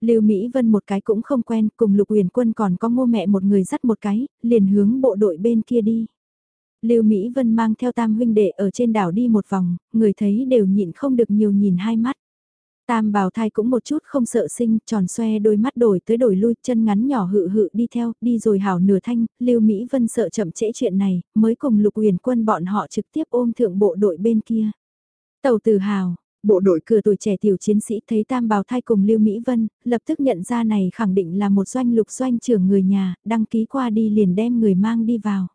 Speaker 1: Lưu Mỹ Vân một cái cũng không quen, cùng Lục Huyền Quân còn có ngô mẹ một người dắt một cái, liền hướng bộ đội bên kia đi. Lưu Mỹ Vân mang theo tam huynh đệ ở trên đảo đi một vòng, người thấy đều nhịn không được nhiều nhìn hai mắt. Tam bào thai cũng một chút không sợ sinh, tròn xoe đôi mắt đổi tới đổi lui, chân ngắn nhỏ hự hự đi theo, đi rồi hảo nửa thanh, Lưu Mỹ Vân sợ chậm trễ chuyện này, mới cùng Lục Huyền Quân bọn họ trực tiếp ôm thượng bộ đội bên kia. Tàu tử hào, Bộ đội cửa tuổi trẻ tiểu chiến sĩ thấy Tam Bào Thai cùng Lưu Mỹ Vân, lập tức nhận ra này khẳng định là một doanh lục doanh trưởng người nhà, đăng ký qua đi liền đem người mang đi vào.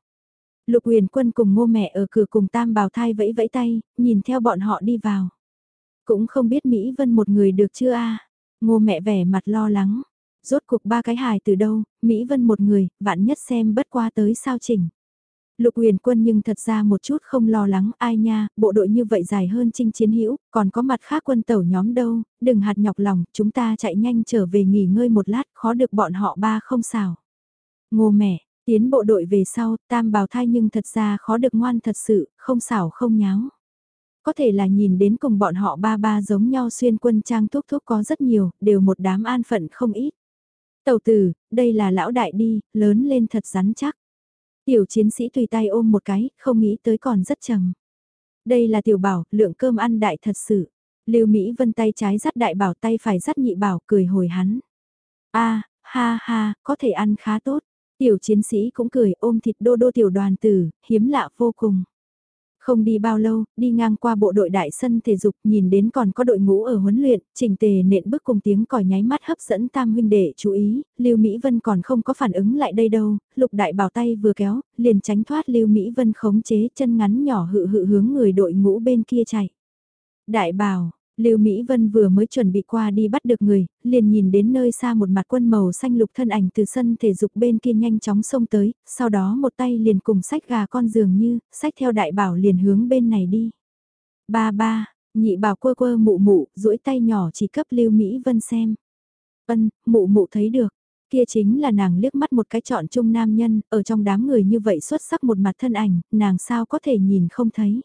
Speaker 1: Lục huyền quân cùng ngô mẹ ở cửa cùng Tam Bào Thai vẫy vẫy tay, nhìn theo bọn họ đi vào. Cũng không biết Mỹ Vân một người được chưa a Ngô mẹ vẻ mặt lo lắng. Rốt cuộc ba cái hài từ đâu, Mỹ Vân một người, vạn nhất xem bất qua tới sao chỉnh. Lục huyền quân nhưng thật ra một chút không lo lắng ai nha, bộ đội như vậy dài hơn trinh chiến hữu còn có mặt khác quân tẩu nhóm đâu, đừng hạt nhọc lòng, chúng ta chạy nhanh trở về nghỉ ngơi một lát, khó được bọn họ ba không xào. Ngô mẹ, tiến bộ đội về sau, tam bào thai nhưng thật ra khó được ngoan thật sự, không xảo không nháo. Có thể là nhìn đến cùng bọn họ ba ba giống nhau xuyên quân trang thuốc thuốc có rất nhiều, đều một đám an phận không ít. Tàu tử, đây là lão đại đi, lớn lên thật rắn chắc. Tiểu chiến sĩ tùy tay ôm một cái, không nghĩ tới còn rất trầm. Đây là tiểu bảo, lượng cơm ăn đại thật sự. Lưu Mỹ Vân tay trái dắt đại bảo tay phải dắt nhị bảo cười hồi hắn. a ha ha, có thể ăn khá tốt. Tiểu chiến sĩ cũng cười ôm thịt đô đô tiểu đoàn tử, hiếm lạ vô cùng. Không đi bao lâu, đi ngang qua bộ đội đại sân thể dục nhìn đến còn có đội ngũ ở huấn luyện, trình tề nện bước cùng tiếng còi nháy mắt hấp dẫn tam huynh đệ chú ý, Lưu Mỹ Vân còn không có phản ứng lại đây đâu, lục đại bảo tay vừa kéo, liền tránh thoát Lưu Mỹ Vân khống chế chân ngắn nhỏ hự hự hướng người đội ngũ bên kia chạy. Đại bảo, Lưu Mỹ Vân vừa mới chuẩn bị qua đi bắt được người, liền nhìn đến nơi xa một mặt quân màu xanh lục thân ảnh từ sân thể dục bên kia nhanh chóng xông tới, sau đó một tay liền cùng sách gà con dường như, sách theo đại bảo liền hướng bên này đi. Ba ba, nhị bảo quơ quơ mụ mụ, duỗi tay nhỏ chỉ cấp Lưu Mỹ Vân xem. Vân, mụ mụ thấy được, kia chính là nàng liếc mắt một cái chọn chung nam nhân, ở trong đám người như vậy xuất sắc một mặt thân ảnh, nàng sao có thể nhìn không thấy.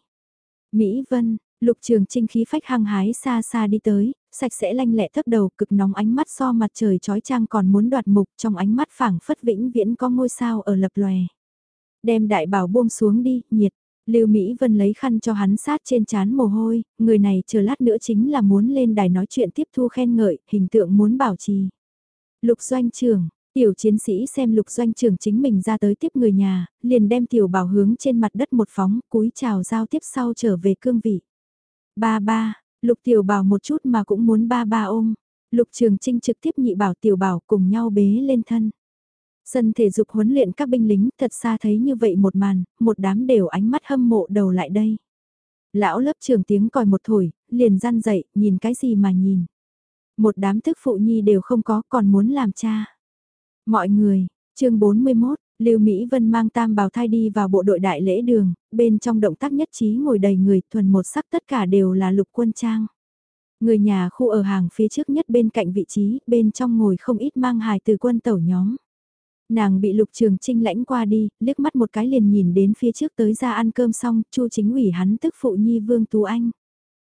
Speaker 1: Mỹ Vân, Lục trường trinh khí phách hăng hái xa xa đi tới, sạch sẽ lanh lẹ thấp đầu cực nóng ánh mắt so mặt trời trói trang còn muốn đoạt mục trong ánh mắt phảng phất vĩnh viễn có ngôi sao ở lập lòe. Đem đại bảo buông xuống đi, nhiệt. Lưu Mỹ Vân lấy khăn cho hắn sát trên chán mồ hôi, người này chờ lát nữa chính là muốn lên đài nói chuyện tiếp thu khen ngợi, hình tượng muốn bảo trì. Lục doanh trưởng, Tiểu chiến sĩ xem lục doanh trưởng chính mình ra tới tiếp người nhà, liền đem tiểu bảo hướng trên mặt đất một phóng, cúi chào giao tiếp sau trở về cương vị. Ba ba, lục tiểu bảo một chút mà cũng muốn ba ba ôm. Lục trường trinh trực tiếp nhị bảo tiểu bảo cùng nhau bế lên thân. Sân thể dục huấn luyện các binh lính thật xa thấy như vậy một màn, một đám đều ánh mắt hâm mộ đầu lại đây. Lão lớp trường tiếng còi một thổi, liền gian dậy, nhìn cái gì mà nhìn. Một đám thức phụ nhi đều không có còn muốn làm cha. Mọi người, chương 41, Lưu Mỹ Vân mang tam bào thai đi vào bộ đội đại lễ đường, bên trong động tác nhất trí ngồi đầy người thuần một sắc tất cả đều là lục quân trang. Người nhà khu ở hàng phía trước nhất bên cạnh vị trí, bên trong ngồi không ít mang hài từ quân tẩu nhóm. Nàng bị lục trường trinh lãnh qua đi, liếc mắt một cái liền nhìn đến phía trước tới ra ăn cơm xong, chu chính ủy hắn tức phụ nhi Vương Tú Anh.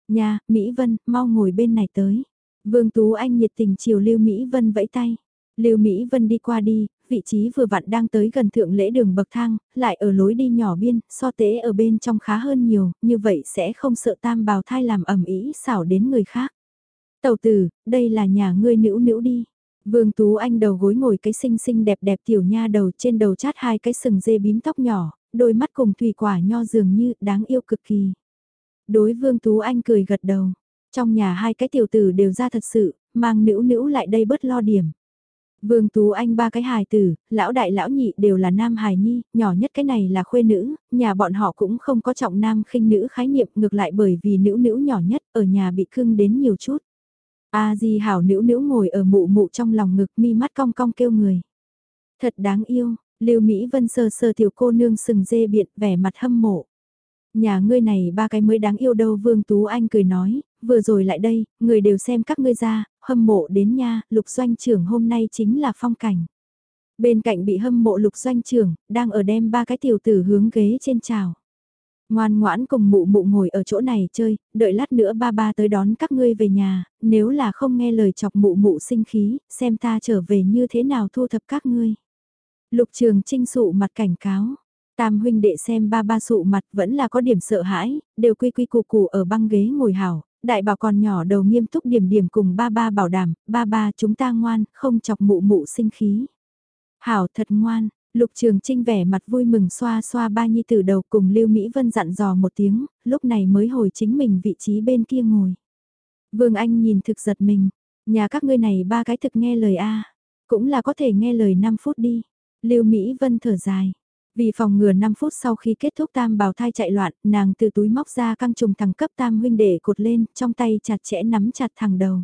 Speaker 1: Nhà, Mỹ Vân, mau ngồi bên này tới. Vương Tú Anh nhiệt tình chiều Lưu Mỹ Vân vẫy tay. Lưu Mỹ Vân đi qua đi, vị trí vừa vặn đang tới gần thượng lễ đường bậc thang, lại ở lối đi nhỏ biên, so tế ở bên trong khá hơn nhiều, như vậy sẽ không sợ tam bào thai làm ẩm ý xảo đến người khác. Tầu tử, đây là nhà ngươi nữ nữ đi. Vương Tú Anh đầu gối ngồi cái xinh xinh đẹp đẹp tiểu nha đầu trên đầu chát hai cái sừng dê bím tóc nhỏ, đôi mắt cùng thủy quả nho dường như đáng yêu cực kỳ. Đối Vương Tú Anh cười gật đầu, trong nhà hai cái tiểu tử đều ra thật sự, mang nữ nữ lại đây bớt lo điểm. Vương Tú Anh ba cái hài tử, lão đại lão nhị đều là nam hài nhi, nhỏ nhất cái này là khuê nữ, nhà bọn họ cũng không có trọng nam khinh nữ khái niệm ngược lại bởi vì nữ nữ nhỏ nhất ở nhà bị cưng đến nhiều chút. A Di hảo nữ nữ ngồi ở mụ mụ trong lòng ngực mi mắt cong cong kêu người. Thật đáng yêu, Lưu Mỹ Vân sờ sờ tiểu cô nương sừng dê biện vẻ mặt hâm mộ. Nhà ngươi này ba cái mới đáng yêu đâu Vương Tú Anh cười nói, vừa rồi lại đây, người đều xem các ngươi ra, hâm mộ đến nha, lục doanh trưởng hôm nay chính là phong cảnh. Bên cạnh bị hâm mộ lục doanh trưởng, đang ở đem ba cái tiểu tử hướng ghế trên trào. Ngoan ngoãn cùng mụ mụ ngồi ở chỗ này chơi, đợi lát nữa ba ba tới đón các ngươi về nhà, nếu là không nghe lời chọc mụ mụ sinh khí, xem ta trở về như thế nào thu thập các ngươi. Lục trường trinh sụ mặt cảnh cáo, tam huynh đệ xem ba ba sụ mặt vẫn là có điểm sợ hãi, đều quy quy củ củ ở băng ghế ngồi hảo, đại bảo còn nhỏ đầu nghiêm túc điểm điểm cùng ba ba bảo đảm, ba ba chúng ta ngoan, không chọc mụ mụ sinh khí. Hảo thật ngoan, Lục Trường Trinh vẻ mặt vui mừng xoa xoa ba nhi tử đầu cùng Lưu Mỹ Vân dặn dò một tiếng, lúc này mới hồi chính mình vị trí bên kia ngồi. Vương Anh nhìn thực giật mình, nhà các ngươi này ba cái thực nghe lời A, cũng là có thể nghe lời 5 phút đi. Lưu Mỹ Vân thở dài, vì phòng ngừa 5 phút sau khi kết thúc tam bào thai chạy loạn, nàng từ túi móc ra căng trùng thằng cấp tam huynh để cột lên, trong tay chặt chẽ nắm chặt thằng đầu.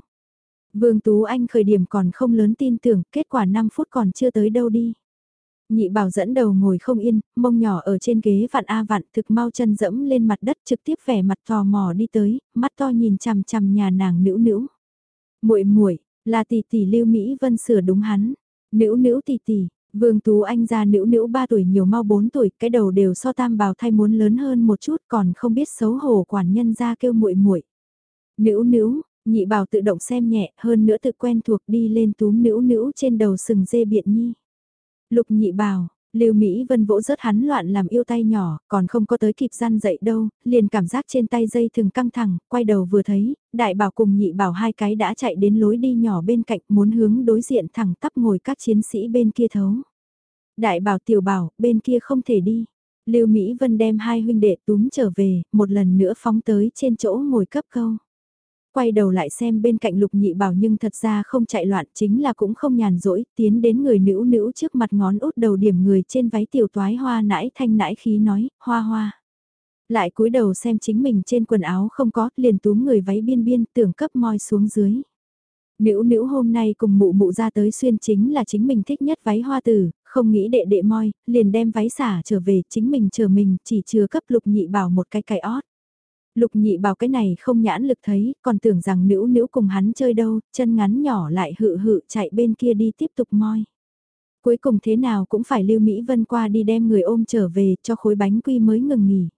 Speaker 1: Vương Tú Anh khởi điểm còn không lớn tin tưởng, kết quả 5 phút còn chưa tới đâu đi. Nhị bảo dẫn đầu ngồi không yên, mông nhỏ ở trên ghế vặn a vặn thực mau chân dẫm lên mặt đất trực tiếp vẻ mặt tò mò đi tới, mắt to nhìn chằm chằm nhà nàng nữ nữ. muội muội là tỷ tỷ lưu Mỹ Vân sửa đúng hắn. Nữ nữ tỷ tỷ, Vương Tú Anh ra nữ nữ 3 tuổi nhiều mau 4 tuổi, cái đầu đều so tam bào thay muốn lớn hơn một chút còn không biết xấu hổ quản nhân ra kêu muội muội Nữ nữ, nhị bảo tự động xem nhẹ hơn nữa tự quen thuộc đi lên túm nữ nữ trên đầu sừng dê biện nhi. Lục nhị bảo, Lưu Mỹ Vân vỗ rớt hắn loạn làm yêu tay nhỏ, còn không có tới kịp gian dậy đâu, liền cảm giác trên tay dây thường căng thẳng, quay đầu vừa thấy, đại bảo cùng nhị bảo hai cái đã chạy đến lối đi nhỏ bên cạnh muốn hướng đối diện thẳng tắp ngồi các chiến sĩ bên kia thấu. Đại bảo tiểu bảo, bên kia không thể đi. Lưu Mỹ Vân đem hai huynh đệ túm trở về, một lần nữa phóng tới trên chỗ ngồi cấp câu quay đầu lại xem bên cạnh lục nhị bảo nhưng thật ra không chạy loạn chính là cũng không nhàn rỗi, tiến đến người nữ nữ trước mặt ngón út đầu điểm người trên váy tiểu toái hoa nãi thanh nãi khí nói, hoa hoa. Lại cúi đầu xem chính mình trên quần áo không có, liền túm người váy biên biên tưởng cấp moi xuống dưới. Nữ nữ hôm nay cùng mụ mụ ra tới xuyên chính là chính mình thích nhất váy hoa tử, không nghĩ đệ đệ moi, liền đem váy xả trở về chính mình chờ mình chỉ chưa cấp lục nhị bảo một cái cài ót. Lục nhị bảo cái này không nhãn lực thấy, còn tưởng rằng nữ nữ cùng hắn chơi đâu, chân ngắn nhỏ lại hự hự chạy bên kia đi tiếp tục moi. Cuối cùng thế nào cũng phải Lưu Mỹ Vân qua đi đem người ôm trở về cho khối bánh quy mới ngừng nghỉ.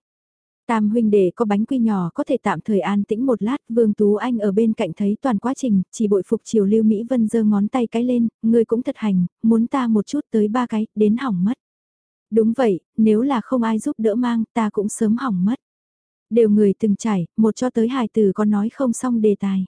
Speaker 1: Tam huynh đệ có bánh quy nhỏ có thể tạm thời an tĩnh một lát, Vương Tú Anh ở bên cạnh thấy toàn quá trình, chỉ bội phục chiều Lưu Mỹ Vân giơ ngón tay cái lên, người cũng thật hành, muốn ta một chút tới ba cái, đến hỏng mất. Đúng vậy, nếu là không ai giúp đỡ mang, ta cũng sớm hỏng mất. Đều người từng trải, một cho tới hài từ có nói không xong đề tài.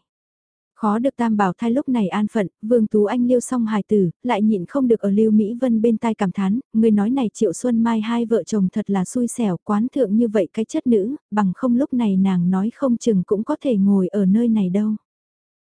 Speaker 1: Khó được tam bảo thai lúc này an phận, vương tú anh liêu xong hài tử, lại nhịn không được ở lưu Mỹ Vân bên tai cảm thán, người nói này triệu xuân mai hai vợ chồng thật là xui xẻo quán thượng như vậy cái chất nữ, bằng không lúc này nàng nói không chừng cũng có thể ngồi ở nơi này đâu.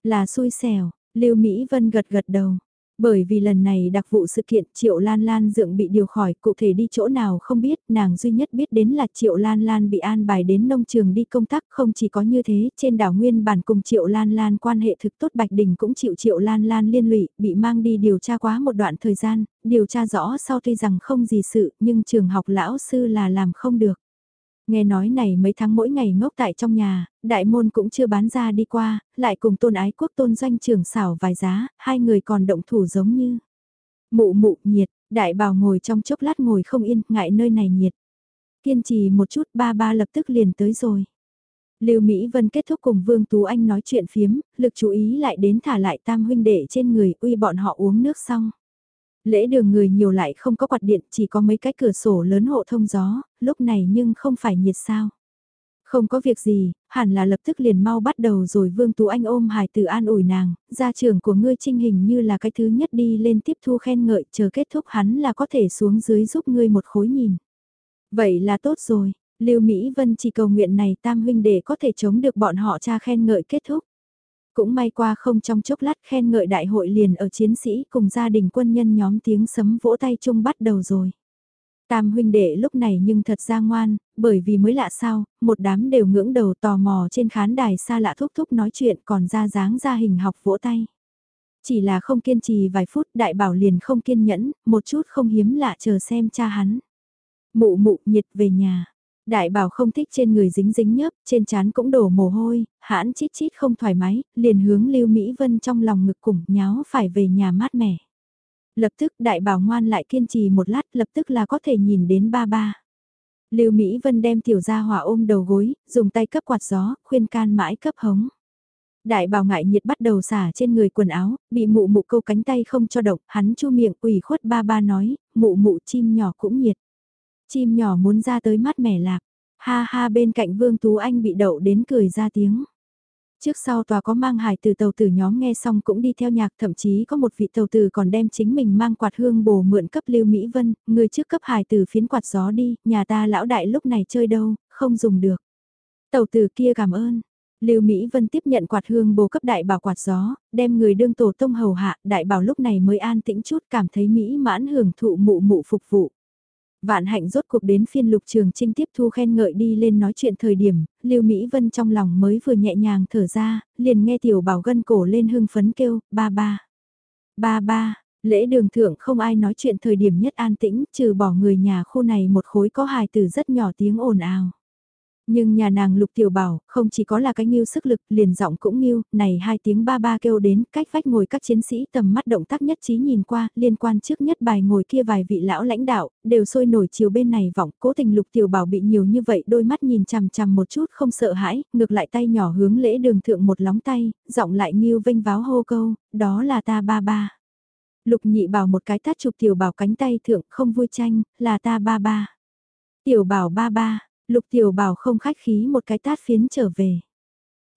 Speaker 1: Là xui xẻo, lưu Mỹ Vân gật gật đầu, bởi vì lần này đặc vụ sự kiện Triệu Lan Lan dượng bị điều khỏi, cụ thể đi chỗ nào không biết, nàng duy nhất biết đến là Triệu Lan Lan bị an bài đến nông trường đi công tác, không chỉ có như thế, trên đảo Nguyên bản cùng Triệu Lan Lan quan hệ thực tốt Bạch Đình cũng chịu Triệu Lan Lan liên lụy, bị mang đi điều tra quá một đoạn thời gian, điều tra rõ sau tuy rằng không gì sự, nhưng trường học lão sư là làm không được. Nghe nói này mấy tháng mỗi ngày ngốc tại trong nhà, đại môn cũng chưa bán ra đi qua, lại cùng tôn ái quốc tôn doanh trưởng xảo vài giá, hai người còn động thủ giống như. Mụ mụ nhiệt, đại bào ngồi trong chốc lát ngồi không yên, ngại nơi này nhiệt. Kiên trì một chút ba ba lập tức liền tới rồi. Lưu Mỹ Vân kết thúc cùng Vương Tú Anh nói chuyện phiếm, lực chú ý lại đến thả lại tam huynh đệ trên người uy bọn họ uống nước xong. Lễ đường người nhiều lại không có quạt điện, chỉ có mấy cái cửa sổ lớn hộ thông gió, lúc này nhưng không phải nhiệt sao. Không có việc gì, hẳn là lập tức liền mau bắt đầu rồi Vương Tú Anh ôm hài từ an ủi nàng, gia trưởng của ngươi trinh hình như là cái thứ nhất đi lên tiếp thu khen ngợi, chờ kết thúc hắn là có thể xuống dưới giúp ngươi một khối nhìn. Vậy là tốt rồi, Lưu Mỹ Vân chỉ cầu nguyện này tam huynh để có thể chống được bọn họ cha khen ngợi kết thúc. Cũng may qua không trong chốc lát khen ngợi đại hội liền ở chiến sĩ cùng gia đình quân nhân nhóm tiếng sấm vỗ tay chung bắt đầu rồi. Tam huynh đệ lúc này nhưng thật ra ngoan, bởi vì mới lạ sao, một đám đều ngưỡng đầu tò mò trên khán đài xa lạ thúc thúc nói chuyện còn ra dáng ra hình học vỗ tay. Chỉ là không kiên trì vài phút đại bảo liền không kiên nhẫn, một chút không hiếm lạ chờ xem cha hắn. Mụ mụ nhiệt về nhà, Đại bảo không thích trên người dính dính nhớp, trên trán cũng đổ mồ hôi, hãn chít chít không thoải mái, liền hướng Lưu Mỹ Vân trong lòng ngực cùng nháo phải về nhà mát mẻ. Lập tức đại bảo ngoan lại kiên trì một lát lập tức là có thể nhìn đến ba ba. Lưu Mỹ Vân đem tiểu gia hỏa ôm đầu gối, dùng tay cấp quạt gió, khuyên can mãi cấp hống. Đại bảo ngại nhiệt bắt đầu xả trên người quần áo, bị mụ mụ câu cánh tay không cho động, hắn chu miệng ủy khuất ba ba nói, mụ mụ chim nhỏ cũng nhiệt. Chim nhỏ muốn ra tới mát mẻ lạc. Ha ha bên cạnh Vương Tú Anh bị đậu đến cười ra tiếng. Trước sau tòa có mang hài từ tàu tử nhóm nghe xong cũng đi theo nhạc thậm chí có một vị tàu tử còn đem chính mình mang quạt hương bồ mượn cấp Lưu Mỹ Vân, người trước cấp hài từ phiến quạt gió đi, nhà ta lão đại lúc này chơi đâu, không dùng được. Tàu tử kia cảm ơn. Lưu Mỹ Vân tiếp nhận quạt hương bồ cấp đại bảo quạt gió, đem người đương tổ tông hầu hạ, đại bảo lúc này mới an tĩnh chút cảm thấy mỹ mãn hưởng thụ mụ mụ phục vụ. Vạn hạnh rốt cuộc đến phiên lục trường trinh tiếp thu khen ngợi đi lên nói chuyện thời điểm, Lưu Mỹ Vân trong lòng mới vừa nhẹ nhàng thở ra, liền nghe tiểu bảo gân cổ lên hưng phấn kêu, ba ba. Ba ba, lễ đường thượng không ai nói chuyện thời điểm nhất an tĩnh, trừ bỏ người nhà khu này một khối có hài từ rất nhỏ tiếng ồn ào. Nhưng nhà nàng lục tiểu bảo, không chỉ có là cái nghiêu sức lực, liền giọng cũng nghiêu, này hai tiếng ba ba kêu đến, cách vách ngồi các chiến sĩ tầm mắt động tác nhất trí nhìn qua, liên quan trước nhất bài ngồi kia vài vị lão lãnh đạo, đều sôi nổi chiều bên này vọng, cố tình lục tiểu bảo bị nhiều như vậy, đôi mắt nhìn chằm chằm một chút không sợ hãi, ngược lại tay nhỏ hướng lễ đường thượng một lóng tay, giọng lại nghiêu vênh váo hô câu, đó là ta ba ba. Lục nhị bảo một cái tát chụp tiểu bảo cánh tay thượng, không vui tranh, là ta ba ba. Tiểu bảo ba ba Lục Tiểu Bảo không khách khí một cái tát phiến trở về.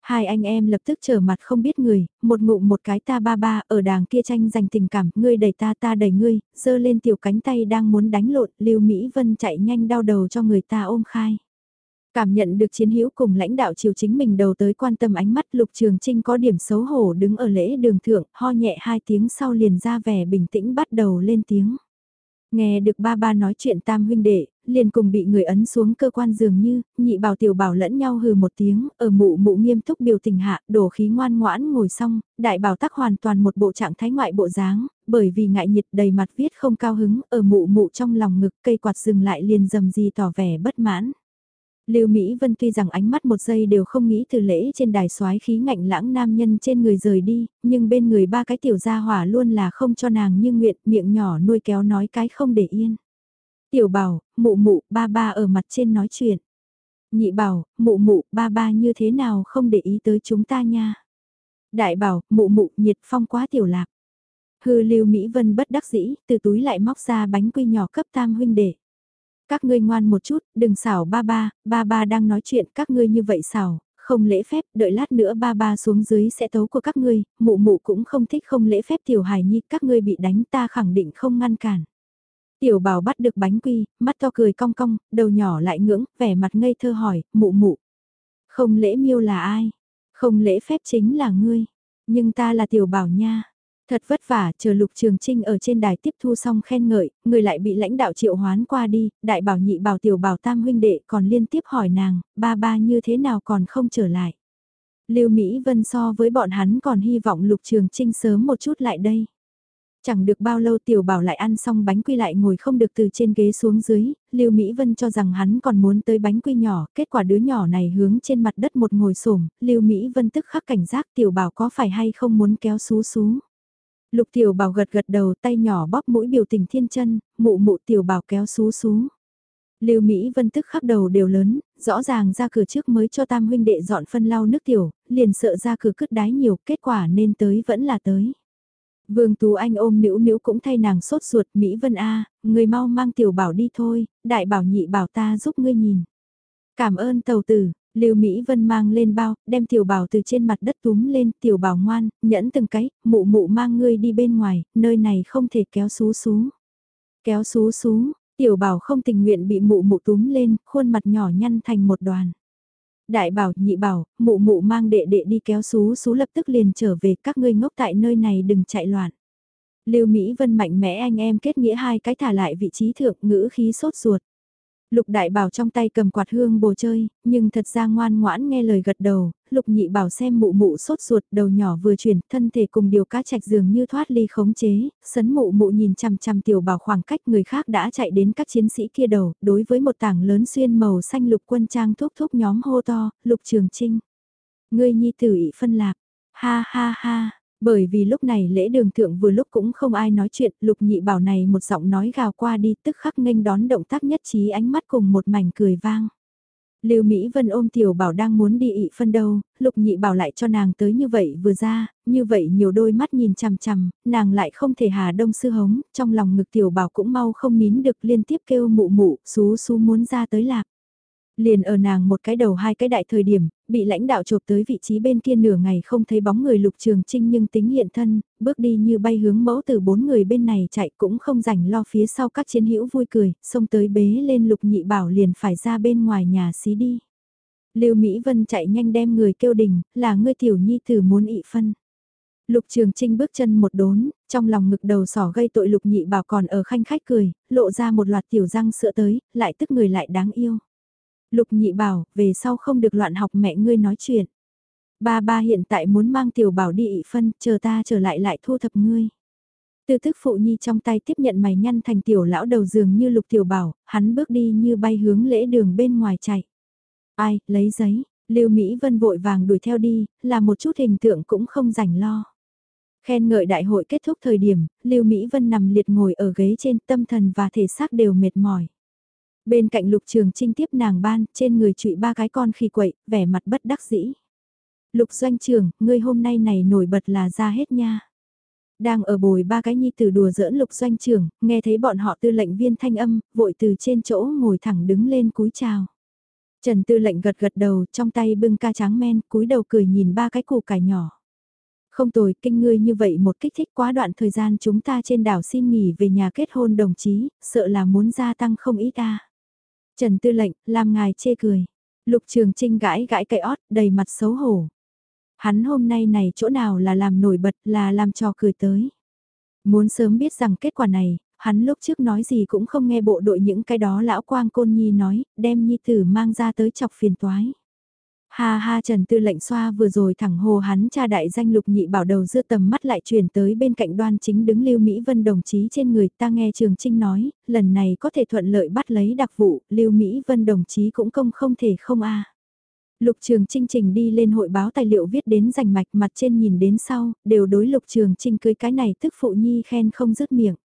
Speaker 1: Hai anh em lập tức trở mặt không biết người, một ngụm một cái ta ba ba ở đàng kia tranh giành tình cảm, ngươi đẩy ta ta đẩy ngươi, giơ lên tiểu cánh tay đang muốn đánh lộn, Lưu Mỹ Vân chạy nhanh đau đầu cho người ta ôm khai. Cảm nhận được chiến hữu cùng lãnh đạo chiều chính mình đầu tới quan tâm ánh mắt Lục Trường Trinh có điểm xấu hổ đứng ở lễ đường thượng, ho nhẹ hai tiếng sau liền ra vẻ bình tĩnh bắt đầu lên tiếng. Nghe được ba ba nói chuyện tam huynh đệ, liền cùng bị người ấn xuống cơ quan dường như, nhị bảo tiểu bảo lẫn nhau hừ một tiếng, ở mụ mụ nghiêm túc biểu tình hạ, đổ khí ngoan ngoãn ngồi xong, đại bảo tắc hoàn toàn một bộ trạng thái ngoại bộ dáng, bởi vì ngại nhiệt đầy mặt viết không cao hứng, ở mụ mụ trong lòng ngực cây quạt dừng lại liền dầm gì tỏ vẻ bất mãn. Lưu Mỹ Vân tuy rằng ánh mắt một giây đều không nghĩ từ lễ trên đài soái khí ngạnh lãng nam nhân trên người rời đi, nhưng bên người ba cái tiểu gia hỏa luôn là không cho nàng như nguyện miệng nhỏ nuôi kéo nói cái không để yên. Tiểu bảo, mụ mụ, ba ba ở mặt trên nói chuyện. Nhị bảo, mụ mụ, ba ba như thế nào không để ý tới chúng ta nha. Đại bảo, mụ mụ, nhiệt phong quá tiểu lạc. Hư lưu Mỹ Vân bất đắc dĩ, từ túi lại móc ra bánh quy nhỏ cấp tam huynh đệ. Các ngươi ngoan một chút, đừng xảo ba ba, ba ba đang nói chuyện các ngươi như vậy xảo, không lễ phép, đợi lát nữa ba ba xuống dưới sẽ tấu của các ngươi, mụ mụ cũng không thích không lễ phép tiểu hài nhi, các ngươi bị đánh ta khẳng định không ngăn cản. Tiểu bảo bắt được bánh quy, mắt to cười cong cong, đầu nhỏ lại ngưỡng, vẻ mặt ngây thơ hỏi, mụ mụ. Không lễ miêu là ai? Không lễ phép chính là ngươi. Nhưng ta là tiểu bảo nha. Thật vất vả, chờ Lục Trường Trinh ở trên đài tiếp thu xong khen ngợi, người lại bị lãnh đạo triệu hoán qua đi, đại bảo nhị bảo tiểu bảo tam huynh đệ còn liên tiếp hỏi nàng, ba ba như thế nào còn không trở lại. Lưu Mỹ Vân so với bọn hắn còn hy vọng Lục Trường Trinh sớm một chút lại đây. Chẳng được bao lâu tiểu bảo lại ăn xong bánh quy lại ngồi không được từ trên ghế xuống dưới, Lưu Mỹ Vân cho rằng hắn còn muốn tới bánh quy nhỏ, kết quả đứa nhỏ này hướng trên mặt đất một ngồi xổm Lưu Mỹ Vân tức khắc cảnh giác tiểu bảo có phải hay không muốn kéo xú xú. Lục tiểu bảo gật gật đầu tay nhỏ bóp mũi biểu tình thiên chân, mụ mụ tiểu bảo kéo xú xú. Lưu Mỹ Vân tức khắc đầu đều lớn, rõ ràng ra cửa trước mới cho tam huynh đệ dọn phân lau nước tiểu, liền sợ ra cửa cứt đái nhiều, kết quả nên tới vẫn là tới. Vương Tú Anh ôm nữ nữ cũng thay nàng sốt ruột Mỹ Vân A, người mau mang tiểu bảo đi thôi, đại bảo nhị bảo ta giúp ngươi nhìn. Cảm ơn tàu tử, Lưu Mỹ Vân mang lên bao, đem tiểu bảo từ trên mặt đất túm lên, tiểu bảo ngoan, nhẫn từng cái, mụ mụ mang ngươi đi bên ngoài, nơi này không thể kéo xú xú. Kéo xú xú, tiểu bảo không tình nguyện bị mụ mụ túm lên, khuôn mặt nhỏ nhăn thành một đoàn. Đại bảo, nhị bảo, mụ mụ mang đệ đệ đi kéo xú xú lập tức liền trở về các ngươi ngốc tại nơi này đừng chạy loạn. Lưu Mỹ Vân mạnh mẽ anh em kết nghĩa hai cái thả lại vị trí thượng ngữ khí sốt ruột. Lục đại bảo trong tay cầm quạt hương bồ chơi, nhưng thật ra ngoan ngoãn nghe lời gật đầu, lục nhị bảo xem mụ mụ sốt ruột đầu nhỏ vừa chuyển, thân thể cùng điều cá chạch dường như thoát ly khống chế, sấn mụ mụ nhìn chằm chằm tiểu bảo khoảng cách người khác đã chạy đến các chiến sĩ kia đầu, đối với một tảng lớn xuyên màu xanh lục quân trang thúc thúc nhóm hô to, lục trường trinh. Ngươi nhi tử ị phân lạc, ha ha ha, bởi vì lúc này lễ đường thượng vừa lúc cũng không ai nói chuyện, lục nhị bảo này một giọng nói gào qua đi tức khắc nghênh đón động tác nhất trí ánh mắt cùng một mảnh cười vang. Lưu Mỹ Vân ôm tiểu bảo đang muốn đi ị phân đâu, lục nhị bảo lại cho nàng tới như vậy vừa ra, như vậy nhiều đôi mắt nhìn chằm chằm, nàng lại không thể hà đông sư hống, trong lòng ngực tiểu bảo cũng mau không nín được liên tiếp kêu mụ mụ, xú xú muốn ra tới lạc. Liền ở nàng một cái đầu hai cái đại thời điểm, bị lãnh đạo chộp tới vị trí bên kia nửa ngày không thấy bóng người lục trường trinh nhưng tính hiện thân, bước đi như bay hướng mẫu từ bốn người bên này chạy cũng không rảnh lo phía sau các chiến hữu vui cười, xông tới bế lên lục nhị bảo liền phải ra bên ngoài nhà xí đi. Lưu Mỹ Vân chạy nhanh đem người kêu đình, là ngươi tiểu nhi tử muốn ị phân. Lục Trường Trinh bước chân một đốn, trong lòng ngực đầu sỏ gây tội Lục Nhị Bảo còn ở khanh khách cười, lộ ra một loạt tiểu răng sữa tới, lại tức người lại đáng yêu. Lục nhị bảo, về sau không được loạn học mẹ ngươi nói chuyện. Ba ba hiện tại muốn mang tiểu bảo đi ị phân, chờ ta trở lại lại thu thập ngươi. tư thức phụ nhi trong tay tiếp nhận mày nhăn thành tiểu lão đầu giường như lục tiểu bảo, hắn bước đi như bay hướng lễ đường bên ngoài chạy. Ai, lấy giấy, Lưu Mỹ Vân vội vàng đuổi theo đi, là một chút hình tượng cũng không rảnh lo. Khen ngợi đại hội kết thúc thời điểm, Lưu Mỹ Vân nằm liệt ngồi ở ghế trên tâm thần và thể xác đều mệt mỏi. Bên cạnh lục trường trinh tiếp nàng ban, trên người trụy ba cái con khi quậy, vẻ mặt bất đắc dĩ. Lục doanh trường, ngươi hôm nay này nổi bật là ra hết nha. Đang ở bồi ba cái nhi tử đùa giỡn lục doanh trưởng, nghe thấy bọn họ tư lệnh viên thanh âm, vội từ trên chỗ ngồi thẳng đứng lên cúi chào. Trần tư lệnh gật gật đầu, trong tay bưng ca tráng men, cúi đầu cười nhìn ba cái củ cải nhỏ. Không tồi, kinh ngươi như vậy một kích thích quá đoạn thời gian chúng ta trên đảo xin nghỉ về nhà kết hôn đồng chí, sợ là muốn gia tăng không ít ta. Trần Tư lệnh, làm ngài chê cười. Lục Trường Trinh gãi gãi cây ót, đầy mặt xấu hổ. Hắn hôm nay này chỗ nào là làm nổi bật là làm trò cười tới. Muốn sớm biết rằng kết quả này, hắn lúc trước nói gì cũng không nghe bộ đội những cái đó lão quang côn nhi nói, đem nhi tử mang ra tới chọc phiền toái. Ha ha Trần Tư lệnh xoa vừa rồi thẳng hồ hắn cha đại danh lục nhị bảo đầu dưa tầm mắt lại chuyển tới bên cạnh đoan chính đứng Lưu Mỹ Vân đồng chí trên người ta nghe Trường Trinh nói, lần này có thể thuận lợi bắt lấy đặc vụ, Lưu Mỹ Vân đồng chí cũng công không thể không a. Lục Trường Trinh trình đi lên hội báo tài liệu viết đến rành mạch mặt trên nhìn đến sau, đều đối Lục Trường Trinh cưới cái này tức phụ nhi khen không dứt miệng.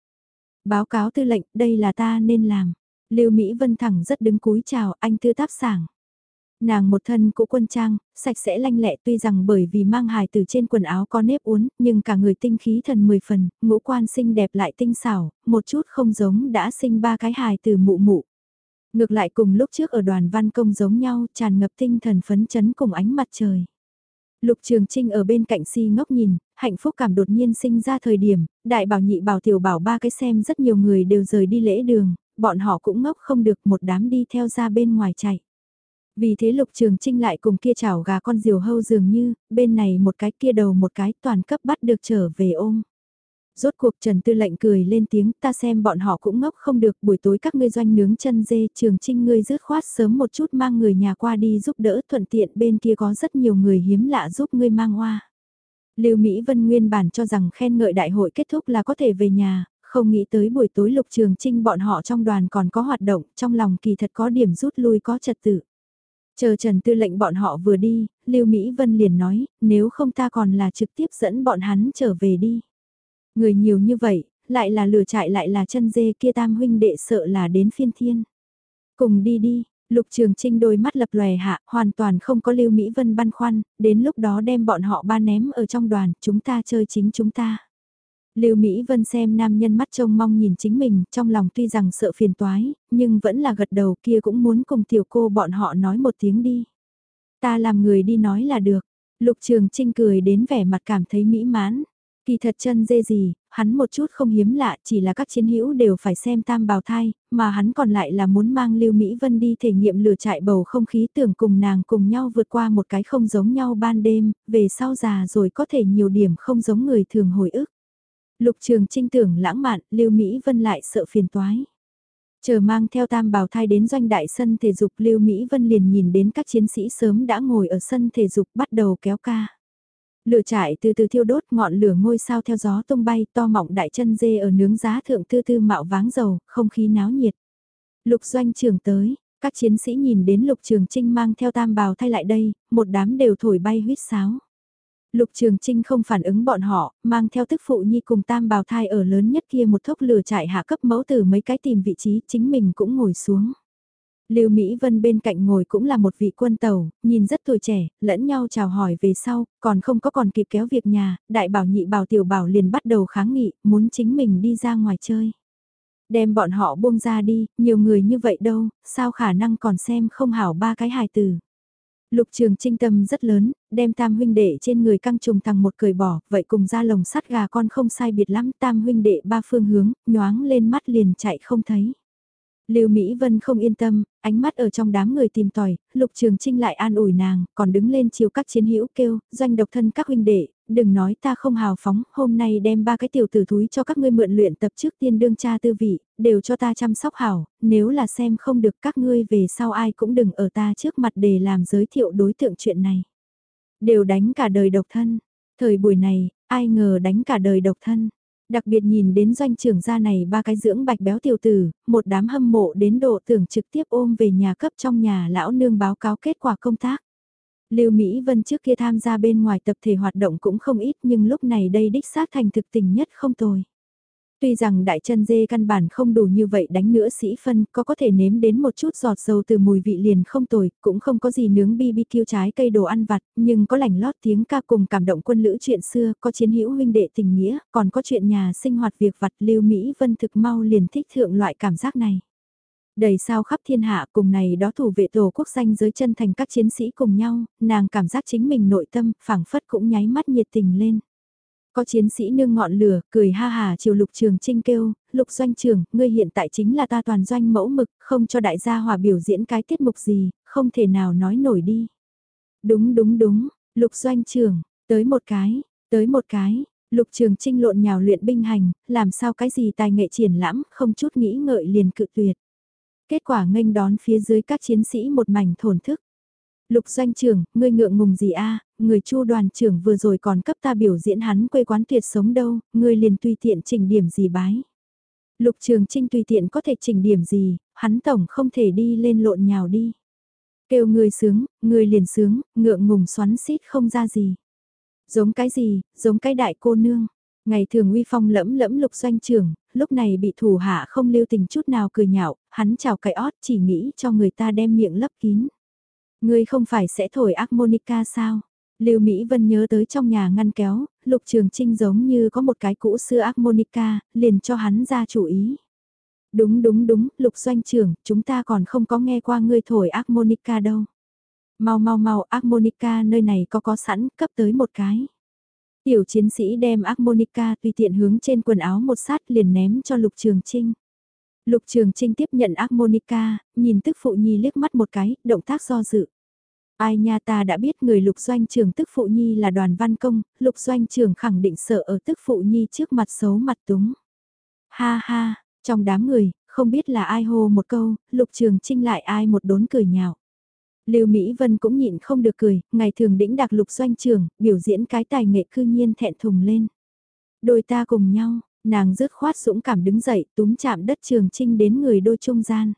Speaker 1: Báo cáo tư lệnh, đây là ta nên làm. Lưu Mỹ Vân thẳng rất đứng cúi chào, anh tư táp sảng. Nàng một thân cũ quân trang, sạch sẽ lanh lẹ tuy rằng bởi vì mang hài từ trên quần áo có nếp uốn, nhưng cả người tinh khí thần mười phần, ngũ quan xinh đẹp lại tinh xảo, một chút không giống đã sinh ba cái hài từ mụ mụ. Ngược lại cùng lúc trước ở đoàn văn công giống nhau, tràn ngập tinh thần phấn chấn cùng ánh mặt trời. Lục Trường Trinh ở bên cạnh si ngốc nhìn, hạnh phúc cảm đột nhiên sinh ra thời điểm, đại bảo nhị bảo tiểu bảo ba cái xem rất nhiều người đều rời đi lễ đường, bọn họ cũng ngốc không được một đám đi theo ra bên ngoài chạy. Vì thế lục trường trinh lại cùng kia chảo gà con diều hâu dường như, bên này một cái kia đầu một cái toàn cấp bắt được trở về ôm. Rốt cuộc Trần Tư lệnh cười lên tiếng ta xem bọn họ cũng ngốc không được buổi tối các ngươi doanh nướng chân dê trường trinh ngươi rước khoát sớm một chút mang người nhà qua đi giúp đỡ thuận tiện bên kia có rất nhiều người hiếm lạ giúp ngươi mang hoa. Lưu Mỹ Vân nguyên bản cho rằng khen ngợi đại hội kết thúc là có thể về nhà, không nghĩ tới buổi tối lục trường trinh bọn họ trong đoàn còn có hoạt động, trong lòng kỳ thật có điểm rút lui có trật tự. Chờ Trần Tư lệnh bọn họ vừa đi, Lưu Mỹ Vân liền nói, nếu không ta còn là trực tiếp dẫn bọn hắn trở về đi. Người nhiều như vậy, lại là lửa chạy lại là chân dê kia tam huynh đệ sợ là đến phiên thiên. Cùng đi đi, Lục Trường Trinh đôi mắt lập lòe hạ, hoàn toàn không có Lưu Mỹ Vân băn khoăn, đến lúc đó đem bọn họ ba ném ở trong đoàn, chúng ta chơi chính chúng ta. Lưu Mỹ Vân xem nam nhân mắt trông mong nhìn chính mình, trong lòng tuy rằng sợ phiền toái, nhưng vẫn là gật đầu kia cũng muốn cùng tiểu cô bọn họ nói một tiếng đi. Ta làm người đi nói là được. Lục Trường Trinh cười đến vẻ mặt cảm thấy mỹ mãn. Kỳ thật chân dê gì, hắn một chút không hiếm lạ, chỉ là các chiến hữu đều phải xem tam bào thai, mà hắn còn lại là muốn mang Lưu Mỹ Vân đi thể nghiệm lửa trại bầu không khí tưởng cùng nàng cùng nhau vượt qua một cái không giống nhau ban đêm, về sau già rồi có thể nhiều điểm không giống người thường hồi ức. Lục trường trinh tưởng lãng mạn, Lưu Mỹ Vân lại sợ phiền toái. Chờ mang theo tam bào thai đến doanh đại sân thể dục Lưu Mỹ Vân liền nhìn đến các chiến sĩ sớm đã ngồi ở sân thể dục bắt đầu kéo ca. Lửa trải từ từ thiêu đốt ngọn lửa ngôi sao theo gió tung bay to mọng đại chân dê ở nướng giá thượng tư tư mạo váng dầu, không khí náo nhiệt. Lục doanh trường tới, các chiến sĩ nhìn đến lục trường trinh mang theo tam bào thay lại đây, một đám đều thổi bay huyết sáo. Lục Trường Trinh không phản ứng bọn họ, mang theo tức phụ nhi cùng tam bào thai ở lớn nhất kia một thốc lửa trại hạ cấp mẫu từ mấy cái tìm vị trí chính mình cũng ngồi xuống. Lưu Mỹ Vân bên cạnh ngồi cũng là một vị quân tàu, nhìn rất tuổi trẻ, lẫn nhau chào hỏi về sau, còn không có còn kịp kéo việc nhà, đại bảo nhị bảo tiểu bảo liền bắt đầu kháng nghị, muốn chính mình đi ra ngoài chơi. Đem bọn họ buông ra đi, nhiều người như vậy đâu, sao khả năng còn xem không hảo ba cái hài từ. Lục trường trinh tâm rất lớn, đem tam huynh đệ trên người căng trùng thằng một cười bỏ, vậy cùng ra lồng sắt gà con không sai biệt lắm, tam huynh đệ ba phương hướng, nhoáng lên mắt liền chạy không thấy. Lưu Mỹ Vân không yên tâm, ánh mắt ở trong đám người tìm tòi, Lục Trường Trinh lại an ủi nàng, còn đứng lên chiều các chiến hữu kêu, doanh độc thân các huynh đệ, đừng nói ta không hào phóng, hôm nay đem ba cái tiểu tử thúi cho các ngươi mượn luyện tập trước tiên đương cha tư vị, đều cho ta chăm sóc hảo, nếu là xem không được các ngươi về sau ai cũng đừng ở ta trước mặt để làm giới thiệu đối tượng chuyện này. Đều đánh cả đời độc thân, thời buổi này, ai ngờ đánh cả đời độc thân. Đặc biệt nhìn đến doanh trưởng gia này ba cái dưỡng bạch béo tiểu tử, một đám hâm mộ đến độ tưởng trực tiếp ôm về nhà cấp trong nhà lão nương báo cáo kết quả công tác. Lưu Mỹ Vân trước kia tham gia bên ngoài tập thể hoạt động cũng không ít nhưng lúc này đây đích xác thành thực tình nhất không tồi. Tuy rằng đại chân dê căn bản không đủ như vậy đánh nữa sĩ phân, có có thể nếm đến một chút giọt dầu từ mùi vị liền không tồi, cũng không có gì nướng BBQ trái cây đồ ăn vặt, nhưng có lành lót tiếng ca cùng cảm động quân lữ chuyện xưa, có chiến hữu huynh đệ tình nghĩa, còn có chuyện nhà sinh hoạt việc vặt lưu Mỹ Vân thực mau liền thích thượng loại cảm giác này. Đầy sao khắp thiên hạ cùng này đó thủ vệ tổ quốc danh giới chân thành các chiến sĩ cùng nhau, nàng cảm giác chính mình nội tâm, phảng phất cũng nháy mắt nhiệt tình lên. Có chiến sĩ nương ngọn lửa, cười ha hà chiều lục trường trinh kêu, lục doanh trường, ngươi hiện tại chính là ta toàn doanh mẫu mực, không cho đại gia hòa biểu diễn cái tiết mục gì, không thể nào nói nổi đi. Đúng đúng đúng, lục doanh trường, tới một cái, tới một cái, lục trường trinh lộn nhào luyện binh hành, làm sao cái gì tài nghệ triển lãm, không chút nghĩ ngợi liền cự tuyệt. Kết quả nghênh đón phía dưới các chiến sĩ một mảnh thổn thức. Lục doanh trưởng, ngươi ngượng ngùng gì a? người chu đoàn trưởng vừa rồi còn cấp ta biểu diễn hắn quê quán tuyệt sống đâu, ngươi liền tùy tiện chỉnh điểm gì bái. Lục trường trinh tùy tiện có thể chỉnh điểm gì, hắn tổng không thể đi lên lộn nhào đi. Kêu người sướng, người liền sướng, ngượng ngùng xoắn xít không ra gì. Giống cái gì, giống cái đại cô nương. Ngày thường uy phong lẫm lẫm lục doanh trưởng, lúc này bị thủ hạ không lưu tình chút nào cười nhạo, hắn chào cái ót chỉ nghĩ cho người ta đem miệng lấp kín. Ngươi không phải sẽ thổi harmonica sao? Lưu Mỹ Vân nhớ tới trong nhà ngăn kéo, Lục Trường Trinh giống như có một cái cũ xưa harmonica, liền cho hắn ra chủ ý. Đúng đúng đúng, Lục Doanh trưởng, chúng ta còn không có nghe qua ngươi thổi harmonica đâu. Mau mau mau, harmonica nơi này có có sẵn, cấp tới một cái. Tiểu chiến sĩ đem harmonica tùy tiện hướng trên quần áo một sát liền ném cho Lục Trường Trinh. Lục Trường Trinh tiếp nhận ác Monica, nhìn tức phụ nhi liếc mắt một cái, động tác do dự. Ai nha ta đã biết người lục doanh Trường tức phụ nhi là đoàn văn công, lục doanh Trường khẳng định sợ ở tức phụ nhi trước mặt xấu mặt túng. Ha ha, trong đám người, không biết là ai hô một câu, lục trường trinh lại ai một đốn cười nhạo. Lưu Mỹ Vân cũng nhịn không được cười, ngày thường đĩnh đặc lục doanh Trường biểu diễn cái tài nghệ cư nhiên thẹn thùng lên. Đôi ta cùng nhau, nàng rứt khoát dũng cảm đứng dậy túm chạm đất trường trinh đến người đôi trung gian.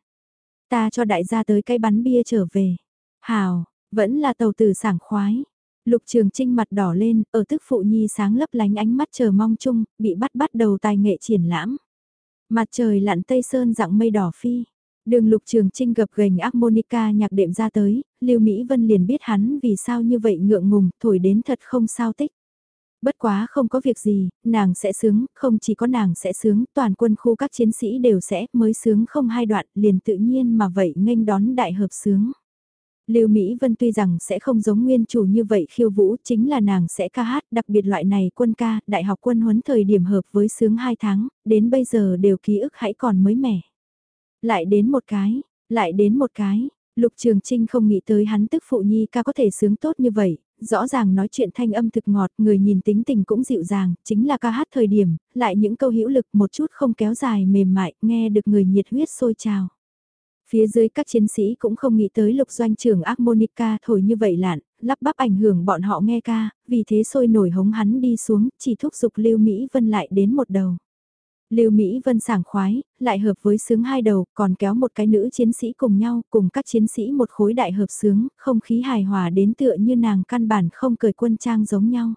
Speaker 1: Ta cho đại gia tới cây bắn bia trở về. Hào, vẫn là tàu tử sảng khoái. Lục Trường Trinh mặt đỏ lên, ở tức phụ nhi sáng lấp lánh ánh mắt chờ mong chung, bị bắt bắt đầu tài nghệ triển lãm. Mặt trời lặn tây sơn dạng mây đỏ phi. Đường Lục Trường Trinh gập gành harmonica nhạc đệm ra tới, Lưu Mỹ Vân liền biết hắn vì sao như vậy ngượng ngùng, thổi đến thật không sao tích. Bất quá không có việc gì, nàng sẽ sướng, không chỉ có nàng sẽ sướng, toàn quân khu các chiến sĩ đều sẽ mới sướng không hai đoạn, liền tự nhiên mà vậy nghênh đón đại hợp sướng. Lưu Mỹ Vân tuy rằng sẽ không giống nguyên chủ như vậy khiêu vũ, chính là nàng sẽ ca hát, đặc biệt loại này quân ca, đại học quân huấn thời điểm hợp với sướng 2 tháng, đến bây giờ đều ký ức hãy còn mới mẻ. Lại đến một cái, lại đến một cái, Lục Trường Trinh không nghĩ tới hắn tức phụ nhi ca có thể sướng tốt như vậy, rõ ràng nói chuyện thanh âm thực ngọt, người nhìn tính tình cũng dịu dàng, chính là ca hát thời điểm, lại những câu hữu lực một chút không kéo dài mềm mại, nghe được người nhiệt huyết sôi trào. Phía dưới các chiến sĩ cũng không nghĩ tới lục doanh trưởng Armonica thổi như vậy lạn, lắp bắp ảnh hưởng bọn họ nghe ca, vì thế sôi nổi hống hắn đi xuống, chỉ thúc giục Lưu Mỹ Vân lại đến một đầu. Lưu Mỹ Vân sảng khoái, lại hợp với sướng hai đầu, còn kéo một cái nữ chiến sĩ cùng nhau, cùng các chiến sĩ một khối đại hợp sướng, không khí hài hòa đến tựa như nàng căn bản không cởi quân trang giống nhau.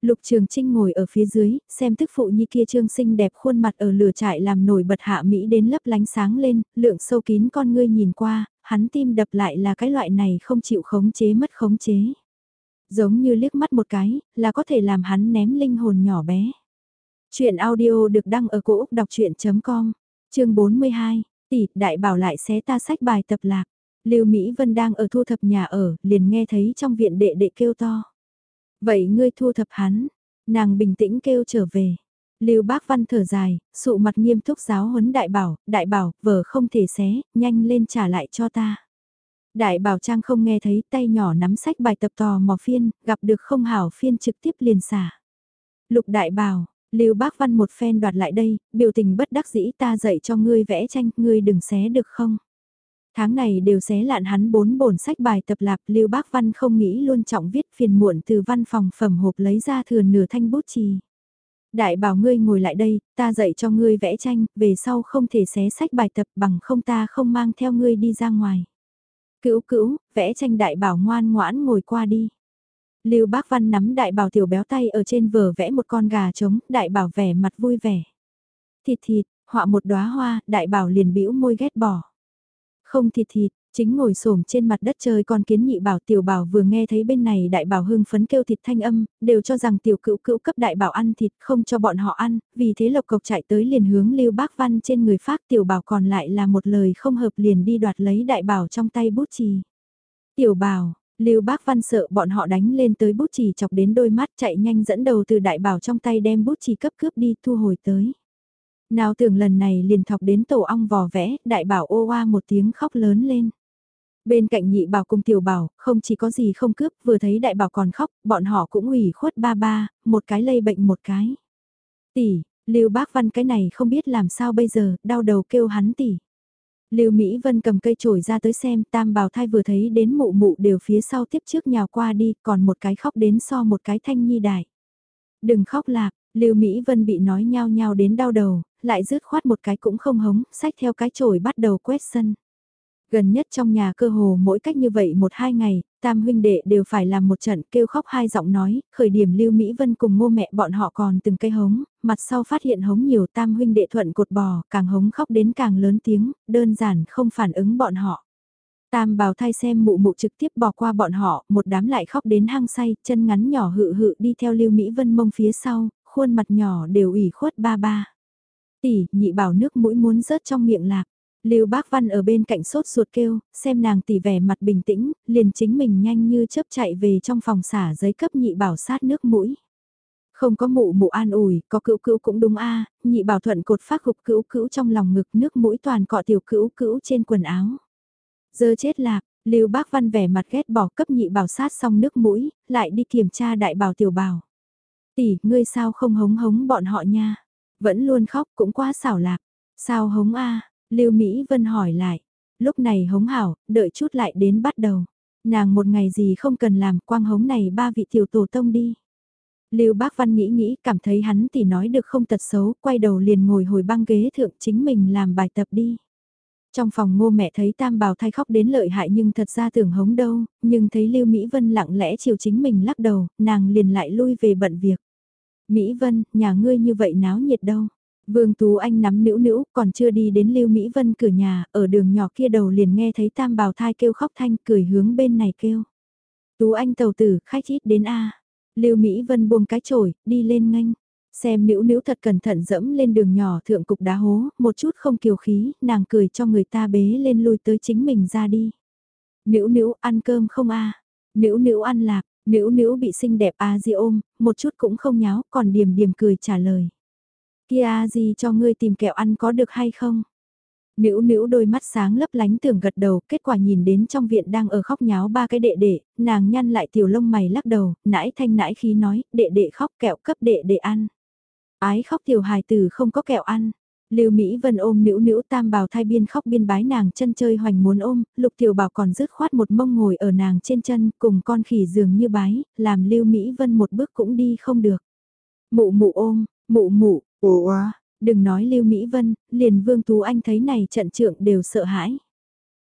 Speaker 1: Lục Trường Trinh ngồi ở phía dưới, xem tức phụ nhi kia trương xinh đẹp khuôn mặt ở lửa trại làm nổi bật hạ Mỹ đến lấp lánh sáng lên, lượng sâu kín con ngươi nhìn qua, hắn tim đập lại là cái loại này không chịu khống chế mất khống chế. Giống như liếc mắt một cái, là có thể làm hắn ném linh hồn nhỏ bé. Chuyện audio được đăng ở cổ Úc đọc chuyện.com, chương 42, tỷ đại bảo lại xé ta sách bài tập lạc. Lưu Mỹ Vân đang ở thu thập nhà ở, liền nghe thấy trong viện đệ đệ kêu to. Vậy ngươi thu thập hắn, nàng bình tĩnh kêu trở về. Lưu Bác Văn thở dài, sụ mặt nghiêm túc giáo huấn đại bảo, đại bảo, vờ không thể xé, nhanh lên trả lại cho ta. Đại bảo trang không nghe thấy tay nhỏ nắm sách bài tập tò mò phiên, gặp được không hảo phiên trực tiếp liền xả. Lục đại bảo, Lưu Bác Văn một phen đoạt lại đây, biểu tình bất đắc dĩ ta dạy cho ngươi vẽ tranh, ngươi đừng xé được không? Tháng này đều xé lạn hắn bốn bổn sách bài tập lạp Lưu Bác Văn không nghĩ luôn trọng viết phiền muộn từ văn phòng phẩm hộp lấy ra thừa nửa thanh bút chì. Đại bảo ngươi ngồi lại đây, ta dạy cho ngươi vẽ tranh, về sau không thể xé sách bài tập bằng không ta không mang theo ngươi đi ra ngoài. Cữu cữu, vẽ tranh đại bảo ngoan ngoãn ngồi qua đi. Lưu Bác Văn nắm đại bảo tiểu béo tay ở trên vở vẽ một con gà trống, đại bảo vẻ mặt vui vẻ. Thịt thịt, họa một đóa hoa, đại bảo liền bĩu môi ghét bỏ. Không thịt thịt, chính ngồi xổm trên mặt đất chơi con kiến nhị bảo tiểu bảo vừa nghe thấy bên này đại bảo hưng phấn kêu thịt thanh âm, đều cho rằng tiểu cữu cữu cấp đại bảo ăn thịt không cho bọn họ ăn, vì thế lộc cộc chạy tới liền hướng lưu bác văn trên người phát tiểu bảo còn lại là một lời không hợp liền đi đoạt lấy đại bảo trong tay bút chì. Tiểu bảo, Lưu Bác Văn sợ bọn họ đánh lên tới bút chỉ chọc đến đôi mắt chạy nhanh dẫn đầu từ đại bảo trong tay đem bút chỉ cấp cướp đi thu hồi tới. Nào tưởng lần này liền thọc đến tổ ong vò vẽ, đại bảo ô oa một tiếng khóc lớn lên. Bên cạnh nhị bảo cùng tiểu bảo, không chỉ có gì không cướp, vừa thấy đại bảo còn khóc, bọn họ cũng ủy khuất ba ba, một cái lây bệnh một cái. Tỷ, Lưu Bác Văn cái này không biết làm sao bây giờ, đau đầu kêu hắn tỷ. Lưu Mỹ Vân cầm cây chổi ra tới xem, tam bào thai vừa thấy đến mụ mụ đều phía sau tiếp trước nhào qua đi, còn một cái khóc đến so một cái thanh nhi đại. Đừng khóc lạc, Lưu Mỹ Vân bị nói nhao nhao đến đau đầu, lại rứt khoát một cái cũng không hống, sách theo cái chổi bắt đầu quét sân. Gần nhất trong nhà cơ hồ mỗi cách như vậy một hai ngày, tam huynh đệ đều phải làm một trận kêu khóc hai giọng nói, khởi điểm Lưu Mỹ Vân cùng ngô mẹ bọn họ còn từng cây hống, mặt sau phát hiện hống nhiều tam huynh đệ thuận cột bò, càng hống khóc đến càng lớn tiếng, đơn giản không phản ứng bọn họ. Tam bào thay xem mụ mụ trực tiếp bỏ qua bọn họ, một đám lại khóc đến hang say, chân ngắn nhỏ hự hự đi theo Lưu Mỹ Vân mông phía sau, khuôn mặt nhỏ đều ủy khuất ba ba. Tỷ, nhị bảo nước mũi muốn rớt trong miệng lạc. Lưu Bác Văn ở bên cạnh sốt ruột kêu, xem nàng tỷ vẻ mặt bình tĩnh, liền chính mình nhanh như chớp chạy về trong phòng xả giấy cấp nhị bảo sát nước mũi. Không có mụ mụ an ủi, có cữu cữu cũng đúng a, nhị bảo thuận cột phát hục cữu cữu trong lòng ngực nước mũi toàn cọ tiểu cữu cữu trên quần áo. Giờ chết lạc, Lưu Bác Văn vẻ mặt ghét bỏ cấp nhị bảo sát xong nước mũi, lại đi kiểm tra đại bảo tiểu bảo. Tỷ, ngươi sao không hống hống bọn họ nha? Vẫn luôn khóc cũng quá xảo lạc. Sao hống a? Lưu Mỹ Vân hỏi lại. Lúc này hống hảo, đợi chút lại đến bắt đầu. Nàng một ngày gì không cần làm, quang hống này ba vị tiểu tổ tông đi. Lưu Bác Văn nghĩ nghĩ, cảm thấy hắn thì nói được không tật xấu, quay đầu liền ngồi hồi băng ghế thượng chính mình làm bài tập đi. Trong phòng ngô mẹ thấy tam bào thai khóc đến lợi hại nhưng thật ra tưởng hống đâu, nhưng thấy Lưu Mỹ Vân lặng lẽ chiều chính mình lắc đầu, nàng liền lại lui về bận việc. Mỹ Vân, nhà ngươi như vậy náo nhiệt đâu. Vương Tú Anh nắm nữ nữ, còn chưa đi đến Lưu Mỹ Vân cửa nhà, ở đường nhỏ kia đầu liền nghe thấy tam bào thai kêu khóc thanh cười hướng bên này kêu. Tú Anh tàu tử, khách ít đến A. Lưu Mỹ Vân buông cái chổi, đi lên nganh. Xem nữ nữ thật cẩn thận dẫm lên đường nhỏ thượng cục đá hố, một chút không kiều khí, nàng cười cho người ta bế lên lui tới chính mình ra đi. Nữ nữ ăn cơm không a Nữ nữ ăn lạc, nữ nữ bị xinh đẹp a di ôm, một chút cũng không nháo, còn điềm điềm cười trả lời. Kia gì cho ngươi tìm kẹo ăn có được hay không? Nữ nữ đôi mắt sáng lấp lánh tưởng gật đầu, kết quả nhìn đến trong viện đang ở khóc nháo ba cái đệ đệ, nàng nhăn lại tiểu lông mày lắc đầu, nãi thanh nãi khí nói, đệ đệ khóc kẹo cấp đệ đệ ăn. Ái khóc tiểu hài tử không có kẹo ăn. Lưu Mỹ Vân ôm Nữu Nữu tam bào thai biên khóc biên bái nàng chân chơi hoành muốn ôm, lục tiểu bảo còn rứt khoát một mông ngồi ở nàng trên chân cùng con khỉ dường như bái, làm Lưu Mỹ Vân một bước cũng đi không được. Mụ mụ ôm, mụ mụ, ồ đừng nói Lưu Mỹ Vân, liền Vương Tú Anh thấy này trận trưởng đều sợ hãi.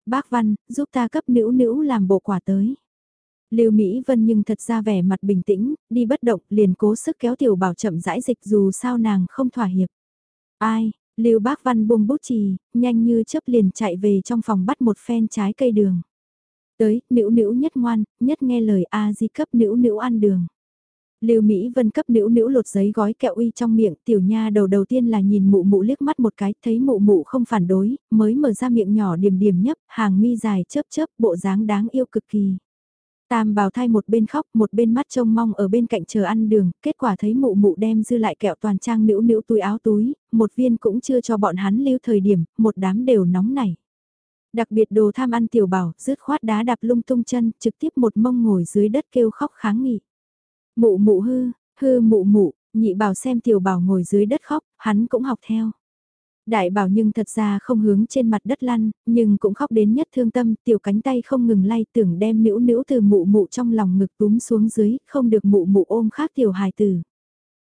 Speaker 1: Bác Văn, giúp ta cấp nữ nữ làm bộ quả tới. Lưu Mỹ Vân nhưng thật ra vẻ mặt bình tĩnh, đi bất động, liền cố sức kéo tiểu bảo chậm rãi dịch dù sao nàng không thỏa hiệp. Ai, Lưu Bác Văn buông bút chì, nhanh như chớp liền chạy về trong phòng bắt một phen trái cây đường. Tới, nữ nữ nhất ngoan, nhất nghe lời A di cấp nữ nữ ăn đường. Lưu Mỹ Vân cấp nữu nữu lột giấy gói kẹo uy trong miệng, tiểu nha đầu đầu tiên là nhìn mụ mụ liếc mắt một cái, thấy mụ mụ không phản đối, mới mở ra miệng nhỏ điểm điểm nhấp, hàng mi dài chớp chớp, bộ dáng đáng yêu cực kỳ. Tam bào thai một bên khóc một bên mắt trông mong ở bên cạnh chờ ăn đường, kết quả thấy mụ mụ đem dư lại kẹo toàn trang nữu nữu túi áo túi, một viên cũng chưa cho bọn hắn lưu thời điểm, một đám đều nóng nảy. Đặc biệt đồ tham ăn tiểu bảo, rứt khoát đá đạp lung tung chân, trực tiếp một mông ngồi dưới đất kêu khóc kháng nghị. Mụ mụ hư, hư mụ mụ, nhị bảo xem tiểu bảo ngồi dưới đất khóc, hắn cũng học theo. Đại bảo nhưng thật ra không hướng trên mặt đất lăn, nhưng cũng khóc đến nhất thương tâm, tiểu cánh tay không ngừng lay tưởng đem nữ nữ từ mụ mụ trong lòng ngực túm xuống dưới, không được mụ mụ ôm khác tiểu hài tử.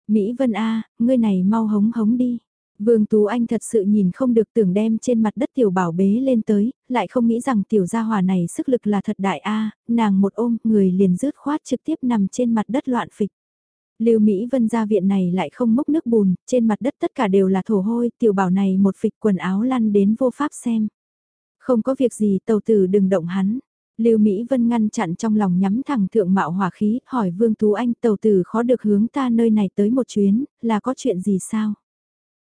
Speaker 1: Mỹ Vân A, ngươi này mau hống hống đi. Vương Tú Anh thật sự nhìn không được tưởng đem trên mặt đất tiểu bảo bế lên tới, lại không nghĩ rằng tiểu gia hòa này sức lực là thật đại A, nàng một ôm, người liền rớt khoát trực tiếp nằm trên mặt đất loạn phịch. Lưu Mỹ Vân ra viện này lại không mốc nước bùn, trên mặt đất tất cả đều là thổ hôi, tiểu bảo này một phịch quần áo lăn đến vô pháp xem. Không có việc gì tàu tử đừng động hắn. Lưu Mỹ Vân ngăn chặn trong lòng nhắm thẳng thượng mạo hỏa khí, hỏi Vương Tú Anh tàu tử khó được hướng ta nơi này tới một chuyến, là có chuyện gì sao?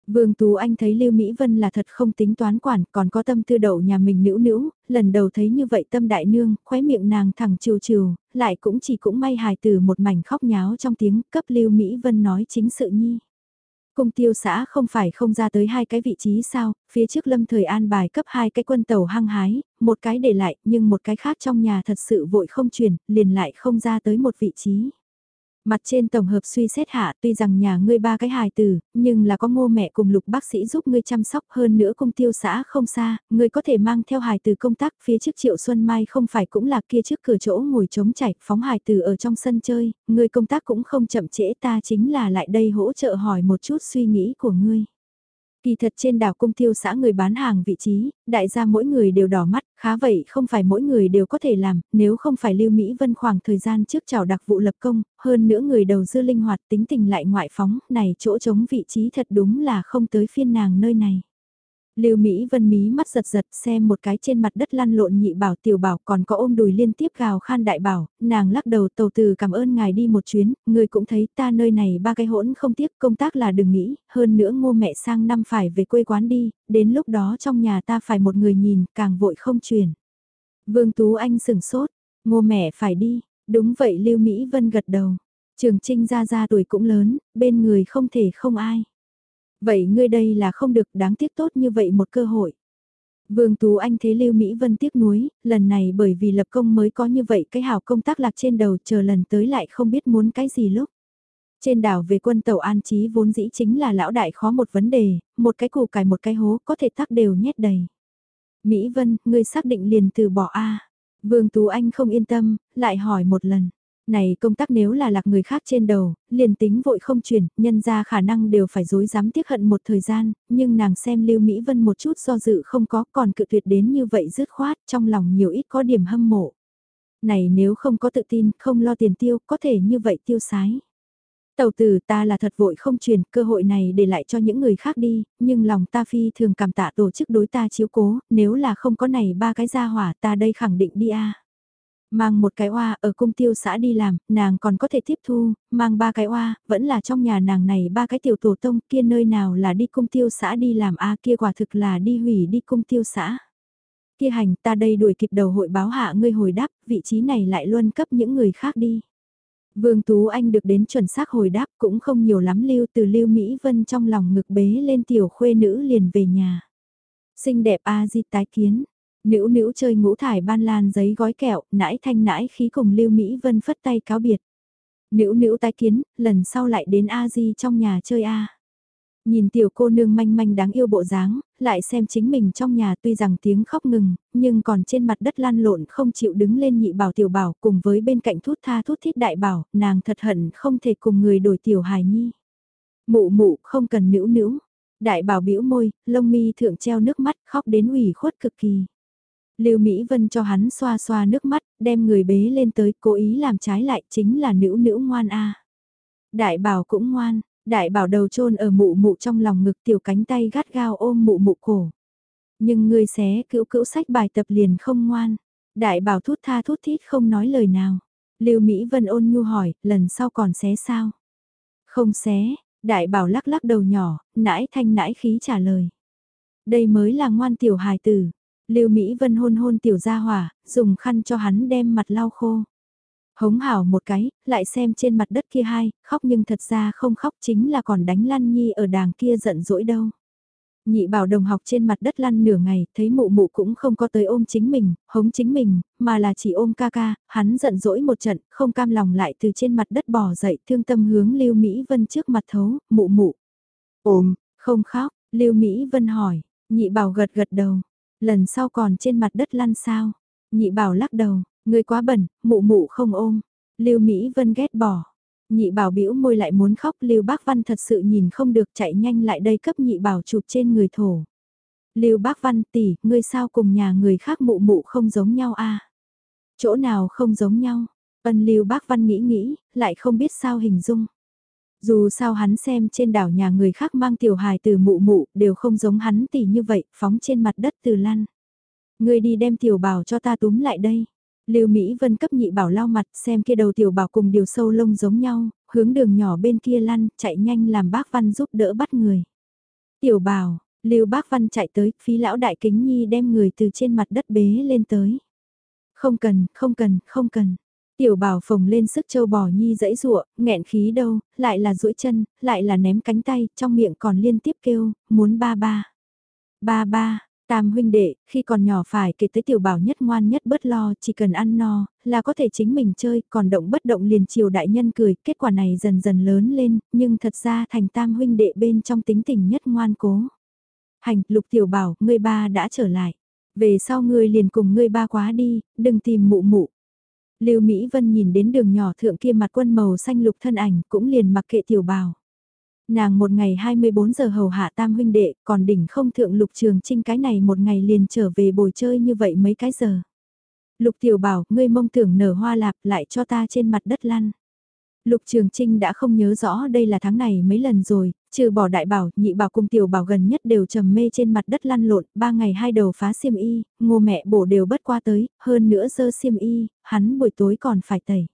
Speaker 1: Vương Tú Anh thấy Lưu Mỹ Vân là thật không tính toán quản, còn có tâm tư đậu nhà mình nữ nữ, lần đầu thấy như vậy tâm đại nương, khóe miệng nàng thẳng chiều chiều, lại cũng chỉ cũng may hài từ một mảnh khóc nháo trong tiếng cấp Lưu Mỹ Vân nói chính sự nhi. Cung tiêu xã không phải không ra tới hai cái vị trí sao, phía trước lâm thời an bài cấp hai cái quân tàu hăng hái, một cái để lại nhưng một cái khác trong nhà thật sự vội không chuyển, liền lại không ra tới một vị trí. Mặt trên tổng hợp suy xét hạ tuy rằng nhà ngươi ba cái hài tử, nhưng là có ngô mẹ cùng lục bác sĩ giúp ngươi chăm sóc hơn nữa công tiêu xã không xa, ngươi có thể mang theo hài tử công tác phía trước triệu xuân mai không phải cũng là kia trước cửa chỗ ngồi chống chảy phóng hài tử ở trong sân chơi, ngươi công tác cũng không chậm trễ ta chính là lại đây hỗ trợ hỏi một chút suy nghĩ của ngươi. Kỳ thật trên đảo cung tiêu xã người bán hàng vị trí, đại gia mỗi người đều đỏ mắt, khá vậy không phải mỗi người đều có thể làm, nếu không phải Lưu Mỹ Vân khoảng thời gian trước chào đặc vụ lập công, hơn nữa người đầu dư linh hoạt tính tình lại ngoại phóng, này chỗ trống vị trí thật đúng là không tới phiên nàng nơi này. Lưu Mỹ Vân mí mắt giật giật xem một cái trên mặt đất lăn lộn nhị bảo tiểu bảo còn có ôm đùi liên tiếp gào khan đại bảo, nàng lắc đầu tàu từ cảm ơn ngài đi một chuyến, người cũng thấy ta nơi này ba cái hỗn không tiếc công tác là đừng nghĩ, hơn nữa ngô mẹ sang năm phải về quê quán đi, đến lúc đó trong nhà ta phải một người nhìn, càng vội không truyền. Vương Tú Anh sừng sốt, ngô mẹ phải đi, đúng vậy Lưu Mỹ Vân gật đầu, trường trinh ra ra tuổi cũng lớn, bên người không thể không ai. Vậy ngươi đây là không được đáng tiếc tốt như vậy một cơ hội. Vương Tú Anh thấy Lưu Mỹ Vân tiếc nuối, lần này bởi vì lập công mới có như vậy cái hào công tác lạc trên đầu chờ lần tới lại không biết muốn cái gì lúc. Trên đảo về quân tàu an trí vốn dĩ chính là lão đại khó một vấn đề, một cái củ cải một cái hố có thể tắc đều nhét đầy. Mỹ Vân, ngươi xác định liền từ bỏ A. Vương Tú Anh không yên tâm, lại hỏi một lần. Này công tác nếu là lạc người khác trên đầu, liền tính vội không chuyển, nhân ra khả năng đều phải dối dám tiếc hận một thời gian, nhưng nàng xem Lưu Mỹ Vân một chút do dự không có còn cự tuyệt đến như vậy dứt khoát, trong lòng nhiều ít có điểm hâm mộ. Này nếu không có tự tin, không lo tiền tiêu, có thể như vậy tiêu sái. Tàu tử ta là thật vội không truyền, cơ hội này để lại cho những người khác đi, nhưng lòng ta phi thường cảm tạ tổ chức đối ta chiếu cố, nếu là không có này ba cái gia hỏa ta đây khẳng định đi a. Mang một cái oa ở cung tiêu xã đi làm, nàng còn có thể tiếp thu, mang ba cái oa, vẫn là trong nhà nàng này ba cái tiểu tổ tông kia nơi nào là đi cung tiêu xã đi làm a kia quả thực là đi hủy đi cung tiêu xã. Kia hành ta đây đuổi kịp đầu hội báo hạ ngươi hồi đáp, vị trí này lại luôn cấp những người khác đi. Vương Tú Anh được đến chuẩn xác hồi đáp cũng không nhiều lắm lưu từ lưu Mỹ Vân trong lòng ngực bế lên tiểu khuê nữ liền về nhà. Xinh đẹp A Di tái kiến, nữ nữ chơi ngũ thải ban lan giấy gói kẹo, nãi thanh nãi khí cùng lưu Mỹ Vân phất tay cáo biệt. Nữ nữ tái kiến, lần sau lại đến A Di trong nhà chơi A. Nhìn tiểu cô nương manh manh đáng yêu bộ dáng, lại xem chính mình trong nhà tuy rằng tiếng khóc ngừng, nhưng còn trên mặt đất lan lộn không chịu đứng lên nhị bảo tiểu bảo cùng với bên cạnh thút tha thút thít đại bảo, nàng thật hận không thể cùng người đổi tiểu hài nhi. Mụ mụ không cần nữ nữ. Đại bảo bĩu môi, lông mi thượng treo nước mắt khóc đến ủy khuất cực kỳ. Lưu Mỹ Vân cho hắn xoa xoa nước mắt, đem người bế lên tới cố ý làm trái lại chính là nữ nữ ngoan a. Đại bảo cũng ngoan, Đại bảo đầu chôn ở mụ mụ trong lòng ngực tiểu cánh tay gắt gao ôm mụ mụ cổ. Nhưng người xé cữu cữu sách bài tập liền không ngoan. Đại bảo thút tha thút thít không nói lời nào. Lưu Mỹ Vân ôn nhu hỏi, lần sau còn xé sao? Không xé, đại bảo lắc lắc đầu nhỏ, nãi thanh nãi khí trả lời. Đây mới là ngoan tiểu hài tử. Lưu Mỹ Vân hôn hôn tiểu gia hỏa, dùng khăn cho hắn đem mặt lau khô. Hống hảo một cái, lại xem trên mặt đất kia hai, khóc nhưng thật ra không khóc chính là còn đánh lăn nhi ở đàng kia giận dỗi đâu. Nhị bảo đồng học trên mặt đất lăn nửa ngày, thấy mụ mụ cũng không có tới ôm chính mình, hống chính mình, mà là chỉ ôm ca ca, hắn giận dỗi một trận, không cam lòng lại từ trên mặt đất bò dậy, thương tâm hướng Lưu Mỹ Vân trước mặt thấu, mụ mụ. Ôm, không khóc, Lưu Mỹ Vân hỏi, nhị bảo gật gật đầu, lần sau còn trên mặt đất lăn sao? Nhị bảo lắc đầu, Người quá bẩn, mụ mụ không ôm. Lưu Mỹ Vân ghét bỏ. Nhị bảo bĩu môi lại muốn khóc Lưu Bác Văn thật sự nhìn không được chạy nhanh lại đây cấp nhị bảo chụp trên người thổ. Lưu Bác Văn tỷ, ngươi sao cùng nhà người khác mụ mụ không giống nhau a? Chỗ nào không giống nhau? Ân Lưu Bác Văn nghĩ nghĩ, lại không biết sao hình dung. Dù sao hắn xem trên đảo nhà người khác mang tiểu hài từ mụ mụ đều không giống hắn tỷ như vậy, phóng trên mặt đất từ lăn. người đi đem tiểu bảo cho ta túm lại đây. Lưu Mỹ Vân cấp nhị bảo lau mặt xem kia đầu tiểu bảo cùng điều sâu lông giống nhau, hướng đường nhỏ bên kia lăn, chạy nhanh làm bác Văn giúp đỡ bắt người. Tiểu bảo, Lưu bác Văn chạy tới, phí lão đại kính nhi đem người từ trên mặt đất bế lên tới. Không cần, không cần, không cần. Tiểu bảo phồng lên sức châu bò nhi dãy rụa, nghẹn khí đâu, lại là duỗi chân, lại là ném cánh tay, trong miệng còn liên tiếp kêu, muốn ba ba. Ba ba, Tam huynh đệ, khi còn nhỏ phải kể tới tiểu bảo nhất ngoan nhất bớt lo, chỉ cần ăn no, là có thể chính mình chơi, còn động bất động liền chiều đại nhân cười, kết quả này dần dần lớn lên, nhưng thật ra thành tam huynh đệ bên trong tính tình nhất ngoan cố. Hành, lục tiểu bảo, ngươi ba đã trở lại. Về sau ngươi liền cùng ngươi ba quá đi, đừng tìm mụ mụ. Lưu Mỹ Vân nhìn đến đường nhỏ thượng kia mặt quân màu xanh lục thân ảnh, cũng liền mặc kệ tiểu bảo. Nàng một ngày 24 giờ hầu hạ tam huynh đệ, còn đỉnh không thượng lục trường trinh cái này một ngày liền trở về bồi chơi như vậy mấy cái giờ. Lục tiểu bảo, ngươi mông tưởng nở hoa lạp lại cho ta trên mặt đất lăn. Lục Trường Trinh đã không nhớ rõ đây là tháng này mấy lần rồi, trừ bỏ đại bảo, nhị bảo cùng tiểu bảo gần nhất đều trầm mê trên mặt đất lăn lộn, ba ngày hai đầu phá xiêm y, ngô mẹ bổ đều bất qua tới, hơn nữa dơ xiêm y, hắn buổi tối còn phải tẩy.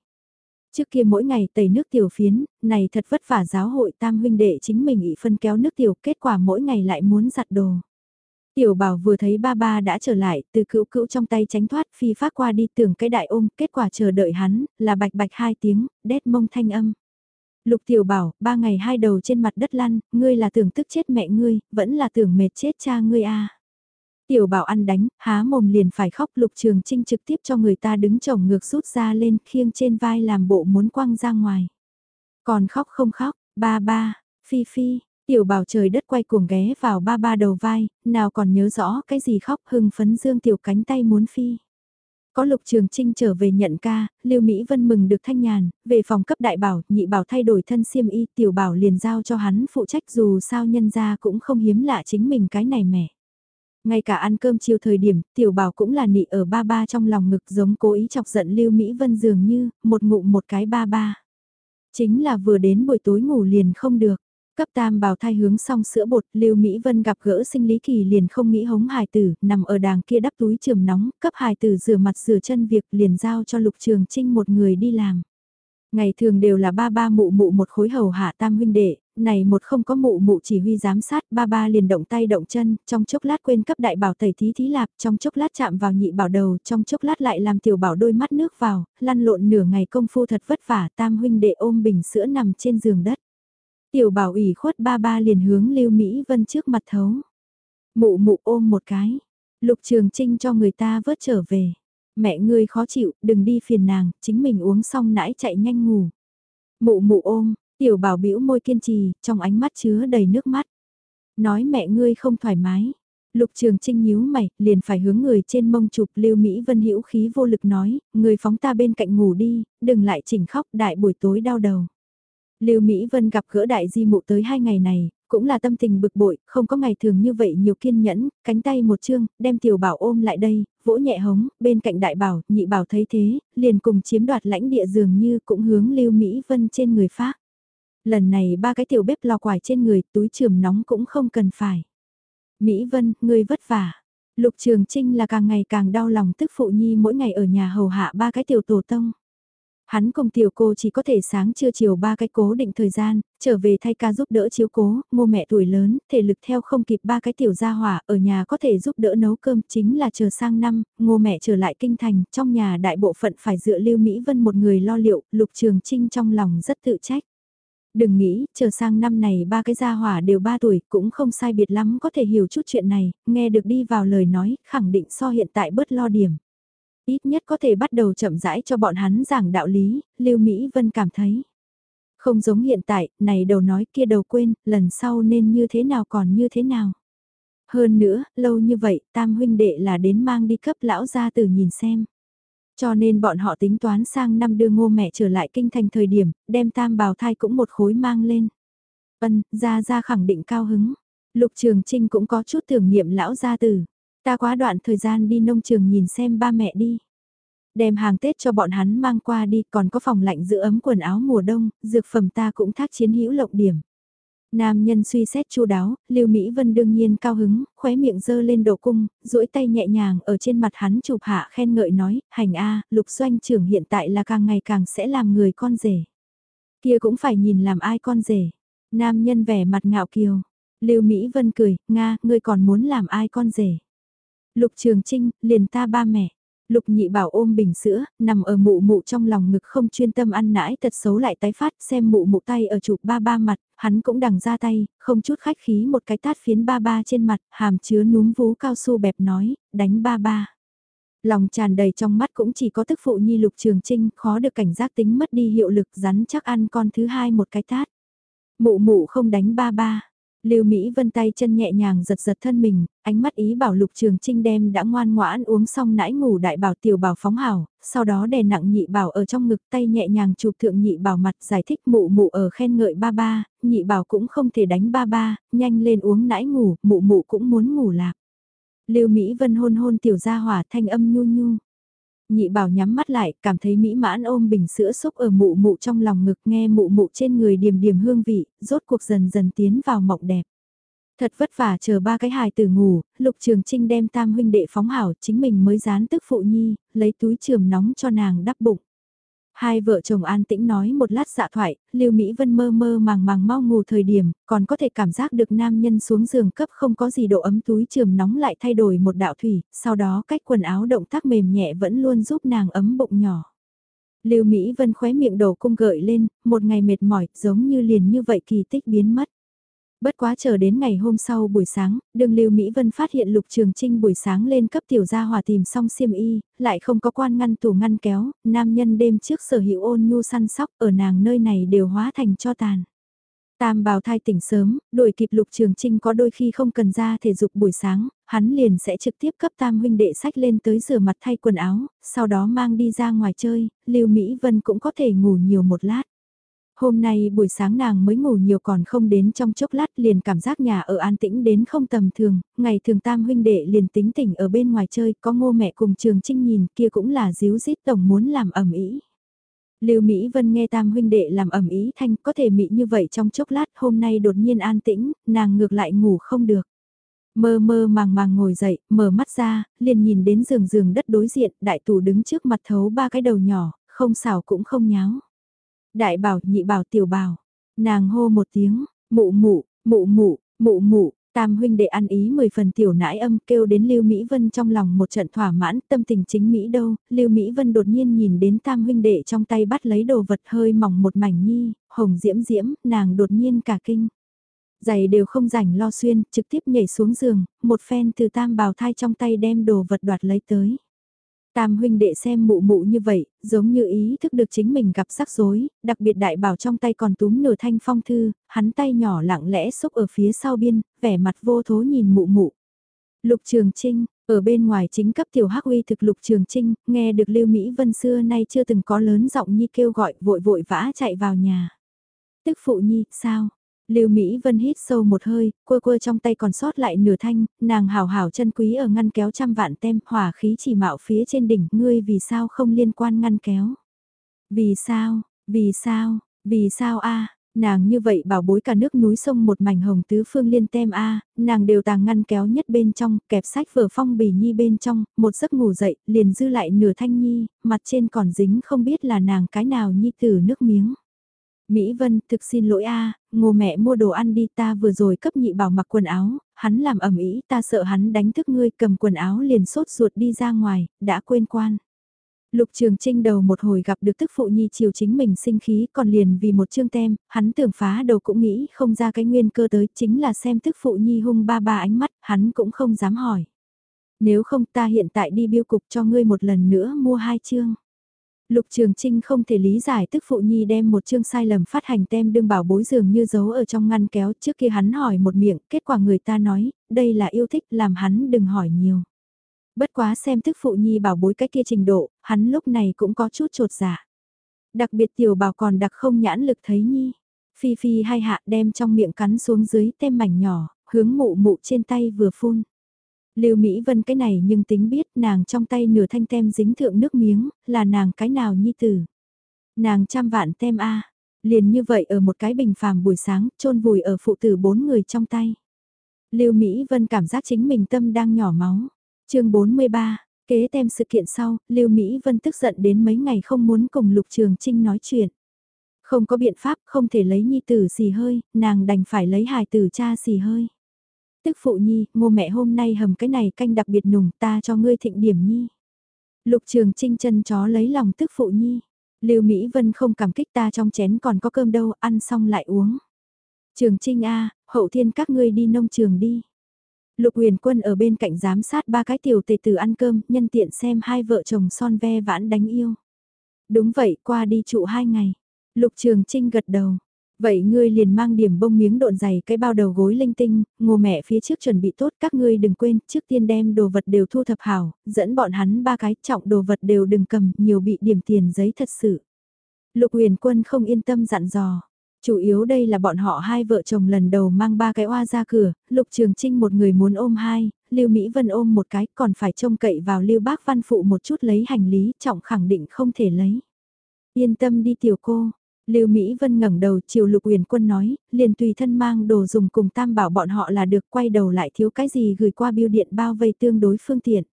Speaker 1: Trước kia mỗi ngày tẩy nước tiểu phiến, này thật vất vả giáo hội tam huynh đệ chính mình ị phân kéo nước tiểu, kết quả mỗi ngày lại muốn giặt đồ. Tiểu bảo vừa thấy ba ba đã trở lại, từ cữu cữu trong tay tránh thoát phi phát qua đi tưởng cái đại ôm, kết quả chờ đợi hắn, là bạch bạch hai tiếng, đét mông thanh âm. Lục tiểu bảo, ba ngày hai đầu trên mặt đất lăn, ngươi là tưởng tức chết mẹ ngươi, vẫn là tưởng mệt chết cha ngươi a Tiểu bảo ăn đánh, há mồm liền phải khóc lục trường trinh trực tiếp cho người ta đứng chồng ngược rút ra lên khiêng trên vai làm bộ muốn quăng ra ngoài. Còn khóc không khóc, ba ba, phi phi, tiểu bảo trời đất quay cuồng ghé vào ba ba đầu vai, nào còn nhớ rõ cái gì khóc hưng phấn dương tiểu cánh tay muốn phi. Có Lục Trường Trinh trở về nhận ca, Lưu Mỹ Vân mừng được thanh nhàn, về phòng cấp đại bảo, nhị bảo thay đổi thân xiêm y, tiểu bảo liền giao cho hắn phụ trách dù sao nhân ra cũng không hiếm lạ chính mình cái này mẹ. Ngay cả ăn cơm chiều thời điểm, tiểu bảo cũng là nị ở ba ba trong lòng ngực giống cố ý chọc giận Lưu Mỹ Vân dường như, một ngụm một cái ba ba. Chính là vừa đến buổi tối ngủ liền không được. Cấp tam bào thai hướng xong sữa bột, Lưu Mỹ Vân gặp gỡ sinh lý kỳ liền không nghĩ hống hài tử, nằm ở đàng kia đắp túi trường nóng, cấp hài tử rửa mặt rửa chân việc liền giao cho Lục Trường Trinh một người đi làm. Ngày thường đều là ba ba mụ mụ một khối hầu hạ tam huynh đệ, này một không có mụ mụ chỉ huy giám sát, ba ba liền động tay động chân, trong chốc lát quên cấp đại bảo tẩy thí thí lạp, trong chốc lát chạm vào nhị bảo đầu, trong chốc lát lại làm tiểu bảo đôi mắt nước vào, lăn lộn nửa ngày công phu thật vất vả, tam huynh đệ ôm bình sữa nằm trên giường đất. Tiểu bảo ủy khuất ba ba liền hướng Lưu Mỹ Vân trước mặt thấu. Mụ mụ ôm một cái, lục trường trinh cho người ta vớt trở về. Mẹ ngươi khó chịu, đừng đi phiền nàng, chính mình uống xong nãy chạy nhanh ngủ. Mụ mụ ôm, Tiểu bảo bĩu môi kiên trì, trong ánh mắt chứa đầy nước mắt. Nói mẹ ngươi không thoải mái. Lục Trường Trinh nhíu mày, liền phải hướng người trên mông chụp Lưu Mỹ Vân hữu khí vô lực nói, người phóng ta bên cạnh ngủ đi, đừng lại chỉnh khóc đại buổi tối đau đầu. Lưu Mỹ Vân gặp gỡ đại di mụ tới hai ngày này, cũng là tâm tình bực bội, không có ngày thường như vậy nhiều kiên nhẫn, cánh tay một chương, đem tiểu bảo ôm lại đây, vỗ nhẹ hống, bên cạnh đại bảo, nhị bảo thấy thế, liền cùng chiếm đoạt lãnh địa dường như cũng hướng Lưu Mỹ Vân trên người phát. Lần này ba cái tiểu bếp lò quải trên người, túi trường nóng cũng không cần phải. Mỹ Vân, ngươi vất vả. Lục Trường Trinh là càng ngày càng đau lòng tức phụ nhi mỗi ngày ở nhà hầu hạ ba cái tiểu tổ tông. Hắn cùng tiểu cô chỉ có thể sáng trưa chiều ba cái cố định thời gian, trở về thay ca giúp đỡ chiếu cố, ngô mẹ tuổi lớn, thể lực theo không kịp ba cái tiểu gia hỏa, ở nhà có thể giúp đỡ nấu cơm chính là chờ sang năm, ngô mẹ trở lại kinh thành, trong nhà đại bộ phận phải dựa lưu Mỹ Vân một người lo liệu, lục trường trinh trong lòng rất tự trách. Đừng nghĩ, chờ sang năm này ba cái gia hỏa đều ba tuổi, cũng không sai biệt lắm có thể hiểu chút chuyện này, nghe được đi vào lời nói, khẳng định so hiện tại bớt lo điểm. Ít nhất có thể bắt đầu chậm rãi cho bọn hắn giảng đạo lý, Lưu Mỹ Vân cảm thấy. Không giống hiện tại, này đầu nói kia đầu quên, lần sau nên như thế nào còn như thế nào. Hơn nữa, lâu như vậy, tam huynh đệ là đến mang đi cấp lão gia từ nhìn xem. Cho nên bọn họ tính toán sang năm đưa ngô mẹ trở lại kinh thành thời điểm, đem tam bào thai cũng một khối mang lên. Ân, ra ra khẳng định cao hứng. Lục Trường Trinh cũng có chút tưởng niệm lão gia tử. Ta quá đoạn thời gian đi nông trường nhìn xem ba mẹ đi. Đem hàng Tết cho bọn hắn mang qua đi, còn có phòng lạnh giữ ấm quần áo mùa đông, dược phẩm ta cũng thác chiến hữu lộng điểm. Nam nhân suy xét chu đáo, Lưu Mỹ Vân đương nhiên cao hứng, khóe miệng dơ lên độ cung, duỗi tay nhẹ nhàng ở trên mặt hắn chụp hạ khen ngợi nói, hành a, lục doanh trưởng hiện tại là càng ngày càng sẽ làm người con rể. Kia cũng phải nhìn làm ai con rể. Nam nhân vẻ mặt ngạo kiều. Lưu Mỹ Vân cười, Nga, ngươi còn muốn làm ai con rể. Lục Trường Trinh, liền ta ba mẹ. Lục nhị bảo ôm bình sữa, nằm ở mụ mụ trong lòng ngực không chuyên tâm ăn nãi tật xấu lại tái phát xem mụ mụ tay ở chụp ba ba mặt, hắn cũng đằng ra tay, không chút khách khí một cái tát phiến ba ba trên mặt, hàm chứa núm vú cao su bẹp nói, đánh ba ba. Lòng tràn đầy trong mắt cũng chỉ có tức phụ nhi lục trường trinh, khó được cảnh giác tính mất đi hiệu lực rắn chắc ăn con thứ hai một cái tát. Mụ mụ không đánh ba ba, Lưu Mỹ Vân tay chân nhẹ nhàng giật giật thân mình, ánh mắt ý bảo Lục Trường Trinh đem đã ngoan ngoãn uống xong nãi ngủ đại bảo tiểu bảo phóng hảo, sau đó đè nặng nhị bảo ở trong ngực tay nhẹ nhàng chụp thượng nhị bảo mặt giải thích mụ mụ ở khen ngợi ba ba, nhị bảo cũng không thể đánh ba ba, nhanh lên uống nãi ngủ, mụ mụ cũng muốn ngủ lạc. Lưu Mỹ Vân hôn hôn tiểu gia hỏa thanh âm nhu nhu. Nhị bảo nhắm mắt lại, cảm thấy mỹ mãn ôm bình sữa xúc ở mụ mụ trong lòng ngực nghe mụ mụ trên người điềm điềm hương vị, rốt cuộc dần dần tiến vào mộng đẹp. Thật vất vả chờ ba cái hài từ ngủ, lục trường trinh đem tam huynh đệ phóng hảo chính mình mới dán tức phụ nhi, lấy túi trường nóng cho nàng đắp bụng. Hai vợ chồng an tĩnh nói một lát dạ thoại, Lưu Mỹ Vân mơ mơ màng màng mau ngủ thời điểm, còn có thể cảm giác được nam nhân xuống giường cấp không có gì độ ấm túi trường nóng lại thay đổi một đạo thủy, sau đó cách quần áo động tác mềm nhẹ vẫn luôn giúp nàng ấm bụng nhỏ. Lưu Mỹ Vân khóe miệng đầu cung gợi lên, một ngày mệt mỏi, giống như liền như vậy kỳ tích biến mất. Bất quá chờ đến ngày hôm sau buổi sáng, đường Lưu Mỹ Vân phát hiện Lục Trường Trinh buổi sáng lên cấp tiểu gia hòa tìm xong xiêm y, lại không có quan ngăn tủ ngăn kéo, nam nhân đêm trước sở hữu ôn nhu săn sóc ở nàng nơi này đều hóa thành cho tàn. Tam bào thai tỉnh sớm, đuổi kịp Lục Trường Trinh có đôi khi không cần ra thể dục buổi sáng, hắn liền sẽ trực tiếp cấp tam huynh đệ sách lên tới rửa mặt thay quần áo, sau đó mang đi ra ngoài chơi, Lưu Mỹ Vân cũng có thể ngủ nhiều một lát. Hôm nay buổi sáng nàng mới ngủ nhiều còn không đến trong chốc lát liền cảm giác nhà ở an tĩnh đến không tầm thường, ngày thường tam huynh đệ liền tính tỉnh ở bên ngoài chơi, có ngô mẹ cùng trường trinh nhìn kia cũng là díu dít tổng muốn làm ẩm ý. Lưu Mỹ Vân nghe tam huynh đệ làm ẩm ý thanh có thể mị như vậy trong chốc lát hôm nay đột nhiên an tĩnh, nàng ngược lại ngủ không được. Mơ mơ màng màng ngồi dậy, mở mắt ra, liền nhìn đến giường giường đất đối diện, đại tủ đứng trước mặt thấu ba cái đầu nhỏ, không xảo cũng không nháo. Đại bảo, nhị bảo, tiểu bảo. Nàng hô một tiếng, mụ mụ, mụ mụ, mụ mụ, tam huynh đệ ăn ý mười phần tiểu nãi âm kêu đến Lưu Mỹ Vân trong lòng một trận thỏa mãn tâm tình chính Mỹ đâu, Lưu Mỹ Vân đột nhiên nhìn đến tam huynh đệ trong tay bắt lấy đồ vật hơi mỏng một mảnh nhi, hồng diễm diễm, nàng đột nhiên cả kinh. Giày đều không rảnh lo xuyên, trực tiếp nhảy xuống giường, một phen từ tam bào thai trong tay đem đồ vật đoạt lấy tới. Tam huynh đệ xem mụ mụ như vậy, giống như ý thức được chính mình gặp rắc rối, đặc biệt đại bảo trong tay còn túm nửa thanh phong thư, hắn tay nhỏ lặng lẽ xúc ở phía sau biên, vẻ mặt vô thố nhìn mụ mụ. Lục Trường Trinh, ở bên ngoài chính cấp tiểu hắc uy thực Lục Trường Trinh, nghe được Lưu Mỹ Vân xưa nay chưa từng có lớn giọng nhi kêu gọi vội vội vã chạy vào nhà. Tức phụ nhi, sao? Lưu Mỹ Vân hít sâu một hơi, quơ quơ trong tay còn sót lại nửa thanh, nàng hào hào chân quý ở ngăn kéo trăm vạn tem, hỏa khí chỉ mạo phía trên đỉnh, ngươi vì sao không liên quan ngăn kéo? Vì sao, vì sao, vì sao a nàng như vậy bảo bối cả nước núi sông một mảnh hồng tứ phương liên tem a nàng đều tàng ngăn kéo nhất bên trong, kẹp sách vở phong bì nhi bên trong, một giấc ngủ dậy, liền dư lại nửa thanh nhi, mặt trên còn dính không biết là nàng cái nào nhi từ nước miếng. Mỹ Vân, thực xin lỗi a, ngô mẹ mua đồ ăn đi ta vừa rồi cấp nhị bảo mặc quần áo, hắn làm ẩm ý ta sợ hắn đánh thức ngươi cầm quần áo liền sốt ruột đi ra ngoài, đã quên quan. Lục Trường Trinh đầu một hồi gặp được tức phụ nhi chiều chính mình sinh khí còn liền vì một chương tem, hắn tưởng phá đầu cũng nghĩ không ra cái nguyên cơ tới chính là xem tức phụ nhi hung ba ba ánh mắt, hắn cũng không dám hỏi. Nếu không ta hiện tại đi biêu cục cho ngươi một lần nữa mua hai chương. Lục Trường Trinh không thể lý giải tức phụ nhi đem một chương sai lầm phát hành tem đương bảo bối dường như giấu ở trong ngăn kéo trước kia hắn hỏi một miệng, kết quả người ta nói, đây là yêu thích làm hắn đừng hỏi nhiều. Bất quá xem tức phụ nhi bảo bối cái kia trình độ, hắn lúc này cũng có chút trột dạ. Đặc biệt tiểu bảo còn đặc không nhãn lực thấy nhi. Phi phi hai hạ đem trong miệng cắn xuống dưới tem mảnh nhỏ, hướng mụ mụ trên tay vừa phun. Lưu Mỹ Vân cái này nhưng tính biết nàng trong tay nửa thanh tem dính thượng nước miếng, là nàng cái nào nhi tử. Nàng trăm vạn tem A, liền như vậy ở một cái bình phàm buổi sáng, trôn vùi ở phụ tử bốn người trong tay. Lưu Mỹ Vân cảm giác chính mình tâm đang nhỏ máu. chương 43, kế tem sự kiện sau, Lưu Mỹ Vân tức giận đến mấy ngày không muốn cùng Lục Trường Trinh nói chuyện. Không có biện pháp, không thể lấy nhi tử xì hơi, nàng đành phải lấy hài tử cha xì hơi. Tức phụ nhi, ngô mẹ hôm nay hầm cái này canh đặc biệt nùng ta cho ngươi thịnh điểm nhi. Lục trường trinh chân chó lấy lòng tức phụ nhi. Lưu Mỹ Vân không cảm kích ta trong chén còn có cơm đâu, ăn xong lại uống. Trường Trinh A, hậu thiên các ngươi đi nông trường đi. Lục huyền quân ở bên cạnh giám sát ba cái tiểu tề tử ăn cơm, nhân tiện xem hai vợ chồng son ve vãn đánh yêu. Đúng vậy, qua đi trụ hai ngày. Lục Trường Trinh gật đầu, Vậy ngươi liền mang điểm bông miếng độn dày cái bao đầu gối linh tinh, ngô mẹ phía trước chuẩn bị tốt các ngươi đừng quên, trước tiên đem đồ vật đều thu thập hảo, dẫn bọn hắn ba cái trọng đồ vật đều đừng cầm, nhiều bị điểm tiền giấy thật sự. Lục huyền quân không yên tâm dặn dò. Chủ yếu đây là bọn họ hai vợ chồng lần đầu mang ba cái oa ra cửa, Lục Trường Trinh một người muốn ôm hai, Lưu Mỹ Vân ôm một cái, còn phải trông cậy vào Lưu Bác Văn Phụ một chút lấy hành lý, trọng khẳng định không thể lấy. Yên tâm đi tiểu cô, Lưu Mỹ Vân ngẩng đầu chiều Lục Uyển Quân nói, liền tùy thân mang đồ dùng cùng Tam bảo bọn họ là được quay đầu lại thiếu cái gì gửi qua biêu điện bao vây tương đối phương tiện.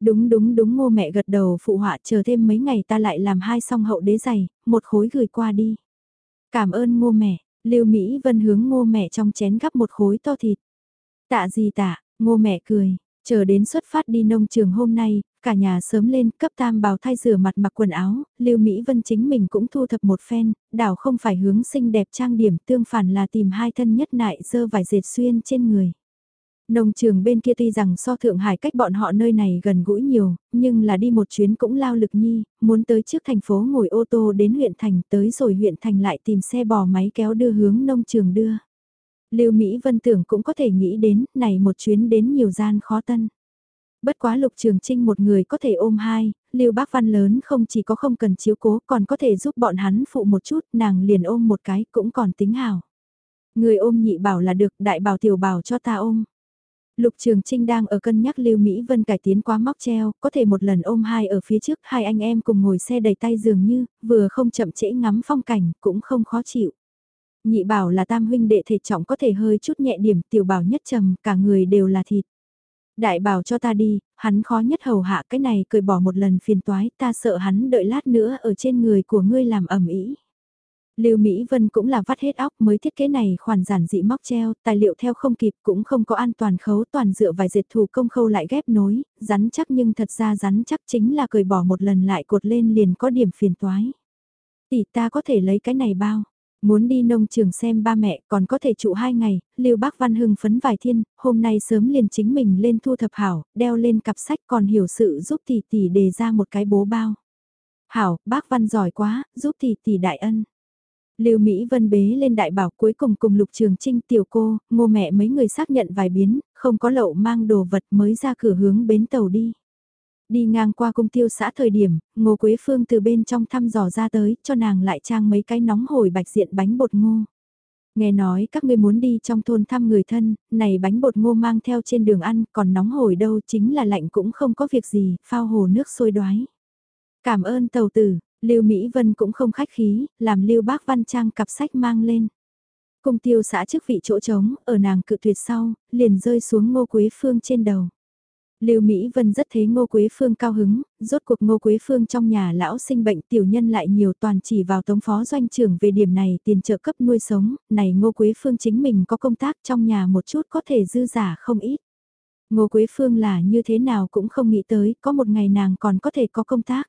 Speaker 1: Đúng đúng đúng ngô mẹ gật đầu phụ họa chờ thêm mấy ngày ta lại làm hai song hậu đế giày, một khối gửi qua đi. Cảm ơn ngô mẹ, Lưu Mỹ Vân hướng ngô mẹ trong chén gắp một khối to thịt. Tạ gì tạ, ngô mẹ cười, chờ đến xuất phát đi nông trường hôm nay, Cả nhà sớm lên, cấp tam bào thay rửa mặt mặc quần áo, Lưu Mỹ Vân chính mình cũng thu thập một phen, đảo không phải hướng xinh đẹp trang điểm tương phản là tìm hai thân nhất nại dơ vải dệt xuyên trên người. Nông trường bên kia tuy rằng so Thượng Hải cách bọn họ nơi này gần gũi nhiều, nhưng là đi một chuyến cũng lao lực nhi, muốn tới trước thành phố ngồi ô tô đến huyện thành tới rồi huyện thành lại tìm xe bò máy kéo đưa hướng nông trường đưa. Lưu Mỹ Vân tưởng cũng có thể nghĩ đến, này một chuyến đến nhiều gian khó tân. Bất quá Lục Trường Trinh một người có thể ôm hai, Lưu Bác Văn lớn không chỉ có không cần chiếu cố còn có thể giúp bọn hắn phụ một chút, nàng liền ôm một cái cũng còn tính hảo Người ôm nhị bảo là được, đại bảo tiểu bảo cho ta ôm. Lục Trường Trinh đang ở cân nhắc Lưu Mỹ Vân cải tiến quá móc treo, có thể một lần ôm hai ở phía trước, hai anh em cùng ngồi xe đầy tay dường như, vừa không chậm trễ ngắm phong cảnh, cũng không khó chịu. Nhị bảo là tam huynh đệ thể trọng có thể hơi chút nhẹ điểm, tiểu bảo nhất trầm, cả người đều là thịt. Đại bảo cho ta đi, hắn khó nhất hầu hạ cái này cười bỏ một lần phiền toái, ta sợ hắn đợi lát nữa ở trên người của ngươi làm ẩm ý. Lưu Mỹ Vân cũng là vắt hết óc mới thiết kế này khoản giản dị móc treo, tài liệu theo không kịp cũng không có an toàn khấu toàn dựa vài dệt thủ công khâu lại ghép nối, rắn chắc nhưng thật ra rắn chắc chính là cười bỏ một lần lại cột lên liền có điểm phiền toái. Tỷ ta có thể lấy cái này bao. Muốn đi nông trường xem ba mẹ còn có thể trụ hai ngày, Lưu Bác Văn hưng phấn vài thiên, hôm nay sớm liền chính mình lên thu thập hảo, đeo lên cặp sách còn hiểu sự giúp tỷ tỷ đề ra một cái bố bao. Hảo, bác Văn giỏi quá, giúp tỷ tỷ đại ân. Lưu Mỹ Vân bế lên đại bảo cuối cùng cùng Lục Trường Trinh tiểu cô, ngô mẹ mấy người xác nhận vài biến, không có lậu mang đồ vật mới ra cửa hướng bến tàu đi. Đi ngang qua cung tiêu xã thời điểm, Ngô Quế Phương từ bên trong thăm dò ra tới, cho nàng lại trang mấy cái nóng hổi bạch diện bánh bột ngô. Nghe nói các ngươi muốn đi trong thôn thăm người thân, này bánh bột ngô mang theo trên đường ăn, còn nóng hổi đâu chính là lạnh cũng không có việc gì, phao hồ nước sôi đoái. Cảm ơn tàu tử, Lưu Mỹ Vân cũng không khách khí, làm Lưu Bác Văn Trang cặp sách mang lên. Cung tiêu xã chức vị chỗ trống, ở nàng cự tuyệt sau, liền rơi xuống ngô quế phương trên đầu. Lưu Mỹ Vân rất thấy Ngô Quế Phương cao hứng, rốt cuộc Ngô Quế Phương trong nhà lão sinh bệnh tiểu nhân lại nhiều toàn chỉ vào tống phó doanh trưởng về điểm này tiền trợ cấp nuôi sống, này Ngô Quế Phương chính mình có công tác trong nhà một chút có thể dư giả không ít. Ngô Quế Phương là như thế nào cũng không nghĩ tới, có một ngày nàng còn có thể có công tác.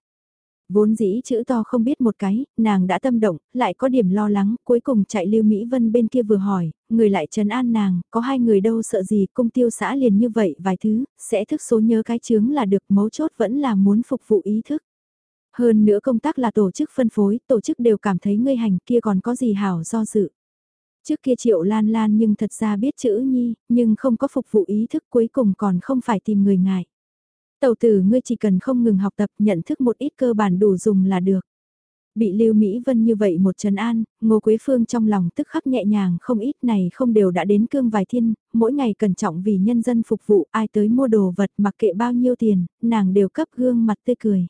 Speaker 1: Vốn dĩ chữ to không biết một cái, nàng đã tâm động, lại có điểm lo lắng, cuối cùng chạy Lưu Mỹ Vân bên kia vừa hỏi, người lại trấn an nàng, có hai người đâu sợ gì, cung tiêu xã liền như vậy vài thứ, sẽ thức số nhớ cái chướng là được, mấu chốt vẫn là muốn phục vụ ý thức. Hơn nữa công tác là tổ chức phân phối, tổ chức đều cảm thấy ngươi hành kia còn có gì hảo do dự. Trước kia triệu lan lan nhưng thật ra biết chữ nhi, nhưng không có phục vụ ý thức cuối cùng còn không phải tìm người ngại. Tàu tử ngươi chỉ cần không ngừng học tập nhận thức một ít cơ bản đủ dùng là được. Bị Lưu Mỹ Vân như vậy một trần an, Ngô Quế Phương trong lòng tức khắc nhẹ nhàng không ít này không đều đã đến cương vài thiên, mỗi ngày cẩn trọng vì nhân dân phục vụ ai tới mua đồ vật mặc kệ bao nhiêu tiền, nàng đều cấp gương mặt tươi cười.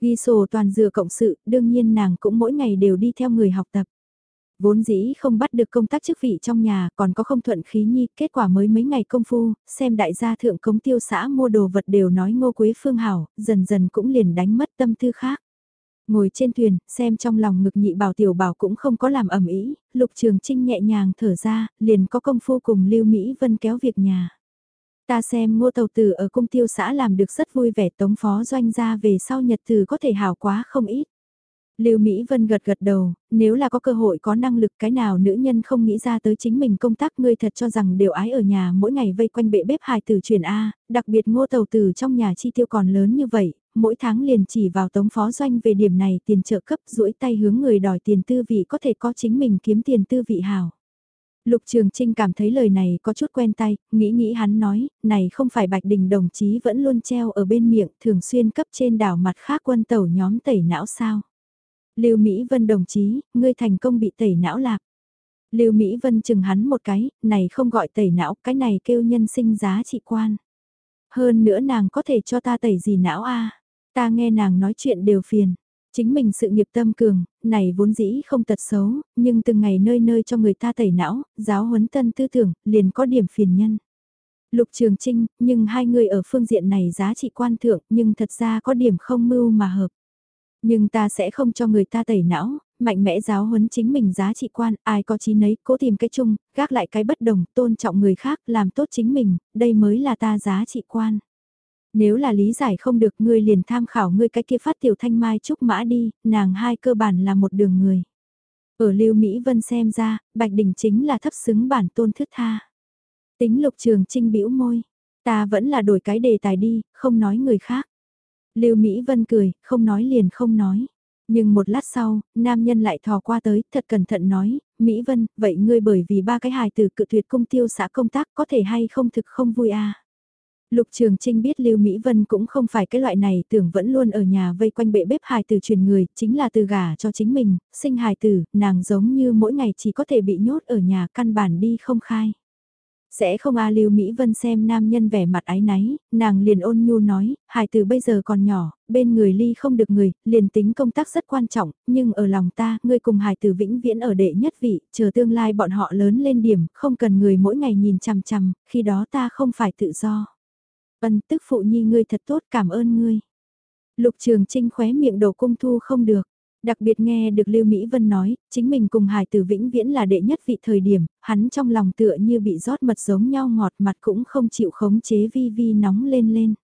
Speaker 1: Ghi sổ toàn dựa cộng sự, đương nhiên nàng cũng mỗi ngày đều đi theo người học tập. Vốn dĩ không bắt được công tác chức vị trong nhà, còn có không thuận khí nhi, kết quả mới mấy ngày công phu, xem đại gia thượng cống tiêu xã mua đồ vật đều nói ngô quế phương hảo, dần dần cũng liền đánh mất tâm tư khác. Ngồi trên thuyền, xem trong lòng ngực nhị bảo tiểu bảo cũng không có làm ẩm ý, lục trường trinh nhẹ nhàng thở ra, liền có công phu cùng lưu Mỹ Vân kéo việc nhà. Ta xem ngô tàu tử ở cung tiêu xã làm được rất vui vẻ tống phó doanh gia về sau nhật từ có thể hảo quá không ít. Lưu Mỹ Vân gật gật đầu, nếu là có cơ hội có năng lực cái nào nữ nhân không nghĩ ra tới chính mình công tác ngươi thật cho rằng đều ái ở nhà mỗi ngày vây quanh bệ bếp hài tử truyền A, đặc biệt ngô tàu tử trong nhà chi tiêu còn lớn như vậy, mỗi tháng liền chỉ vào tống phó doanh về điểm này tiền trợ cấp duỗi tay hướng người đòi tiền tư vị có thể có chính mình kiếm tiền tư vị hào. Lục Trường Trinh cảm thấy lời này có chút quen tay, nghĩ nghĩ hắn nói, này không phải Bạch Đình đồng chí vẫn luôn treo ở bên miệng thường xuyên cấp trên đảo mặt khác quân tàu nhóm tẩy não sao. Lưu Mỹ Vân đồng chí, ngươi thành công bị tẩy não lạc. Lưu Mỹ Vân chừng hắn một cái, này không gọi tẩy não, cái này kêu nhân sinh giá trị quan. Hơn nữa nàng có thể cho ta tẩy gì não a? Ta nghe nàng nói chuyện đều phiền. Chính mình sự nghiệp tâm cường, này vốn dĩ không tật xấu, nhưng từng ngày nơi nơi cho người ta tẩy não, giáo huấn tân tư tưởng, liền có điểm phiền nhân. Lục Trường Trinh, nhưng hai người ở phương diện này giá trị quan thượng, nhưng thật ra có điểm không mưu mà hợp. Nhưng ta sẽ không cho người ta tẩy não, mạnh mẽ giáo huấn chính mình giá trị quan, ai có trí nấy, cố tìm cái chung, gác lại cái bất đồng, tôn trọng người khác, làm tốt chính mình, đây mới là ta giá trị quan. Nếu là lý giải không được ngươi liền tham khảo ngươi cái kia phát tiểu thanh mai trúc mã đi, nàng hai cơ bản là một đường người. Ở Lưu Mỹ Vân xem ra, Bạch Đình chính là thấp xứng bản tôn thức tha. Tính lục trường trinh bĩu môi, ta vẫn là đổi cái đề tài đi, không nói người khác. Lưu Mỹ Vân cười, không nói liền không nói. Nhưng một lát sau, nam nhân lại thò qua tới, thật cẩn thận nói, Mỹ Vân, vậy ngươi bởi vì ba cái hài từ cự tuyệt công tiêu xã công tác có thể hay không thực không vui à? Lục Trường Trinh biết Lưu Mỹ Vân cũng không phải cái loại này tưởng vẫn luôn ở nhà vây quanh bệ bếp hài tử truyền người, chính là từ gả cho chính mình, sinh hài tử, nàng giống như mỗi ngày chỉ có thể bị nhốt ở nhà căn bản đi không khai. Sẽ không a Lưu Mỹ Vân xem nam nhân vẻ mặt ái náy, nàng liền ôn nhu nói, hài tử bây giờ còn nhỏ, bên người ly không được người, liền tính công tác rất quan trọng, nhưng ở lòng ta, ngươi cùng hài tử vĩnh viễn ở đệ nhất vị, chờ tương lai bọn họ lớn lên điểm, không cần người mỗi ngày nhìn chằm chằm, khi đó ta không phải tự do. Ân tức phụ nhi ngươi thật tốt cảm ơn ngươi. Lục Trường Trinh khóe miệng đầu cung thu không được. Đặc biệt nghe được Lưu Mỹ Vân nói, chính mình cùng Hải Tử Vĩnh Viễn là đệ nhất vị thời điểm, hắn trong lòng tựa như bị rót mật giống nhau ngọt mặt cũng không chịu khống chế vi vi nóng lên lên.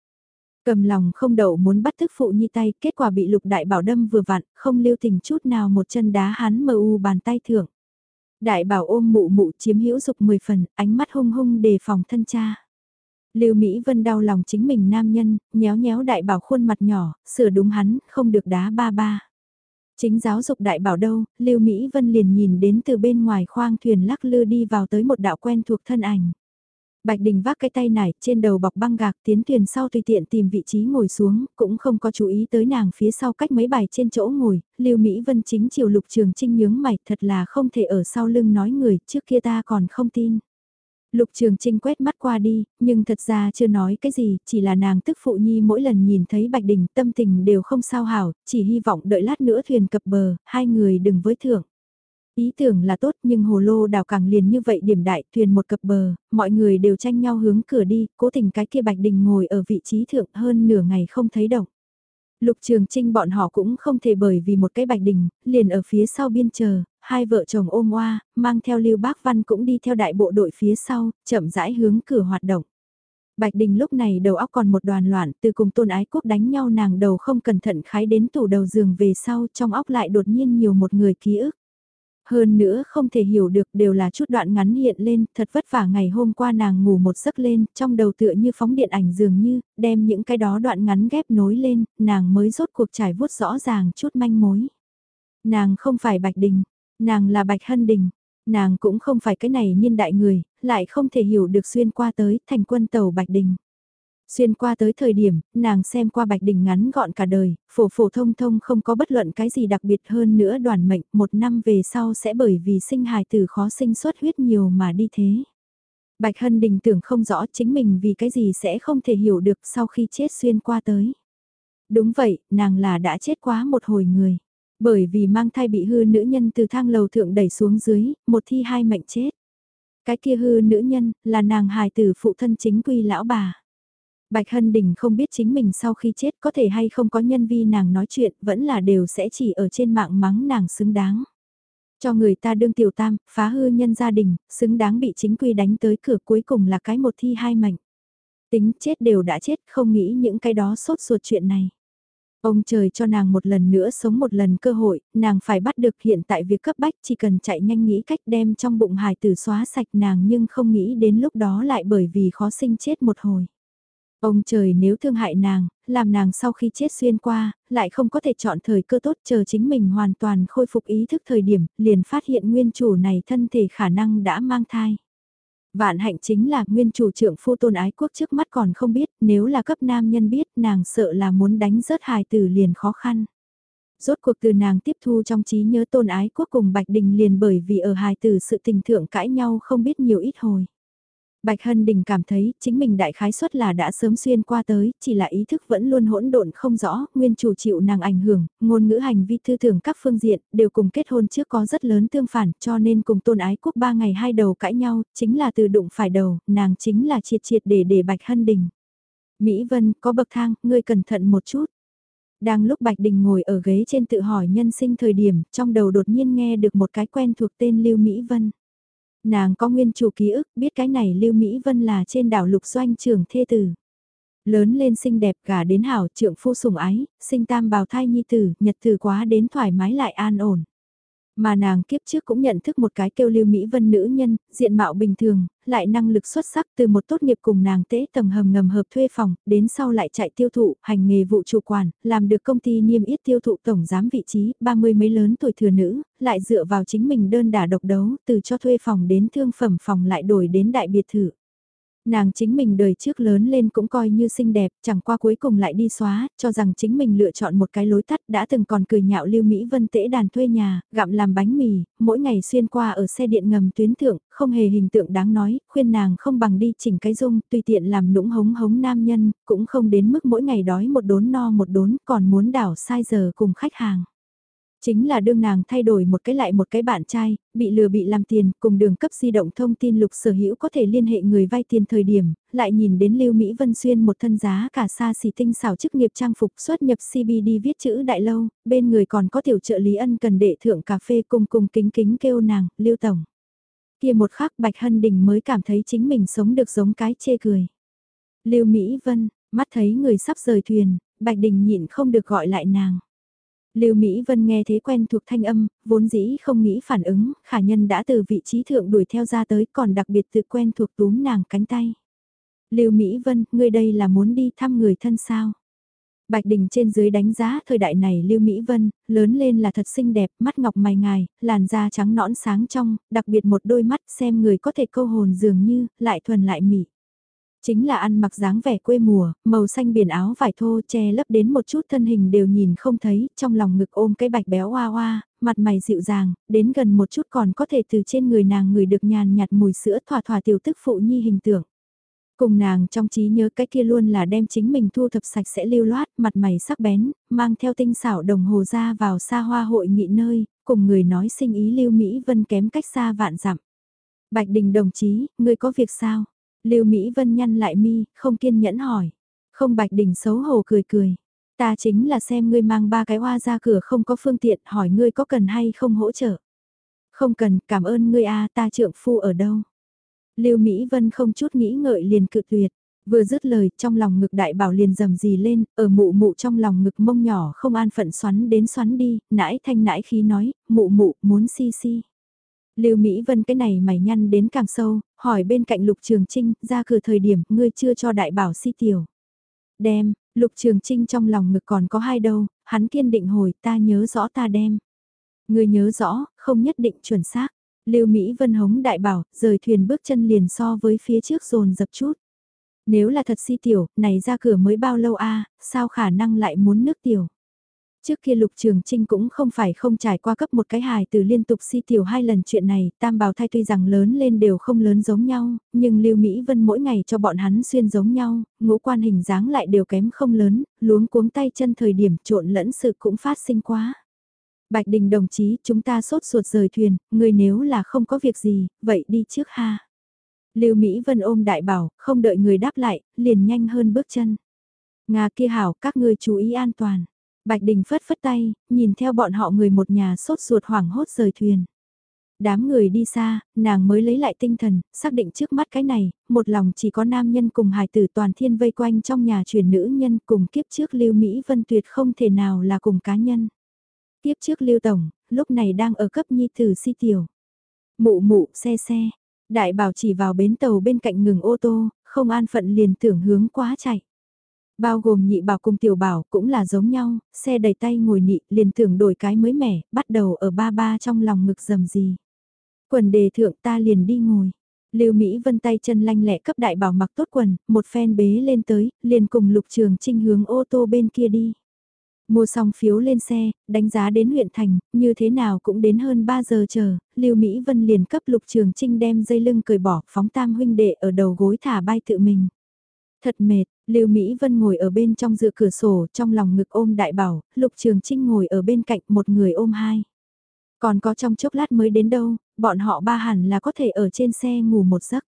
Speaker 1: Cầm lòng không đậu muốn bắt thức phụ nhi tay, kết quả bị lục đại bảo đâm vừa vặn, không lưu tình chút nào một chân đá hắn mờ u bàn tay thưởng. Đại bảo ôm mụ mụ chiếm hữu dục 10 phần, ánh mắt hung hung đề phòng thân cha. Lưu Mỹ Vân đau lòng chính mình nam nhân, nhéo nhéo đại bảo khuôn mặt nhỏ, sửa đúng hắn, không được đá ba ba. Chính giáo dục đại bảo đâu, Lưu Mỹ Vân liền nhìn đến từ bên ngoài khoang thuyền lắc lư đi vào tới một đạo quen thuộc thân ảnh. Bạch Đình vác cái tay nải trên đầu bọc băng gạc tiến thuyền sau tùy tiện tìm vị trí ngồi xuống, cũng không có chú ý tới nàng phía sau cách mấy bài trên chỗ ngồi, Lưu Mỹ Vân chính chiều lục trường trinh nhướng mày thật là không thể ở sau lưng nói người, trước kia ta còn không tin. Lục Trường Trinh quét mắt qua đi, nhưng thật ra chưa nói cái gì, chỉ là nàng tức phụ nhi mỗi lần nhìn thấy Bạch Đình tâm tình đều không sao hảo, chỉ hy vọng đợi lát nữa thuyền cập bờ, hai người đừng với thưởng. Ý tưởng là tốt nhưng hồ lô đào càng liền như vậy điểm đại thuyền một cập bờ, mọi người đều tranh nhau hướng cửa đi, cố tình cái kia Bạch Đình ngồi ở vị trí thượng hơn nửa ngày không thấy động. Lục Trường Trinh bọn họ cũng không thể bởi vì một cái Bạch Đình, liền ở phía sau biên chờ, hai vợ chồng ôm oa, mang theo Lưu Bác Văn cũng đi theo đại bộ đội phía sau, chậm rãi hướng cửa hoạt động. Bạch Đình lúc này đầu óc còn một đoàn loạn, từ cùng tôn ái quốc đánh nhau nàng đầu không cẩn thận khái đến tủ đầu giường về sau, trong óc lại đột nhiên nhiều một người ký ức. Hơn nữa không thể hiểu được đều là chút đoạn ngắn hiện lên, thật vất vả ngày hôm qua nàng ngủ một giấc lên, trong đầu tựa như phóng điện ảnh dường như, đem những cái đó đoạn ngắn ghép nối lên, nàng mới rốt cuộc trải vuốt rõ ràng chút manh mối. Nàng không phải Bạch Đình, Nàng là Bạch Hân Đình, nàng cũng không phải cái này niên đại người, lại không thể hiểu được xuyên qua tới thành quân tàu Bạch Đình. Xuyên qua tới thời điểm, nàng xem qua Bạch Đình ngắn gọn cả đời, phổ phổ thông thông không có bất luận cái gì đặc biệt hơn nữa đoàn mệnh, một năm về sau sẽ bởi vì sinh hài tử khó sinh xuất huyết nhiều mà đi thế. Bạch Hân Đình tưởng không rõ chính mình vì cái gì sẽ không thể hiểu được sau khi chết xuyên qua tới. Đúng vậy, nàng là đã chết quá một hồi người. Bởi vì mang thai bị hư nữ nhân từ thang lầu thượng đẩy xuống dưới, một thi hai mệnh chết. Cái kia hư nữ nhân, là nàng hài tử phụ thân chính quy lão bà. Bạch Hân Đình không biết chính mình sau khi chết có thể hay không có nhân vi nàng nói chuyện, vẫn là đều sẽ chỉ ở trên mạng mắng nàng xứng đáng. Cho người ta đương tiểu tam, phá hư nhân gia đình, xứng đáng bị chính quy đánh tới cửa cuối cùng là cái một thi hai mệnh. Tính chết đều đã chết, không nghĩ những cái đó sốt ruột chuyện này. Ông trời cho nàng một lần nữa sống một lần cơ hội, nàng phải bắt được hiện tại việc cấp bách chỉ cần chạy nhanh nghĩ cách đem trong bụng hài tử xóa sạch nàng nhưng không nghĩ đến lúc đó lại bởi vì khó sinh chết một hồi. Ông trời nếu thương hại nàng, làm nàng sau khi chết xuyên qua, lại không có thể chọn thời cơ tốt chờ chính mình hoàn toàn khôi phục ý thức thời điểm, liền phát hiện nguyên chủ này thân thể khả năng đã mang thai. Vạn hạnh chính là nguyên chủ trưởng phu tôn ái quốc trước mắt còn không biết, nếu là cấp nam nhân biết nàng sợ là muốn đánh rớt hài tử liền khó khăn. Rốt cuộc từ nàng tiếp thu trong trí nhớ tôn ái quốc cùng Bạch Đình liền bởi vì ở hài tử sự tình thượng cãi nhau không biết nhiều ít hồi. Bạch Hân Đình cảm thấy chính mình đại khái suất là đã sớm xuyên qua tới, chỉ là ý thức vẫn luôn hỗn độn không rõ, nguyên chủ chịu nàng ảnh hưởng, ngôn ngữ hành vi thư thường các phương diện, đều cùng kết hôn trước có rất lớn tương phản, cho nên cùng tôn ái quốc ba ngày hai đầu cãi nhau, chính là từ đụng phải đầu, nàng chính là triệt triệt để để Bạch Hân Đình. Mỹ Vân, có bậc thang, ngươi cẩn thận một chút. Đang lúc Bạch Đình ngồi ở ghế trên tự hỏi nhân sinh thời điểm, trong đầu đột nhiên nghe được một cái quen thuộc tên Lưu Mỹ Vân. Nàng có nguyên chủ ký ức biết cái này Lưu Mỹ Vân là trên đảo lục doanh trưởng thê tử. Lớn lên xinh đẹp gả đến hảo trượng phu sủng ái, sinh tam bào thai nhi tử, nhật tử quá đến thoải mái lại an ổn. Mà nàng kiếp trước cũng nhận thức một cái kêu lưu Mỹ Vân nữ nhân, diện mạo bình thường, lại năng lực xuất sắc từ một tốt nghiệp cùng nàng tế tầng hầm ngầm hợp thuê phòng, đến sau lại chạy tiêu thụ, hành nghề vụ chủ quản, làm được công ty niêm yết tiêu thụ tổng giám vị trí, ba mươi mấy lớn tuổi thừa nữ, lại dựa vào chính mình đơn đả độc đấu, từ cho thuê phòng đến thương phẩm phòng lại đổi đến đại biệt thự. Nàng chính mình đời trước lớn lên cũng coi như xinh đẹp, chẳng qua cuối cùng lại đi xóa, cho rằng chính mình lựa chọn một cái lối tắt đã từng còn cười nhạo Lưu Mỹ Vân tễ đàn thuê nhà, gặm làm bánh mì, mỗi ngày xuyên qua ở xe điện ngầm tuyến thượng, không hề hình tượng đáng nói, khuyên nàng không bằng đi chỉnh cái dung, tùy tiện làm nũng hống hống nam nhân, cũng không đến mức mỗi ngày đói một đốn no một đốn, còn muốn đảo sai giờ cùng khách hàng. Chính là đương nàng thay đổi một cái lại một cái bạn trai, bị lừa bị làm tiền, cùng đường cấp di động thông tin lục sở hữu có thể liên hệ người vay tiền thời điểm, lại nhìn đến Lưu Mỹ Vân Xuyên một thân giá cả xa xỉ tinh xảo chức nghiệp trang phục xuất nhập CBD viết chữ đại lâu, bên người còn có tiểu trợ lý ân cần đệ thượng cà phê cùng cùng kính kính kêu nàng, Lưu Tổng. Kia một khắc Bạch Hân Đình mới cảm thấy chính mình sống được giống cái chê cười. Lưu Mỹ Vân, mắt thấy người sắp rời thuyền, Bạch Đình nhịn không được gọi lại nàng. Lưu Mỹ Vân nghe thế quen thuộc thanh âm, vốn dĩ không nghĩ phản ứng, khả nhân đã từ vị trí thượng đuổi theo ra tới còn đặc biệt tự quen thuộc túm nàng cánh tay. Lưu Mỹ Vân, ngươi đây là muốn đi thăm người thân sao? Bạch Đình trên dưới đánh giá thời đại này Lưu Mỹ Vân, lớn lên là thật xinh đẹp, mắt ngọc mày ngài, làn da trắng nõn sáng trong, đặc biệt một đôi mắt xem người có thể câu hồn dường như, lại thuần lại mị. Chính là ăn mặc dáng vẻ quê mùa, màu xanh biển áo vải thô che lấp đến một chút thân hình đều nhìn không thấy, trong lòng ngực ôm cái bạch béo hoa hoa, mặt mày dịu dàng, đến gần một chút còn có thể từ trên người nàng người được nhàn nhạt mùi sữa thỏa thỏa tiểu tức phụ nhi hình tượng. Cùng nàng trong trí nhớ cái kia luôn là đem chính mình thu thập sạch sẽ lưu loát, mặt mày sắc bén, mang theo tinh xảo đồng hồ ra vào xa hoa hội nghị nơi, cùng người nói sinh ý lưu Mỹ Vân kém cách xa vạn dặm. Bạch Đình đồng chí, ngươi có việc sao? Lưu Mỹ Vân nhăn lại mi, không kiên nhẫn hỏi. Không Bạch Đình xấu hổ cười cười. Ta chính là xem ngươi mang ba cái hoa ra cửa không có phương tiện hỏi ngươi có cần hay không hỗ trợ. Không cần, cảm ơn ngươi a ta trượng phu ở đâu. Lưu Mỹ Vân không chút nghĩ ngợi liền cự tuyệt. Vừa dứt lời, trong lòng ngực đại bảo liền dầm gì lên, ở mụ mụ trong lòng ngực mông nhỏ không an phận xoắn đến xoắn đi, nãi thanh nãi khí nói, mụ mụ, muốn si si. Lưu Mỹ Vân cái này mày nhăn đến càng sâu, hỏi bên cạnh Lục Trường Trinh, ra cửa thời điểm, ngươi chưa cho đại bảo si tiểu. Đem, Lục Trường Trinh trong lòng ngực còn có hai đâu, hắn kiên định hồi, ta nhớ rõ ta đem. Ngươi nhớ rõ, không nhất định chuẩn xác. Lưu Mỹ Vân hống đại bảo, rời thuyền bước chân liền so với phía trước dồn dập chút. Nếu là thật si tiểu, này ra cửa mới bao lâu a sao khả năng lại muốn nước tiểu. Trước kia Lục Trường Trinh cũng không phải không trải qua cấp một cái hài từ liên tục si tiểu hai lần chuyện này, tam bào thai tuy rằng lớn lên đều không lớn giống nhau, nhưng Lưu Mỹ Vân mỗi ngày cho bọn hắn xuyên giống nhau, ngũ quan hình dáng lại đều kém không lớn, luống cuống tay chân thời điểm trộn lẫn sự cũng phát sinh quá. Bạch Đình đồng chí, chúng ta sốt ruột rời thuyền, người nếu là không có việc gì, vậy đi trước ha. Lưu Mỹ Vân ôm đại bảo, không đợi người đáp lại, liền nhanh hơn bước chân. Nga kia hảo, các ngươi chú ý an toàn. Bạch Đình phất phất tay, nhìn theo bọn họ người một nhà sốt ruột hoảng hốt rời thuyền. Đám người đi xa, nàng mới lấy lại tinh thần, xác định trước mắt cái này, một lòng chỉ có nam nhân cùng hài tử toàn thiên vây quanh trong nhà truyền nữ nhân cùng kiếp trước Lưu Mỹ Vân tuyệt không thể nào là cùng cá nhân. Kiếp trước Lưu Tổng, lúc này đang ở cấp nhi tử si tiểu. Mụ mụ, xe xe, đại bảo chỉ vào bến tàu bên cạnh ngừng ô tô, không an phận liền tưởng hướng quá chạy. Bao gồm nhị bảo cùng tiểu bảo cũng là giống nhau, xe đầy tay ngồi nị liền tưởng đổi cái mới mẻ, bắt đầu ở ba ba trong lòng ngực dầm gì. Quần đề thượng ta liền đi ngồi. Lưu Mỹ Vân tay chân lanh lẹ cấp đại bảo mặc tốt quần, một phen bế lên tới, liền cùng lục trường trinh hướng ô tô bên kia đi. Mua xong phiếu lên xe, đánh giá đến huyện thành, như thế nào cũng đến hơn 3 giờ chờ, Lưu Mỹ Vân liền cấp lục trường trinh đem dây lưng cởi bỏ, phóng tam huynh đệ ở đầu gối thả bay tự mình. Thật mệt, Lưu Mỹ Vân ngồi ở bên trong dựa cửa sổ, trong lòng ngực ôm đại bảo, Lục Trường Trinh ngồi ở bên cạnh một người ôm hai. Còn có trong chốc lát mới đến đâu, bọn họ ba hẳn là có thể ở trên xe ngủ một giấc.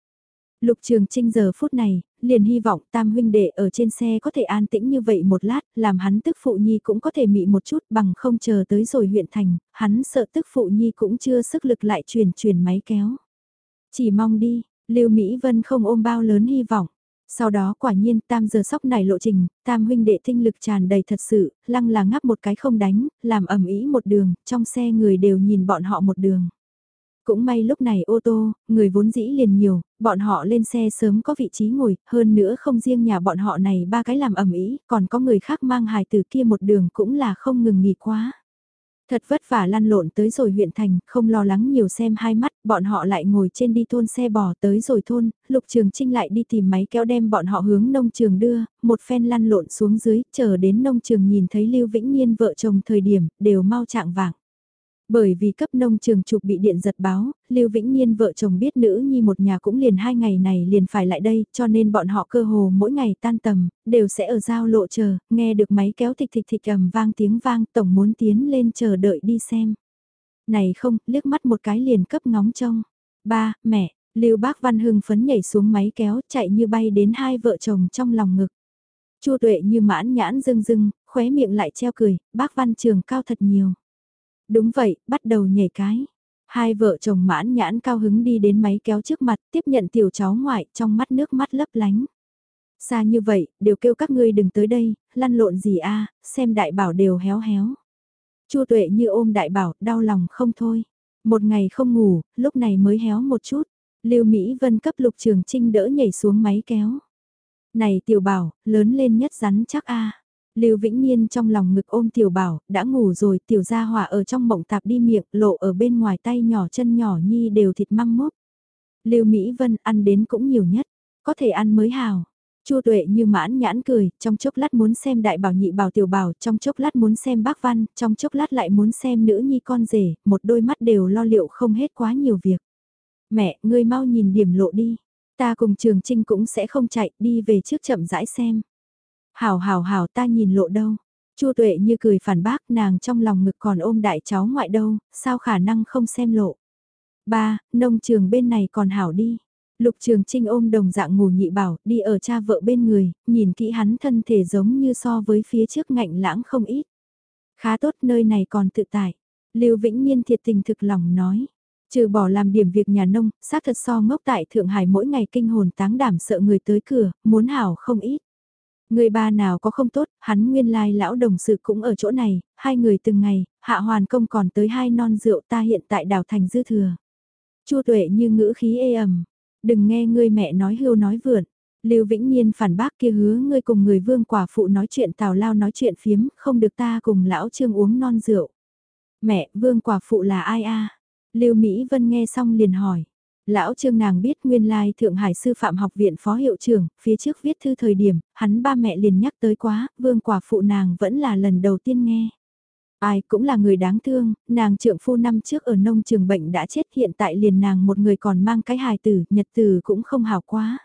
Speaker 1: Lục Trường Trinh giờ phút này, liền hy vọng tam huynh đệ ở trên xe có thể an tĩnh như vậy một lát, làm hắn tức phụ nhi cũng có thể mị một chút bằng không chờ tới rồi huyện thành, hắn sợ tức phụ nhi cũng chưa sức lực lại chuyển chuyển máy kéo. Chỉ mong đi, Lưu Mỹ Vân không ôm bao lớn hy vọng, sau đó quả nhiên tam giờ sóc nảy lộ trình, tam huynh đệ tinh lực tràn đầy thật sự, lăng là ngáp một cái không đánh, làm ẩm ý một đường, trong xe người đều nhìn bọn họ một đường. Cũng may lúc này ô tô, người vốn dĩ liền nhiều, bọn họ lên xe sớm có vị trí ngồi, hơn nữa không riêng nhà bọn họ này ba cái làm ẩm ý, còn có người khác mang hài từ kia một đường cũng là không ngừng nghỉ quá. Thật vất vả lăn lộn tới rồi huyện thành, không lo lắng nhiều xem hai mắt, bọn họ lại ngồi trên đi thôn xe bò tới rồi thôn, Lục Trường Trinh lại đi tìm máy kéo đem bọn họ hướng nông trường đưa, một phen lăn lộn xuống dưới, chờ đến nông trường nhìn thấy Lưu Vĩnh Nhiên vợ chồng thời điểm, đều mau trạng vàng. Bởi vì cấp nông trường chụp bị điện giật báo, Lưu Vĩnh Nhiên vợ chồng biết nữ nhi một nhà cũng liền hai ngày này liền phải lại đây, cho nên bọn họ cơ hồ mỗi ngày tan tầm, đều sẽ ở giao lộ chờ, nghe được máy kéo thịch thịch thịch ầm vang tiếng vang, tổng muốn tiến lên chờ đợi đi xem. Này không, liếc mắt một cái liền cấp ngóng trông. Ba, mẹ, Lưu Bác Văn hưng phấn nhảy xuống máy kéo, chạy như bay đến hai vợ chồng trong lòng ngực. Chu Tuệ như mãn nhãn rưng rưng, khóe miệng lại treo cười, bác Văn Trường cao thật nhiều. Đúng vậy, bắt đầu nhảy cái. Hai vợ chồng mãn nhãn cao hứng đi đến máy kéo trước mặt, tiếp nhận tiểu cháu ngoại, trong mắt nước mắt lấp lánh. Xa như vậy, đều kêu các ngươi đừng tới đây, lăn lộn gì a xem đại bảo đều héo héo. Chu tuệ như ôm đại bảo, đau lòng không thôi. Một ngày không ngủ, lúc này mới héo một chút. Lưu Mỹ Vân cấp lục trường trinh đỡ nhảy xuống máy kéo. Này tiểu bảo, lớn lên nhất rắn chắc a Lưu Vĩnh Niên trong lòng ngực ôm tiểu bảo, đã ngủ rồi tiểu gia hỏa ở trong mộng tạp đi miệng, lộ ở bên ngoài tay nhỏ chân nhỏ nhi đều thịt măng mốt. Lưu Mỹ Vân ăn đến cũng nhiều nhất, có thể ăn mới hào. Chu Tuệ như mãn nhãn cười, trong chốc lát muốn xem đại bảo nhị bảo tiểu bảo, trong chốc lát muốn xem bác văn, trong chốc lát lại muốn xem nữ nhi con rể, một đôi mắt đều lo liệu không hết quá nhiều việc. Mẹ, ngươi mau nhìn điểm lộ đi, ta cùng Trường Trinh cũng sẽ không chạy, đi về trước chậm rãi xem. Hảo hảo hảo ta nhìn lộ đâu. Chu tuệ như cười phản bác nàng trong lòng ngực còn ôm đại cháu ngoại đâu, sao khả năng không xem lộ. Ba, nông trường bên này còn hảo đi. Lục Trường Trinh ôm đồng dạng ngủ nhị bảo, đi ở cha vợ bên người, nhìn kỹ hắn thân thể giống như so với phía trước ngạnh lãng không ít. Khá tốt nơi này còn tự tại. Lưu Vĩnh Nhiên thiệt tình thực lòng nói. Trừ bỏ làm điểm việc nhà nông, xác thật so ngốc tại Thượng Hải mỗi ngày kinh hồn táng đảm sợ người tới cửa, muốn hảo không ít. Người ba nào có không tốt, hắn nguyên lai lão đồng sự cũng ở chỗ này, hai người từng ngày, hạ hoàn công còn tới hai non rượu ta hiện tại đảo thành dư thừa. Chua tuệ như ngữ khí ê ẩm, đừng nghe ngươi mẹ nói hưu nói vượn. Lưu Vĩnh Nhiên phản bác kia hứa ngươi cùng người vương quả phụ nói chuyện tào lao nói chuyện phiếm, không được ta cùng lão trương uống non rượu. Mẹ, vương quả phụ là ai a? Lưu Mỹ Vân nghe xong liền hỏi. Lão Trương nàng biết nguyên lai Thượng Hải Sư Phạm Học viện Phó Hiệu trưởng, phía trước viết thư thời điểm, hắn ba mẹ liền nhắc tới quá, vương quả phụ nàng vẫn là lần đầu tiên nghe. Ai cũng là người đáng thương, nàng trượng phu năm trước ở nông trường bệnh đã chết hiện tại liền nàng một người còn mang cái hài tử, nhật tử cũng không hào quá.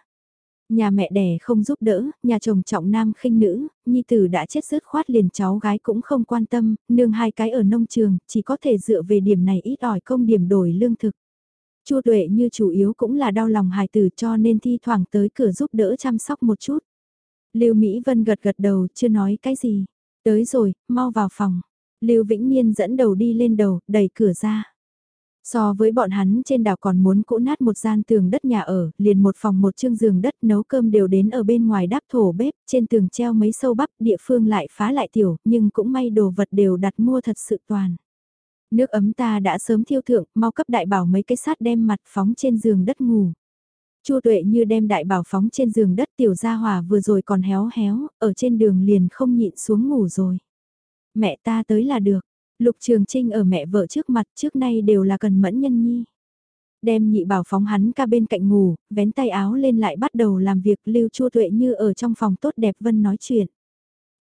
Speaker 1: Nhà mẹ đẻ không giúp đỡ, nhà chồng trọng nam khinh nữ, nhi tử đã chết rớt khoát liền cháu gái cũng không quan tâm, nương hai cái ở nông trường, chỉ có thể dựa về điểm này ít ỏi công điểm đổi lương thực. Chu Tuệ như chủ yếu cũng là đau lòng hài tử cho nên thi thoảng tới cửa giúp đỡ chăm sóc một chút. Lưu Mỹ Vân gật gật đầu, chưa nói cái gì. Tới rồi, mau vào phòng. Lưu Vĩnh Niên dẫn đầu đi lên đầu, đẩy cửa ra. So với bọn hắn trên đảo còn muốn cũ nát một gian tường đất nhà ở, liền một phòng một chương giường đất nấu cơm đều đến ở bên ngoài đắp thổ bếp, trên tường treo mấy sâu bắp, địa phương lại phá lại tiểu, nhưng cũng may đồ vật đều đặt mua thật sự toàn. Nước ấm ta đã sớm thiêu thượng, mau cấp đại bảo mấy cái sát đem mặt phóng trên giường đất ngủ. Chu tuệ như đem đại bảo phóng trên giường đất tiểu gia hòa vừa rồi còn héo héo, ở trên đường liền không nhịn xuống ngủ rồi. Mẹ ta tới là được, lục trường trinh ở mẹ vợ trước mặt trước nay đều là cần mẫn nhân nhi. Đem nhị bảo phóng hắn ca bên cạnh ngủ, vén tay áo lên lại bắt đầu làm việc lưu chu tuệ như ở trong phòng tốt đẹp vân nói chuyện.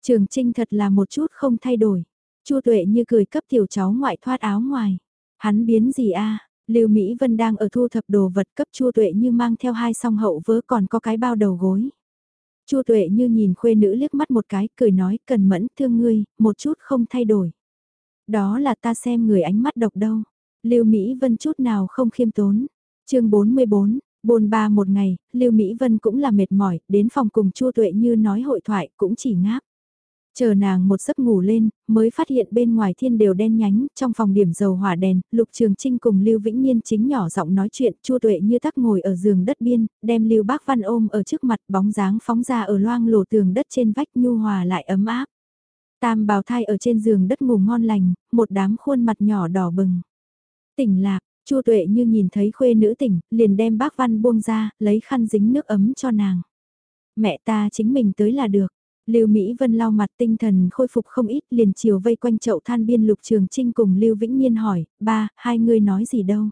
Speaker 1: Trường trinh thật là một chút không thay đổi. Chu Tuệ như cười cấp tiểu cháu ngoại thoát áo ngoài. Hắn biến gì a? Lưu Mỹ Vân đang ở thu thập đồ vật cấp Chu Tuệ như mang theo hai song hậu vớ còn có cái bao đầu gối. Chu Tuệ như nhìn khuê nữ liếc mắt một cái, cười nói, cần mẫn, thương ngươi, một chút không thay đổi. Đó là ta xem người ánh mắt độc đâu. Lưu Mỹ Vân chút nào không khiêm tốn. chương 44, bồn ba một ngày, Lưu Mỹ Vân cũng là mệt mỏi, đến phòng cùng Chu Tuệ như nói hội thoại, cũng chỉ ngáp. Chờ nàng một giấc ngủ lên, mới phát hiện bên ngoài thiên đều đen nhánh, trong phòng điểm dầu hỏa đèn, Lục Trường Trinh cùng Lưu Vĩnh Nhiên chính nhỏ giọng nói chuyện, Chu Tuệ như tắc ngồi ở giường đất biên, đem Lưu Bác Văn ôm ở trước mặt, bóng dáng phóng ra ở loang lổ tường đất trên vách nhu hòa lại ấm áp. Tam bào thai ở trên giường đất ngủ ngon lành, một đám khuôn mặt nhỏ đỏ bừng. Tỉnh lạc, Chu Tuệ như nhìn thấy khuê nữ tỉnh, liền đem bác Văn buông ra, lấy khăn dính nước ấm cho nàng. Mẹ ta chính mình tới là được. Lưu Mỹ Vân lau mặt tinh thần khôi phục không ít liền chiều vây quanh chậu than biên lục trường trinh cùng Lưu Vĩnh Nhiên hỏi, ba, hai người nói gì đâu.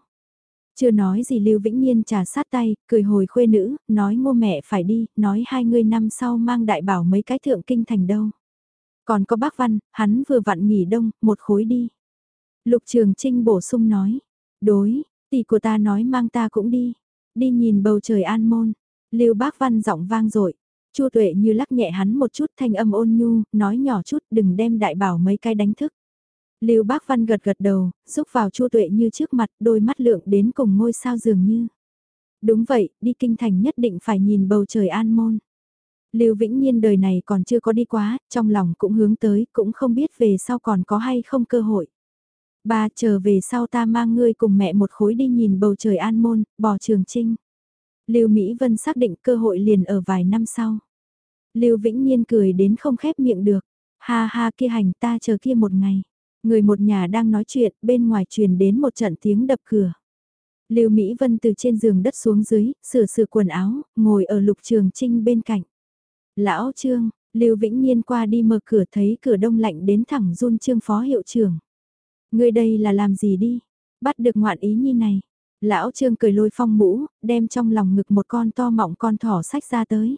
Speaker 1: Chưa nói gì Lưu Vĩnh Nhiên trà sát tay, cười hồi khuê nữ, nói ngô mẹ phải đi, nói hai người năm sau mang đại bảo mấy cái thượng kinh thành đâu. Còn có bác Văn, hắn vừa vặn nghỉ đông, một khối đi. Lục Trường Trinh bổ sung nói, đối, tỷ của ta nói mang ta cũng đi, đi nhìn bầu trời an môn. Lưu Bác Văn giọng vang dội Chu Tuệ như lắc nhẹ hắn một chút thanh âm ôn nhu, nói nhỏ chút đừng đem đại bảo mấy cái đánh thức. Lưu Bác Văn gật gật đầu, xúc vào Chu Tuệ như trước mặt, đôi mắt lượng đến cùng ngôi sao dường như. Đúng vậy, đi kinh thành nhất định phải nhìn bầu trời an môn. Lưu Vĩnh Nhiên đời này còn chưa có đi quá, trong lòng cũng hướng tới, cũng không biết về sau còn có hay không cơ hội. Ba chờ về sau ta mang ngươi cùng mẹ một khối đi nhìn bầu trời an môn, bò trường trinh. Lưu Mỹ Vân xác định cơ hội liền ở vài năm sau. Lưu Vĩnh Nhiên cười đến không khép miệng được. Ha ha kia hành ta chờ kia một ngày. Người một nhà đang nói chuyện, bên ngoài truyền đến một trận tiếng đập cửa. Lưu Mỹ Vân từ trên giường đất xuống dưới, sửa sửa quần áo, ngồi ở lục trường trinh bên cạnh. Lão Trương, Lưu Vĩnh Nhiên qua đi mở cửa thấy cửa đông lạnh đến thẳng run Trương phó hiệu trưởng. Người đây là làm gì đi? Bắt được ngoạn ý nhi này. Lão Trương cười lôi phong mũ, đem trong lòng ngực một con to mọng con thỏ sách ra tới.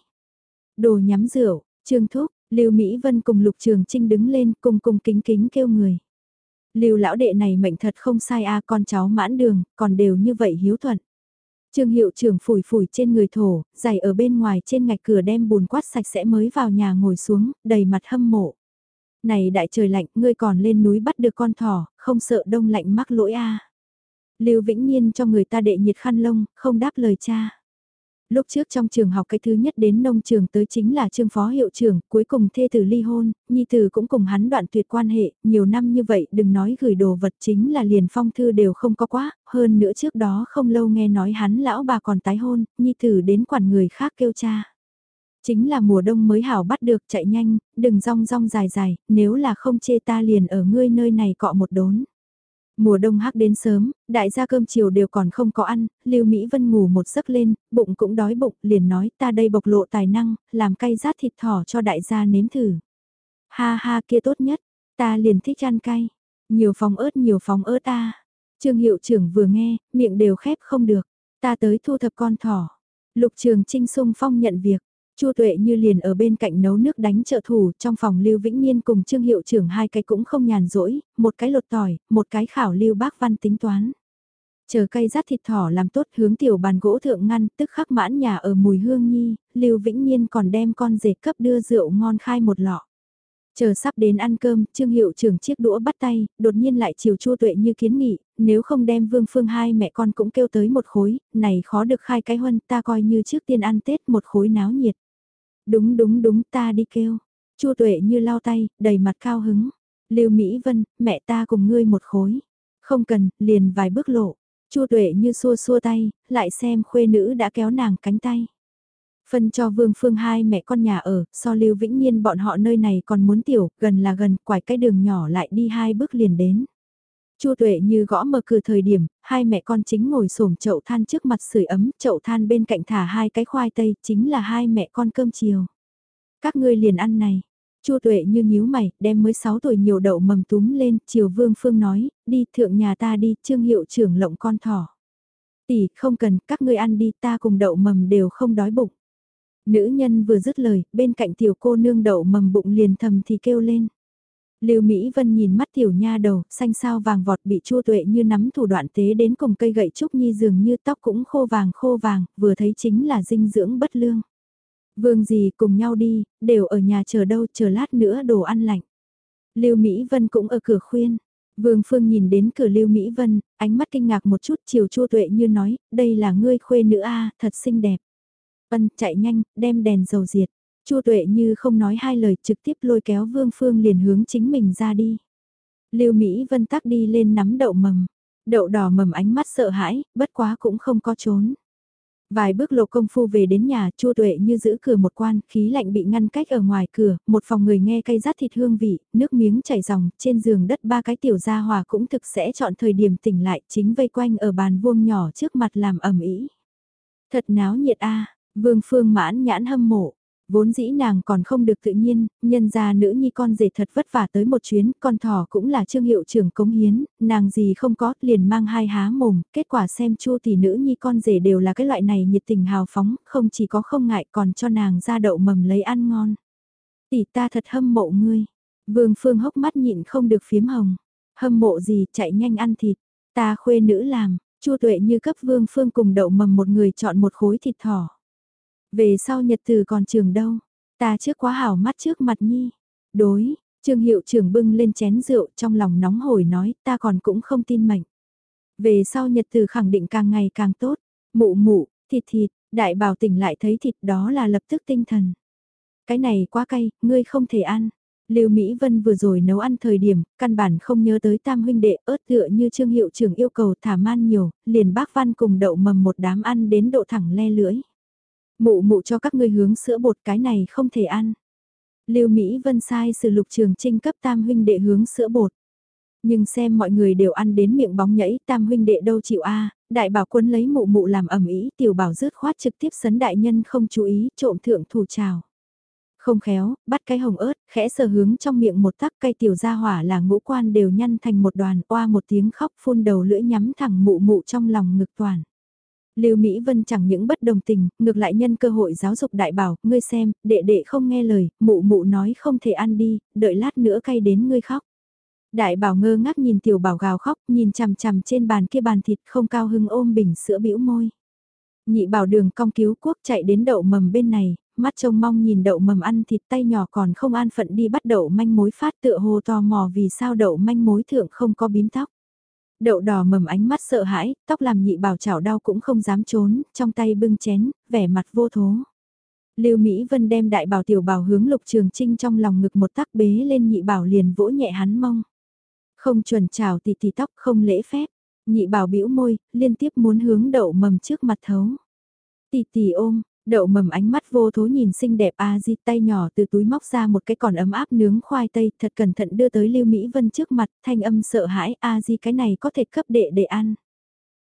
Speaker 1: Đồ nhắm rượu, Trương Thúc, Lưu Mỹ Vân cùng Lục Trường Trinh đứng lên cùng cùng kính kính kêu người. Lưu lão đệ này mệnh thật không sai a con cháu mãn đường, còn đều như vậy hiếu thuận. Trương hiệu trưởng phủi phủi trên người thổ, giày ở bên ngoài trên ngạch cửa đem bùn quát sạch sẽ mới vào nhà ngồi xuống, đầy mặt hâm mộ. Này đại trời lạnh, ngươi còn lên núi bắt được con thỏ, không sợ đông lạnh mắc lỗi a Lưu Vĩnh Nhiên cho người ta đệ nhiệt khăn lông, không đáp lời cha. Lúc trước trong trường học cái thứ nhất đến nông trường tới chính là trương phó hiệu trưởng, cuối cùng thê tử ly hôn, nhi tử cũng cùng hắn đoạn tuyệt quan hệ, nhiều năm như vậy đừng nói gửi đồ vật chính là liền phong thư đều không có quá, hơn nữa trước đó không lâu nghe nói hắn lão bà còn tái hôn, nhi tử đến quản người khác kêu cha. Chính là mùa đông mới hảo bắt được chạy nhanh, đừng rong rong dài dài, nếu là không chê ta liền ở ngươi nơi này cọ một đốn. Mùa đông hắc đến sớm, đại gia cơm chiều đều còn không có ăn, Lưu Mỹ Vân ngủ một giấc lên, bụng cũng đói bụng, liền nói ta đây bộc lộ tài năng, làm cay rát thịt thỏ cho đại gia nếm thử. Ha ha kia tốt nhất, ta liền thích ăn cay. Nhiều phòng ớt nhiều phòng ớt ta. Trương hiệu trưởng vừa nghe, miệng đều khép không được. Ta tới thu thập con thỏ. Lục trường trinh sung phong nhận việc. Chu Tuệ như liền ở bên cạnh nấu nước đánh trợ thủ, trong phòng Lưu Vĩnh Niên cùng Trương Hiệu trưởng hai cái cũng không nhàn rỗi, một cái lột tỏi, một cái khảo Lưu Bác Văn tính toán. Chờ cây rát thịt thỏ làm tốt hướng tiểu bàn gỗ thượng ngăn, tức khắc mãn nhà ở mùi hương nhi, Lưu Vĩnh Niên còn đem con rể cấp đưa rượu ngon khai một lọ. Chờ sắp đến ăn cơm, Trương Hiệu trưởng chiếc đũa bắt tay, đột nhiên lại chiều Chu Tuệ như kiến nghị, nếu không đem Vương Phương hai mẹ con cũng kêu tới một khối, này khó được khai cái huân, ta coi như trước tiên ăn Tết một khối náo nhiệt. Đúng đúng đúng ta đi kêu. Chu tuệ như lao tay, đầy mặt cao hứng. Lưu Mỹ Vân, mẹ ta cùng ngươi một khối. Không cần, liền vài bước lộ. Chu tuệ như xua xua tay, lại xem khuê nữ đã kéo nàng cánh tay. Phân cho Vương Phương hai mẹ con nhà ở, so Lưu Vĩnh Nhiên bọn họ nơi này còn muốn tiểu, gần là gần, quải cái đường nhỏ lại đi hai bước liền đến. Chu Tuệ như gõ mở cửa thời điểm, hai mẹ con chính ngồi xổm chậu than trước mặt sưởi ấm, chậu than bên cạnh thả hai cái khoai tây, chính là hai mẹ con cơm chiều. Các ngươi liền ăn này. Chu Tuệ như nhíu mày, đem mới 6 tuổi nhiều đậu mầm túm lên, chiều Vương Phương nói, đi thượng nhà ta đi, trương hiệu trưởng lộng con thỏ. Tỷ, không cần, các ngươi ăn đi, ta cùng đậu mầm đều không đói bụng. Nữ nhân vừa dứt lời, bên cạnh tiểu cô nương đậu mầm bụng liền thầm thì kêu lên. Lưu Mỹ Vân nhìn mắt tiểu nha đầu, xanh sao vàng vọt bị chua tuệ như nắm thủ đoạn tế đến cùng cây gậy trúc nhi dường như tóc cũng khô vàng khô vàng, vừa thấy chính là dinh dưỡng bất lương. Vương gì cùng nhau đi, đều ở nhà chờ đâu, chờ lát nữa đồ ăn lạnh. Lưu Mỹ Vân cũng ở cửa khuyên. Vương Phương nhìn đến cửa Lưu Mỹ Vân, ánh mắt kinh ngạc một chút chiều chua tuệ như nói, đây là ngươi khuê nữ a thật xinh đẹp. Vân chạy nhanh, đem đèn dầu diệt. Chu Tuệ như không nói hai lời trực tiếp lôi kéo Vương Phương liền hướng chính mình ra đi. Lưu Mỹ Vân tắc đi lên nắm đậu mầm. Đậu đỏ mầm ánh mắt sợ hãi, bất quá cũng không có trốn. Vài bước lộ công phu về đến nhà, chua tuệ như giữ cửa một quan, khí lạnh bị ngăn cách ở ngoài cửa, một phòng người nghe cây rát thịt hương vị, nước miếng chảy ròng, trên giường đất ba cái tiểu gia hòa cũng thực sẽ chọn thời điểm tỉnh lại, chính vây quanh ở bàn vuông nhỏ trước mặt làm ẩm ý. Thật náo nhiệt a vương phương mãn nhãn hâm mộ, Vốn dĩ nàng còn không được tự nhiên, nhân ra nữ nhi con rể thật vất vả tới một chuyến, con thỏ cũng là trương hiệu trưởng cống hiến, nàng gì không có, liền mang hai há mồm, kết quả xem chua thì nữ nhi con rể đều là cái loại này nhiệt tình hào phóng, không chỉ có không ngại còn cho nàng ra đậu mầm lấy ăn ngon. Tỷ ta thật hâm mộ ngươi, vương phương hốc mắt nhịn không được phiếm hồng, hâm mộ gì chạy nhanh ăn thịt, ta khuê nữ làm, chua tuệ như cấp vương phương cùng đậu mầm một người chọn một khối thịt thỏ. Về sau nhật từ còn trường đâu, ta trước quá hảo mắt trước mặt nhi. Đối, trương hiệu trưởng bưng lên chén rượu trong lòng nóng hổi nói ta còn cũng không tin mệnh. Về sau nhật từ khẳng định càng ngày càng tốt, mụ mụ, thịt thịt, đại bảo tỉnh lại thấy thịt đó là lập tức tinh thần. Cái này quá cay, ngươi không thể ăn. Lưu Mỹ Vân vừa rồi nấu ăn thời điểm, căn bản không nhớ tới tam huynh đệ ớt tựa như trương hiệu trưởng yêu cầu thả man nhiều, liền bác văn cùng đậu mầm một đám ăn đến độ thẳng le lưỡi. Mụ mụ cho các ngươi hướng sữa bột cái này không thể ăn. Lưu Mỹ Vân sai sử lục trường trinh cấp tam huynh đệ hướng sữa bột. Nhưng xem mọi người đều ăn đến miệng bóng nhảy, tam huynh đệ đâu chịu a đại bảo quân lấy mụ mụ làm ẩm ý, tiểu bảo rớt khoát trực tiếp sấn đại nhân không chú ý, trộm thượng thủ trào. Không khéo, bắt cái hồng ớt, khẽ sờ hướng trong miệng một tắc cây tiểu gia hỏa là ngũ quan đều nhăn thành một đoàn, oa một tiếng khóc phun đầu lưỡi nhắm thẳng mụ mụ trong lòng ngực toàn. Lưu Mỹ Vân chẳng những bất đồng tình, ngược lại nhân cơ hội giáo dục đại bảo, ngươi xem, đệ đệ không nghe lời, mụ mụ nói không thể ăn đi, đợi lát nữa cay đến ngươi khóc. Đại bảo ngơ ngác nhìn tiểu bảo gào khóc, nhìn chằm chằm trên bàn kia bàn thịt không cao hưng ôm bình sữa bĩu môi. Nhị bảo đường cong cứu quốc chạy đến đậu mầm bên này, mắt trông mong nhìn đậu mầm ăn thịt tay nhỏ còn không an phận đi bắt đậu manh mối phát tựa hồ tò mò vì sao đậu manh mối thượng không có bím tóc. Đậu đỏ mầm ánh mắt sợ hãi, tóc làm nhị bảo chảo đau cũng không dám trốn, trong tay bưng chén, vẻ mặt vô thố. Lưu Mỹ Vân đem đại bảo tiểu bảo hướng lục trường trinh trong lòng ngực một tắc bế lên nhị bảo liền vỗ nhẹ hắn mong Không chuẩn chào tì tì tóc không lễ phép, nhị bảo bĩu môi, liên tiếp muốn hướng đậu mầm trước mặt thấu. Tì tì ôm, Đậu mầm ánh mắt vô thố nhìn xinh đẹp a di tay nhỏ từ túi móc ra một cái còn ấm áp nướng khoai tây thật cẩn thận đưa tới Lưu Mỹ Vân trước mặt thanh âm sợ hãi a di cái này có thể cấp đệ để ăn.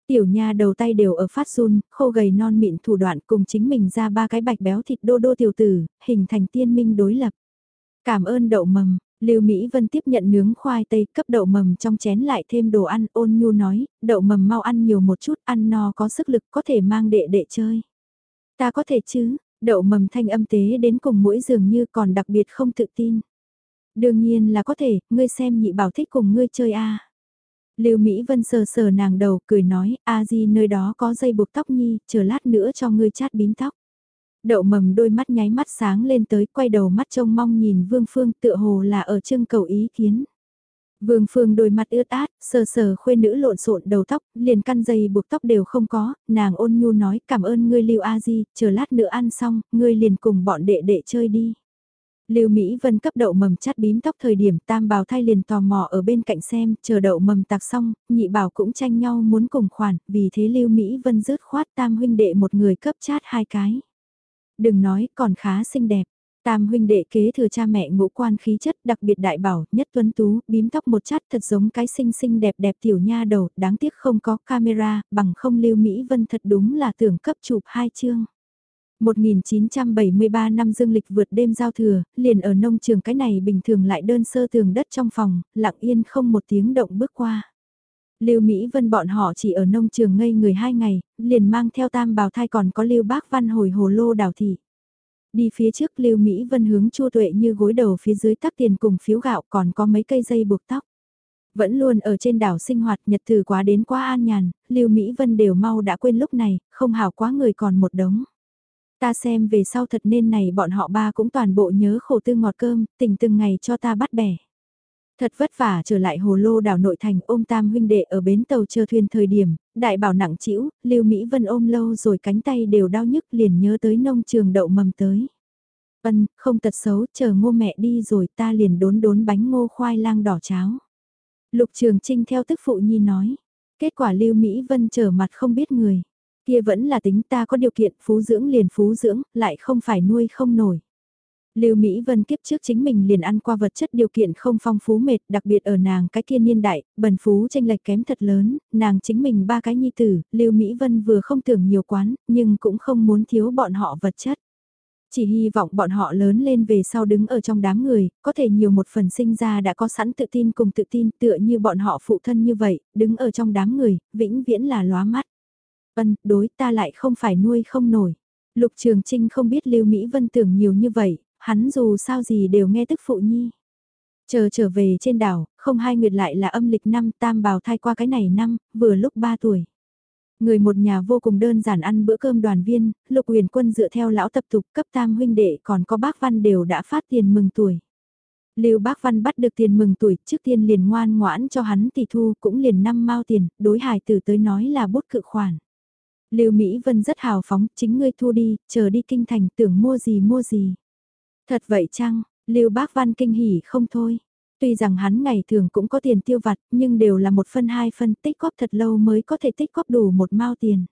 Speaker 1: Tiểu nha đầu tay đều ở phát run, khô gầy non mịn thủ đoạn cùng chính mình ra ba cái bạch béo thịt đô đô tiểu tử, hình thành tiên minh đối lập. Cảm ơn đậu mầm, Lưu Mỹ Vân tiếp nhận nướng khoai tây cấp đậu mầm trong chén lại thêm đồ ăn ôn nhu nói, đậu mầm mau ăn nhiều một chút, ăn no có sức lực có thể mang đệ đệ chơi. Ta có thể chứ, đậu mầm thanh âm tế đến cùng mũi dường như còn đặc biệt không tự tin. Đương nhiên là có thể, ngươi xem nhị bảo thích cùng ngươi chơi a. Lưu Mỹ Vân sờ sờ nàng đầu cười nói, a di nơi đó có dây buộc tóc nhi, chờ lát nữa cho ngươi chát bím tóc. Đậu mầm đôi mắt nháy mắt sáng lên tới, quay đầu mắt trông mong nhìn Vương Phương tựa hồ là ở trưng cầu ý kiến. Vương Phương đôi mặt ướt át, sờ sờ khuê nữ lộn xộn đầu tóc, liền căn dây buộc tóc đều không có, nàng ôn nhu nói cảm ơn ngươi Lưu A Di, chờ lát nữa ăn xong, ngươi liền cùng bọn đệ đệ chơi đi. Lưu Mỹ Vân cấp đậu mầm chắt bím tóc thời điểm tam bào thay liền tò mò ở bên cạnh xem, chờ đậu mầm tạc xong, nhị bảo cũng tranh nhau muốn cùng khoản, vì thế Lưu Mỹ Vân rớt khoát tam huynh đệ một người cấp chát hai cái. Đừng nói, còn khá xinh đẹp. Tam huynh đệ kế thừa cha mẹ ngũ quan khí chất đặc biệt đại bảo, nhất tuấn tú, bím tóc một chát thật giống cái xinh xinh đẹp đẹp tiểu nha đầu, đáng tiếc không có camera, bằng không lưu Mỹ Vân thật đúng là tưởng cấp chụp hai chương. 1973 năm dương lịch vượt đêm giao thừa, liền ở nông trường cái này bình thường lại đơn sơ tường đất trong phòng, lặng yên không một tiếng động bước qua. Lưu Mỹ Vân bọn họ chỉ ở nông trường ngây người hai ngày, liền mang theo tam bào thai còn có Lưu Bác Văn hồi hồ lô đào thị. Đi phía trước Lưu Mỹ Vân hướng Chu Tuệ như gối đầu phía dưới tắc tiền cùng phiếu gạo còn có mấy cây dây buộc tóc. Vẫn luôn ở trên đảo sinh hoạt nhật từ quá đến quá an nhàn, Lưu Mỹ Vân đều mau đã quên lúc này, không hảo quá người còn một đống. Ta xem về sau thật nên này bọn họ ba cũng toàn bộ nhớ khổ tư ngọt cơm, tình từng ngày cho ta bắt bẻ. Thật vất vả trở lại hồ lô đảo nội thành ôm tam huynh đệ ở bến tàu chờ thuyền thời điểm, đại bảo nặng chịu, Lưu Mỹ Vân ôm lâu rồi cánh tay đều đau nhức liền nhớ tới nông trường đậu mầm tới. vân không tật xấu, chờ ngô mẹ đi rồi ta liền đốn đốn bánh ngô khoai lang đỏ cháo. Lục Trường Trinh theo tức phụ nhi nói. Kết quả Lưu Mỹ Vân trở mặt không biết người. Kia vẫn là tính ta có điều kiện phú dưỡng liền phú dưỡng, lại không phải nuôi không nổi. Lưu Mỹ Vân kiếp trước chính mình liền ăn qua vật chất điều kiện không phong phú mệt, đặc biệt ở nàng cái kia niên đại, bần phú tranh lệch kém thật lớn, nàng chính mình ba cái nhi tử, Lưu Mỹ Vân vừa không tưởng nhiều quán, nhưng cũng không muốn thiếu bọn họ vật chất. Chỉ hy vọng bọn họ lớn lên về sau đứng ở trong đám người, có thể nhiều một phần sinh ra đã có sẵn tự tin cùng tự tin tựa như bọn họ phụ thân như vậy, đứng ở trong đám người, vĩnh viễn là lóa mắt. Vân, đối ta lại không phải nuôi không nổi. Lục Trường Trinh không biết Lưu Mỹ Vân tưởng nhiều như vậy, hắn dù sao gì đều nghe tức phụ nhi. Chờ trở về trên đảo, không hai nguyệt lại là âm lịch năm tam bào thai qua cái này năm, vừa lúc ba tuổi. Người một nhà vô cùng đơn giản ăn bữa cơm đoàn viên, lục huyền quân dựa theo lão tập tục cấp tam huynh đệ còn có bác văn đều đã phát tiền mừng tuổi. Lưu Bác Văn bắt được tiền mừng tuổi, trước tiên liền ngoan ngoãn cho hắn tỷ thu cũng liền năm mao tiền, đối hài tử tới nói là bút cự khoản. Lưu Mỹ Vân rất hào phóng, chính ngươi thu đi, chờ đi kinh thành tưởng mua gì mua gì. Thật vậy chăng, Lưu Bác Văn kinh hỉ không thôi. Tuy rằng hắn ngày thường cũng có tiền tiêu vặt, nhưng đều là một phân hai phân tích góp thật lâu mới có thể tích góp đủ một mao tiền.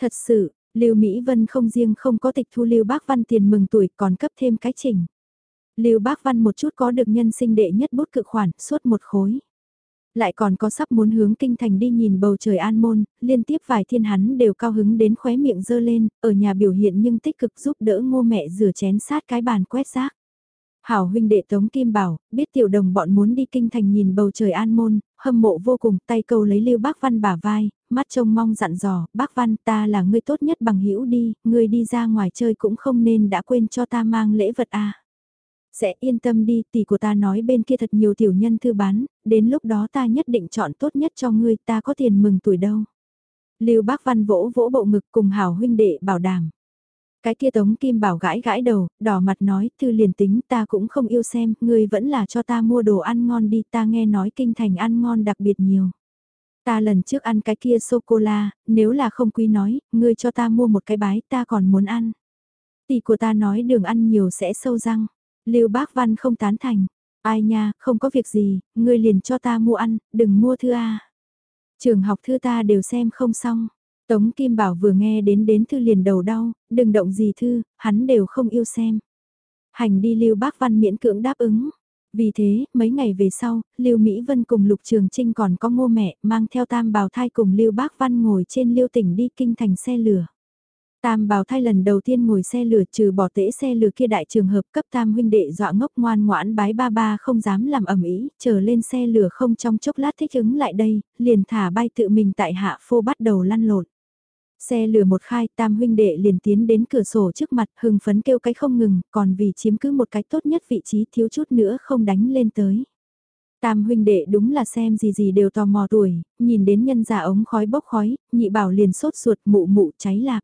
Speaker 1: Thật sự, Lưu Mỹ Vân không riêng không có tịch thu Lưu Bác Văn tiền mừng tuổi còn cấp thêm cái trình. Lưu Bác Văn một chút có được nhân sinh đệ nhất bút cự khoản suốt một khối. Lại còn có sắp muốn hướng kinh thành đi nhìn bầu trời an môn, liên tiếp vài thiên hắn đều cao hứng đến khóe miệng dơ lên, ở nhà biểu hiện nhưng tích cực giúp đỡ ngô mẹ rửa chén sát cái bàn quét rác. Hảo huynh đệ Tống Kim Bảo, biết tiểu đồng bọn muốn đi kinh thành nhìn bầu trời an môn, hâm mộ vô cùng, tay câu lấy Lưu Bác Văn bả vai, mắt trông mong dặn dò, "Bác Văn, ta là người tốt nhất bằng hữu đi, người đi ra ngoài chơi cũng không nên đã quên cho ta mang lễ vật a." Sẽ yên tâm đi, tỷ của ta nói bên kia thật nhiều tiểu nhân thư bán, đến lúc đó ta nhất định chọn tốt nhất cho ngươi, ta có tiền mừng tuổi đâu. Lưu Bác Văn vỗ vỗ bộ ngực cùng hảo huynh đệ bảo đảm. Cái kia Tống Kim Bảo gãi gãi đầu, đỏ mặt nói, thư liền tính ta cũng không yêu xem, ngươi vẫn là cho ta mua đồ ăn ngon đi, ta nghe nói kinh thành ăn ngon đặc biệt nhiều. Ta lần trước ăn cái kia sô-cô-la, nếu là không quý nói, ngươi cho ta mua một cái bái, ta còn muốn ăn. Tỷ của ta nói đường ăn nhiều sẽ sâu răng. Lưu Bác Văn không tán thành. Ai nha, không có việc gì, ngươi liền cho ta mua ăn, đừng mua thư A. Trường học thư ta đều xem không xong. Tống Kim Bảo vừa nghe đến đến thư liền đầu đau, đừng động gì thư, hắn đều không yêu xem. Hành đi Lưu Bác Văn miễn cưỡng đáp ứng. Vì thế, mấy ngày về sau, Lưu Mỹ Vân cùng Lục Trường Trinh còn có ngô mẹ mang theo tam bào thai cùng Lưu Bác Văn ngồi trên Lưu tỉnh đi kinh thành xe lửa. Tam bào thai lần đầu tiên ngồi xe lửa trừ bỏ tễ xe lửa kia đại trường hợp cấp tam huynh đệ dọa ngốc ngoan ngoãn bái ba ba không dám làm ẩm ý, chờ lên xe lửa không trong chốc lát thích ứng lại đây, liền thả bay tự mình tại hạ phô bắt đầu lăn lộn. Xe lửa một khai tam huynh đệ liền tiến đến cửa sổ trước mặt hưng phấn kêu cái không ngừng, còn vì chiếm cứ một cái tốt nhất vị trí thiếu chút nữa không đánh lên tới. Tam huynh đệ đúng là xem gì gì đều tò mò tuổi, nhìn đến nhân già ống khói bốc khói, nhị bảo liền sốt ruột mụ mụ cháy lạc.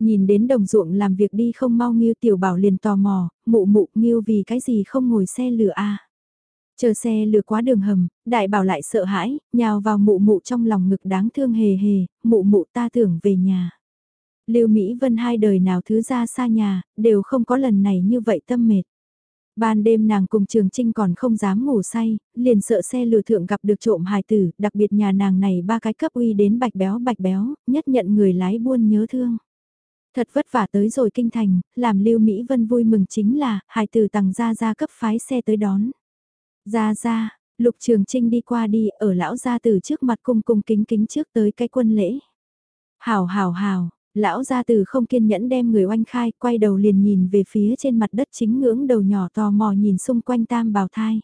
Speaker 1: Nhìn đến đồng ruộng làm việc đi không mau nghiêu tiểu bảo liền tò mò, mụ mụ nghiêu vì cái gì không ngồi xe lửa a Chờ xe lửa quá đường hầm, đại bảo lại sợ hãi, nhào vào mụ mụ trong lòng ngực đáng thương hề hề, mụ mụ ta tưởng về nhà. Lưu Mỹ Vân hai đời nào thứ ra xa nhà, đều không có lần này như vậy tâm mệt. Ban đêm nàng cùng Trường Trinh còn không dám ngủ say, liền sợ xe lừa thượng gặp được trộm hài tử, đặc biệt nhà nàng này ba cái cấp uy đến bạch béo bạch béo, nhất nhận người lái buôn nhớ thương. Thật vất vả tới rồi kinh thành, làm Lưu Mỹ Vân vui mừng chính là, hài tử tằng ra ra cấp phái xe tới đón. Ra ra, Lục Trường Trinh đi qua đi, ở lão gia tử trước mặt cung cung kính kính trước tới cái quân lễ. Hào hào hào, lão gia tử không kiên nhẫn đem người oanh khai, quay đầu liền nhìn về phía trên mặt đất chính ngưỡng đầu nhỏ tò mò nhìn xung quanh tam bào thai.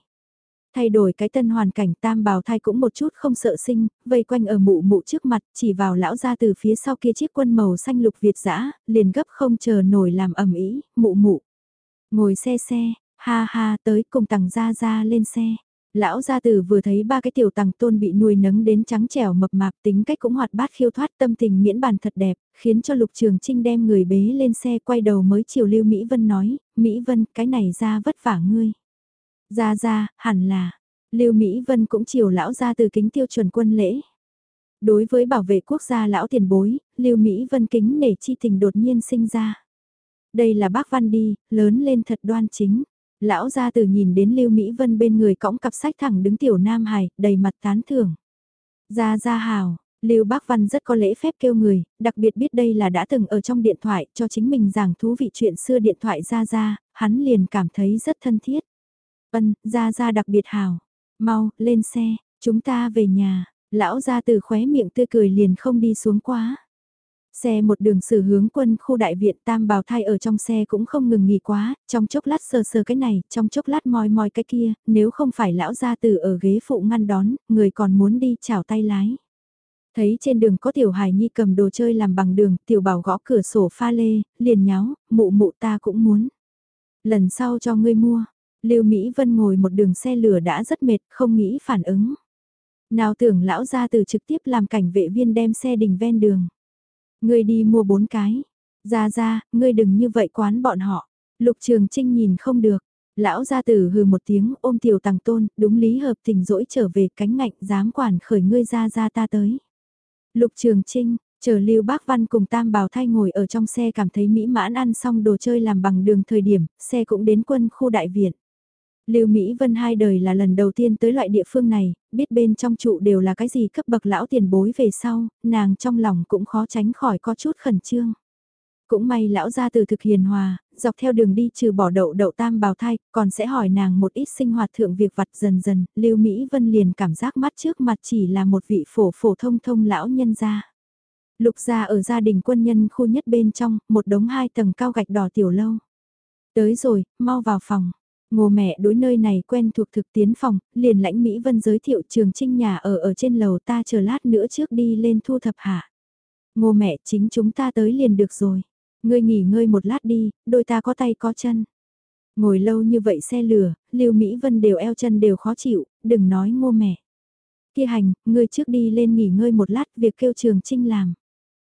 Speaker 1: Thay đổi cái tân hoàn cảnh tam bào thai cũng một chút không sợ sinh, vây quanh ở mụ mụ trước mặt, chỉ vào lão ra từ phía sau kia chiếc quân màu xanh lục Việt dã liền gấp không chờ nổi làm ẩm ý, mụ mụ. Ngồi xe xe, ha ha tới cùng tằng ra ra lên xe. Lão gia tử vừa thấy ba cái tiểu tằng tôn bị nuôi nấng đến trắng trẻo mập mạp tính cách cũng hoạt bát khiêu thoát tâm tình miễn bàn thật đẹp, khiến cho lục trường trinh đem người bế lên xe quay đầu mới chiều lưu Mỹ Vân nói, Mỹ Vân cái này ra vất vả ngươi. Ra ra, hẳn là, Lưu Mỹ Vân cũng chiều lão ra từ kính tiêu chuẩn quân lễ. Đối với bảo vệ quốc gia lão tiền bối, Lưu Mỹ Vân kính nể chi tình đột nhiên sinh ra. Đây là bác Văn đi, lớn lên thật đoan chính. Lão gia từ nhìn đến Lưu Mỹ Vân bên người cõng cặp sách thẳng đứng tiểu Nam Hải, đầy mặt tán thưởng. Gia Gia hào, Lưu Bác Văn rất có lễ phép kêu người, đặc biệt biết đây là đã từng ở trong điện thoại cho chính mình giảng thú vị chuyện xưa điện thoại Gia Gia, hắn liền cảm thấy rất thân thiết. Ân, Gia Gia đặc biệt hào. Mau, lên xe, chúng ta về nhà. Lão gia từ khóe miệng tươi cười liền không đi xuống quá. Xe một đường xử hướng quân khu đại viện tam bào thai ở trong xe cũng không ngừng nghỉ quá, trong chốc lát sờ sờ cái này, trong chốc lát moi moi cái kia, nếu không phải lão gia từ ở ghế phụ ngăn đón, người còn muốn đi chào tay lái. Thấy trên đường có tiểu hài nhi cầm đồ chơi làm bằng đường, tiểu bảo gõ cửa sổ pha lê, liền nháo, mụ mụ ta cũng muốn. Lần sau cho ngươi mua, Lưu Mỹ Vân ngồi một đường xe lửa đã rất mệt, không nghĩ phản ứng. Nào tưởng lão ra từ trực tiếp làm cảnh vệ viên đem xe đình ven đường. Ngươi đi mua bốn cái. Ra ra, ngươi đừng như vậy quán bọn họ. Lục Trường Trinh nhìn không được. Lão gia tử hừ một tiếng ôm tiểu tàng tôn, đúng lý hợp tình dỗi trở về cánh ngạnh dám quản khởi ngươi ra ra ta tới. Lục Trường Trinh, chờ Lưu Bác Văn cùng Tam Bảo Thay ngồi ở trong xe cảm thấy mỹ mãn ăn xong đồ chơi làm bằng đường thời điểm, xe cũng đến quân khu đại viện. Lưu Mỹ Vân hai đời là lần đầu tiên tới loại địa phương này, biết bên trong trụ đều là cái gì cấp bậc lão tiền bối về sau, nàng trong lòng cũng khó tránh khỏi có chút khẩn trương. Cũng may lão gia từ thực hiền hòa, dọc theo đường đi trừ bỏ đậu đậu tam bào thai, còn sẽ hỏi nàng một ít sinh hoạt thượng việc vặt dần dần, Lưu Mỹ Vân liền cảm giác mắt trước mặt chỉ là một vị phổ phổ thông thông lão nhân gia. Lục gia ở gia đình quân nhân khu nhất bên trong, một đống hai tầng cao gạch đỏ tiểu lâu. Tới rồi, mau vào phòng. Ngô mẹ đối nơi này quen thuộc thực tiến phòng, liền lãnh Mỹ Vân giới thiệu trường trinh nhà ở ở trên lầu ta chờ lát nữa trước đi lên thu thập hạ. Ngô mẹ chính chúng ta tới liền được rồi. Ngươi nghỉ ngơi một lát đi, đôi ta có tay có chân. Ngồi lâu như vậy xe lửa, Lưu Mỹ Vân đều eo chân đều khó chịu, đừng nói ngô mẹ. Kia hành, ngươi trước đi lên nghỉ ngơi một lát việc kêu trường trinh làm.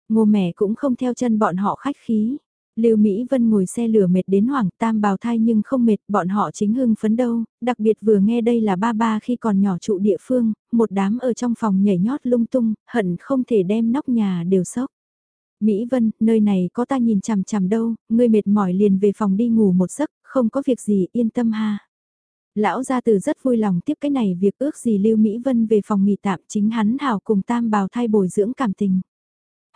Speaker 1: Ngô mẹ cũng không theo chân bọn họ khách khí. Lưu Mỹ Vân ngồi xe lửa mệt đến hoảng tam bào thai nhưng không mệt, bọn họ chính hưng phấn đâu, đặc biệt vừa nghe đây là ba ba khi còn nhỏ trụ địa phương, một đám ở trong phòng nhảy nhót lung tung, hận không thể đem nóc nhà đều sốc. Mỹ Vân, nơi này có ta nhìn chằm chằm đâu, ngươi mệt mỏi liền về phòng đi ngủ một giấc, không có việc gì, yên tâm ha. Lão gia từ rất vui lòng tiếp cái này việc ước gì Lưu Mỹ Vân về phòng nghỉ tạm chính hắn hảo cùng tam bào thai bồi dưỡng cảm tình.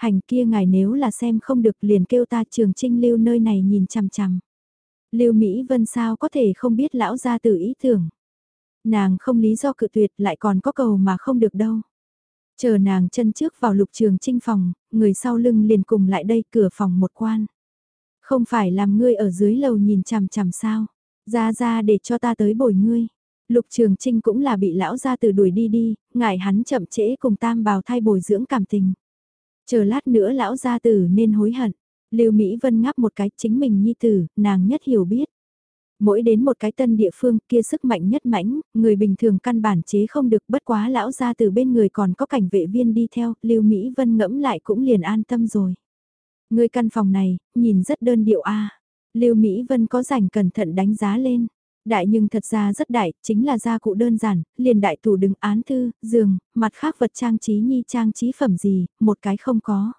Speaker 1: Hành kia ngài nếu là xem không được liền kêu ta trường trinh lưu nơi này nhìn chằm chằm. Lưu Mỹ Vân sao có thể không biết lão gia từ ý tưởng. Nàng không lý do cự tuyệt lại còn có cầu mà không được đâu. Chờ nàng chân trước vào lục trường trinh phòng, người sau lưng liền cùng lại đây cửa phòng một quan. Không phải làm ngươi ở dưới lầu nhìn chằm chằm sao, ra ra để cho ta tới bồi ngươi. Lục Trường Trinh cũng là bị lão gia từ đuổi đi đi, ngại hắn chậm trễ cùng tam bào thai bồi dưỡng cảm tình. Chờ lát nữa lão gia tử nên hối hận. Lưu Mỹ Vân ngáp một cái chính mình nhi tử, nàng nhất hiểu biết. Mỗi đến một cái tân địa phương kia sức mạnh nhất mãnh, người bình thường căn bản chế không được bất quá lão gia từ bên người còn có cảnh vệ viên đi theo, Lưu Mỹ Vân ngẫm lại cũng liền an tâm rồi. Người căn phòng này, nhìn rất đơn điệu a. Lưu Mỹ Vân có rảnh cẩn thận đánh giá lên. Đại nhưng thật ra rất đại, chính là gia cụ đơn giản, liền đại tủ đứng án thư, giường, mặt khác vật trang trí nhi trang trí phẩm gì, một cái không có.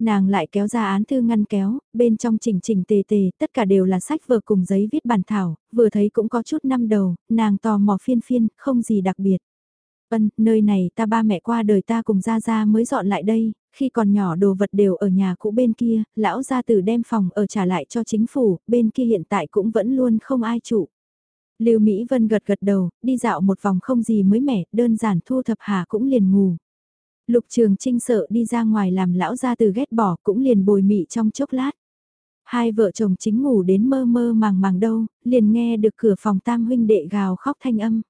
Speaker 1: Nàng lại kéo ra án thư ngăn kéo, bên trong chỉnh chỉnh tề tề, tất cả đều là sách vở cùng giấy viết bản thảo, vừa thấy cũng có chút năm đầu, nàng tò mò phiên phiên, không gì đặc biệt. Vân, nơi này ta ba mẹ qua đời ta cùng ra ra mới dọn lại đây, khi còn nhỏ đồ vật đều ở nhà cũ bên kia, lão gia tử đem phòng ở trả lại cho chính phủ, bên kia hiện tại cũng vẫn luôn không ai chủ Lưu Mỹ Vân gật gật đầu, đi dạo một vòng không gì mới mẻ, đơn giản thu thập hà cũng liền ngủ. Lục Trường Trinh sợ đi ra ngoài làm lão gia từ ghét bỏ cũng liền bồi mị trong chốc lát. Hai vợ chồng chính ngủ đến mơ mơ màng màng đâu, liền nghe được cửa phòng tam huynh đệ gào khóc thanh âm.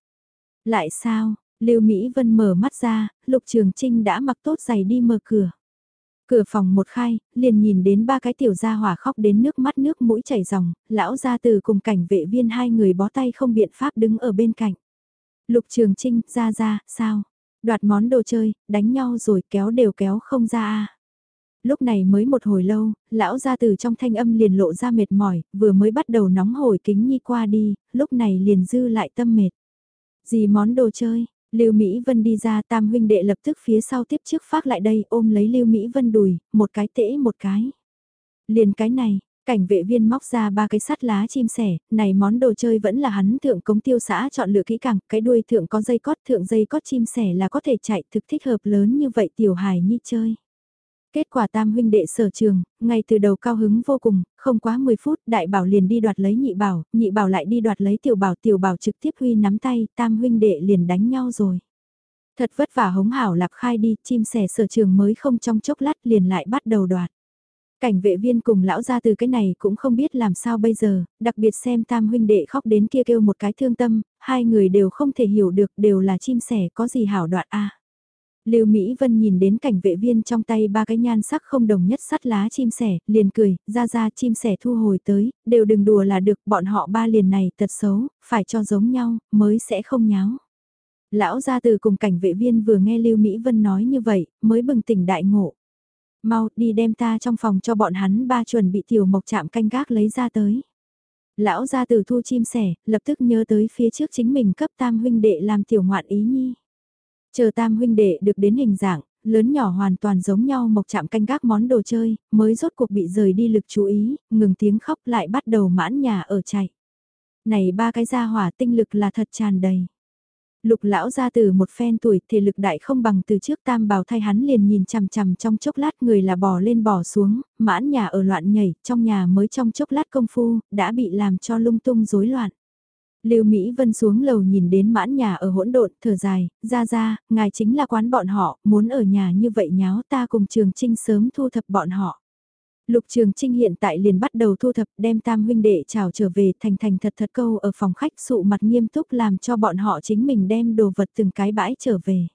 Speaker 1: Lại sao, Lưu Mỹ Vân mở mắt ra, Lục Trường Trinh đã mặc tốt giày đi mở cửa. Cửa phòng một khai, liền nhìn đến ba cái tiểu gia hỏa khóc đến nước mắt nước mũi chảy ròng, lão gia từ cùng cảnh vệ viên hai người bó tay không biện pháp đứng ở bên cạnh. Lục Trường Trinh, ra ra, sao? Đoạt món đồ chơi, đánh nhau rồi kéo đều kéo không ra a. Lúc này mới một hồi lâu, lão gia từ trong thanh âm liền lộ ra mệt mỏi, vừa mới bắt đầu nóng hổi kính nhi qua đi, lúc này liền dư lại tâm mệt. Gì món đồ chơi, Lưu Mỹ Vân đi ra tam huynh đệ lập tức phía sau tiếp trước phát lại đây ôm lấy Lưu Mỹ Vân đùi, một cái tễ một cái. Liền cái này, Cảnh vệ viên móc ra ba cái sắt lá chim sẻ, này món đồ chơi vẫn là hắn thượng cống tiêu xã chọn lựa kỹ càng, cái đuôi thượng có dây cót thượng dây cót chim sẻ là có thể chạy thực thích hợp lớn như vậy tiểu hài nhi chơi. Kết quả tam huynh đệ sở trường, ngay từ đầu cao hứng vô cùng, không quá 10 phút đại bảo liền đi đoạt lấy nhị bảo, nhị bảo lại đi đoạt lấy tiểu bảo, tiểu bảo trực tiếp huy nắm tay, tam huynh đệ liền đánh nhau rồi. Thật vất vả hống hảo lạp khai đi, chim sẻ sở trường mới không trong chốc lát liền lại bắt đầu đoạt. Cảnh vệ viên cùng lão ra từ cái này cũng không biết làm sao bây giờ, đặc biệt xem tam huynh đệ khóc đến kia kêu một cái thương tâm, hai người đều không thể hiểu được đều là chim sẻ có gì hảo đoạt a Lưu Mỹ Vân nhìn đến cảnh vệ viên trong tay ba cái nhan sắc không đồng nhất sắt lá chim sẻ, liền cười, ra ra chim sẻ thu hồi tới, đều đừng đùa là được, bọn họ ba liền này thật xấu, phải cho giống nhau, mới sẽ không nháo. Lão gia từ cùng cảnh vệ viên vừa nghe Lưu Mỹ Vân nói như vậy, mới bừng tỉnh đại ngộ. Mau đi đem ta trong phòng cho bọn hắn ba chuẩn bị tiểu mộc chạm canh gác lấy ra tới. Lão gia từ thu chim sẻ, lập tức nhớ tới phía trước chính mình cấp tam huynh đệ làm tiểu ngoạn ý nhi. Chờ tam huynh đệ được đến hình dạng, lớn nhỏ hoàn toàn giống nhau mộc chạm canh gác món đồ chơi, mới rốt cuộc bị rời đi lực chú ý, ngừng tiếng khóc lại bắt đầu mãn nhà ở chạy. Này ba cái gia hỏa tinh lực là thật tràn đầy. Lục lão ra từ một phen tuổi thể lực đại không bằng từ trước tam bào thay hắn liền nhìn chằm chằm trong chốc lát người là bò lên bò xuống, mãn nhà ở loạn nhảy, trong nhà mới trong chốc lát công phu, đã bị làm cho lung tung rối loạn. Lưu Mỹ Vân xuống lầu nhìn đến mãn nhà ở hỗn độn, thở dài, ra ra, ngài chính là quán bọn họ, muốn ở nhà như vậy nháo ta cùng Trường Trinh sớm thu thập bọn họ. Lục Trường Trinh hiện tại liền bắt đầu thu thập đem tam huynh đệ chào trở về thành thành thật thật câu ở phòng khách sụ mặt nghiêm túc làm cho bọn họ chính mình đem đồ vật từng cái bãi trở về.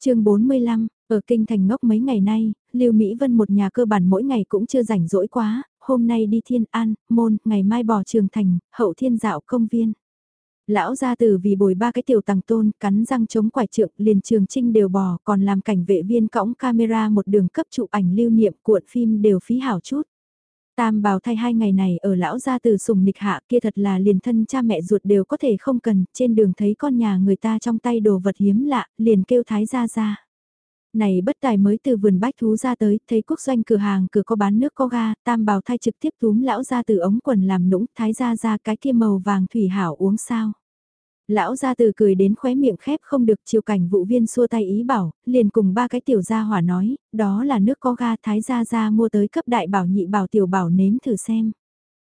Speaker 1: chương 45, ở kinh thành ngốc mấy ngày nay, Lưu Mỹ Vân một nhà cơ bản mỗi ngày cũng chưa rảnh rỗi quá, hôm nay đi Thiên An, Môn, ngày mai bỏ trường thành, hậu thiên dạo công viên. Lão gia tử vì bồi ba cái tiểu tàng tôn, cắn răng chống quải trượng, liền trường trinh đều bò, còn làm cảnh vệ viên cõng camera một đường cấp chụp ảnh lưu niệm cuộn phim đều phí hảo chút. Tam bào thay hai ngày này ở lão gia từ sùng nịch hạ kia thật là liền thân cha mẹ ruột đều có thể không cần, trên đường thấy con nhà người ta trong tay đồ vật hiếm lạ, liền kêu thái gia ra. Này bất tài mới từ vườn bách thú ra tới, thấy quốc doanh cửa hàng cửa có bán nước có ga, tam bào thay trực tiếp túm lão gia từ ống quần làm nũng, thái gia ra cái kia màu vàng thủy hảo uống sao. Lão gia từ cười đến khóe miệng khép không được chiều cảnh vụ viên xua tay ý bảo, liền cùng ba cái tiểu gia hỏa nói, đó là nước có ga thái gia gia mua tới cấp đại bảo nhị bảo tiểu bảo nếm thử xem.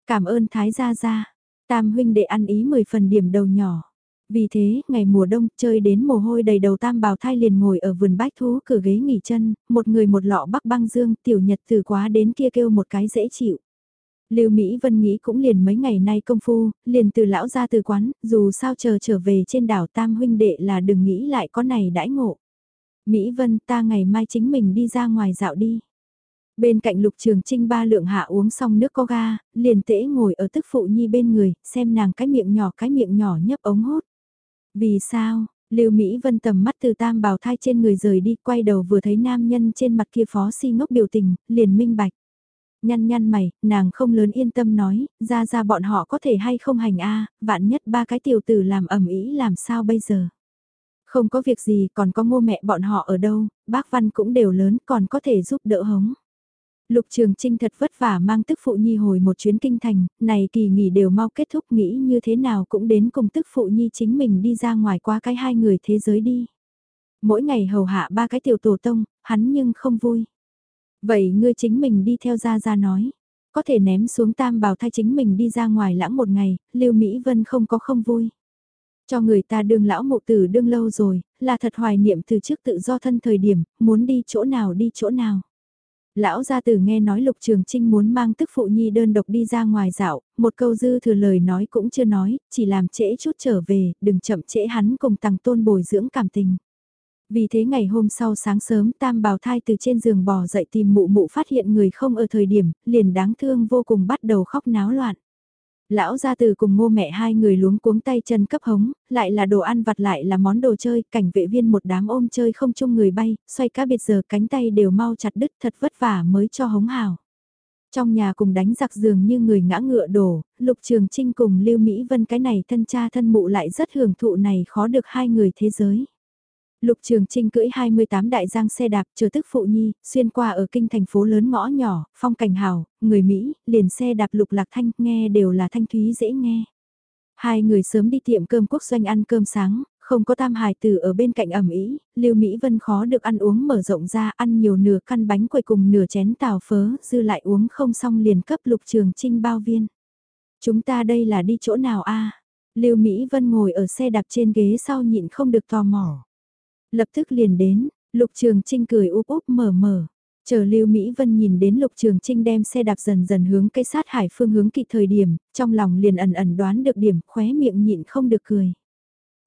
Speaker 1: Cảm ơn thái gia gia, tam huynh đệ ăn ý 10 phần điểm đầu nhỏ. Vì thế, ngày mùa đông, chơi đến mồ hôi đầy đầu tam bào thai liền ngồi ở vườn bách thú cửa ghế nghỉ chân, một người một lọ bắc băng dương, tiểu nhật từ quá đến kia kêu một cái dễ chịu. Lưu Mỹ Vân nghĩ cũng liền mấy ngày nay công phu, liền từ lão ra từ quán, dù sao chờ trở về trên đảo Tam huynh đệ là đừng nghĩ lại có này đãi ngộ. Mỹ Vân ta ngày mai chính mình đi ra ngoài dạo đi. Bên cạnh lục trường trinh ba lượng hạ uống xong nước có ga, liền tễ ngồi ở tức phụ nhi bên người, xem nàng cái miệng nhỏ cái miệng nhỏ nhấp ống hút. Vì sao, Lưu Mỹ Vân tầm mắt từ tam bào thai trên người rời đi, quay đầu vừa thấy nam nhân trên mặt kia phó si ngốc biểu tình, liền minh bạch. Nhăn nhăn mày, nàng không lớn yên tâm nói, ra ra bọn họ có thể hay không hành a vạn nhất ba cái tiểu tử làm ẩm ý làm sao bây giờ. Không có việc gì còn có ngô mẹ bọn họ ở đâu, bác Văn cũng đều lớn còn có thể giúp đỡ hống. Lục Trường Trinh thật vất vả mang tức phụ nhi hồi một chuyến kinh thành, này kỳ nghỉ đều mau kết thúc nghĩ như thế nào cũng đến cùng tức phụ nhi chính mình đi ra ngoài qua cái hai người thế giới đi. Mỗi ngày hầu hạ ba cái tiểu tổ tông, hắn nhưng không vui. Vậy ngươi chính mình đi theo ra ra nói, có thể ném xuống tam bào thay chính mình đi ra ngoài lãng một ngày, Lưu Mỹ Vân không có không vui. Cho người ta đương lão mộ tử đương lâu rồi, là thật hoài niệm từ trước tự do thân thời điểm, muốn đi chỗ nào đi chỗ nào. Lão gia tử nghe nói Lục Trường Trinh muốn mang tức phụ nhi đơn độc đi ra ngoài dạo, một câu dư thừa lời nói cũng chưa nói, chỉ làm trễ chút trở về, đừng chậm trễ hắn cùng tăng tôn bồi dưỡng cảm tình. Vì thế ngày hôm sau sáng sớm tam bào thai từ trên giường bò dậy tìm mụ mụ phát hiện người không ở thời điểm, liền đáng thương vô cùng bắt đầu khóc náo loạn. Lão gia từ cùng ngô mẹ hai người luống cuống tay chân cấp hống, lại là đồ ăn vặt lại là món đồ chơi, cảnh vệ viên một đám ôm chơi không chung người bay, xoay cá biệt giờ cánh tay đều mau chặt đứt thật vất vả mới cho hống hào. Trong nhà cùng đánh giặc giường như người ngã ngựa đổ, Lục Trường Trinh cùng Lưu Mỹ Vân cái này thân cha thân mụ lại rất hưởng thụ này khó được hai người thế giới. Lục Trường Trinh cưỡi 28 đại giang xe đạp chờ tức phụ nhi, xuyên qua ở kinh thành phố lớn ngõ nhỏ, phong cảnh hào, người Mỹ, liền xe đạp lục lạc thanh, nghe đều là thanh thúy dễ nghe. Hai người sớm đi tiệm cơm quốc doanh ăn cơm sáng, không có tam hài tử ở bên cạnh ẩm ý, Lưu Mỹ Vân khó được ăn uống mở rộng ra ăn nhiều nửa căn bánh quầy cùng nửa chén tàu phớ, dư lại uống không xong liền cấp Lục Trường Trinh bao viên. Chúng ta đây là đi chỗ nào a? Lưu Mỹ Vân ngồi ở xe đạp trên ghế sau nhịn không được tò mò. Lập tức liền đến, Lục Trường Trinh cười úp úp mở mở. Chờ Lưu Mỹ Vân nhìn đến Lục Trường Trinh đem xe đạp dần dần hướng cây sát hải phương hướng kỳ thời điểm, trong lòng liền ẩn ẩn đoán được điểm, khóe miệng nhịn không được cười.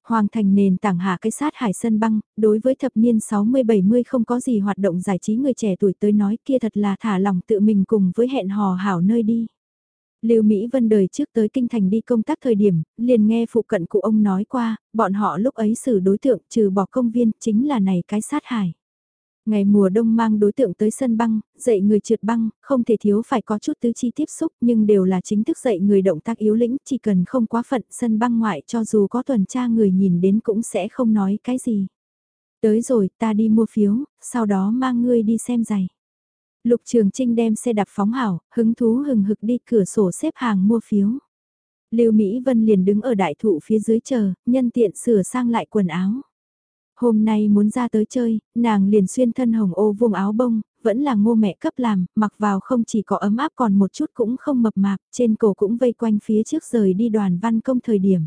Speaker 1: Hoàng thành nền tảng hạ cái sát hải sân băng, đối với thập niên 60-70 không có gì hoạt động giải trí người trẻ tuổi tới nói kia thật là thả lòng tự mình cùng với hẹn hò hảo nơi đi. Lưu Mỹ Vân đời trước tới kinh thành đi công tác thời điểm, liền nghe phụ cận cụ ông nói qua, bọn họ lúc ấy xử đối tượng trừ bỏ công viên chính là này cái sát hải. Ngày mùa đông mang đối tượng tới sân băng, dạy người trượt băng, không thể thiếu phải có chút tứ chi tiếp xúc nhưng đều là chính thức dạy người động tác yếu lĩnh, chỉ cần không quá phận sân băng ngoại cho dù có tuần tra người nhìn đến cũng sẽ không nói cái gì. Tới rồi ta đi mua phiếu, sau đó mang ngươi đi xem giày. Lục Trường Trinh đem xe đạp phóng hảo, hứng thú hừng hực đi cửa sổ xếp hàng mua phiếu. Lưu Mỹ Vân liền đứng ở đại thụ phía dưới chờ, nhân tiện sửa sang lại quần áo. Hôm nay muốn ra tới chơi, nàng liền xuyên thân hồng ô vuông áo bông, vẫn là ngô mẹ cấp làm, mặc vào không chỉ có ấm áp còn một chút cũng không mập mạp, trên cổ cũng vây quanh phía trước rời đi đoàn văn công thời điểm.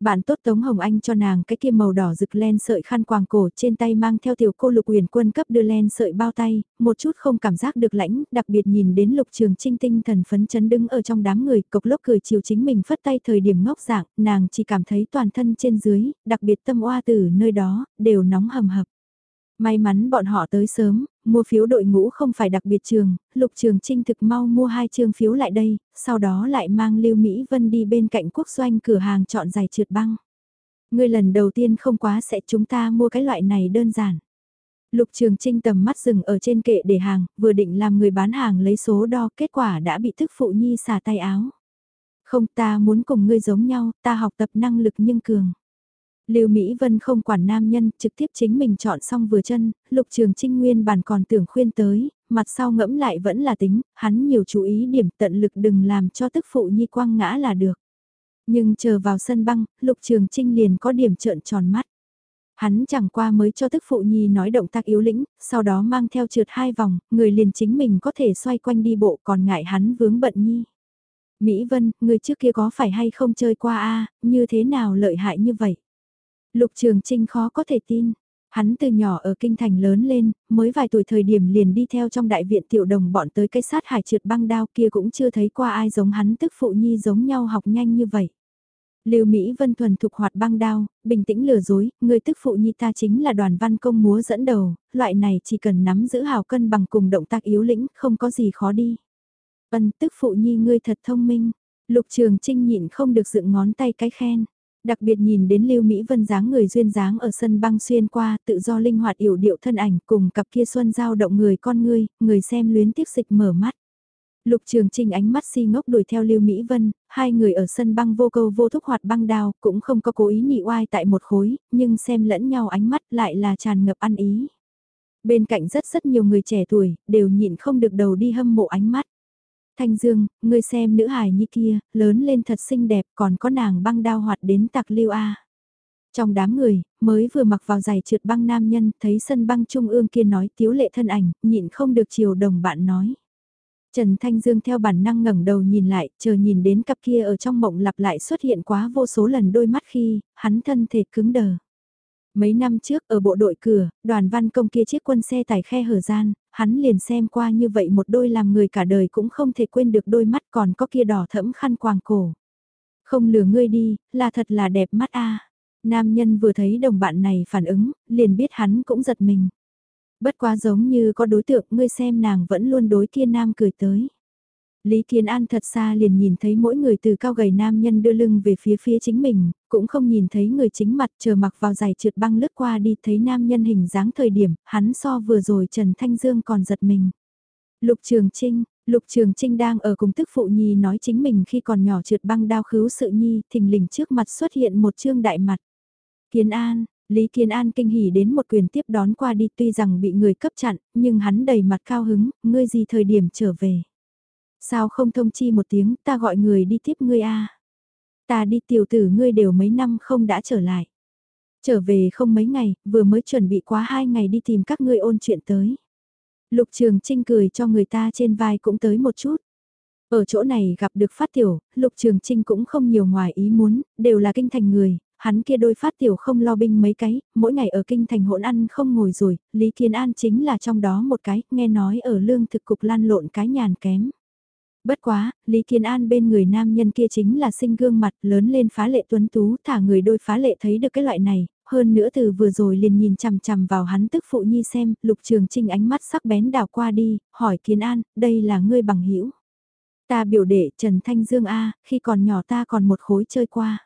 Speaker 1: Bạn tốt Tống Hồng Anh cho nàng cái kia màu đỏ rực len sợi khăn quàng cổ trên tay mang theo tiểu cô lục huyền quân cấp đưa len sợi bao tay, một chút không cảm giác được lãnh, đặc biệt nhìn đến lục trường trinh tinh thần phấn chấn đứng ở trong đám người, cộc lốc cười chiều chính mình phất tay thời điểm ngốc dạng, nàng chỉ cảm thấy toàn thân trên dưới, đặc biệt tâm oa từ nơi đó, đều nóng hầm hập. May mắn bọn họ tới sớm, mua phiếu đội ngũ không phải đặc biệt trường, lục trường trinh thực mau mua hai trường phiếu lại đây, sau đó lại mang Lưu Mỹ Vân đi bên cạnh quốc doanh cửa hàng chọn giày trượt băng. Người lần đầu tiên không quá sẽ chúng ta mua cái loại này đơn giản. Lục Trường Trinh tầm mắt dừng ở trên kệ để hàng, vừa định làm người bán hàng lấy số đo, kết quả đã bị thức phụ nhi xả tay áo. Không ta muốn cùng ngươi giống nhau, ta học tập năng lực nhưng cường. Lưu Mỹ Vân không quản nam nhân, trực tiếp chính mình chọn xong vừa chân, Lục Trường Trinh nguyên bản còn tưởng khuyên tới, mặt sau ngẫm lại vẫn là tính, hắn nhiều chú ý điểm tận lực đừng làm cho tức phụ nhi quăng ngã là được. Nhưng chờ vào sân băng, Lục Trường Trinh liền có điểm trợn tròn mắt. Hắn chẳng qua mới cho tức phụ nhi nói động tác yếu lĩnh, sau đó mang theo trượt hai vòng, người liền chính mình có thể xoay quanh đi bộ còn ngại hắn vướng bận nhi. Mỹ Vân, người trước kia có phải hay không chơi qua a như thế nào lợi hại như vậy? Lục Trường Trinh khó có thể tin. Hắn từ nhỏ ở kinh thành lớn lên, mới vài tuổi thời điểm liền đi theo trong đại viện tiểu đồng bọn tới cái sát hải trượt băng đao kia cũng chưa thấy qua ai giống hắn tức phụ nhi giống nhau học nhanh như vậy. Lưu Mỹ Vân thuần thục hoạt băng đao, bình tĩnh lừa dối, người tức phụ nhi ta chính là đoàn văn công múa dẫn đầu, loại này chỉ cần nắm giữ hào cân bằng cùng động tác yếu lĩnh, không có gì khó đi. Vân tức phụ nhi ngươi thật thông minh, lục trường trinh nhịn không được dựng ngón tay cái khen. Đặc biệt nhìn đến Lưu Mỹ Vân dáng người duyên dáng ở sân băng xuyên qua, tự do linh hoạt yểu điệu thân ảnh cùng cặp kia xuân giao động người con ngươi, người xem luyến tiếc dịch mở mắt. Lục Trường Trinh ánh mắt si ngốc đuổi theo Lưu Mỹ Vân, hai người ở sân băng vô câu vô thúc hoạt băng đao, cũng không có cố ý nhị oai tại một khối, nhưng xem lẫn nhau ánh mắt lại là tràn ngập ăn ý. Bên cạnh rất rất nhiều người trẻ tuổi, đều nhịn không được đầu đi hâm mộ ánh mắt. Thanh Dương, ngươi xem nữ hài như kia, lớn lên thật xinh đẹp còn có nàng băng đao hoạt đến tạc lưu A. Trong đám người, mới vừa mặc vào giày trượt băng nam nhân, thấy sân băng trung ương kia nói tiếu lệ thân ảnh, nhịn không được chiều đồng bạn nói. Trần Thanh Dương theo bản năng ngẩng đầu nhìn lại, chờ nhìn đến cặp kia ở trong mộng lặp lại xuất hiện quá vô số lần đôi mắt khi, hắn thân thể cứng đờ. Mấy năm trước ở bộ đội cửa, đoàn văn công kia chiếc quân xe tải khe hở gian, hắn liền xem qua như vậy một đôi làm người cả đời cũng không thể quên được đôi mắt còn có kia đỏ thẫm khăn quàng cổ. Không lừa ngươi đi, là thật là đẹp mắt a. Nam nhân vừa thấy đồng bạn này phản ứng, liền biết hắn cũng giật mình. Bất quá giống như có đối tượng ngươi xem nàng vẫn luôn đối kia nam cười tới. Lý Kiến An thật xa liền nhìn thấy mỗi người từ cao gầy nam nhân đưa lưng về phía phía chính mình, cũng không nhìn thấy người chính mặt chờ mặc vào giày trượt băng lướt qua đi thấy nam nhân hình dáng thời điểm, hắn so vừa rồi Trần Thanh Dương còn giật mình. Lục Trường Trinh, Lục Trường Trinh đang ở cùng tức phụ nhi nói chính mình khi còn nhỏ trượt băng đao khứu sự nhi, thình lình trước mặt xuất hiện một trương đại mặt. Kiến An, Lý Kiến An kinh hỉ đến một quyền tiếp đón qua đi tuy rằng bị người cấp chặn, nhưng hắn đầy mặt cao hứng, ngươi gì thời điểm trở về. Sao không thông chi một tiếng, ta gọi người đi tiếp ngươi a Ta đi tiểu tử ngươi đều mấy năm không đã trở lại. Trở về không mấy ngày, vừa mới chuẩn bị quá hai ngày đi tìm các ngươi ôn chuyện tới. Lục Trường Trinh cười cho người ta trên vai cũng tới một chút. Ở chỗ này gặp được phát tiểu, Lục Trường Trinh cũng không nhiều ngoài ý muốn, đều là kinh thành người, hắn kia đôi phát tiểu không lo binh mấy cái, mỗi ngày ở kinh thành hỗn ăn không ngồi rồi, Lý Kiến An chính là trong đó một cái, nghe nói ở lương thực cục lan lộn cái nhàn kém. Bất quá, Lý Kiến An bên người nam nhân kia chính là sinh gương mặt lớn lên phá lệ tuấn tú, thả người đôi phá lệ thấy được cái loại này, hơn nữa từ vừa rồi liền nhìn chằm chằm vào hắn tức phụ nhi xem, lục trường trinh ánh mắt sắc bén đào qua đi, hỏi Kiến An, đây là ngươi bằng hữu Ta biểu đệ Trần Thanh Dương A, khi còn nhỏ ta còn một khối chơi qua.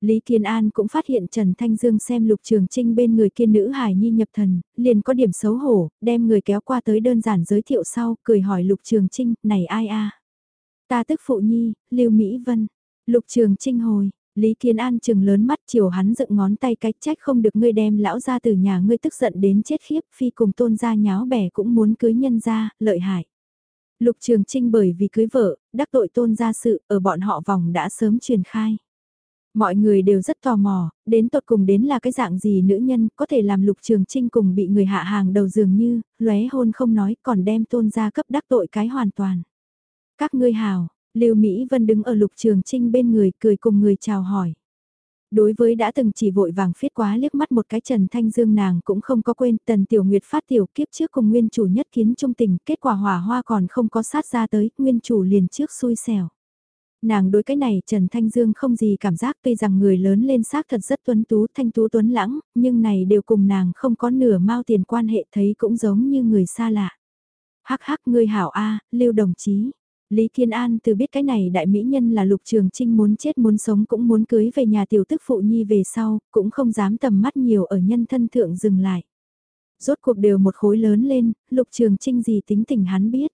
Speaker 1: Lý Kiên An cũng phát hiện Trần Thanh Dương xem Lục Trường Trinh bên người kia nữ hài nhi nhập thần, liền có điểm xấu hổ, đem người kéo qua tới đơn giản giới thiệu sau, cười hỏi Lục Trường Trinh, này ai a? Ta tức phụ nhi, Lưu Mỹ Vân. Lục Trường Trinh hồi, Lý kiến An trừng lớn mắt chiều hắn dựng ngón tay cách trách không được ngươi đem lão ra từ nhà ngươi tức giận đến chết khiếp, phi cùng tôn gia nháo bẻ cũng muốn cưới nhân ra, lợi hại. Lục Trường Trinh bởi vì cưới vợ, đắc tội tôn gia sự, ở bọn họ vòng đã sớm truyền khai. Mọi người đều rất tò mò, đến tột cùng đến là cái dạng gì nữ nhân có thể làm lục trường trinh cùng bị người hạ hàng đầu dường như, lóe hôn không nói còn đem tôn gia cấp đắc tội cái hoàn toàn. Các ngươi hào, Lưu Mỹ Vân đứng ở lục trường trinh bên người cười cùng người chào hỏi. Đối với đã từng chỉ vội vàng phiết quá liếc mắt một cái Trần Thanh Dương nàng cũng không có quên Tần Tiểu Nguyệt phát tiểu kiếp trước cùng nguyên chủ nhất kiến trung tình, kết quả hỏa hoa còn không có sát ra tới, nguyên chủ liền trước xui xẻo. Nàng đối cái này Trần Thanh Dương không gì cảm giác tuy rằng người lớn lên xác thật rất tuấn tú thanh tú tuấn lãng, nhưng này đều cùng nàng không có nửa mao tiền quan hệ thấy cũng giống như người xa lạ. Hắc hắc ngươi hảo A, lưu đồng chí. Lý Kiên An từ biết cái này đại mỹ nhân là lục trường trinh muốn chết muốn sống cũng muốn cưới về nhà tiểu tức phụ nhi về sau, cũng không dám tầm mắt nhiều ở nhân thân thượng dừng lại. Rốt cuộc đều một khối lớn lên, lục trường trinh gì tính tình hắn biết.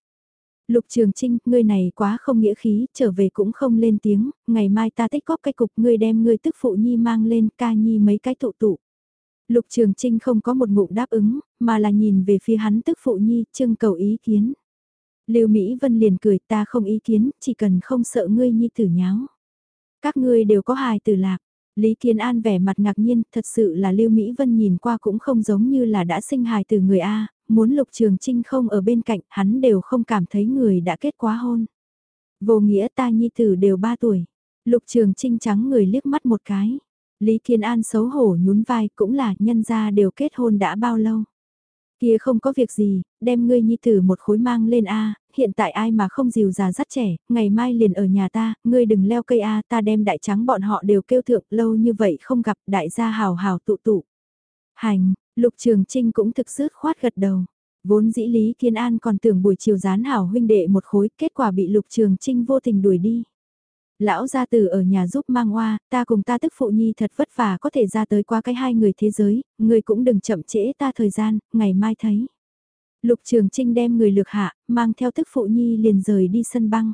Speaker 1: Lục Trường Trinh, ngươi này quá không nghĩa khí, trở về cũng không lên tiếng, ngày mai ta tích góp cái cục ngươi đem ngươi tức phụ nhi mang lên ca nhi mấy cái tụ tụ. Lục Trường Trinh không có một ngụm đáp ứng, mà là nhìn về phía hắn tức phụ nhi, trưng cầu ý kiến. Lưu Mỹ Vân liền cười ta không ý kiến, chỉ cần không sợ ngươi nhi tử nháo. Các ngươi đều có hài tử lạc. Lý Kiên An vẻ mặt ngạc nhiên, thật sự là Lưu Mỹ Vân nhìn qua cũng không giống như là đã sinh hài từ người A, muốn Lục Trường Trinh không ở bên cạnh, hắn đều không cảm thấy người đã kết quá hôn. Vô nghĩa ta nhi tử đều 3 tuổi. Lục Trường Trinh trắng người liếc mắt một cái. Lý Kiên An xấu hổ nhún vai cũng là nhân gia đều kết hôn đã bao lâu. Kia không có việc gì, đem ngươi nhi tử một khối mang lên A, hiện tại ai mà không dìu già dắt trẻ, ngày mai liền ở nhà ta, ngươi đừng leo cây A ta đem đại trắng bọn họ đều kêu thượng lâu như vậy không gặp đại gia hào hào tụ tụ. Hành, Lục Trường Trinh cũng thực sức khoát gật đầu. Vốn dĩ Lý Kiên An còn tưởng buổi chiều gián hảo huynh đệ một khối, kết quả bị Lục Trường Trinh vô tình đuổi đi. Lão gia tử ở nhà giúp mang hoa, ta cùng ta tức phụ nhi thật vất vả có thể ra tới qua cái hai người thế giới, người cũng đừng chậm trễ ta thời gian, ngày mai thấy. Lục Trường Trinh đem người lược hạ, mang theo tức phụ nhi liền rời đi sân băng.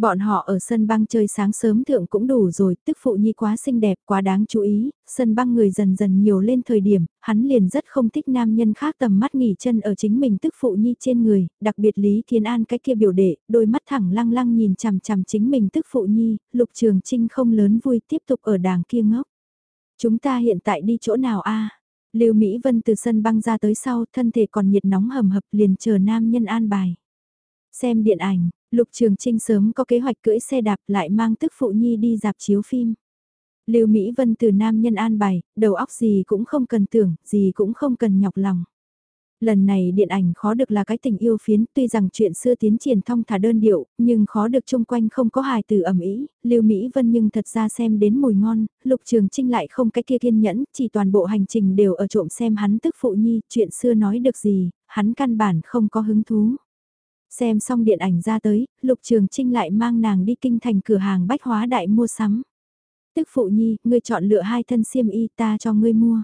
Speaker 1: Bọn họ ở sân băng chơi sáng sớm thượng cũng đủ rồi, tức phụ nhi quá xinh đẹp, quá đáng chú ý, sân băng người dần dần nhiều lên thời điểm, hắn liền rất không thích nam nhân khác tầm mắt nghỉ chân ở chính mình tức phụ nhi trên người, đặc biệt Lý thiên An cái kia biểu đệ, đôi mắt thẳng lăng lăng nhìn chằm chằm chính mình tức phụ nhi, lục trường trinh không lớn vui tiếp tục ở đàng kia ngốc. Chúng ta hiện tại đi chỗ nào a Lưu Mỹ Vân từ sân băng ra tới sau, thân thể còn nhiệt nóng hầm hập liền chờ nam nhân an bài. Xem điện ảnh, Lục Trường Trinh sớm có kế hoạch cưỡi xe đạp lại mang tức phụ nhi đi dạp chiếu phim. Lưu Mỹ Vân từ nam nhân an bài, đầu óc gì cũng không cần tưởng, gì cũng không cần nhọc lòng. Lần này điện ảnh khó được là cái tình yêu phiến, tuy rằng chuyện xưa tiến triển thong thả đơn điệu, nhưng khó được chung quanh không có hài từ ẩm ý, Lưu Mỹ Vân nhưng thật ra xem đến mùi ngon, Lục Trường Trinh lại không cái kia kiên nhẫn, chỉ toàn bộ hành trình đều ở trộm xem hắn tức phụ nhi, chuyện xưa nói được gì, hắn căn bản không có hứng thú. Xem xong điện ảnh ra tới, Lục Trường Trinh lại mang nàng đi kinh thành cửa hàng bách hóa đại mua sắm. Tức phụ nhi, ngươi chọn lựa hai thân xiêm y ta cho ngươi mua.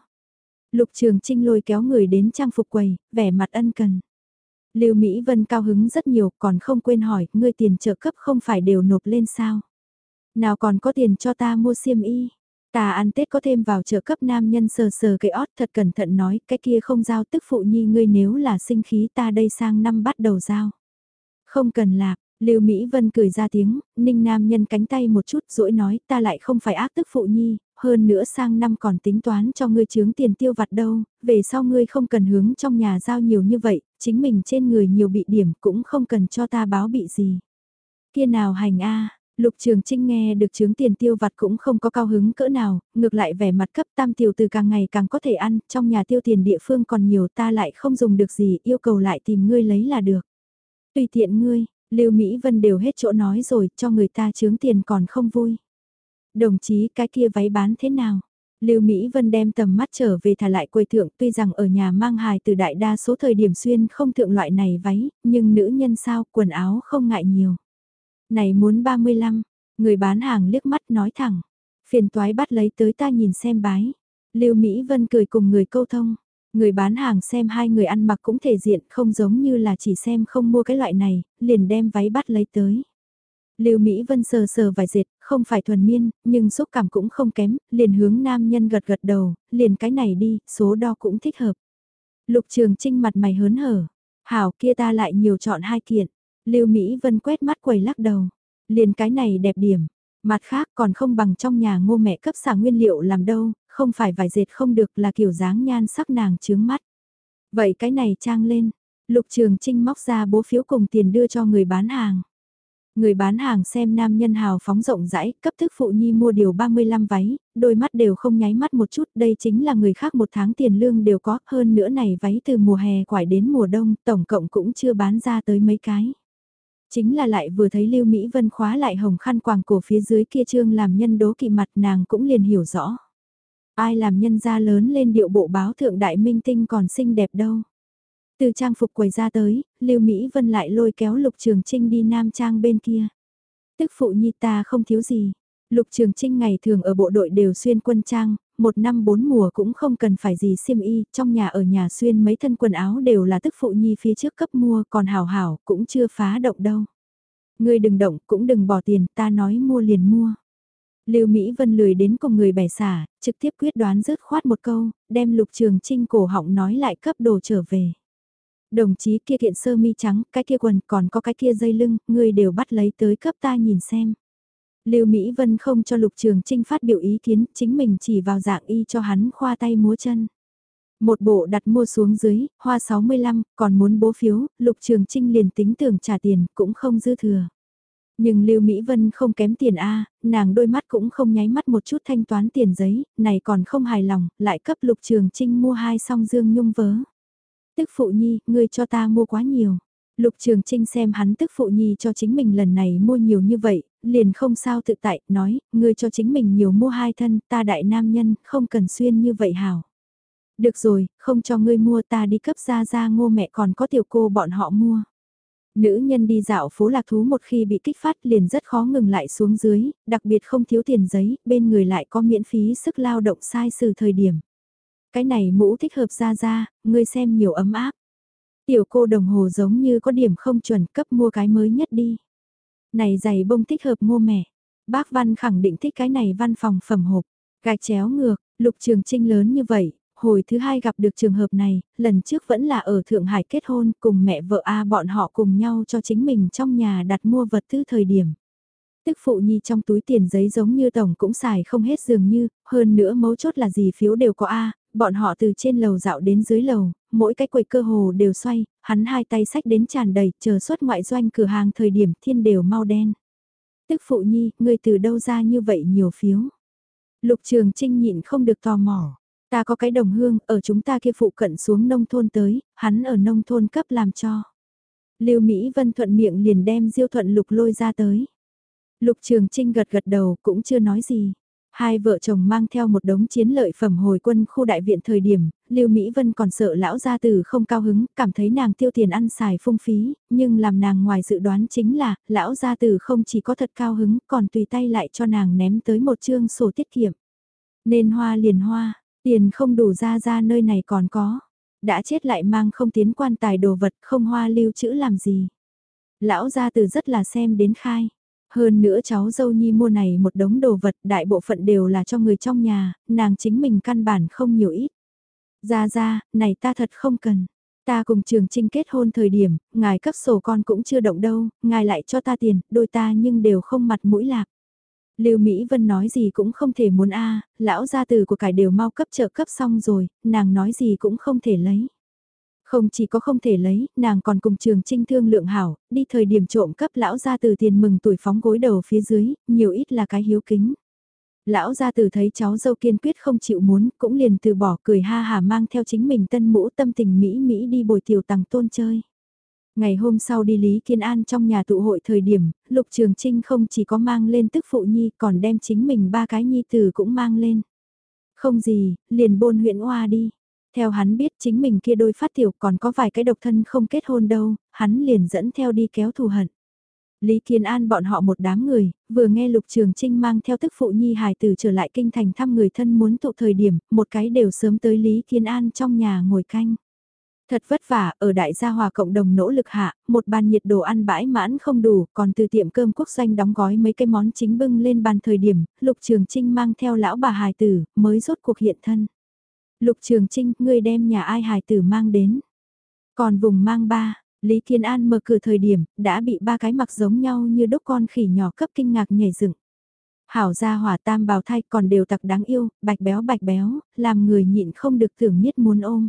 Speaker 1: Lục Trường Trinh lôi kéo người đến trang phục quầy, vẻ mặt ân cần. Lưu Mỹ Vân cao hứng rất nhiều, còn không quên hỏi, ngươi tiền trợ cấp không phải đều nộp lên sao? Nào còn có tiền cho ta mua xiêm y? Ta ăn Tết có thêm vào trợ cấp nam nhân sờ sờ cái ót thật cẩn thận nói cái kia không giao tức phụ nhi ngươi nếu là sinh khí ta đây sang năm bắt đầu giao. Không cần lạc, Lưu Mỹ Vân cười ra tiếng, ninh nam nhân cánh tay một chút rỗi nói ta lại không phải ác tức phụ nhi, hơn nữa sang năm còn tính toán cho ngươi chướng tiền tiêu vặt đâu, về sau ngươi không cần hướng trong nhà giao nhiều như vậy, chính mình trên người nhiều bị điểm cũng không cần cho ta báo bị gì. Kia nào hành a Lục Trường Trinh nghe được chướng tiền tiêu vặt cũng không có cao hứng cỡ nào, ngược lại vẻ mặt cấp tam tiểu từ càng ngày càng có thể ăn, trong nhà tiêu tiền địa phương còn nhiều ta lại không dùng được gì, yêu cầu lại tìm ngươi lấy là được. Tùy tiện ngươi, Lưu Mỹ Vân đều hết chỗ nói rồi, cho người ta chướng tiền còn không vui. Đồng chí cái kia váy bán thế nào? Lưu Mỹ Vân đem tầm mắt trở về thả lại quầy thượng tuy rằng ở nhà mang hài từ đại đa số thời điểm xuyên không thượng loại này váy, nhưng nữ nhân sao quần áo không ngại nhiều. Này muốn 35, người bán hàng liếc mắt nói thẳng. Phiền toái bắt lấy tới ta nhìn xem bái. Lưu Mỹ Vân cười cùng người câu thông. Người bán hàng xem hai người ăn mặc cũng thể diện không giống như là chỉ xem không mua cái loại này, liền đem váy bắt lấy tới. Lưu Mỹ Vân sờ sờ vài dệt, không phải thuần miên, nhưng xúc cảm cũng không kém, liền hướng nam nhân gật gật đầu, liền cái này đi, số đo cũng thích hợp. Lục Trường Trinh mặt mày hớn hở, hảo kia ta lại nhiều chọn hai kiện. Lưu Mỹ Vân quét mắt quầy lắc đầu, liền cái này đẹp điểm, mặt khác còn không bằng trong nhà ngô mẹ cấp xả nguyên liệu làm đâu, không phải vải dệt không được là kiểu dáng nhan sắc nàng chướng mắt. Vậy cái này trang lên, Lục Trường Trinh móc ra bố phiếu cùng tiền đưa cho người bán hàng. Người bán hàng xem nam nhân hào phóng rộng rãi, cấp thức phụ nhi mua điều 35 váy, đôi mắt đều không nháy mắt một chút, đây chính là người khác một tháng tiền lương đều có, hơn nữa này váy từ mùa hè quải đến mùa đông, tổng cộng cũng chưa bán ra tới mấy cái. Chính là lại vừa thấy Lưu Mỹ Vân khóa lại hồng khăn quàng cổ phía dưới kia trương làm nhân đố kỵ mặt nàng cũng liền hiểu rõ. Ai làm nhân gia lớn lên điệu bộ báo thượng đại minh tinh còn xinh đẹp đâu. Từ trang phục quầy ra tới, Lưu Mỹ Vân lại lôi kéo Lục Trường Trinh đi nam trang bên kia. Tức phụ nhi ta không thiếu gì. Lục Trường Trinh ngày thường ở bộ đội đều xuyên quân trang, một năm bốn mùa cũng không cần phải gì xiêm y, trong nhà ở nhà xuyên mấy thân quần áo đều là tức phụ nhi phía trước cấp mua, còn hảo hảo cũng chưa phá động đâu. Ngươi đừng động, cũng đừng bỏ tiền, ta nói mua liền mua. Lưu Mỹ Vân lười đến cùng người bẻ xả, trực tiếp quyết đoán rớt khoát một câu, đem Lục Trường Trinh cổ họng nói lại cấp đồ trở về. Đồng chí kia kiện sơ mi trắng, cái kia quần còn có cái kia dây lưng, người đều bắt lấy tới cấp ta nhìn xem. Lưu Mỹ Vân không cho Lục Trường Trinh phát biểu ý kiến, chính mình chỉ vào dạng y cho hắn khoa tay múa chân. Một bộ đặt mua xuống dưới, hoa 65, còn muốn bố phiếu, Lục Trường Trinh liền tính tưởng trả tiền, cũng không dư thừa. Nhưng Lưu Mỹ Vân không kém tiền A, nàng đôi mắt cũng không nháy mắt một chút thanh toán tiền giấy, này còn không hài lòng, lại cấp Lục Trường Trinh mua hai song dương nhung vớ. Tức phụ nhi, ngươi cho ta mua quá nhiều. Lục Trường Trinh xem hắn tức phụ nhi cho chính mình lần này mua nhiều như vậy, liền không sao tự tại, nói, ngươi cho chính mình nhiều mua hai thân, ta đại nam nhân, không cần xuyên như vậy hảo. Được rồi, không cho ngươi mua ta đi cấp ra ra ngô mẹ còn có tiểu cô bọn họ mua. Nữ nhân đi dạo phố lạc thú một khi bị kích phát liền rất khó ngừng lại xuống dưới, đặc biệt không thiếu tiền giấy, bên người lại có miễn phí sức lao động sai sự thời điểm. Cái này mũ thích hợp ra ra, ngươi xem nhiều ấm áp. Tiểu cô đồng hồ giống như có điểm không chuẩn cấp mua cái mới nhất đi. Này giày bông thích hợp mua mẻ. Bác Văn khẳng định thích cái này văn phòng phẩm hộp. Gạch chéo ngược, lục trường trinh lớn như vậy, hồi thứ hai gặp được trường hợp này, lần trước vẫn là ở Thượng Hải kết hôn cùng mẹ vợ A bọn họ cùng nhau cho chính mình trong nhà đặt mua vật tư thời điểm. Tức phụ nhi trong túi tiền giấy giống như tổng cũng xài không hết dường như, hơn nữa mấu chốt là gì phiếu đều có A, bọn họ từ trên lầu dạo đến dưới lầu, mỗi cái quầy cơ hồ đều xoay, hắn hai tay sách đến tràn đầy, chờ xuất ngoại doanh cửa hàng thời điểm thiên đều mau đen. Tức phụ nhi, người từ đâu ra như vậy nhiều phiếu. Lục trường trinh nhịn không được tò mò. Ta có cái đồng hương, ở chúng ta kia phụ cận xuống nông thôn tới, hắn ở nông thôn cấp làm cho. Lưu Mỹ Vân thuận miệng liền đem Diêu Thuận Lục lôi ra tới. Lục Trường Trinh gật gật đầu cũng chưa nói gì. Hai vợ chồng mang theo một đống chiến lợi phẩm hồi quân khu đại viện thời điểm, Lưu Mỹ Vân còn sợ lão gia tử không cao hứng, cảm thấy nàng tiêu tiền ăn xài phung phí, nhưng làm nàng ngoài dự đoán chính là, lão gia tử không chỉ có thật cao hứng, còn tùy tay lại cho nàng ném tới một chương sổ tiết kiệm. Nên hoa liền hoa, tiền không đủ ra ra nơi này còn có. Đã chết lại mang không tiến quan tài đồ vật không hoa lưu trữ làm gì. Lão gia từ rất là xem đến khai. Hơn nữa cháu dâu nhi mua này một đống đồ vật đại bộ phận đều là cho người trong nhà, nàng chính mình căn bản không nhiều ít. Ra ra, này ta thật không cần. Ta cùng trường trinh kết hôn thời điểm, ngài cấp sổ con cũng chưa động đâu, ngài lại cho ta tiền, đôi ta nhưng đều không mặt mũi lạc. Lưu Mỹ Vân nói gì cũng không thể muốn a, lão gia từ của cải đều mau cấp trợ cấp xong rồi, nàng nói gì cũng không thể lấy. Không chỉ có không thể lấy, nàng còn cùng trường trinh thương lượng hảo, đi thời điểm trộm cấp lão gia từ tiền mừng tuổi phóng gối đầu phía dưới, nhiều ít là cái hiếu kính. Lão gia từ thấy cháu dâu kiên quyết không chịu muốn, cũng liền từ bỏ cười ha hà mang theo chính mình tân mũ tâm tình Mỹ Mỹ đi bồi tiểu tàng tôn chơi. Ngày hôm sau đi Lý Kiên An trong nhà tụ hội thời điểm, Lục Trường Trinh không chỉ có mang lên tức phụ nhi còn đem chính mình ba cái nhi tử cũng mang lên. Không gì, liền bôn huyện oa đi. Theo hắn biết chính mình kia đôi phát tiểu còn có vài cái độc thân không kết hôn đâu, hắn liền dẫn theo đi kéo thù hận. Lý Kiên An bọn họ một đám người, vừa nghe Lục Trường Trinh mang theo tức phụ nhi hài tử trở lại kinh thành thăm người thân muốn tụ thời điểm, một cái đều sớm tới Lý Kiên An trong nhà ngồi canh. Thật vất vả, ở đại gia hòa cộng đồng nỗ lực hạ, một bàn nhiệt đồ ăn bãi mãn không đủ, còn từ tiệm cơm quốc doanh đóng gói mấy cái món chính bưng lên bàn thời điểm, Lục Trường Trinh mang theo lão bà hài tử, mới rốt cuộc hiện thân. Lục Trường Trinh, ngươi đem nhà ai hài tử mang đến. Còn vùng mang ba, Lý thiên An mở cửa thời điểm, đã bị ba cái mặc giống nhau như đúc con khỉ nhỏ cấp kinh ngạc nhảy dựng. Hảo gia hỏa tam bào thai còn đều tặc đáng yêu, bạch béo bạch béo, làm người nhịn không được tưởng miết muốn ôm.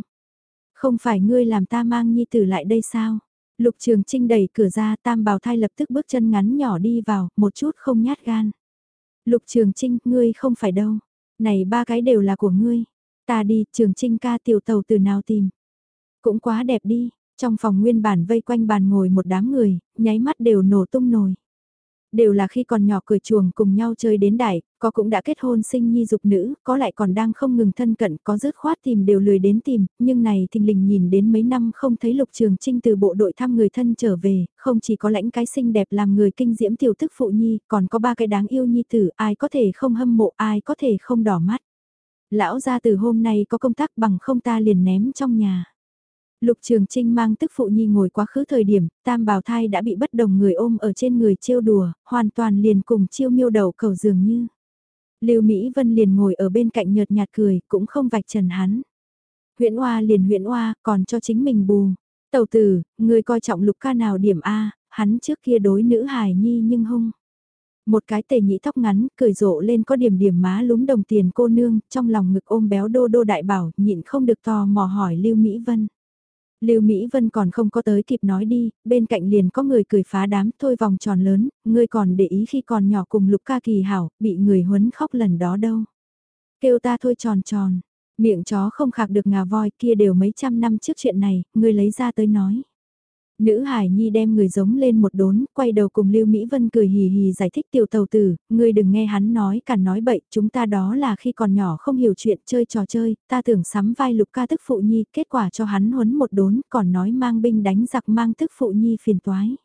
Speaker 1: Không phải ngươi làm ta mang nhi tử lại đây sao? Lục Trường Trinh đẩy cửa ra tam bào thai lập tức bước chân ngắn nhỏ đi vào, một chút không nhát gan. Lục Trường Trinh, ngươi không phải đâu. Này ba cái đều là của ngươi. Ta đi, Trường Trinh ca tiểu tàu từ nào tìm. Cũng quá đẹp đi, trong phòng nguyên bản vây quanh bàn ngồi một đám người, nháy mắt đều nổ tung nồi. Đều là khi còn nhỏ cười chuồng cùng nhau chơi đến đại, có cũng đã kết hôn sinh nhi dục nữ, có lại còn đang không ngừng thân cận, có dứt khoát tìm đều lười đến tìm, nhưng này thình lình nhìn đến mấy năm không thấy lục trường trinh từ bộ đội thăm người thân trở về, không chỉ có lãnh cái xinh đẹp làm người kinh diễm tiểu thức phụ nhi, còn có ba cái đáng yêu nhi tử, ai có thể không hâm mộ, ai có thể không đỏ mắt. Lão ra từ hôm nay có công tác bằng không ta liền ném trong nhà. Lục Trường Trinh mang tức phụ nhi ngồi quá khứ thời điểm, tam bào thai đã bị bất đồng người ôm ở trên người trêu đùa, hoàn toàn liền cùng chiêu miêu đầu cầu dường như. Lưu Mỹ Vân liền ngồi ở bên cạnh nhợt nhạt cười, cũng không vạch trần hắn. Huyện Oa liền huyện Oa, còn cho chính mình bù. Tầu tử, người coi trọng lục ca nào điểm A, hắn trước kia đối nữ hài nhi nhưng hung. Một cái tề nhĩ tóc ngắn, cười rộ lên có điểm điểm má lúm đồng tiền cô nương, trong lòng ngực ôm béo đô đô đại bảo, nhịn không được tò mò hỏi Lưu Mỹ Vân. Lưu Mỹ Vân còn không có tới kịp nói đi, bên cạnh liền có người cười phá đám thôi vòng tròn lớn, ngươi còn để ý khi còn nhỏ cùng Lục Ca Kỳ hảo, bị người huấn khóc lần đó đâu. Kêu ta thôi tròn tròn, miệng chó không khạc được ngà voi kia đều mấy trăm năm trước chuyện này, ngươi lấy ra tới nói. Nữ Hải Nhi đem người giống lên một đốn, quay đầu cùng Lưu Mỹ Vân cười hì hì giải thích tiểu tàu tử, ngươi đừng nghe hắn nói cả nói bậy, chúng ta đó là khi còn nhỏ không hiểu chuyện chơi trò chơi, ta tưởng sắm vai lục ca tức phụ nhi, kết quả cho hắn huấn một đốn, còn nói mang binh đánh giặc mang tức phụ nhi phiền toái.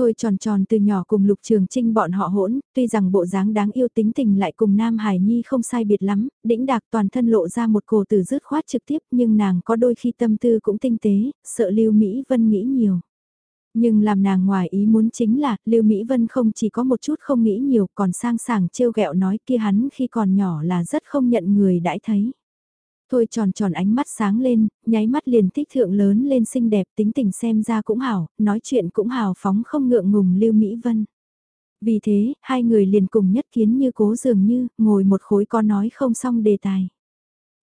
Speaker 1: Thôi tròn tròn từ nhỏ cùng Lục Trường Trinh bọn họ hỗn, tuy rằng bộ dáng đáng yêu tính tình lại cùng Nam Hải Nhi không sai biệt lắm, đĩnh đạc toàn thân lộ ra một cổ từ rứt khoát trực tiếp nhưng nàng có đôi khi tâm tư cũng tinh tế, sợ Lưu Mỹ Vân nghĩ nhiều. Nhưng làm nàng ngoài ý muốn chính là, Lưu Mỹ Vân không chỉ có một chút không nghĩ nhiều còn sang sảng trêu ghẹo nói kia hắn khi còn nhỏ là rất không nhận người đãi thấy. Thôi tròn tròn ánh mắt sáng lên, nháy mắt liền thích thượng lớn lên xinh đẹp tính tình xem ra cũng hảo, nói chuyện cũng hào phóng không ngượng ngùng Lưu Mỹ Vân. Vì thế, hai người liền cùng nhất kiến như cố dường như, ngồi một khối có nói không xong đề tài.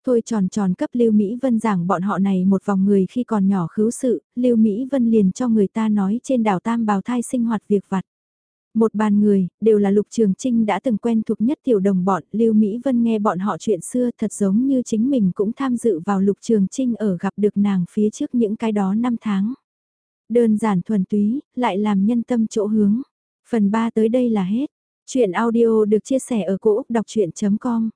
Speaker 1: Thôi tròn tròn cấp Lưu Mỹ Vân giảng bọn họ này một vòng người khi còn nhỏ khứu sự, Lưu Mỹ Vân liền cho người ta nói trên đảo Tam bào thai sinh hoạt việc vặt. Một bàn người, đều là Lục Trường Trinh đã từng quen thuộc nhất tiểu đồng bọn, Lưu Mỹ Vân nghe bọn họ chuyện xưa thật giống như chính mình cũng tham dự vào Lục Trường Trinh ở gặp được nàng phía trước những cái đó năm tháng. Đơn giản thuần túy, lại làm nhân tâm chỗ hướng. Phần 3 tới đây là hết. Chuyện audio được chia sẻ ở cỗ đọc chuyện.com